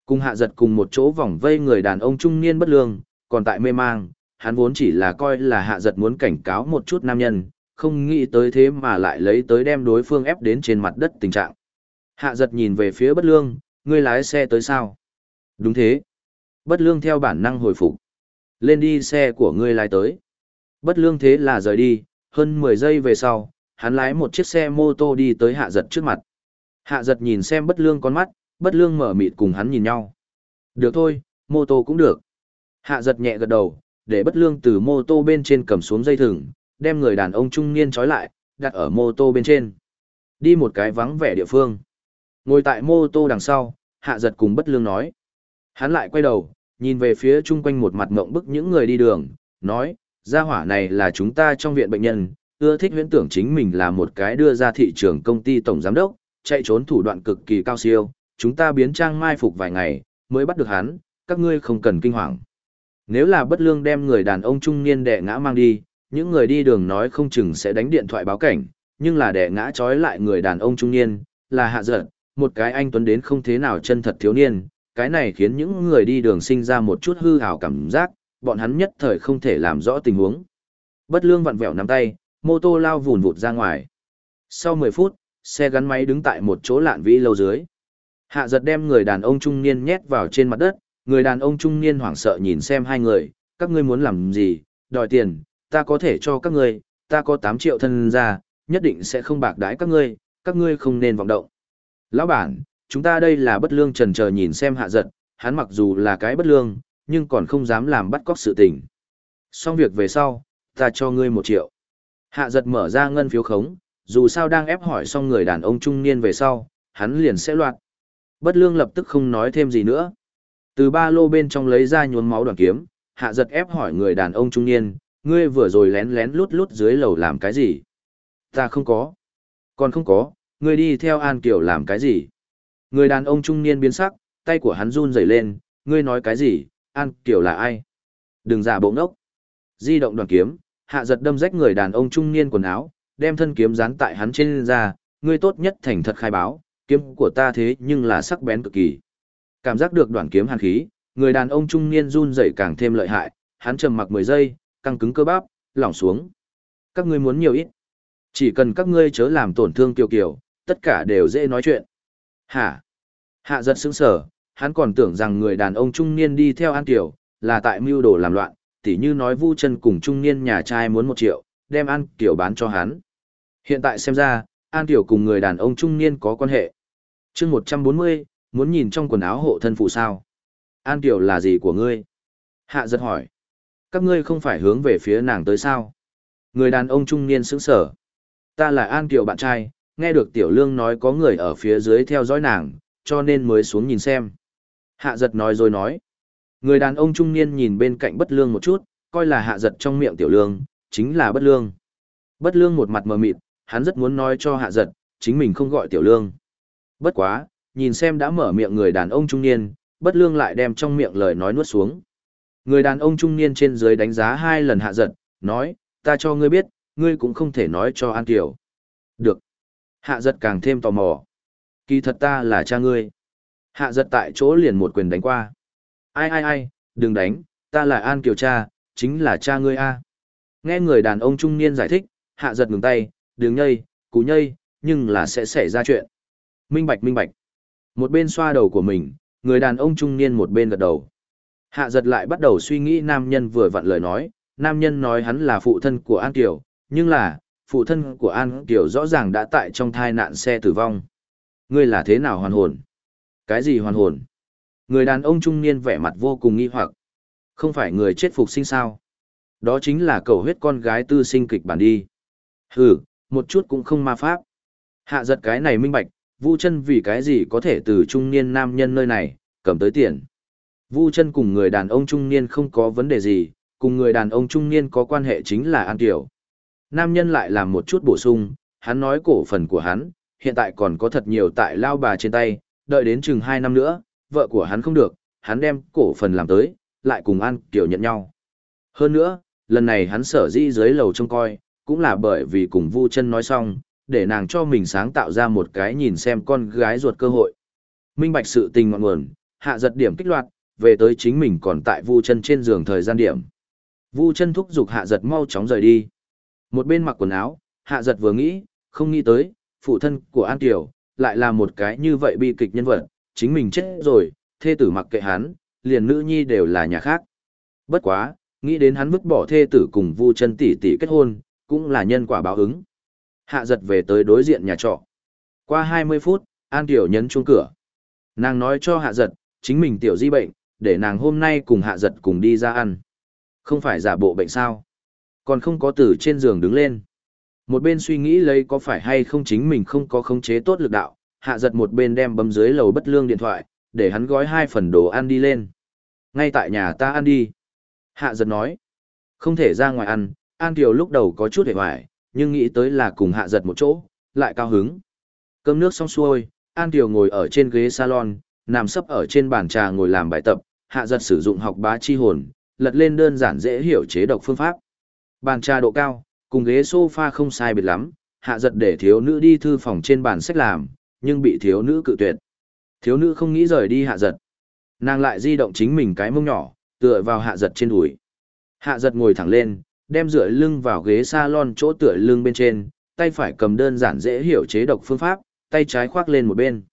Cùng hạ giật cùng một chỗ vòng vây người đàn ông trung niên bất lương, còn tại mê mang, hắn vốn chỉ là coi là hạ giật muốn cảnh cáo một chút nam nhân, không nghĩ tới thế mà lại lấy tới đem đối phương ép đến trên mặt đất tình trạng. Hạ giật nhìn về phía bất lương, ngươi lái xe tới sao? Đúng thế. Bất lương theo bản năng hồi phục. Lên đi xe của ngươi lái tới. Bất lương thế là rời đi, hơn 10 giây về sau, hắn lái một chiếc xe mô tô đi tới hạ giật trước mặt. Hạ giật nhìn xem bất lương con mắt, bất lương mở mịt cùng hắn nhìn nhau. Được thôi, mô tô cũng được. Hạ giật nhẹ gật đầu, để bất lương từ mô tô bên trên cầm xuống dây thừng, đem người đàn ông trung niên trói lại, đặt ở mô tô bên trên. Đi một cái vắng vẻ địa phương. Ngồi tại mô tô đằng sau, hạ giật cùng bất lương nói. Hắn lại quay đầu, nhìn về phía chung quanh một mặt mộng bức những người đi đường, nói, gia hỏa này là chúng ta trong viện bệnh nhân, ưa thích huyễn tưởng chính mình là một cái đưa ra thị trường công ty tổng giám đốc, chạy trốn thủ đoạn cực kỳ cao siêu, chúng ta biến trang mai phục vài ngày, mới bắt được hắn, các ngươi không cần kinh hoàng. Nếu là bất lương đem người đàn ông trung niên đẻ ngã mang đi, những người đi đường nói không chừng sẽ đánh điện thoại báo cảnh, nhưng là đẻ ngã trói lại người đàn ông trung niên, là hạ giận, một cái anh tuấn đến không thế nào chân thật thiếu niên, cái này khiến những người đi đường sinh ra một chút hư hào cảm giác, bọn hắn nhất thời không thể làm rõ tình huống. Bất lương vặn vẹo nắm tay, mô tô lao vùn vụt ra ngoài. Sau 10 phút, xe gắn máy đứng tại một chỗ lạn vĩ lâu dưới. Hạ giật đem người đàn ông trung niên nhét vào trên mặt đất, người đàn ông trung niên hoảng sợ nhìn xem hai người, các ngươi muốn làm gì, đòi tiền, ta có thể cho các ngươi, ta có 8 triệu thân ra, nhất định sẽ không bạc đái các ngươi, các ngươi không nên vọng động. Lão bản, chúng ta đây là bất lương trần chờ nhìn xem hạ giật, hắn mặc dù là cái bất lương, nhưng còn không dám làm bắt cóc sự tình. Xong việc về sau, ta cho ngươi một triệu. Hạ giật mở ra ngân phiếu khống, dù sao đang ép hỏi xong người đàn ông trung niên về sau, hắn liền sẽ loạt. Bất lương lập tức không nói thêm gì nữa. Từ ba lô bên trong lấy ra nhuốm máu đoàn kiếm, hạ giật ép hỏi người đàn ông trung niên, ngươi vừa rồi lén lén lút lút dưới lầu làm cái gì? Ta không có. Còn không có, ngươi đi theo An Kiều làm cái gì? Người đàn ông trung niên biến sắc, tay của hắn run rẩy lên, ngươi nói cái gì, An Kiều là ai? Đừng giả bộ ngốc. Di động đoàn kiếm, hạ giật đâm rách người đàn ông trung niên quần áo, đem thân kiếm dán tại hắn trên da, ngươi tốt nhất thành thật khai báo, kiếm của ta thế nhưng là sắc bén cực kỳ. Cảm giác được đoạn kiếm hàn khí, người đàn ông trung niên run rẩy càng thêm lợi hại, hắn trầm mặc 10 giây, căng cứng cơ bắp, lỏng xuống. Các ngươi muốn nhiều ít. Chỉ cần các ngươi chớ làm tổn thương Kiều Kiều, tất cả đều dễ nói chuyện. Hả? Hạ giật sững sở, hắn còn tưởng rằng người đàn ông trung niên đi theo An Kiều, là tại mưu đồ làm loạn, tỉ như nói vu chân cùng trung niên nhà trai muốn một triệu, đem An Kiều bán cho hắn. Hiện tại xem ra, An Kiều cùng người đàn ông trung niên có quan hệ. chương 140, muốn nhìn trong quần áo hộ thân phụ sao? An Kiều là gì của ngươi? Hạ giật hỏi. Các ngươi không phải hướng về phía nàng tới sao? Người đàn ông trung niên sững sở. Ta là An Kiều bạn trai, nghe được Tiểu Lương nói có người ở phía dưới theo dõi nàng, cho nên mới xuống nhìn xem. Hạ giật nói rồi nói. Người đàn ông trung niên nhìn bên cạnh bất lương một chút, coi là hạ giật trong miệng Tiểu Lương, chính là bất lương. Bất lương một mặt mờ mịt, hắn rất muốn nói cho hạ giật, chính mình không gọi Tiểu Lương. Bất quá, nhìn xem đã mở miệng người đàn ông trung niên, bất lương lại đem trong miệng lời nói nuốt xuống. Người đàn ông trung niên trên dưới đánh giá hai lần hạ giật, nói, ta cho ngươi biết, ngươi cũng không thể nói cho An Kiều. Được. Hạ giật càng thêm tò mò. Kỳ thật ta là cha ngươi. Hạ giật tại chỗ liền một quyền đánh qua. Ai ai ai, đừng đánh, ta là An Kiều cha, chính là cha ngươi a. Nghe người đàn ông trung niên giải thích, hạ giật ngừng tay, đừng nhây, cú nhây, nhưng là sẽ xảy ra chuyện. Minh bạch minh bạch. Một bên xoa đầu của mình, người đàn ông trung niên một bên gật đầu. Hạ giật lại bắt đầu suy nghĩ nam nhân vừa vặn lời nói, nam nhân nói hắn là phụ thân của An Kiều, nhưng là, phụ thân của An Kiều rõ ràng đã tại trong thai nạn xe tử vong. Ngươi là thế nào hoàn hồn? Cái gì hoàn hồn? Người đàn ông trung niên vẻ mặt vô cùng nghi hoặc. Không phải người chết phục sinh sao? Đó chính là cầu huyết con gái tư sinh kịch bản đi. Hừ, một chút cũng không ma pháp. Hạ giật cái này minh bạch, Vu chân vì cái gì có thể từ trung niên nam nhân nơi này, cầm tới tiền. Vu chân cùng người đàn ông trung niên không có vấn đề gì, cùng người đàn ông trung niên có quan hệ chính là An Tiểu. Nam nhân lại làm một chút bổ sung, hắn nói cổ phần của hắn, hiện tại còn có thật nhiều tại lao bà trên tay, đợi đến chừng 2 năm nữa, vợ của hắn không được, hắn đem cổ phần làm tới, lại cùng An Kiều nhận nhau. Hơn nữa, lần này hắn sở dĩ dưới lầu trông coi, cũng là bởi vì cùng Vu chân nói xong, để nàng cho mình sáng tạo ra một cái nhìn xem con gái ruột cơ hội. Minh bạch sự tình ngọn nguồn, hạ giật điểm kích loạt, về tới chính mình còn tại Vu chân trên giường thời gian điểm. Vu chân thúc giục hạ giật mau chóng rời đi. Một bên mặc quần áo, hạ giật vừa nghĩ, không nghĩ tới, phụ thân của An Kiều, lại là một cái như vậy bi kịch nhân vật, chính mình chết rồi, thê tử mặc kệ hắn, liền nữ nhi đều là nhà khác. Bất quá, nghĩ đến hắn vứt bỏ thê tử cùng Vu chân tỷ tỷ kết hôn, cũng là nhân quả báo ứng. Hạ giật về tới đối diện nhà trọ. Qua 20 phút, An Tiểu nhấn chuông cửa. Nàng nói cho hạ giật, chính mình tiểu di bệnh, để nàng hôm nay cùng hạ giật cùng đi ra ăn. Không phải giả bộ bệnh sao. Còn không có từ trên giường đứng lên. Một bên suy nghĩ lấy có phải hay không chính mình không có khống chế tốt lực đạo, hạ giật một bên đem bấm dưới lầu bất lương điện thoại, để hắn gói hai phần đồ ăn đi lên. Ngay tại nhà ta ăn đi. Hạ giật nói. Không thể ra ngoài ăn, An Kiều lúc đầu có chút hề hoài, nhưng nghĩ tới là cùng hạ giật một chỗ, lại cao hứng. Cơm nước xong xuôi, An Kiều ngồi ở trên ghế salon, nằm sấp ở trên bàn trà ngồi làm bài tập, hạ giật sử dụng học bá chi hồn, lật lên đơn giản dễ hiểu chế độc phương pháp. Bàn trà độ cao, cùng ghế sofa không sai biệt lắm, hạ giật để thiếu nữ đi thư phòng trên bàn sách làm, nhưng bị thiếu nữ cự tuyệt. Thiếu nữ không nghĩ rời đi hạ giật. Nàng lại di động chính mình cái mông nhỏ, tựa vào hạ giật trên đùi. Hạ giật ngồi thẳng lên, đem dựa lưng vào ghế salon chỗ tựa lưng bên trên, tay phải cầm đơn giản dễ hiểu chế độc phương pháp, tay trái khoác lên một bên.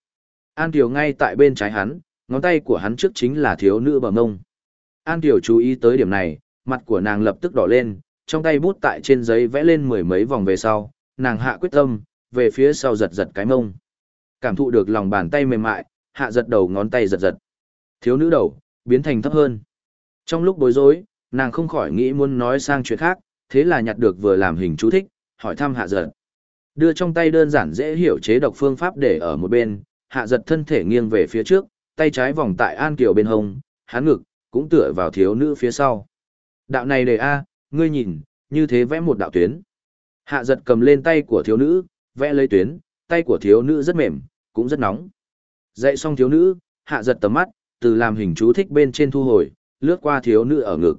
An tiểu ngay tại bên trái hắn, ngón tay của hắn trước chính là thiếu nữ bờ mông. An tiểu chú ý tới điểm này, mặt của nàng lập tức đỏ lên, trong tay bút tại trên giấy vẽ lên mười mấy vòng về sau, nàng hạ quyết tâm, về phía sau giật giật cái mông. Cảm thụ được lòng bàn tay mềm mại, hạ giật đầu ngón tay giật giật. Thiếu nữ đầu, biến thành thấp hơn. Trong lúc bối rối, nàng không khỏi nghĩ muốn nói sang chuyện khác, thế là nhặt được vừa làm hình chú thích, hỏi thăm hạ giật. Đưa trong tay đơn giản dễ hiểu chế độc phương pháp để ở một bên, hạ giật thân thể nghiêng về phía trước, tay trái vòng tại An Kiều bên hông, hắn ngực, cũng tựa vào thiếu nữ phía sau. Đạo này đề A, ngươi nhìn, như thế vẽ một đạo tuyến. Hạ giật cầm lên tay của thiếu nữ, vẽ lấy tuyến, tay của thiếu nữ rất mềm, cũng rất nóng. Dạy xong thiếu nữ, hạ giật tầm mắt, từ làm hình chú thích bên trên thu hồi, lướt qua thiếu nữ ở ngực.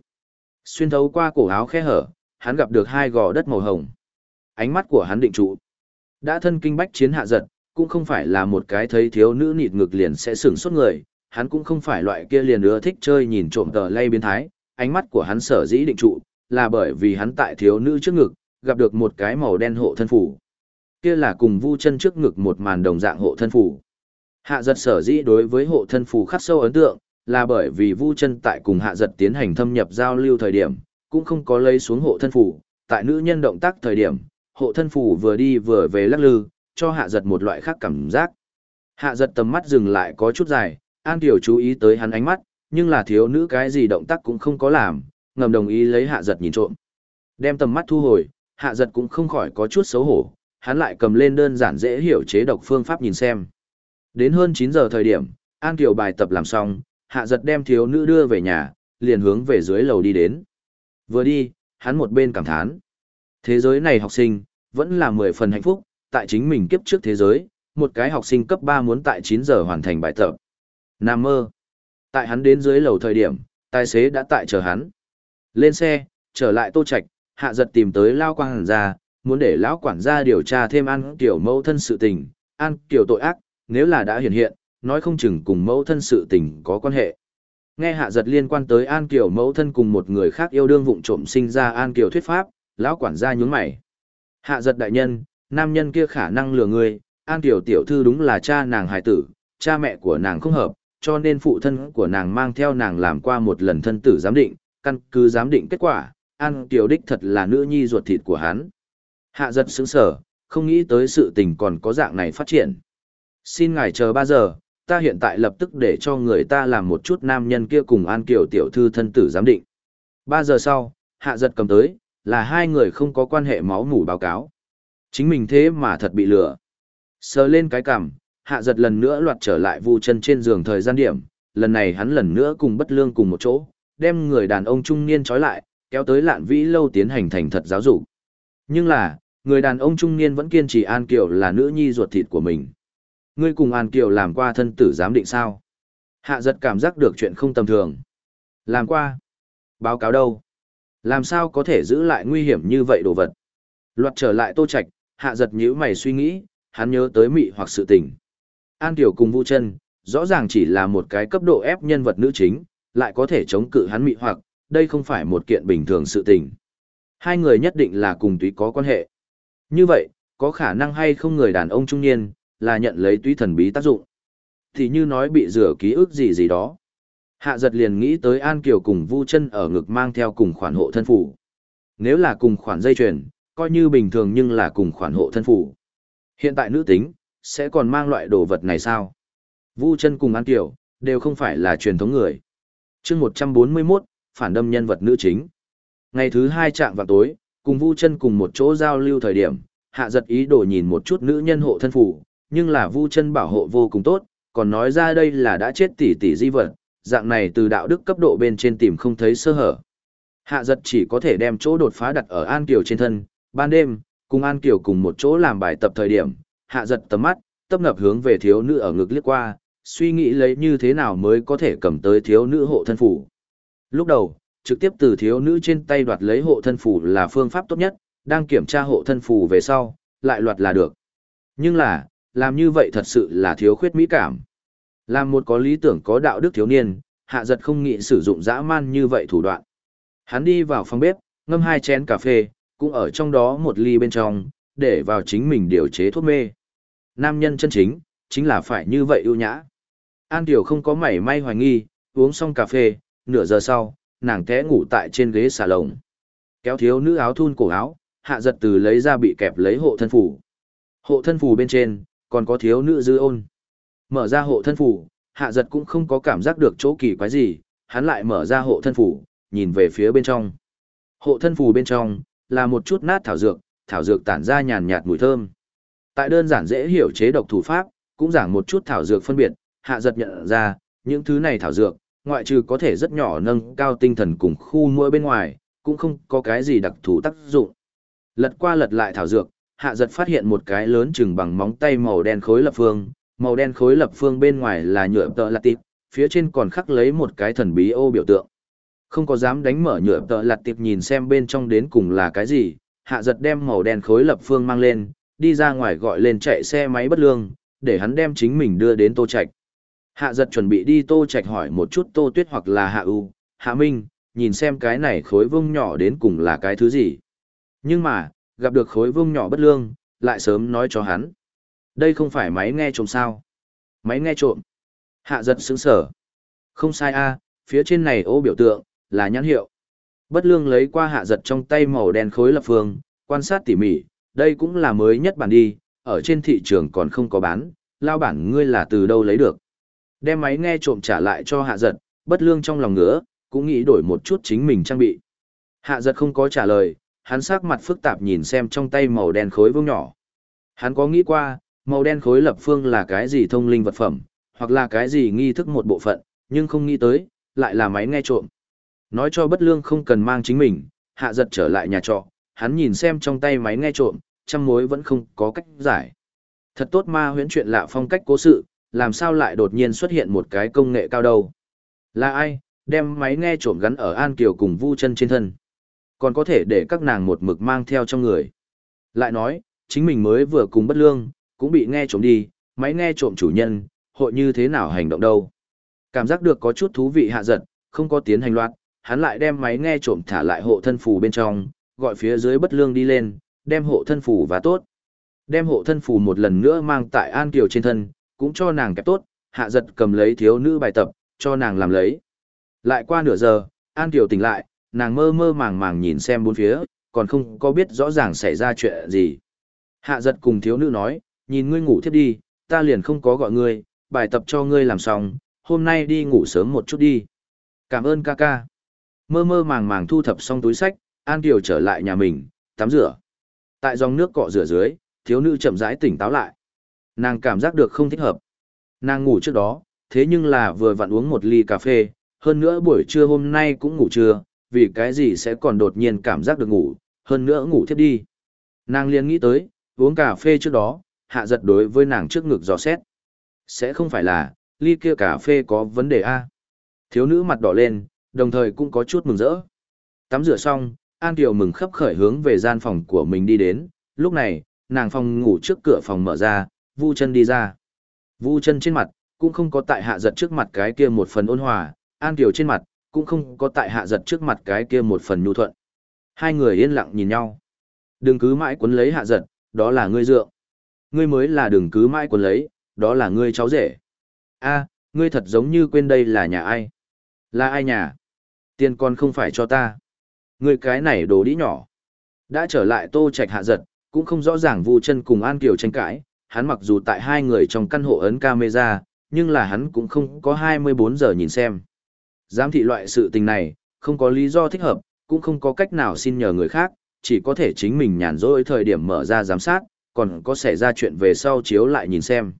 Xuyên thấu qua cổ áo khe hở, hắn gặp được hai gò đất màu hồng. Ánh mắt của hắn định trụ. Đã thân kinh bách chiến hạ giật, cũng không phải là một cái thấy thiếu nữ nịt ngực liền sẽ sửng sốt người, hắn cũng không phải loại kia liền ưa thích chơi nhìn trộm tờ lay biến thái, ánh mắt của hắn sở dĩ định trụ, là bởi vì hắn tại thiếu nữ trước ngực, gặp được một cái màu đen hộ thân phủ. Kia là cùng vu chân trước ngực một màn đồng dạng hộ thân phủ. Hạ giật sở dĩ đối với hộ thân phủ khắc sâu ấn tượng, là bởi vì vu chân tại cùng hạ giật tiến hành thâm nhập giao lưu thời điểm, cũng không có lấy xuống hộ thân phủ, tại nữ nhân động tác thời điểm, hộ thân phủ vừa đi vừa về lắc lư, cho hạ giật một loại khác cảm giác. Hạ giật tầm mắt dừng lại có chút dài, An Tiểu chú ý tới hắn ánh mắt, nhưng là thiếu nữ cái gì động tác cũng không có làm, ngầm đồng ý lấy hạ giật nhìn trộm. Đem tầm mắt thu hồi, hạ giật cũng không khỏi có chút xấu hổ, hắn lại cầm lên đơn giản dễ hiểu chế độc phương pháp nhìn xem. Đến hơn 9 giờ thời điểm, An Kiều bài tập làm xong, hạ giật đem thiếu nữ đưa về nhà, liền hướng về dưới lầu đi đến. Vừa đi, hắn một bên cảm thán. Thế giới này học sinh, vẫn là 10 phần hạnh phúc, tại chính mình kiếp trước thế giới, một cái học sinh cấp 3 muốn tại 9 giờ hoàn thành bài tập. Nam mơ. Tại hắn đến dưới lầu thời điểm, tài xế đã tại chờ hắn. Lên xe, trở lại tô Trạch, hạ giật tìm tới Lao Quang Hàn ra, muốn để lão quản gia điều tra thêm An Kiều mẫu thân sự tình, An Kiều tội ác, nếu là đã hiện hiện, nói không chừng cùng mẫu thân sự tình có quan hệ. Nghe hạ giật liên quan tới An Kiều mẫu thân cùng một người khác yêu đương vụng trộm sinh ra An Kiều thuyết pháp, lão quản gia nhướng mày. Hạ giật đại nhân, nam nhân kia khả năng lừa người, An Kiều tiểu thư đúng là cha nàng hài tử, cha mẹ của nàng không hợp, cho nên phụ thân của nàng mang theo nàng làm qua một lần thân tử giám định, căn cứ giám định kết quả, An Kiều đích thật là nữ nhi ruột thịt của hắn. Hạ giật sững sở, không nghĩ tới sự tình còn có dạng này phát triển. Xin ngài chờ 3 giờ, ta hiện tại lập tức để cho người ta làm một chút nam nhân kia cùng An Kiều tiểu thư thân tử giám định. 3 giờ sau, hạ giật cầm tới, là hai người không có quan hệ máu mủ báo cáo. Chính mình thế mà thật bị lừa. Sờ lên cái cằm, hạ giật lần nữa loạt trở lại vu chân trên giường thời gian điểm, lần này hắn lần nữa cùng bất lương cùng một chỗ, đem người đàn ông trung niên trói lại, kéo tới lạn vĩ lâu tiến hành thành thật giáo dục. Nhưng là, người đàn ông trung niên vẫn kiên trì An Kiều là nữ nhi ruột thịt của mình. Ngươi cùng An Kiều làm qua thân tử giám định sao? Hạ giật cảm giác được chuyện không tầm thường. Làm qua. Báo cáo đâu? Làm sao có thể giữ lại nguy hiểm như vậy đồ vật? Loạt trở lại tô Trạch, hạ giật nhíu mày suy nghĩ, hắn nhớ tới mị hoặc sự tình. An Kiều cùng Vu chân rõ ràng chỉ là một cái cấp độ ép nhân vật nữ chính, lại có thể chống cự hắn mị hoặc, đây không phải một kiện bình thường sự tình. Hai người nhất định là cùng túy có quan hệ. Như vậy, có khả năng hay không người đàn ông trung niên, là nhận lấy túy thần bí tác dụng. Thì như nói bị rửa ký ức gì gì đó. Hạ giật liền nghĩ tới An Kiều cùng Vu chân ở ngực mang theo cùng khoản hộ thân phủ. Nếu là cùng khoản dây chuyền, coi như bình thường nhưng là cùng khoản hộ thân phủ. Hiện tại nữ tính, sẽ còn mang loại đồ vật này sao? Vu chân cùng An Kiều, đều không phải là truyền thống người. chương 141, phản đâm nhân vật nữ chính. Ngày thứ hai trạng vào tối, cùng Vu chân cùng một chỗ giao lưu thời điểm, hạ giật ý đồ nhìn một chút nữ nhân hộ thân phủ, nhưng là Vu chân bảo hộ vô cùng tốt, còn nói ra đây là đã chết tỷ tỷ di vật, dạng này từ đạo đức cấp độ bên trên tìm không thấy sơ hở. Hạ giật chỉ có thể đem chỗ đột phá đặt ở An Kiều trên thân, ban đêm, cùng An Kiều cùng một chỗ làm bài tập thời điểm, hạ giật tầm mắt, tấp ngập hướng về thiếu nữ ở ngực liếc qua, suy nghĩ lấy như thế nào mới có thể cầm tới thiếu nữ hộ thân phủ. Lúc đầu, trực tiếp từ thiếu nữ trên tay đoạt lấy hộ thân phủ là phương pháp tốt nhất, đang kiểm tra hộ thân phủ về sau, lại loạt là được. Nhưng là, làm như vậy thật sự là thiếu khuyết mỹ cảm. Làm một có lý tưởng có đạo đức thiếu niên, hạ giật không nghĩ sử dụng dã man như vậy thủ đoạn. Hắn đi vào phòng bếp, ngâm hai chén cà phê, cũng ở trong đó một ly bên trong, để vào chính mình điều chế thuốc mê. Nam nhân chân chính, chính là phải như vậy ưu nhã. An Tiểu không có mảy may hoài nghi, uống xong cà phê, nửa giờ sau, nàng té ngủ tại trên ghế xà lồng. Kéo thiếu nữ áo thun cổ áo, hạ giật từ lấy ra bị kẹp lấy hộ thân phủ. Hộ thân phủ bên trên, còn có thiếu nữ dư ôn. Mở ra hộ thân phủ, hạ giật cũng không có cảm giác được chỗ kỳ quái gì, hắn lại mở ra hộ thân phủ, nhìn về phía bên trong. Hộ thân phủ bên trong, là một chút nát thảo dược, thảo dược tản ra nhàn nhạt mùi thơm. Tại đơn giản dễ hiểu chế độc thủ pháp, cũng giảng một chút thảo dược phân biệt, hạ giật nhận ra, những thứ này thảo dược, ngoại trừ có thể rất nhỏ nâng cao tinh thần cùng khu mũi bên ngoài, cũng không có cái gì đặc thù tác dụng. Lật qua lật lại thảo dược, hạ giật phát hiện một cái lớn chừng bằng móng tay màu đen khối lập phương, màu đen khối lập phương bên ngoài là nhựa tợ lạt tịp, phía trên còn khắc lấy một cái thần bí ô biểu tượng. Không có dám đánh mở nhựa tợ lạt tịp nhìn xem bên trong đến cùng là cái gì, hạ giật đem màu đen khối lập phương mang lên, đi ra ngoài gọi lên chạy xe máy bất lương, để hắn đem chính mình đưa đến tô trạch. Hạ giật chuẩn bị đi tô trạch hỏi một chút tô tuyết hoặc là hạ u, hạ minh, nhìn xem cái này khối vông nhỏ đến cùng là cái thứ gì. Nhưng mà, gặp được khối vông nhỏ bất lương, lại sớm nói cho hắn. Đây không phải máy nghe trộm sao. Máy nghe trộm. Hạ giật sững sở. Không sai a phía trên này ô biểu tượng, là nhãn hiệu. Bất lương lấy qua hạ giật trong tay màu đen khối lập phương, quan sát tỉ mỉ, đây cũng là mới nhất bản đi, ở trên thị trường còn không có bán, lao bản ngươi là từ đâu lấy được. Đem máy nghe trộm trả lại cho hạ giật, bất lương trong lòng ngứa, cũng nghĩ đổi một chút chính mình trang bị. Hạ giật không có trả lời, hắn sắc mặt phức tạp nhìn xem trong tay màu đen khối vương nhỏ. Hắn có nghĩ qua, màu đen khối lập phương là cái gì thông linh vật phẩm, hoặc là cái gì nghi thức một bộ phận, nhưng không nghĩ tới, lại là máy nghe trộm. Nói cho bất lương không cần mang chính mình, hạ giật trở lại nhà trọ, hắn nhìn xem trong tay máy nghe trộm, trăm mối vẫn không có cách giải. Thật tốt ma huyễn chuyện lạ phong cách cố sự, làm sao lại đột nhiên xuất hiện một cái công nghệ cao đâu. Là ai, đem máy nghe trộm gắn ở An Kiều cùng Vu chân trên thân. Còn có thể để các nàng một mực mang theo trong người. Lại nói, chính mình mới vừa cùng bất lương, cũng bị nghe trộm đi, máy nghe trộm chủ nhân, hội như thế nào hành động đâu. Cảm giác được có chút thú vị hạ giật, không có tiến hành loạt, hắn lại đem máy nghe trộm thả lại hộ thân phù bên trong, gọi phía dưới bất lương đi lên, đem hộ thân phù và tốt. Đem hộ thân phù một lần nữa mang tại An Kiều trên thân, cũng cho nàng kẹp tốt, hạ giật cầm lấy thiếu nữ bài tập, cho nàng làm lấy. Lại qua nửa giờ, An Kiều tỉnh lại, nàng mơ mơ màng màng nhìn xem bốn phía, còn không có biết rõ ràng xảy ra chuyện gì. Hạ giật cùng thiếu nữ nói, nhìn ngươi ngủ thiếp đi, ta liền không có gọi ngươi, bài tập cho ngươi làm xong, hôm nay đi ngủ sớm một chút đi. Cảm ơn ca ca. Mơ mơ màng màng thu thập xong túi sách, An Kiều trở lại nhà mình, tắm rửa. Tại dòng nước cọ rửa dưới, thiếu nữ chậm rãi tỉnh táo lại. Nàng cảm giác được không thích hợp. Nàng ngủ trước đó, thế nhưng là vừa vặn uống một ly cà phê, hơn nữa buổi trưa hôm nay cũng ngủ trưa, vì cái gì sẽ còn đột nhiên cảm giác được ngủ, hơn nữa ngủ thiếp đi. Nàng liền nghĩ tới, uống cà phê trước đó, hạ giật đối với nàng trước ngực dò xét. Sẽ không phải là, ly kia cà phê có vấn đề a Thiếu nữ mặt đỏ lên, đồng thời cũng có chút mừng rỡ. Tắm rửa xong, An Kiều mừng khấp khởi hướng về gian phòng của mình đi đến, lúc này, nàng phòng ngủ trước cửa phòng mở ra, Vu chân đi ra. Vu chân trên mặt, cũng không có tại hạ giật trước mặt cái kia một phần ôn hòa, An Kiều trên mặt, cũng không có tại hạ giật trước mặt cái kia một phần nhu thuận. Hai người yên lặng nhìn nhau. Đừng cứ mãi quấn lấy hạ giật, đó là ngươi dượng. Ngươi mới là đừng cứ mãi quấn lấy, đó là ngươi cháu rể. a ngươi thật giống như quên đây là nhà ai. Là ai nhà? Tiền con không phải cho ta. Ngươi cái này đồ đĩ nhỏ. Đã trở lại tô trạch hạ giật, cũng không rõ ràng Vu chân cùng An Kiều tranh cãi, hắn mặc dù tại hai người trong căn hộ ấn camera, nhưng là hắn cũng không có 24 giờ nhìn xem. Giám thị loại sự tình này, không có lý do thích hợp, cũng không có cách nào xin nhờ người khác, chỉ có thể chính mình nhàn rỗi thời điểm mở ra giám sát, còn có xảy ra chuyện về sau chiếu lại nhìn xem.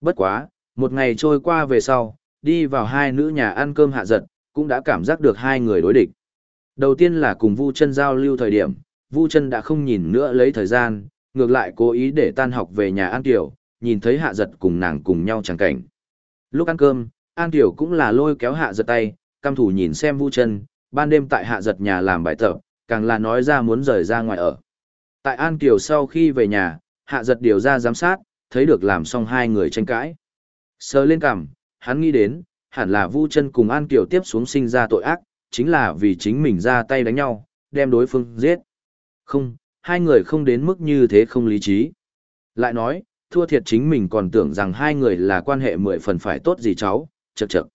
Bất quá, một ngày trôi qua về sau, đi vào hai nữ nhà ăn cơm hạ giật, cũng đã cảm giác được hai người đối địch. Đầu tiên là cùng Vu chân giao lưu thời điểm, Vu chân đã không nhìn nữa lấy thời gian, ngược lại cố ý để tan học về nhà An Kiều, nhìn thấy hạ giật cùng nàng cùng nhau chẳng cảnh. Lúc ăn cơm, An Kiều cũng là lôi kéo hạ giật tay, cam thủ nhìn xem Vu chân, ban đêm tại hạ giật nhà làm bài tập, càng là nói ra muốn rời ra ngoài ở. Tại An Kiều sau khi về nhà, hạ giật điều ra giám sát, thấy được làm xong hai người tranh cãi. Sờ lên cằm, hắn nghĩ đến, hẳn là Vu chân cùng An Kiều tiếp xuống sinh ra tội ác, chính là vì chính mình ra tay đánh nhau, đem đối phương giết. Không, hai người không đến mức như thế không lý trí. Lại nói, thua thiệt chính mình còn tưởng rằng hai người là quan hệ mười phần phải tốt gì cháu, chật chật.